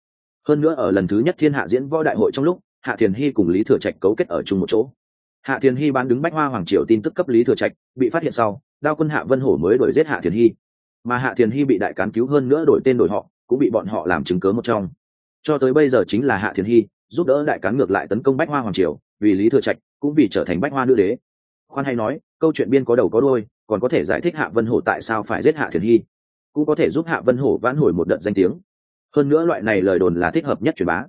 A: Hơn nữa ở lần thứ nhất thiên hạ diễn võ đại hội trong lúc, hạ thiền hy cùng lý thừa trạch cấu kết ở chung một chỗ hạ thiền hy bán đứng bách hoa hoàng triều tin tức cấp lý thừa trạch, bị phát hiện sau, đao quân hạ vân hổ mới đuổi giết hạ thiền hy. Mà hạ thiền hy bị đại cán cứu hơn nữa đổi tên đổi họ, cũng bị bọn họ làm chứng cớ một trong. Cho tới bây giờ chính là hạ thiền hy, giúp đỡ đại cán ngược lại tấn công bách hoa hoàng triều, vì lý thừa trạch, cũng vì trở thành bách hoa nữ đế. Khoan hay nói, câu chuyện biên có đầu có đôi còn có thể giải thích hạ vân hổ tại sao phải giết hạ thiền hy, cũng có thể giúp hạ vân hổ vãn hồi một đợt danh tiếng. Hơn nữa loại này lời đồn là thích hợp nhất truyền bá.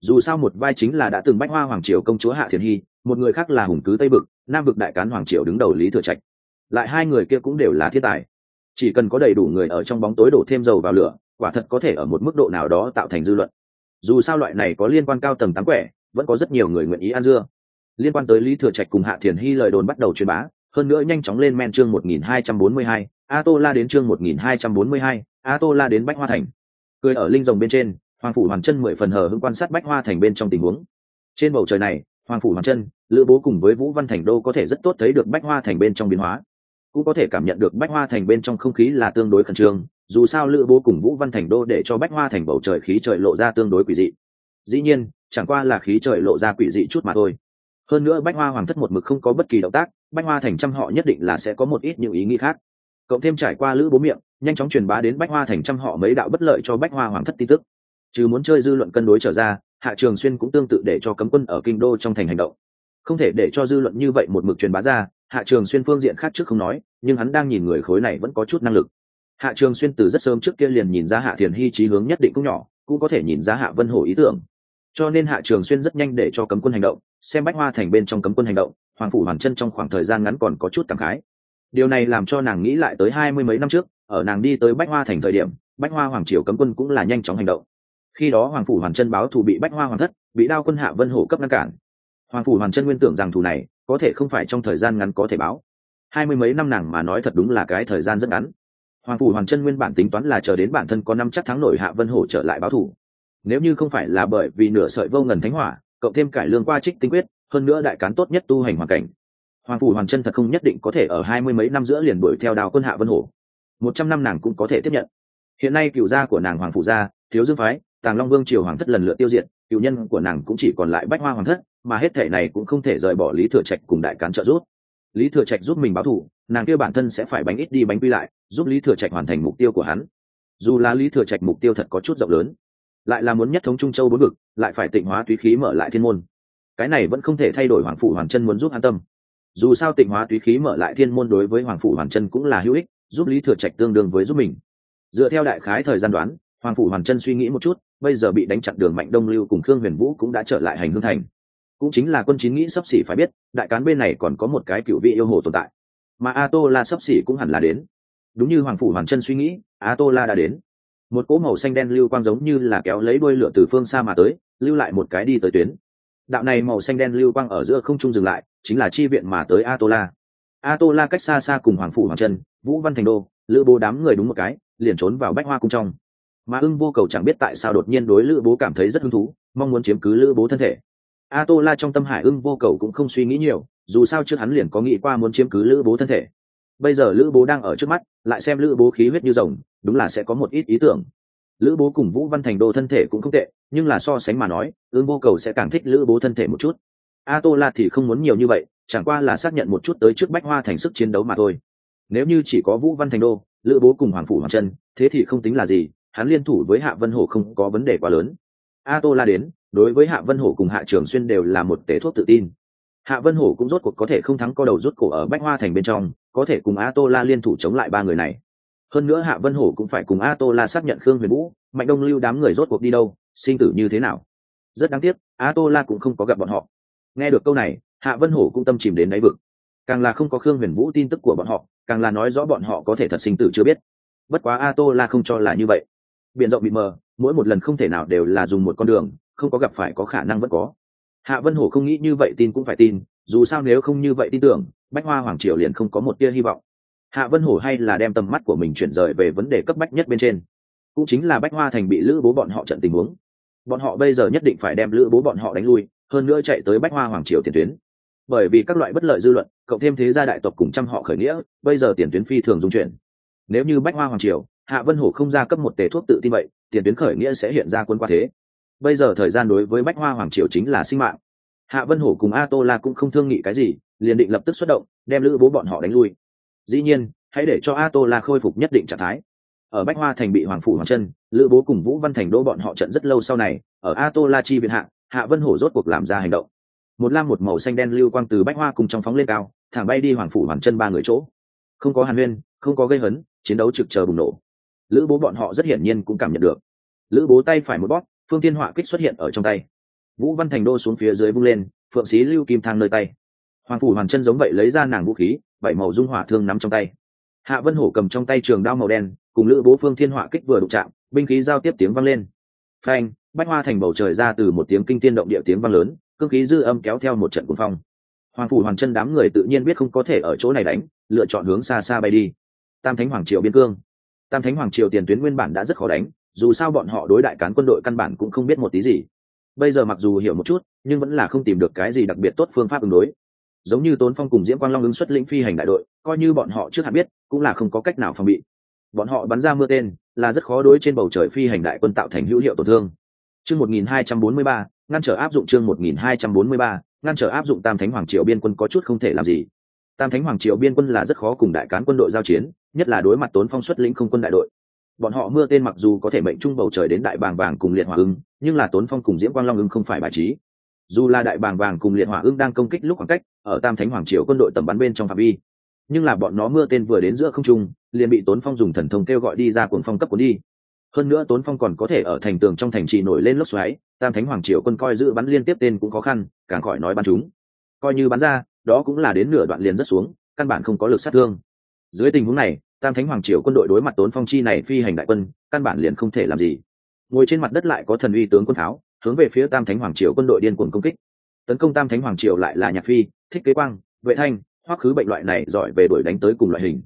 A: Dù sao một vai chính là đã từng bách hoa hoàng triều công chúa hạ thiền hy một người khác là hùng cứ tây bực nam vực đại cán hoàng triều đứng đầu lý thừa trạch. Lại hai người kia cũng đều là thiên tài. Chỉ cần có đầy đủ người ở trong bóng tối đổ thêm dầu vào lửa quả thật có thể ở một mức độ nào đó tạo thành dư luận. Dù sao loại này có liên quan cao tầng tám quẻ vẫn có rất nhiều người nguyện ý ăn dưa. Liên quan tới lý thừa trạch cùng hạ thiền hy lời đồn bắt đầu truyền bá hơn nữa nhanh chóng lên men chương 1242, a tô la đến chương 1242, a tô la đến bách hoa thành. Cười ở linh rồng bên trên hoàng phủ hoàn chân mười phần hờ hững quan sát bách hoa thành bên trong tình huống. Trên bầu trời này hoàng phủ hoàng chân, lữ bố cùng với vũ văn thành đô có thể rất tốt thấy được bách hoa thành bên trong biến hóa. Cũng có thể cảm nhận được bách hoa thành bên trong không khí là tương đối khẩn trương, dù sao lữ bố cùng vũ văn thành đô để cho bách hoa thành bầu trời khí trời lộ ra tương đối quỷ dị. Dĩ nhiên, chẳng qua là khí trời lộ ra quỷ dị chút mà thôi. Hơn nữa bách hoa hoàng thất một mực không có bất kỳ động tác, bách hoa thành trăm họ nhất định là sẽ có một ít những ý nghĩ khác. Cộng thêm trải qua lữ bố miệng, nhanh chóng truyền bá đến bách hoa thành trăm họ mấy đạo bất lợi cho bách hoa hoàng thất tin tức. Chứ muốn chơi dư luận cân đối trở ra hạ trường xuyên cũng tương tự để cho cấm quân ở kinh đô trong thành hành động. Không thể để cho dư luận như vậy một mực truyền bá ra, hạ trường xuyên phương diện khác trước không nói, nhưng hắn đang nhìn người khối này vẫn có chút năng lực. Hạ trường xuyên từ rất sớm trước kia liền nhìn ra hạ thiền hy trí hướng nhất định cũng nhỏ, cũng có thể nhìn ra hạ vân hổ ý tưởng. Cho nên hạ trường xuyên rất nhanh để cho cấm quân hành động, xem bách hoa thành bên trong cấm quân hành động, hoàng phủ hoàn chân trong khoảng thời gian ngắn còn có chút cảm khái. Điều này làm cho nàng nghĩ lại tới hai mươi mấy năm trước, ở nàng đi tới bách hoa thành thời điểm, bách hoa hoàng triều cấm quân cũng là nhanh chóng hành động khi đó hoàng phủ hoàn chân báo thù bị bách hoa hoàng thất, bị đao quân hạ vân hổ cấp ngăn cản. Hoàng phủ hoàn chân nguyên tưởng rằng thù này có thể không phải trong thời gian ngắn có thể báo. Hai mươi mấy năm nàng mà nói thật đúng là cái thời gian rất ngắn. Hoàng phủ hoàn chân nguyên bản tính toán là chờ đến bản thân có năm chắc thắng nổi hạ vân hổ trở lại báo thù. Nếu như không phải là bởi vì nửa sợi vô ngần thánh hỏa, cộng thêm cải lương qua trích tinh quyết, hơn nữa đại cán tốt nhất tu hành hoàn cảnh, hoàng phủ hoàn chân thật không nhất định có thể ở hai mươi mấy năm giữa liền đuổi theo đào quân hạ vân hổ. Một trăm năm nàng cũng có thể tiếp nhận. Hiện nay cựu gia của nàng hoàng phủ gia, thiếu dương phái tàng long vương triều hoàng thất lần lượt tiêu diệt, cựu nhân của nàng cũng chỉ còn lại bách hoa hoàng thất, mà hết thể này cũng không thể rời bỏ lý thừa trạch cùng đại cán trợ giúp. Lý thừa trạch giúp mình báo thù, nàng kia bản thân sẽ phải bánh ít đi bánh quy lại, giúp lý thừa trạch hoàn thành mục tiêu của hắn. Dù là lý thừa trạch mục tiêu thật có chút rộng lớn, lại là muốn nhất thống trung châu bốn vực, lại phải tịnh hóa túy khí mở lại thiên môn. Cái này vẫn không thể thay đổi hoàng phủ hoàn chân muốn giúp an tâm. Dù sao tịnh hóa túy khí mở lại thiên môn đối với hoàng phủ hoàn chân cũng là hữu ích, giúp lý thừa trạch tương đương với giúp mình. Dựa theo đại khái thời gian đoán hoàng phủ hoàn chân suy nghĩ một chút, bây giờ bị đánh chặn đường mạnh đông lưu cùng khương huyền vũ cũng đã trở lại hành hương thành. Cũng chính là quân chín nghĩ sắp xỉ phải biết, đại cán bên này còn có một cái cựu vị yêu hồ tồn tại. Mà a tô la sắp xỉ cũng hẳn là đến. Đúng như hoàng phủ hoàn chân suy nghĩ a tô la đã đến. Một cỗ màu xanh đen lưu quang giống như là kéo lấy đôi lửa từ phương xa mà tới, lưu lại một cái đi tới tuyến. Đạo này màu xanh đen lưu quang ở giữa không trung dừng lại, chính là chi viện mà tới a tô la a tô la cách xa xa cùng hoàng phủ hoàng chân, vũ văn thành đô, lữ bố đám người đúng một cái, liền trốn vào bách hoa cung trong mà ưng vô cầu chẳng biết tại sao đột nhiên đối lữ bố cảm thấy rất hứng thú, mong muốn chiếm cứ lữ bố thân thể. A tô la trong tâm hải ưng vô cầu cũng không suy nghĩ nhiều, dù sao trước hắn liền có nghĩ qua muốn chiếm cứ lữ bố thân thể. Bây giờ lữ bố đang ở trước mắt, lại xem lữ bố khí huyết như rồng, đúng là sẽ có một ít ý tưởng. Lữ bố cùng vũ văn thành đô thân thể cũng không tệ, nhưng là so sánh mà nói, ưng vô cầu sẽ càng thích lữ bố thân thể một chút. A tô la thì không muốn nhiều như vậy, chẳng qua là xác nhận một chút tới trước bách hoa thành sức chiến đấu mà thôi. Nếu như chỉ có vũ văn thành đô, lữ bố cùng hoàng phủ hoàng chân thế thì không tính là gì hắn liên thủ với hạ vân hổ không có vấn đề quá lớn. A tô la đến, đối với hạ vân hổ cùng hạ trường xuyên đều là một tể thuốc tự tin. Hạ vân hổ cũng rốt cuộc có thể không thắng co đầu rút cổ ở bách hoa thành bên trong, có thể cùng a tô la liên thủ chống lại ba người này. Hơn nữa hạ vân hổ cũng phải cùng a tô la xác nhận khương huyền vũ, mạnh đông lưu đám người rốt cuộc đi đâu, sinh tử như thế nào. Rất đáng tiếc a tô la cũng không có gặp bọn họ. Nghe được câu này, hạ vân hổ cũng tâm chìm đến đáy vực. Càng là không có khương huyền vũ tin tức của bọn họ, càng là nói rõ bọn họ có thể thật sinh tử chưa biết. Bất quá a tô la không cho là như vậy biển rộng bị mờ, mỗi một lần không thể nào đều là dùng một con đường, không có gặp phải có khả năng vẫn có. Hạ vân hổ không nghĩ như vậy tin cũng phải tin, dù sao nếu không như vậy tin tưởng, bách hoa hoàng triều liền không có một tia hy vọng. Hạ vân hổ hay là đem tầm mắt của mình chuyển rời về vấn đề cấp bách nhất bên trên. Cũng chính là bách hoa thành bị lữ bố bọn họ trận tình huống. Bọn họ bây giờ nhất định phải đem lữ bố bọn họ đánh lui, hơn nữa chạy tới bách hoa hoàng triều tiền tuyến. Bởi vì các loại bất lợi dư luận, cộng thêm thế gia đại tộc cùng trăm họ khởi nghĩa, bây giờ tiền tuyến phi thường dung chuyển. Nếu như bách hoa hoàng triều hạ vân hổ không ra cấp một tề thuốc tự tin vậy, tiền tuyến khởi nghĩa sẽ hiện ra quân qua thế. Bây giờ thời gian đối với bách hoa hoàng triều chính là sinh mạng. Hạ vân hổ cùng a tô la cũng không thương nghị cái gì, liền định lập tức xuất động, đem lữ bố bọn họ đánh lui. Dĩ nhiên, hãy để cho a tô la khôi phục nhất định trạng thái. Ở bách hoa thành bị hoàng phủ hoàng chân lữ bố cùng vũ văn thành đỗ bọn họ trận rất lâu sau này, ở a tô la chi viện hạ hạ vân hổ rốt cuộc làm ra hành động. Một lam một màu xanh đen lưu quang từ bách hoa cùng trong phóng lên cao, thẳng bay đi hoàng phủ hoàng chân ba người chỗ. Không có hàn huyên, không có gây hấn, chiến đấu trực chờ bùng nổ lữ bố bọn họ rất hiển nhiên cũng cảm nhận được. Lữ bố tay phải một bóp, phương thiên họa kích xuất hiện ở trong tay. Vũ văn thành đô xuống phía dưới vung lên, phượng xí lưu kim thang nơi tay. Hoàng phủ hoàn chân giống vậy lấy ra nàng vũ khí, bảy màu dung hỏa thương nắm trong tay. Hạ vân hổ cầm trong tay trường đao màu đen, cùng lữ bố phương thiên họa kích vừa đụng chạm, binh khí giao tiếp tiếng vang lên. Phanh, bách hoa thành bầu trời ra từ một tiếng kinh tiên động địa tiếng vang lớn, cương khí dư âm kéo theo một trận cuồng phong. Hoàng phủ hoàng chân đám người tự nhiên biết không có thể ở chỗ này đánh, lựa chọn hướng xa xa bay đi. Tam thánh hoàng triều biên cương tam thánh hoàng triều tiền tuyến nguyên bản đã rất khó đánh dù sao bọn họ đối đại cán quân đội căn bản cũng không biết một tí gì. Bây giờ mặc dù hiểu một chút nhưng vẫn là không tìm được cái gì đặc biệt tốt phương pháp ứng đối. Giống như tốn phong cùng diễm quang long ứng xuất lĩnh phi hành đại đội coi như bọn họ trước hạn biết cũng là không có cách nào phòng bị. Bọn họ bắn ra mưa tên là rất khó đối trên bầu trời phi hành đại quân tạo thành hữu hiệu tổn thương. Chương 1243, ngăn trở áp dụng chương 1243, ngăn trở áp dụng tam thánh hoàng triều biên quân có chút không thể làm gì. Tam thánh hoàng triều biên quân là rất khó cùng đại cán quân đội giao chiến nhất là đối mặt tốn phong xuất lĩnh không quân đại đội. Bọn họ mưa tên mặc dù có thể mệnh trung bầu trời đến đại bàng vàng cùng liệt hỏa ưng, nhưng là tốn phong cùng diễm quang long ưng không phải bài trí. Dù là đại bàng vàng cùng liệt hỏa ưng đang công kích lúc khoảng cách, ở tam thánh hoàng triều quân đội tầm bắn bên trong phạm vi. Nhưng là bọn nó mưa tên vừa đến giữa không trung, liền bị tốn phong dùng thần thông kêu gọi đi ra cuồng phong cấp cuốn đi. Hơn nữa tốn phong còn có thể ở thành tường trong thành trì nổi lên lốc xoáy, tam thánh hoàng triều quân coi giữ bắn liên tiếp tên cũng khó khăn, càng khỏi nói bắn chúng. Coi như bắn ra, đó cũng là đến nửa đoạn liền rất xuống, căn bản không có lực sát thương. Dưới tình huống này tam thánh hoàng triều quân đội đối mặt tốn phong chi này phi hành đại quân, căn bản liền không thể làm gì. Ngồi trên mặt đất lại có thần uy tướng quân tháo hướng về phía tam thánh hoàng triều quân đội điên cuồng công kích. Tấn công tam thánh hoàng triều lại là nhạc phi, thích kế quang, vệ thanh, hoắc khứ bệnh loại này giỏi về đuổi đánh tới cùng loại hình.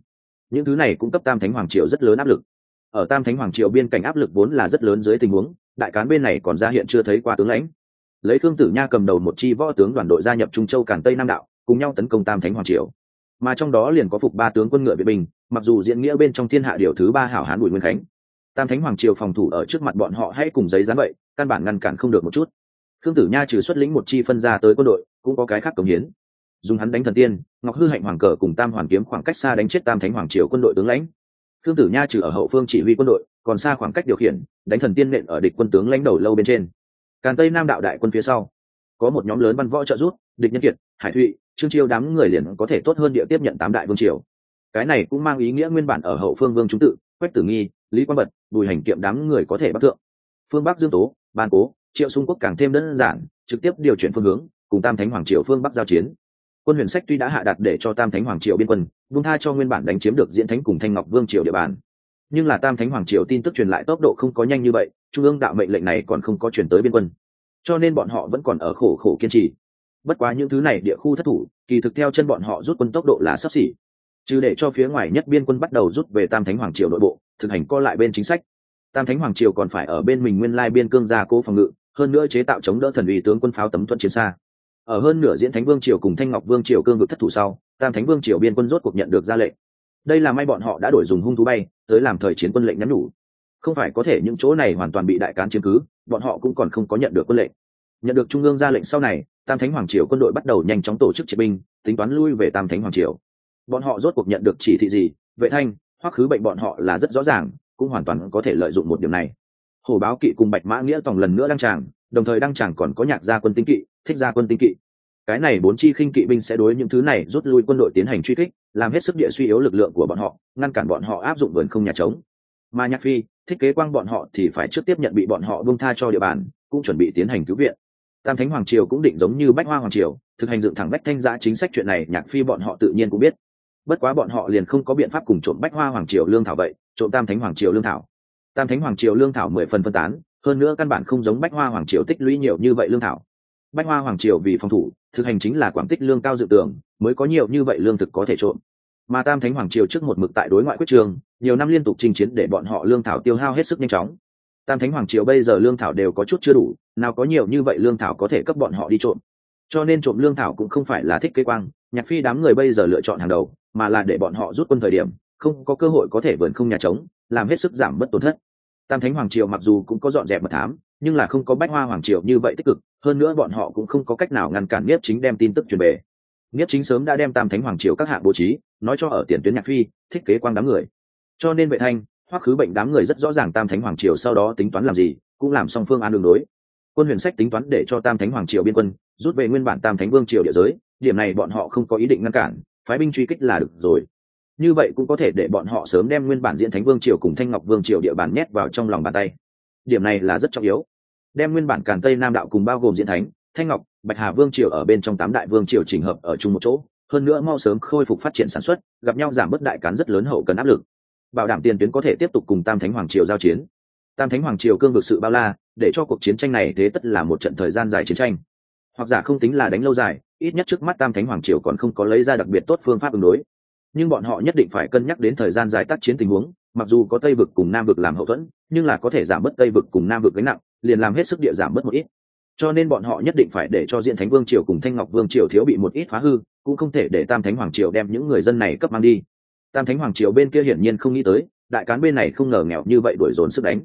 A: Những thứ này cũng cấp tam thánh hoàng triều rất lớn áp lực. Ở tam thánh hoàng triều biên cảnh áp lực vốn là rất lớn dưới tình huống, đại cán bên này còn ra hiện chưa thấy qua tướng lãnh. Lấy thương tử nha cầm đầu một chi võ tướng đoàn đội gia nhập trung châu càn tây nam đạo, cùng nhau tấn công tam thánh hoàng triều mà trong đó liền có phục ba tướng quân ngựa vệ bình, mặc dù diễn nghĩa bên trong thiên hạ điều thứ ba hảo hán bùi nguyên khánh. Tam thánh hoàng triều phòng thủ ở trước mặt bọn họ hay cùng giấy dán vậy căn bản ngăn cản không được một chút. Thương tử nha trừ xuất lĩnh một chi phân ra tới quân đội cũng có cái khác cống hiến. Dùng hắn đánh thần tiên ngọc hư hạnh hoàng cờ cùng tam hoàn kiếm khoảng cách xa đánh chết tam thánh hoàng triều quân đội tướng lãnh. Thương tử nha trừ ở hậu phương chỉ huy quân đội còn xa khoảng cách điều khiển đánh thần tiên nện ở địch quân tướng lãnh đầu lâu bên trên. Càn tây nam đạo đại quân phía sau có một nhóm lớn văn võ trợ rút địch nhân kiệt hải thụy trương chiêu đám người liền có thể tốt hơn địa tiếp nhận tám đại vương triều. Cái này cũng mang ý nghĩa nguyên bản ở hậu phương vương chúng tự, quách tử nghi, lý quang bật, bùi hành kiệm đám người có thể bắt thượng. Phương bắc dương tố, ban cố, triệu xung quốc càng thêm đơn giản, trực tiếp điều chuyển phương hướng, cùng tam thánh hoàng triều phương bắc giao chiến. Quân huyền sách tuy đã hạ đặt để cho tam thánh hoàng triều biên quân vung tha cho nguyên bản đánh chiếm được diễn thánh cùng thanh ngọc vương triều địa bàn. Nhưng là tam thánh hoàng triều tin tức truyền lại tốc độ không có nhanh như vậy, trung ương đạo mệnh lệnh này còn không có chuyển tới biên quân. Cho nên bọn họ vẫn còn ở khổ khổ kiên trì bất quá những thứ này địa khu thất thủ, kỳ thực theo chân bọn họ rút quân tốc độ là sắp xỉ. Chứ để cho phía ngoài nhất biên quân bắt đầu rút về tam thánh hoàng triều nội bộ, thực hành co lại bên chính sách. Tam thánh hoàng triều còn phải ở bên mình nguyên lai biên cương gia cố phòng ngự, hơn nữa chế tạo chống đỡ thần uy tướng quân pháo tấm thuận chiến xa. Ở hơn nửa diễn thánh vương triều cùng thanh ngọc vương triều cương vực thất thủ sau, tam thánh vương triều biên quân rốt cuộc nhận được ra lệnh. Đây là may bọn họ đã đổi dùng hung thú bay, tới làm thời chiến quân lệnh nhắn nhủ. Không phải có thể những chỗ này hoàn toàn bị đại cán chiếm cứ, bọn họ cũng còn không có nhận được quân lệnh. Nhận được trung ương ra lệnh sau này tam thánh hoàng triều quân đội bắt đầu nhanh chóng tổ chức chiến binh, tính toán lui về tam thánh hoàng triều. Bọn họ rốt cuộc nhận được chỉ thị gì? Vệ thanh hoắc khứ bệnh bọn họ là rất rõ ràng, cũng hoàn toàn có thể lợi dụng một điểm này. Hồ báo kỵ cùng bạch mã nghĩa tòng lần nữa đăng tràng, đồng thời đăng tràng còn có nhạc gia quân tinh kỵ, thích gia quân tinh kỵ. Cái này bốn chi khinh kỵ binh sẽ đối những thứ này rút lui quân đội tiến hành truy kích, làm hết sức địa suy yếu lực lượng của bọn họ, ngăn cản bọn họ áp dụng vườn không nhà trống. Mà nhạc phi thiết kế quang bọn họ thì phải trước tiếp nhận bị bọn họ bông tha cho địa bàn, cũng chuẩn bị tiến hành cứu viện tam thánh hoàng triều cũng định giống như bách hoa hoàng triều, thực hành dựng thẳng bách thanh giã chính sách chuyện này, nhạc phi bọn họ tự nhiên cũng biết. Bất quá bọn họ liền không có biện pháp cùng trộm bách hoa hoàng triều lương thảo vậy, trộm tam thánh hoàng triều lương thảo. Tam thánh hoàng triều lương thảo mười phần phân tán, hơn nữa căn bản không giống bách hoa hoàng triều tích lũy nhiều như vậy lương thảo. Bách hoa hoàng triều vì phòng thủ, thực hành chính là quảng tích lương cao dự tưởng, mới có nhiều như vậy lương thực có thể trộm. Mà tam thánh hoàng triều trước một mực tại đối ngoại quyết trường, nhiều năm liên tục chinh chiến để bọn họ lương thảo tiêu hao hết sức nhanh chóng tam thánh hoàng triều bây giờ lương thảo đều có chút chưa đủ, nào có nhiều như vậy lương thảo có thể cấp bọn họ đi trộm. Cho nên trộm lương thảo cũng không phải là thích kế quang, nhạc phi đám người bây giờ lựa chọn hàng đầu, mà là để bọn họ rút quân thời điểm, không có cơ hội có thể vườn không nhà trống, làm hết sức giảm bất tổn thất. Tam thánh hoàng triều mặc dù cũng có dọn dẹp mật thám, nhưng là không có bách hoa hoàng triều như vậy tích cực, hơn nữa bọn họ cũng không có cách nào ngăn cản nhiếp chính đem tin tức truyền về. Nhiếp chính sớm đã đem tam thánh hoàng triều các hạng bố trí, nói cho ở tiền tuyến nhạc phi thiết kế quang đám người. Cho nên vệ thanh hoắc khứ bệnh đám người rất rõ ràng tam thánh hoàng triều sau đó tính toán làm gì, cũng làm song phương an đường đối quân huyền sách tính toán để cho tam thánh hoàng triều biên quân, rút về nguyên bản tam thánh vương triều địa giới, điểm này bọn họ không có ý định ngăn cản, phái binh truy kích là được rồi. Như vậy cũng có thể để bọn họ sớm đem nguyên bản diễn thánh vương triều cùng thanh ngọc vương triều địa bàn nhét vào trong lòng bàn tay. Điểm này là rất trọng yếu. Đem nguyên bản càn tây nam đạo cùng bao gồm diễn thánh, thanh ngọc, bạch hà vương triều ở bên trong tám đại vương triều chỉnh hợp ở chung một chỗ, hơn nữa mau sớm khôi phục phát triển sản xuất, gặp nhau giảm bớt đại cán rất lớn hậu cần áp lực bảo đảm tiền tuyến có thể tiếp tục cùng tam thánh hoàng triều giao chiến. Tam thánh hoàng triều cương vực sự bao la, để cho cuộc chiến tranh này thế tất là một trận thời gian dài chiến tranh. Hoặc giả không tính là đánh lâu dài, ít nhất trước mắt tam thánh hoàng triều còn không có lấy ra đặc biệt tốt phương pháp ứng đối. Nhưng bọn họ nhất định phải cân nhắc đến thời gian dài tác chiến tình huống, mặc dù có tây vực cùng nam vực làm hậu thuẫn, nhưng là có thể giảm bớt tây vực cùng nam vực gánh nặng, liền làm hết sức địa giảm bớt một ít. Cho nên bọn họ nhất định phải để cho diện thánh vương triều cùng thanh ngọc vương triều thiếu bị một ít phá hư, cũng không thể để tam thánh hoàng triều đem những người dân này cấp mang đi tam thánh hoàng triều bên kia hiển nhiên không nghĩ tới, đại cán bên này không ngờ nghèo như vậy đuổi dồn sức đánh.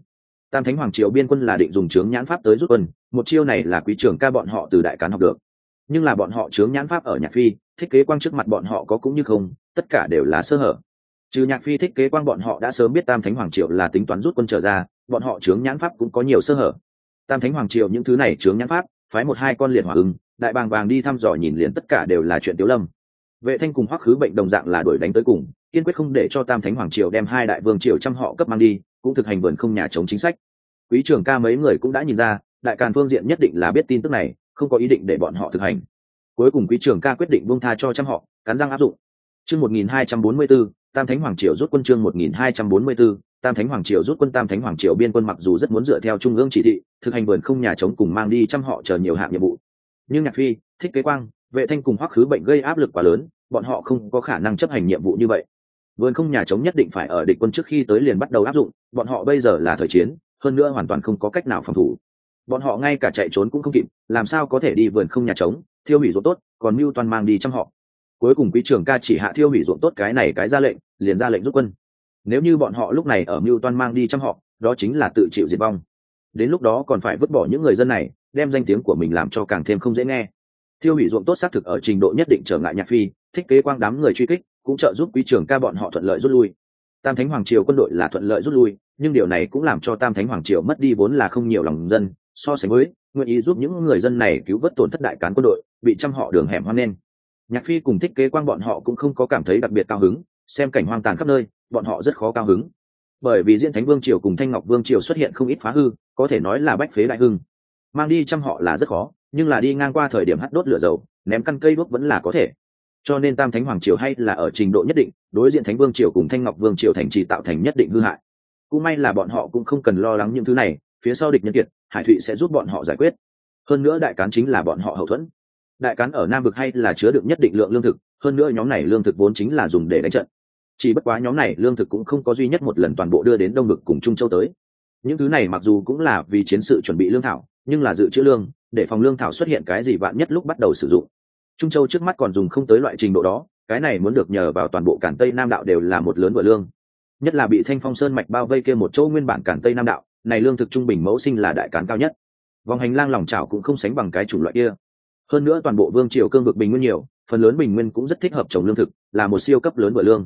A: Tam thánh hoàng triều biên quân là định dùng chướng nhãn pháp tới rút quân, một chiêu này là quý trưởng ca bọn họ từ đại cán học được. Nhưng là bọn họ chướng nhãn pháp ở nhạc phi thiết kế quang trước mặt bọn họ có cũng như không, tất cả đều là sơ hở. Trừ nhạc phi thiết kế quang bọn họ đã sớm biết tam thánh hoàng triều là tính toán rút quân trở ra, bọn họ chướng nhãn pháp cũng có nhiều sơ hở. Tam thánh hoàng triều những thứ này chướng nhãn pháp, phái một hai con liệt hỏa ưng, đại bàng vàng đi thăm dò nhìn liền tất cả đều là chuyện tiếu lâm. Vệ thanh cùng hoắc khứ bệnh đồng dạng là đuổi đánh tới cùng kiên quyết không để cho tam thánh hoàng triều đem hai đại vương triều trăm họ cấp mang đi cũng thực hành vườn không nhà chống chính sách. Quý trưởng ca mấy người cũng đã nhìn ra đại càn phương diện nhất định là biết tin tức này không có ý định để bọn họ thực hành. Cuối cùng quý trưởng ca quyết định buông tha cho trăm họ cắn răng áp dụng. Chương 1244, tam thánh hoàng triều rút quân chương 1244, tam thánh hoàng triều rút quân tam thánh hoàng triều biên quân mặc dù rất muốn dựa theo trung ương chỉ thị thực hành vườn không nhà chống cùng mang đi trăm họ chờ nhiều hạng nhiệm vụ. Nhưng nhạc phi thích kế quang vệ thanh cùng hoắc khứ bệnh gây áp lực quá lớn bọn họ không có khả năng chấp hành nhiệm vụ như vậy vườn không nhà chống nhất định phải ở địch quân trước khi tới liền bắt đầu áp dụng, bọn họ bây giờ là thời chiến, hơn nữa hoàn toàn không có cách nào phòng thủ. Bọn họ ngay cả chạy trốn cũng không kịp, làm sao có thể đi vườn không nhà trống, thiêu hủy ruộng tốt, còn mưu toàn mang đi chăm họ. Cuối cùng quý trưởng ca chỉ hạ thiêu hủy ruộng tốt cái này cái ra lệnh, liền ra lệnh rút quân. Nếu như bọn họ lúc này ở mưu Toàn mang đi chăm họ, đó chính là tự chịu diệt vong. Đến lúc đó còn phải vứt bỏ những người dân này, đem danh tiếng của mình làm cho càng thêm không dễ nghe. Thiêu hủy ruộng tốt xác thực ở trình độ nhất định trở ngại nhạc phi, thích kế quang đám người truy kích cũng trợ giúp quý trưởng ca bọn họ thuận lợi rút lui. Tam thánh hoàng triều quân đội là thuận lợi rút lui, nhưng điều này cũng làm cho tam thánh hoàng triều mất đi vốn là không nhiều lòng dân, so sánh với nguyện ý giúp những người dân này cứu vớt tổn thất đại cán quân đội, bị trăm họ đường hẻm hoang nên nhạc phi cùng thích kế quang bọn họ cũng không có cảm thấy đặc biệt cao hứng, xem cảnh hoang tàn khắp nơi, bọn họ rất khó cao hứng. Bởi vì diễn thánh vương triều cùng thanh ngọc vương triều xuất hiện không ít phá hư, có thể nói là bách phế đại hưng. Mang đi trăm họ là rất khó, nhưng là đi ngang qua thời điểm hắt đốt lửa dầu, ném căn cây đuốc vẫn là có thể cho nên tam thánh hoàng triều hay là ở trình độ nhất định, đối diện thánh vương triều cùng thanh ngọc vương triều thành trì tạo thành nhất định hư hại. Cũng may là bọn họ cũng không cần lo lắng những thứ này, phía sau địch nhân kiệt, hải thụy sẽ giúp bọn họ giải quyết. Hơn nữa đại cán chính là bọn họ hậu thuẫn. Đại cán ở nam vực hay là chứa được nhất định lượng lương thực, hơn nữa nhóm này lương thực vốn chính là dùng để đánh trận. Chỉ bất quá nhóm này lương thực cũng không có duy nhất một lần toàn bộ đưa đến đông vực cùng trung châu tới. Những thứ này mặc dù cũng là vì chiến sự chuẩn bị lương thảo, nhưng là dự trữ lương, để phòng lương thảo xuất hiện cái gì vạn nhất lúc bắt đầu sử dụng trung châu trước mắt còn dùng không tới loại trình độ đó, cái này muốn được nhờ vào toàn bộ cản tây nam đạo đều là một lớn vừa lương. Nhất là bị thanh phong sơn mạch bao vây kia một chỗ nguyên bản cản tây nam đạo, này lương thực trung bình mẫu sinh là đại cán cao nhất. Vòng hành lang lòng chảo cũng không sánh bằng cái chủng loại kia. Hơn nữa toàn bộ vương triều cương vực bình nguyên nhiều, phần lớn bình nguyên cũng rất thích hợp trồng lương thực, là một siêu cấp lớn vừa lương.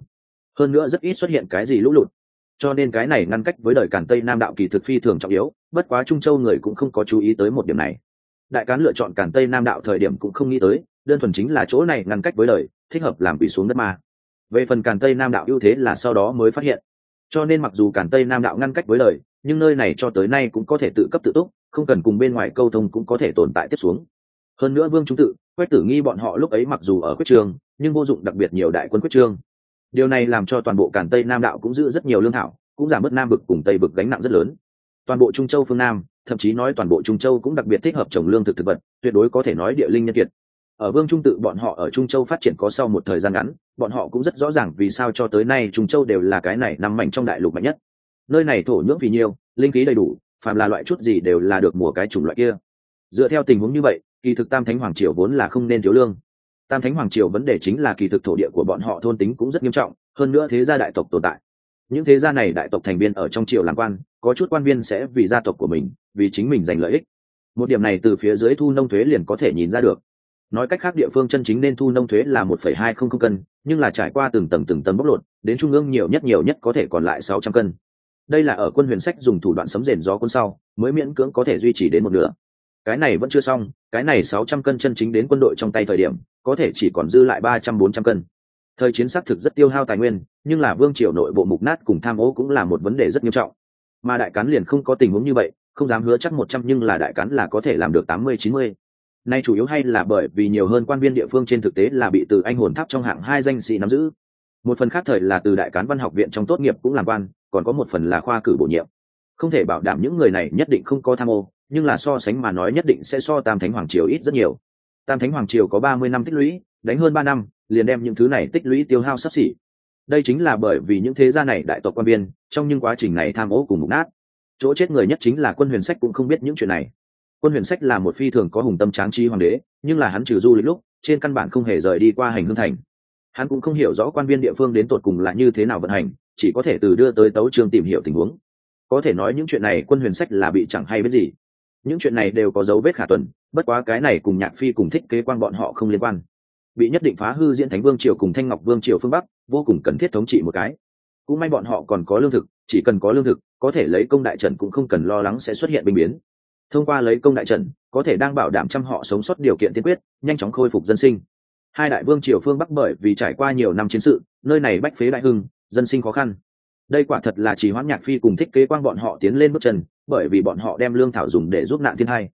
A: Hơn nữa rất ít xuất hiện cái gì lũ lụt. Cho nên cái này ngăn cách với đời cản tây nam đạo kỳ thực phi thường trọng yếu, bất quá trung châu người cũng không có chú ý tới một điểm này. Đại cán lựa chọn cản tây nam đạo thời điểm cũng không nghĩ tới đơn thuần chính là chỗ này ngăn cách với đời thích hợp làm quỷ xuống đất ma. Về phần càn tây nam đạo ưu thế là sau đó mới phát hiện. Cho nên mặc dù càn tây nam đạo ngăn cách với đời nhưng nơi này cho tới nay cũng có thể tự cấp tự túc, không cần cùng bên ngoài câu thông cũng có thể tồn tại tiếp xuống. Hơn nữa vương trung tự, quách tử nghi bọn họ lúc ấy mặc dù ở quyết trường, nhưng vô dụng đặc biệt nhiều đại quân quyết trương điều này làm cho toàn bộ càn tây nam đạo cũng giữ rất nhiều lương thảo, cũng giảm bớt nam bực cùng tây bực gánh nặng rất lớn. Toàn bộ trung châu phương nam, thậm chí nói toàn bộ trung châu cũng đặc biệt thích hợp trồng lương thực thực vật, tuyệt đối có thể nói địa linh nhân kiệt ở vương trung tự, bọn họ ở trung châu phát triển có sau một thời gian ngắn, bọn họ cũng rất rõ ràng vì sao cho tới nay trung châu đều là cái này nằm mạnh trong đại lục mạnh nhất. Nơi này thổ nhưỡng vì nhiêu linh khí đầy đủ, phàm là loại chút gì đều là được mùa cái chủng loại kia. Dựa theo tình huống như vậy, kỳ thực tam thánh hoàng triều vốn là không nên thiếu lương. Tam thánh hoàng triều vấn đề chính là kỳ thực thổ địa của bọn họ thôn tính cũng rất nghiêm trọng, hơn nữa thế gia đại tộc tồn tại. Những thế gia này đại tộc thành viên ở trong triều làm quan, có chút quan viên sẽ vì gia tộc của mình, vì chính mình giành lợi ích. Một điểm này từ phía dưới thu nông thuế liền có thể nhìn ra được nói cách khác địa phương chân chính nên thu nông thuế là một phẩy hai không không cân, nhưng là trải qua từng tầng từng tầng bóc lột, đến trung ương nhiều nhất nhiều nhất có thể còn lại sáu trăm cân. Đây là ở quân huyền sách dùng thủ đoạn sấm rền gió quân sau, mới miễn cưỡng có thể duy trì đến một nửa. Cái này vẫn chưa xong, cái này sáu trăm cân chân chính đến quân đội trong tay thời điểm, có thể chỉ còn dư lại ba trăm bốn trăm cân. Thời chiến xác thực rất tiêu hao tài nguyên, nhưng là vương triều nội bộ mục nát cùng tham ô cũng là một vấn đề rất nghiêm trọng. Mà đại cán liền không có tình huống như vậy, không dám hứa chắc một trăm nhưng là đại cán là có thể làm được tám mươi, chín mươi nay chủ yếu hay là bởi vì nhiều hơn quan viên địa phương trên thực tế là bị từ anh hồn tháp trong hạng hai danh sĩ nắm giữ. Một phần khác thời là từ đại cán văn học viện trong tốt nghiệp cũng làm quan, còn có một phần là khoa cử bổ nhiệm. Không thể bảo đảm những người này nhất định không có tham ô, nhưng là so sánh mà nói nhất định sẽ so tam thánh hoàng triều ít rất nhiều. Tam thánh hoàng triều có ba mươi năm tích lũy, đánh hơn ba năm, liền đem những thứ này tích lũy tiêu hao sắp xỉ. Đây chính là bởi vì những thế gia này đại tộc quan biên trong những quá trình này tham ô cùng mục nát. Chỗ chết người nhất chính là quân huyền sách cũng không biết những chuyện này quân huyền sách là một phi thường có hùng tâm tráng trí hoàng đế, nhưng là hắn trừ du lịch lúc, trên căn bản không hề rời đi qua hành hương thành. Hắn cũng không hiểu rõ quan viên địa phương đến tột cùng là như thế nào vận hành, chỉ có thể từ đưa tới tấu trường tìm hiểu tình huống. Có thể nói những chuyện này quân huyền sách là bị chẳng hay biết gì. Những chuyện này đều có dấu vết khả tuần, bất quá cái này cùng nhạc phi cùng thích kế quan bọn họ không liên quan. Bị nhất định phá hư diễn thánh vương triều cùng thanh ngọc vương triều phương bắc, vô cùng cần thiết thống trị một cái. Cũng may bọn họ còn có lương thực, chỉ cần có lương thực, có thể lấy công đại trận cũng không cần lo lắng sẽ xuất hiện bình biến thông qua lấy công đại trận, có thể đang bảo đảm trăm họ sống sót điều kiện tiên quyết, nhanh chóng khôi phục dân sinh. Hai đại vương triều phương bắc bởi vì trải qua nhiều năm chiến sự, nơi này bách phế đại hưng, dân sinh khó khăn. Đây quả thật là chỉ hoãn nhạc phi cùng thích kế quang bọn họ tiến lên bước chân, bởi vì bọn họ đem lương thảo dùng để giúp nạn thiên hai.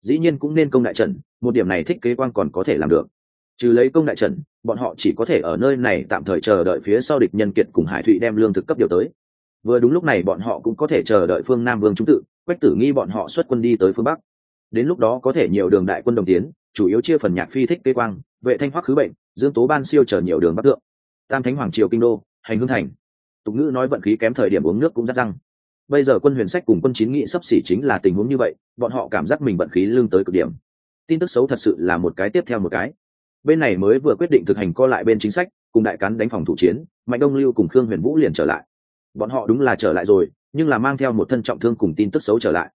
A: Dĩ nhiên cũng nên công đại trận, một điểm này thích kế quang còn có thể làm được. Trừ lấy công đại trận, bọn họ chỉ có thể ở nơi này tạm thời chờ đợi phía sau địch nhân kiệt cùng hải thụy đem lương thực cấp điều tới vừa đúng lúc này bọn họ cũng có thể chờ đợi phương nam vương trung tự, quách tử nghi bọn họ xuất quân đi tới phương bắc. Đến lúc đó có thể nhiều đường đại quân đồng tiến, chủ yếu chia phần nhạc phi thích cây quang, vệ thanh hoắc khứ bệnh, dương tố ban siêu chở nhiều đường bắc tượng tam thánh hoàng triều kinh đô, hành hương thành. Tục ngữ nói vận khí kém thời điểm uống nước cũng rắt răng. Bây giờ quân huyền sách cùng quân chín nghị sắp xỉ chính là tình huống như vậy, bọn họ cảm giác mình vận khí lương tới cực điểm. Tin tức xấu thật sự là một cái tiếp theo một cái. Bên này mới vừa quyết định thực hành co lại bên chính sách, cùng đại cán đánh phòng thủ chiến, mạnh đông lưu cùng khương huyền vũ liền trở lại bọn họ đúng là trở lại rồi, nhưng là mang theo một thân trọng thương cùng tin tức xấu trở lại.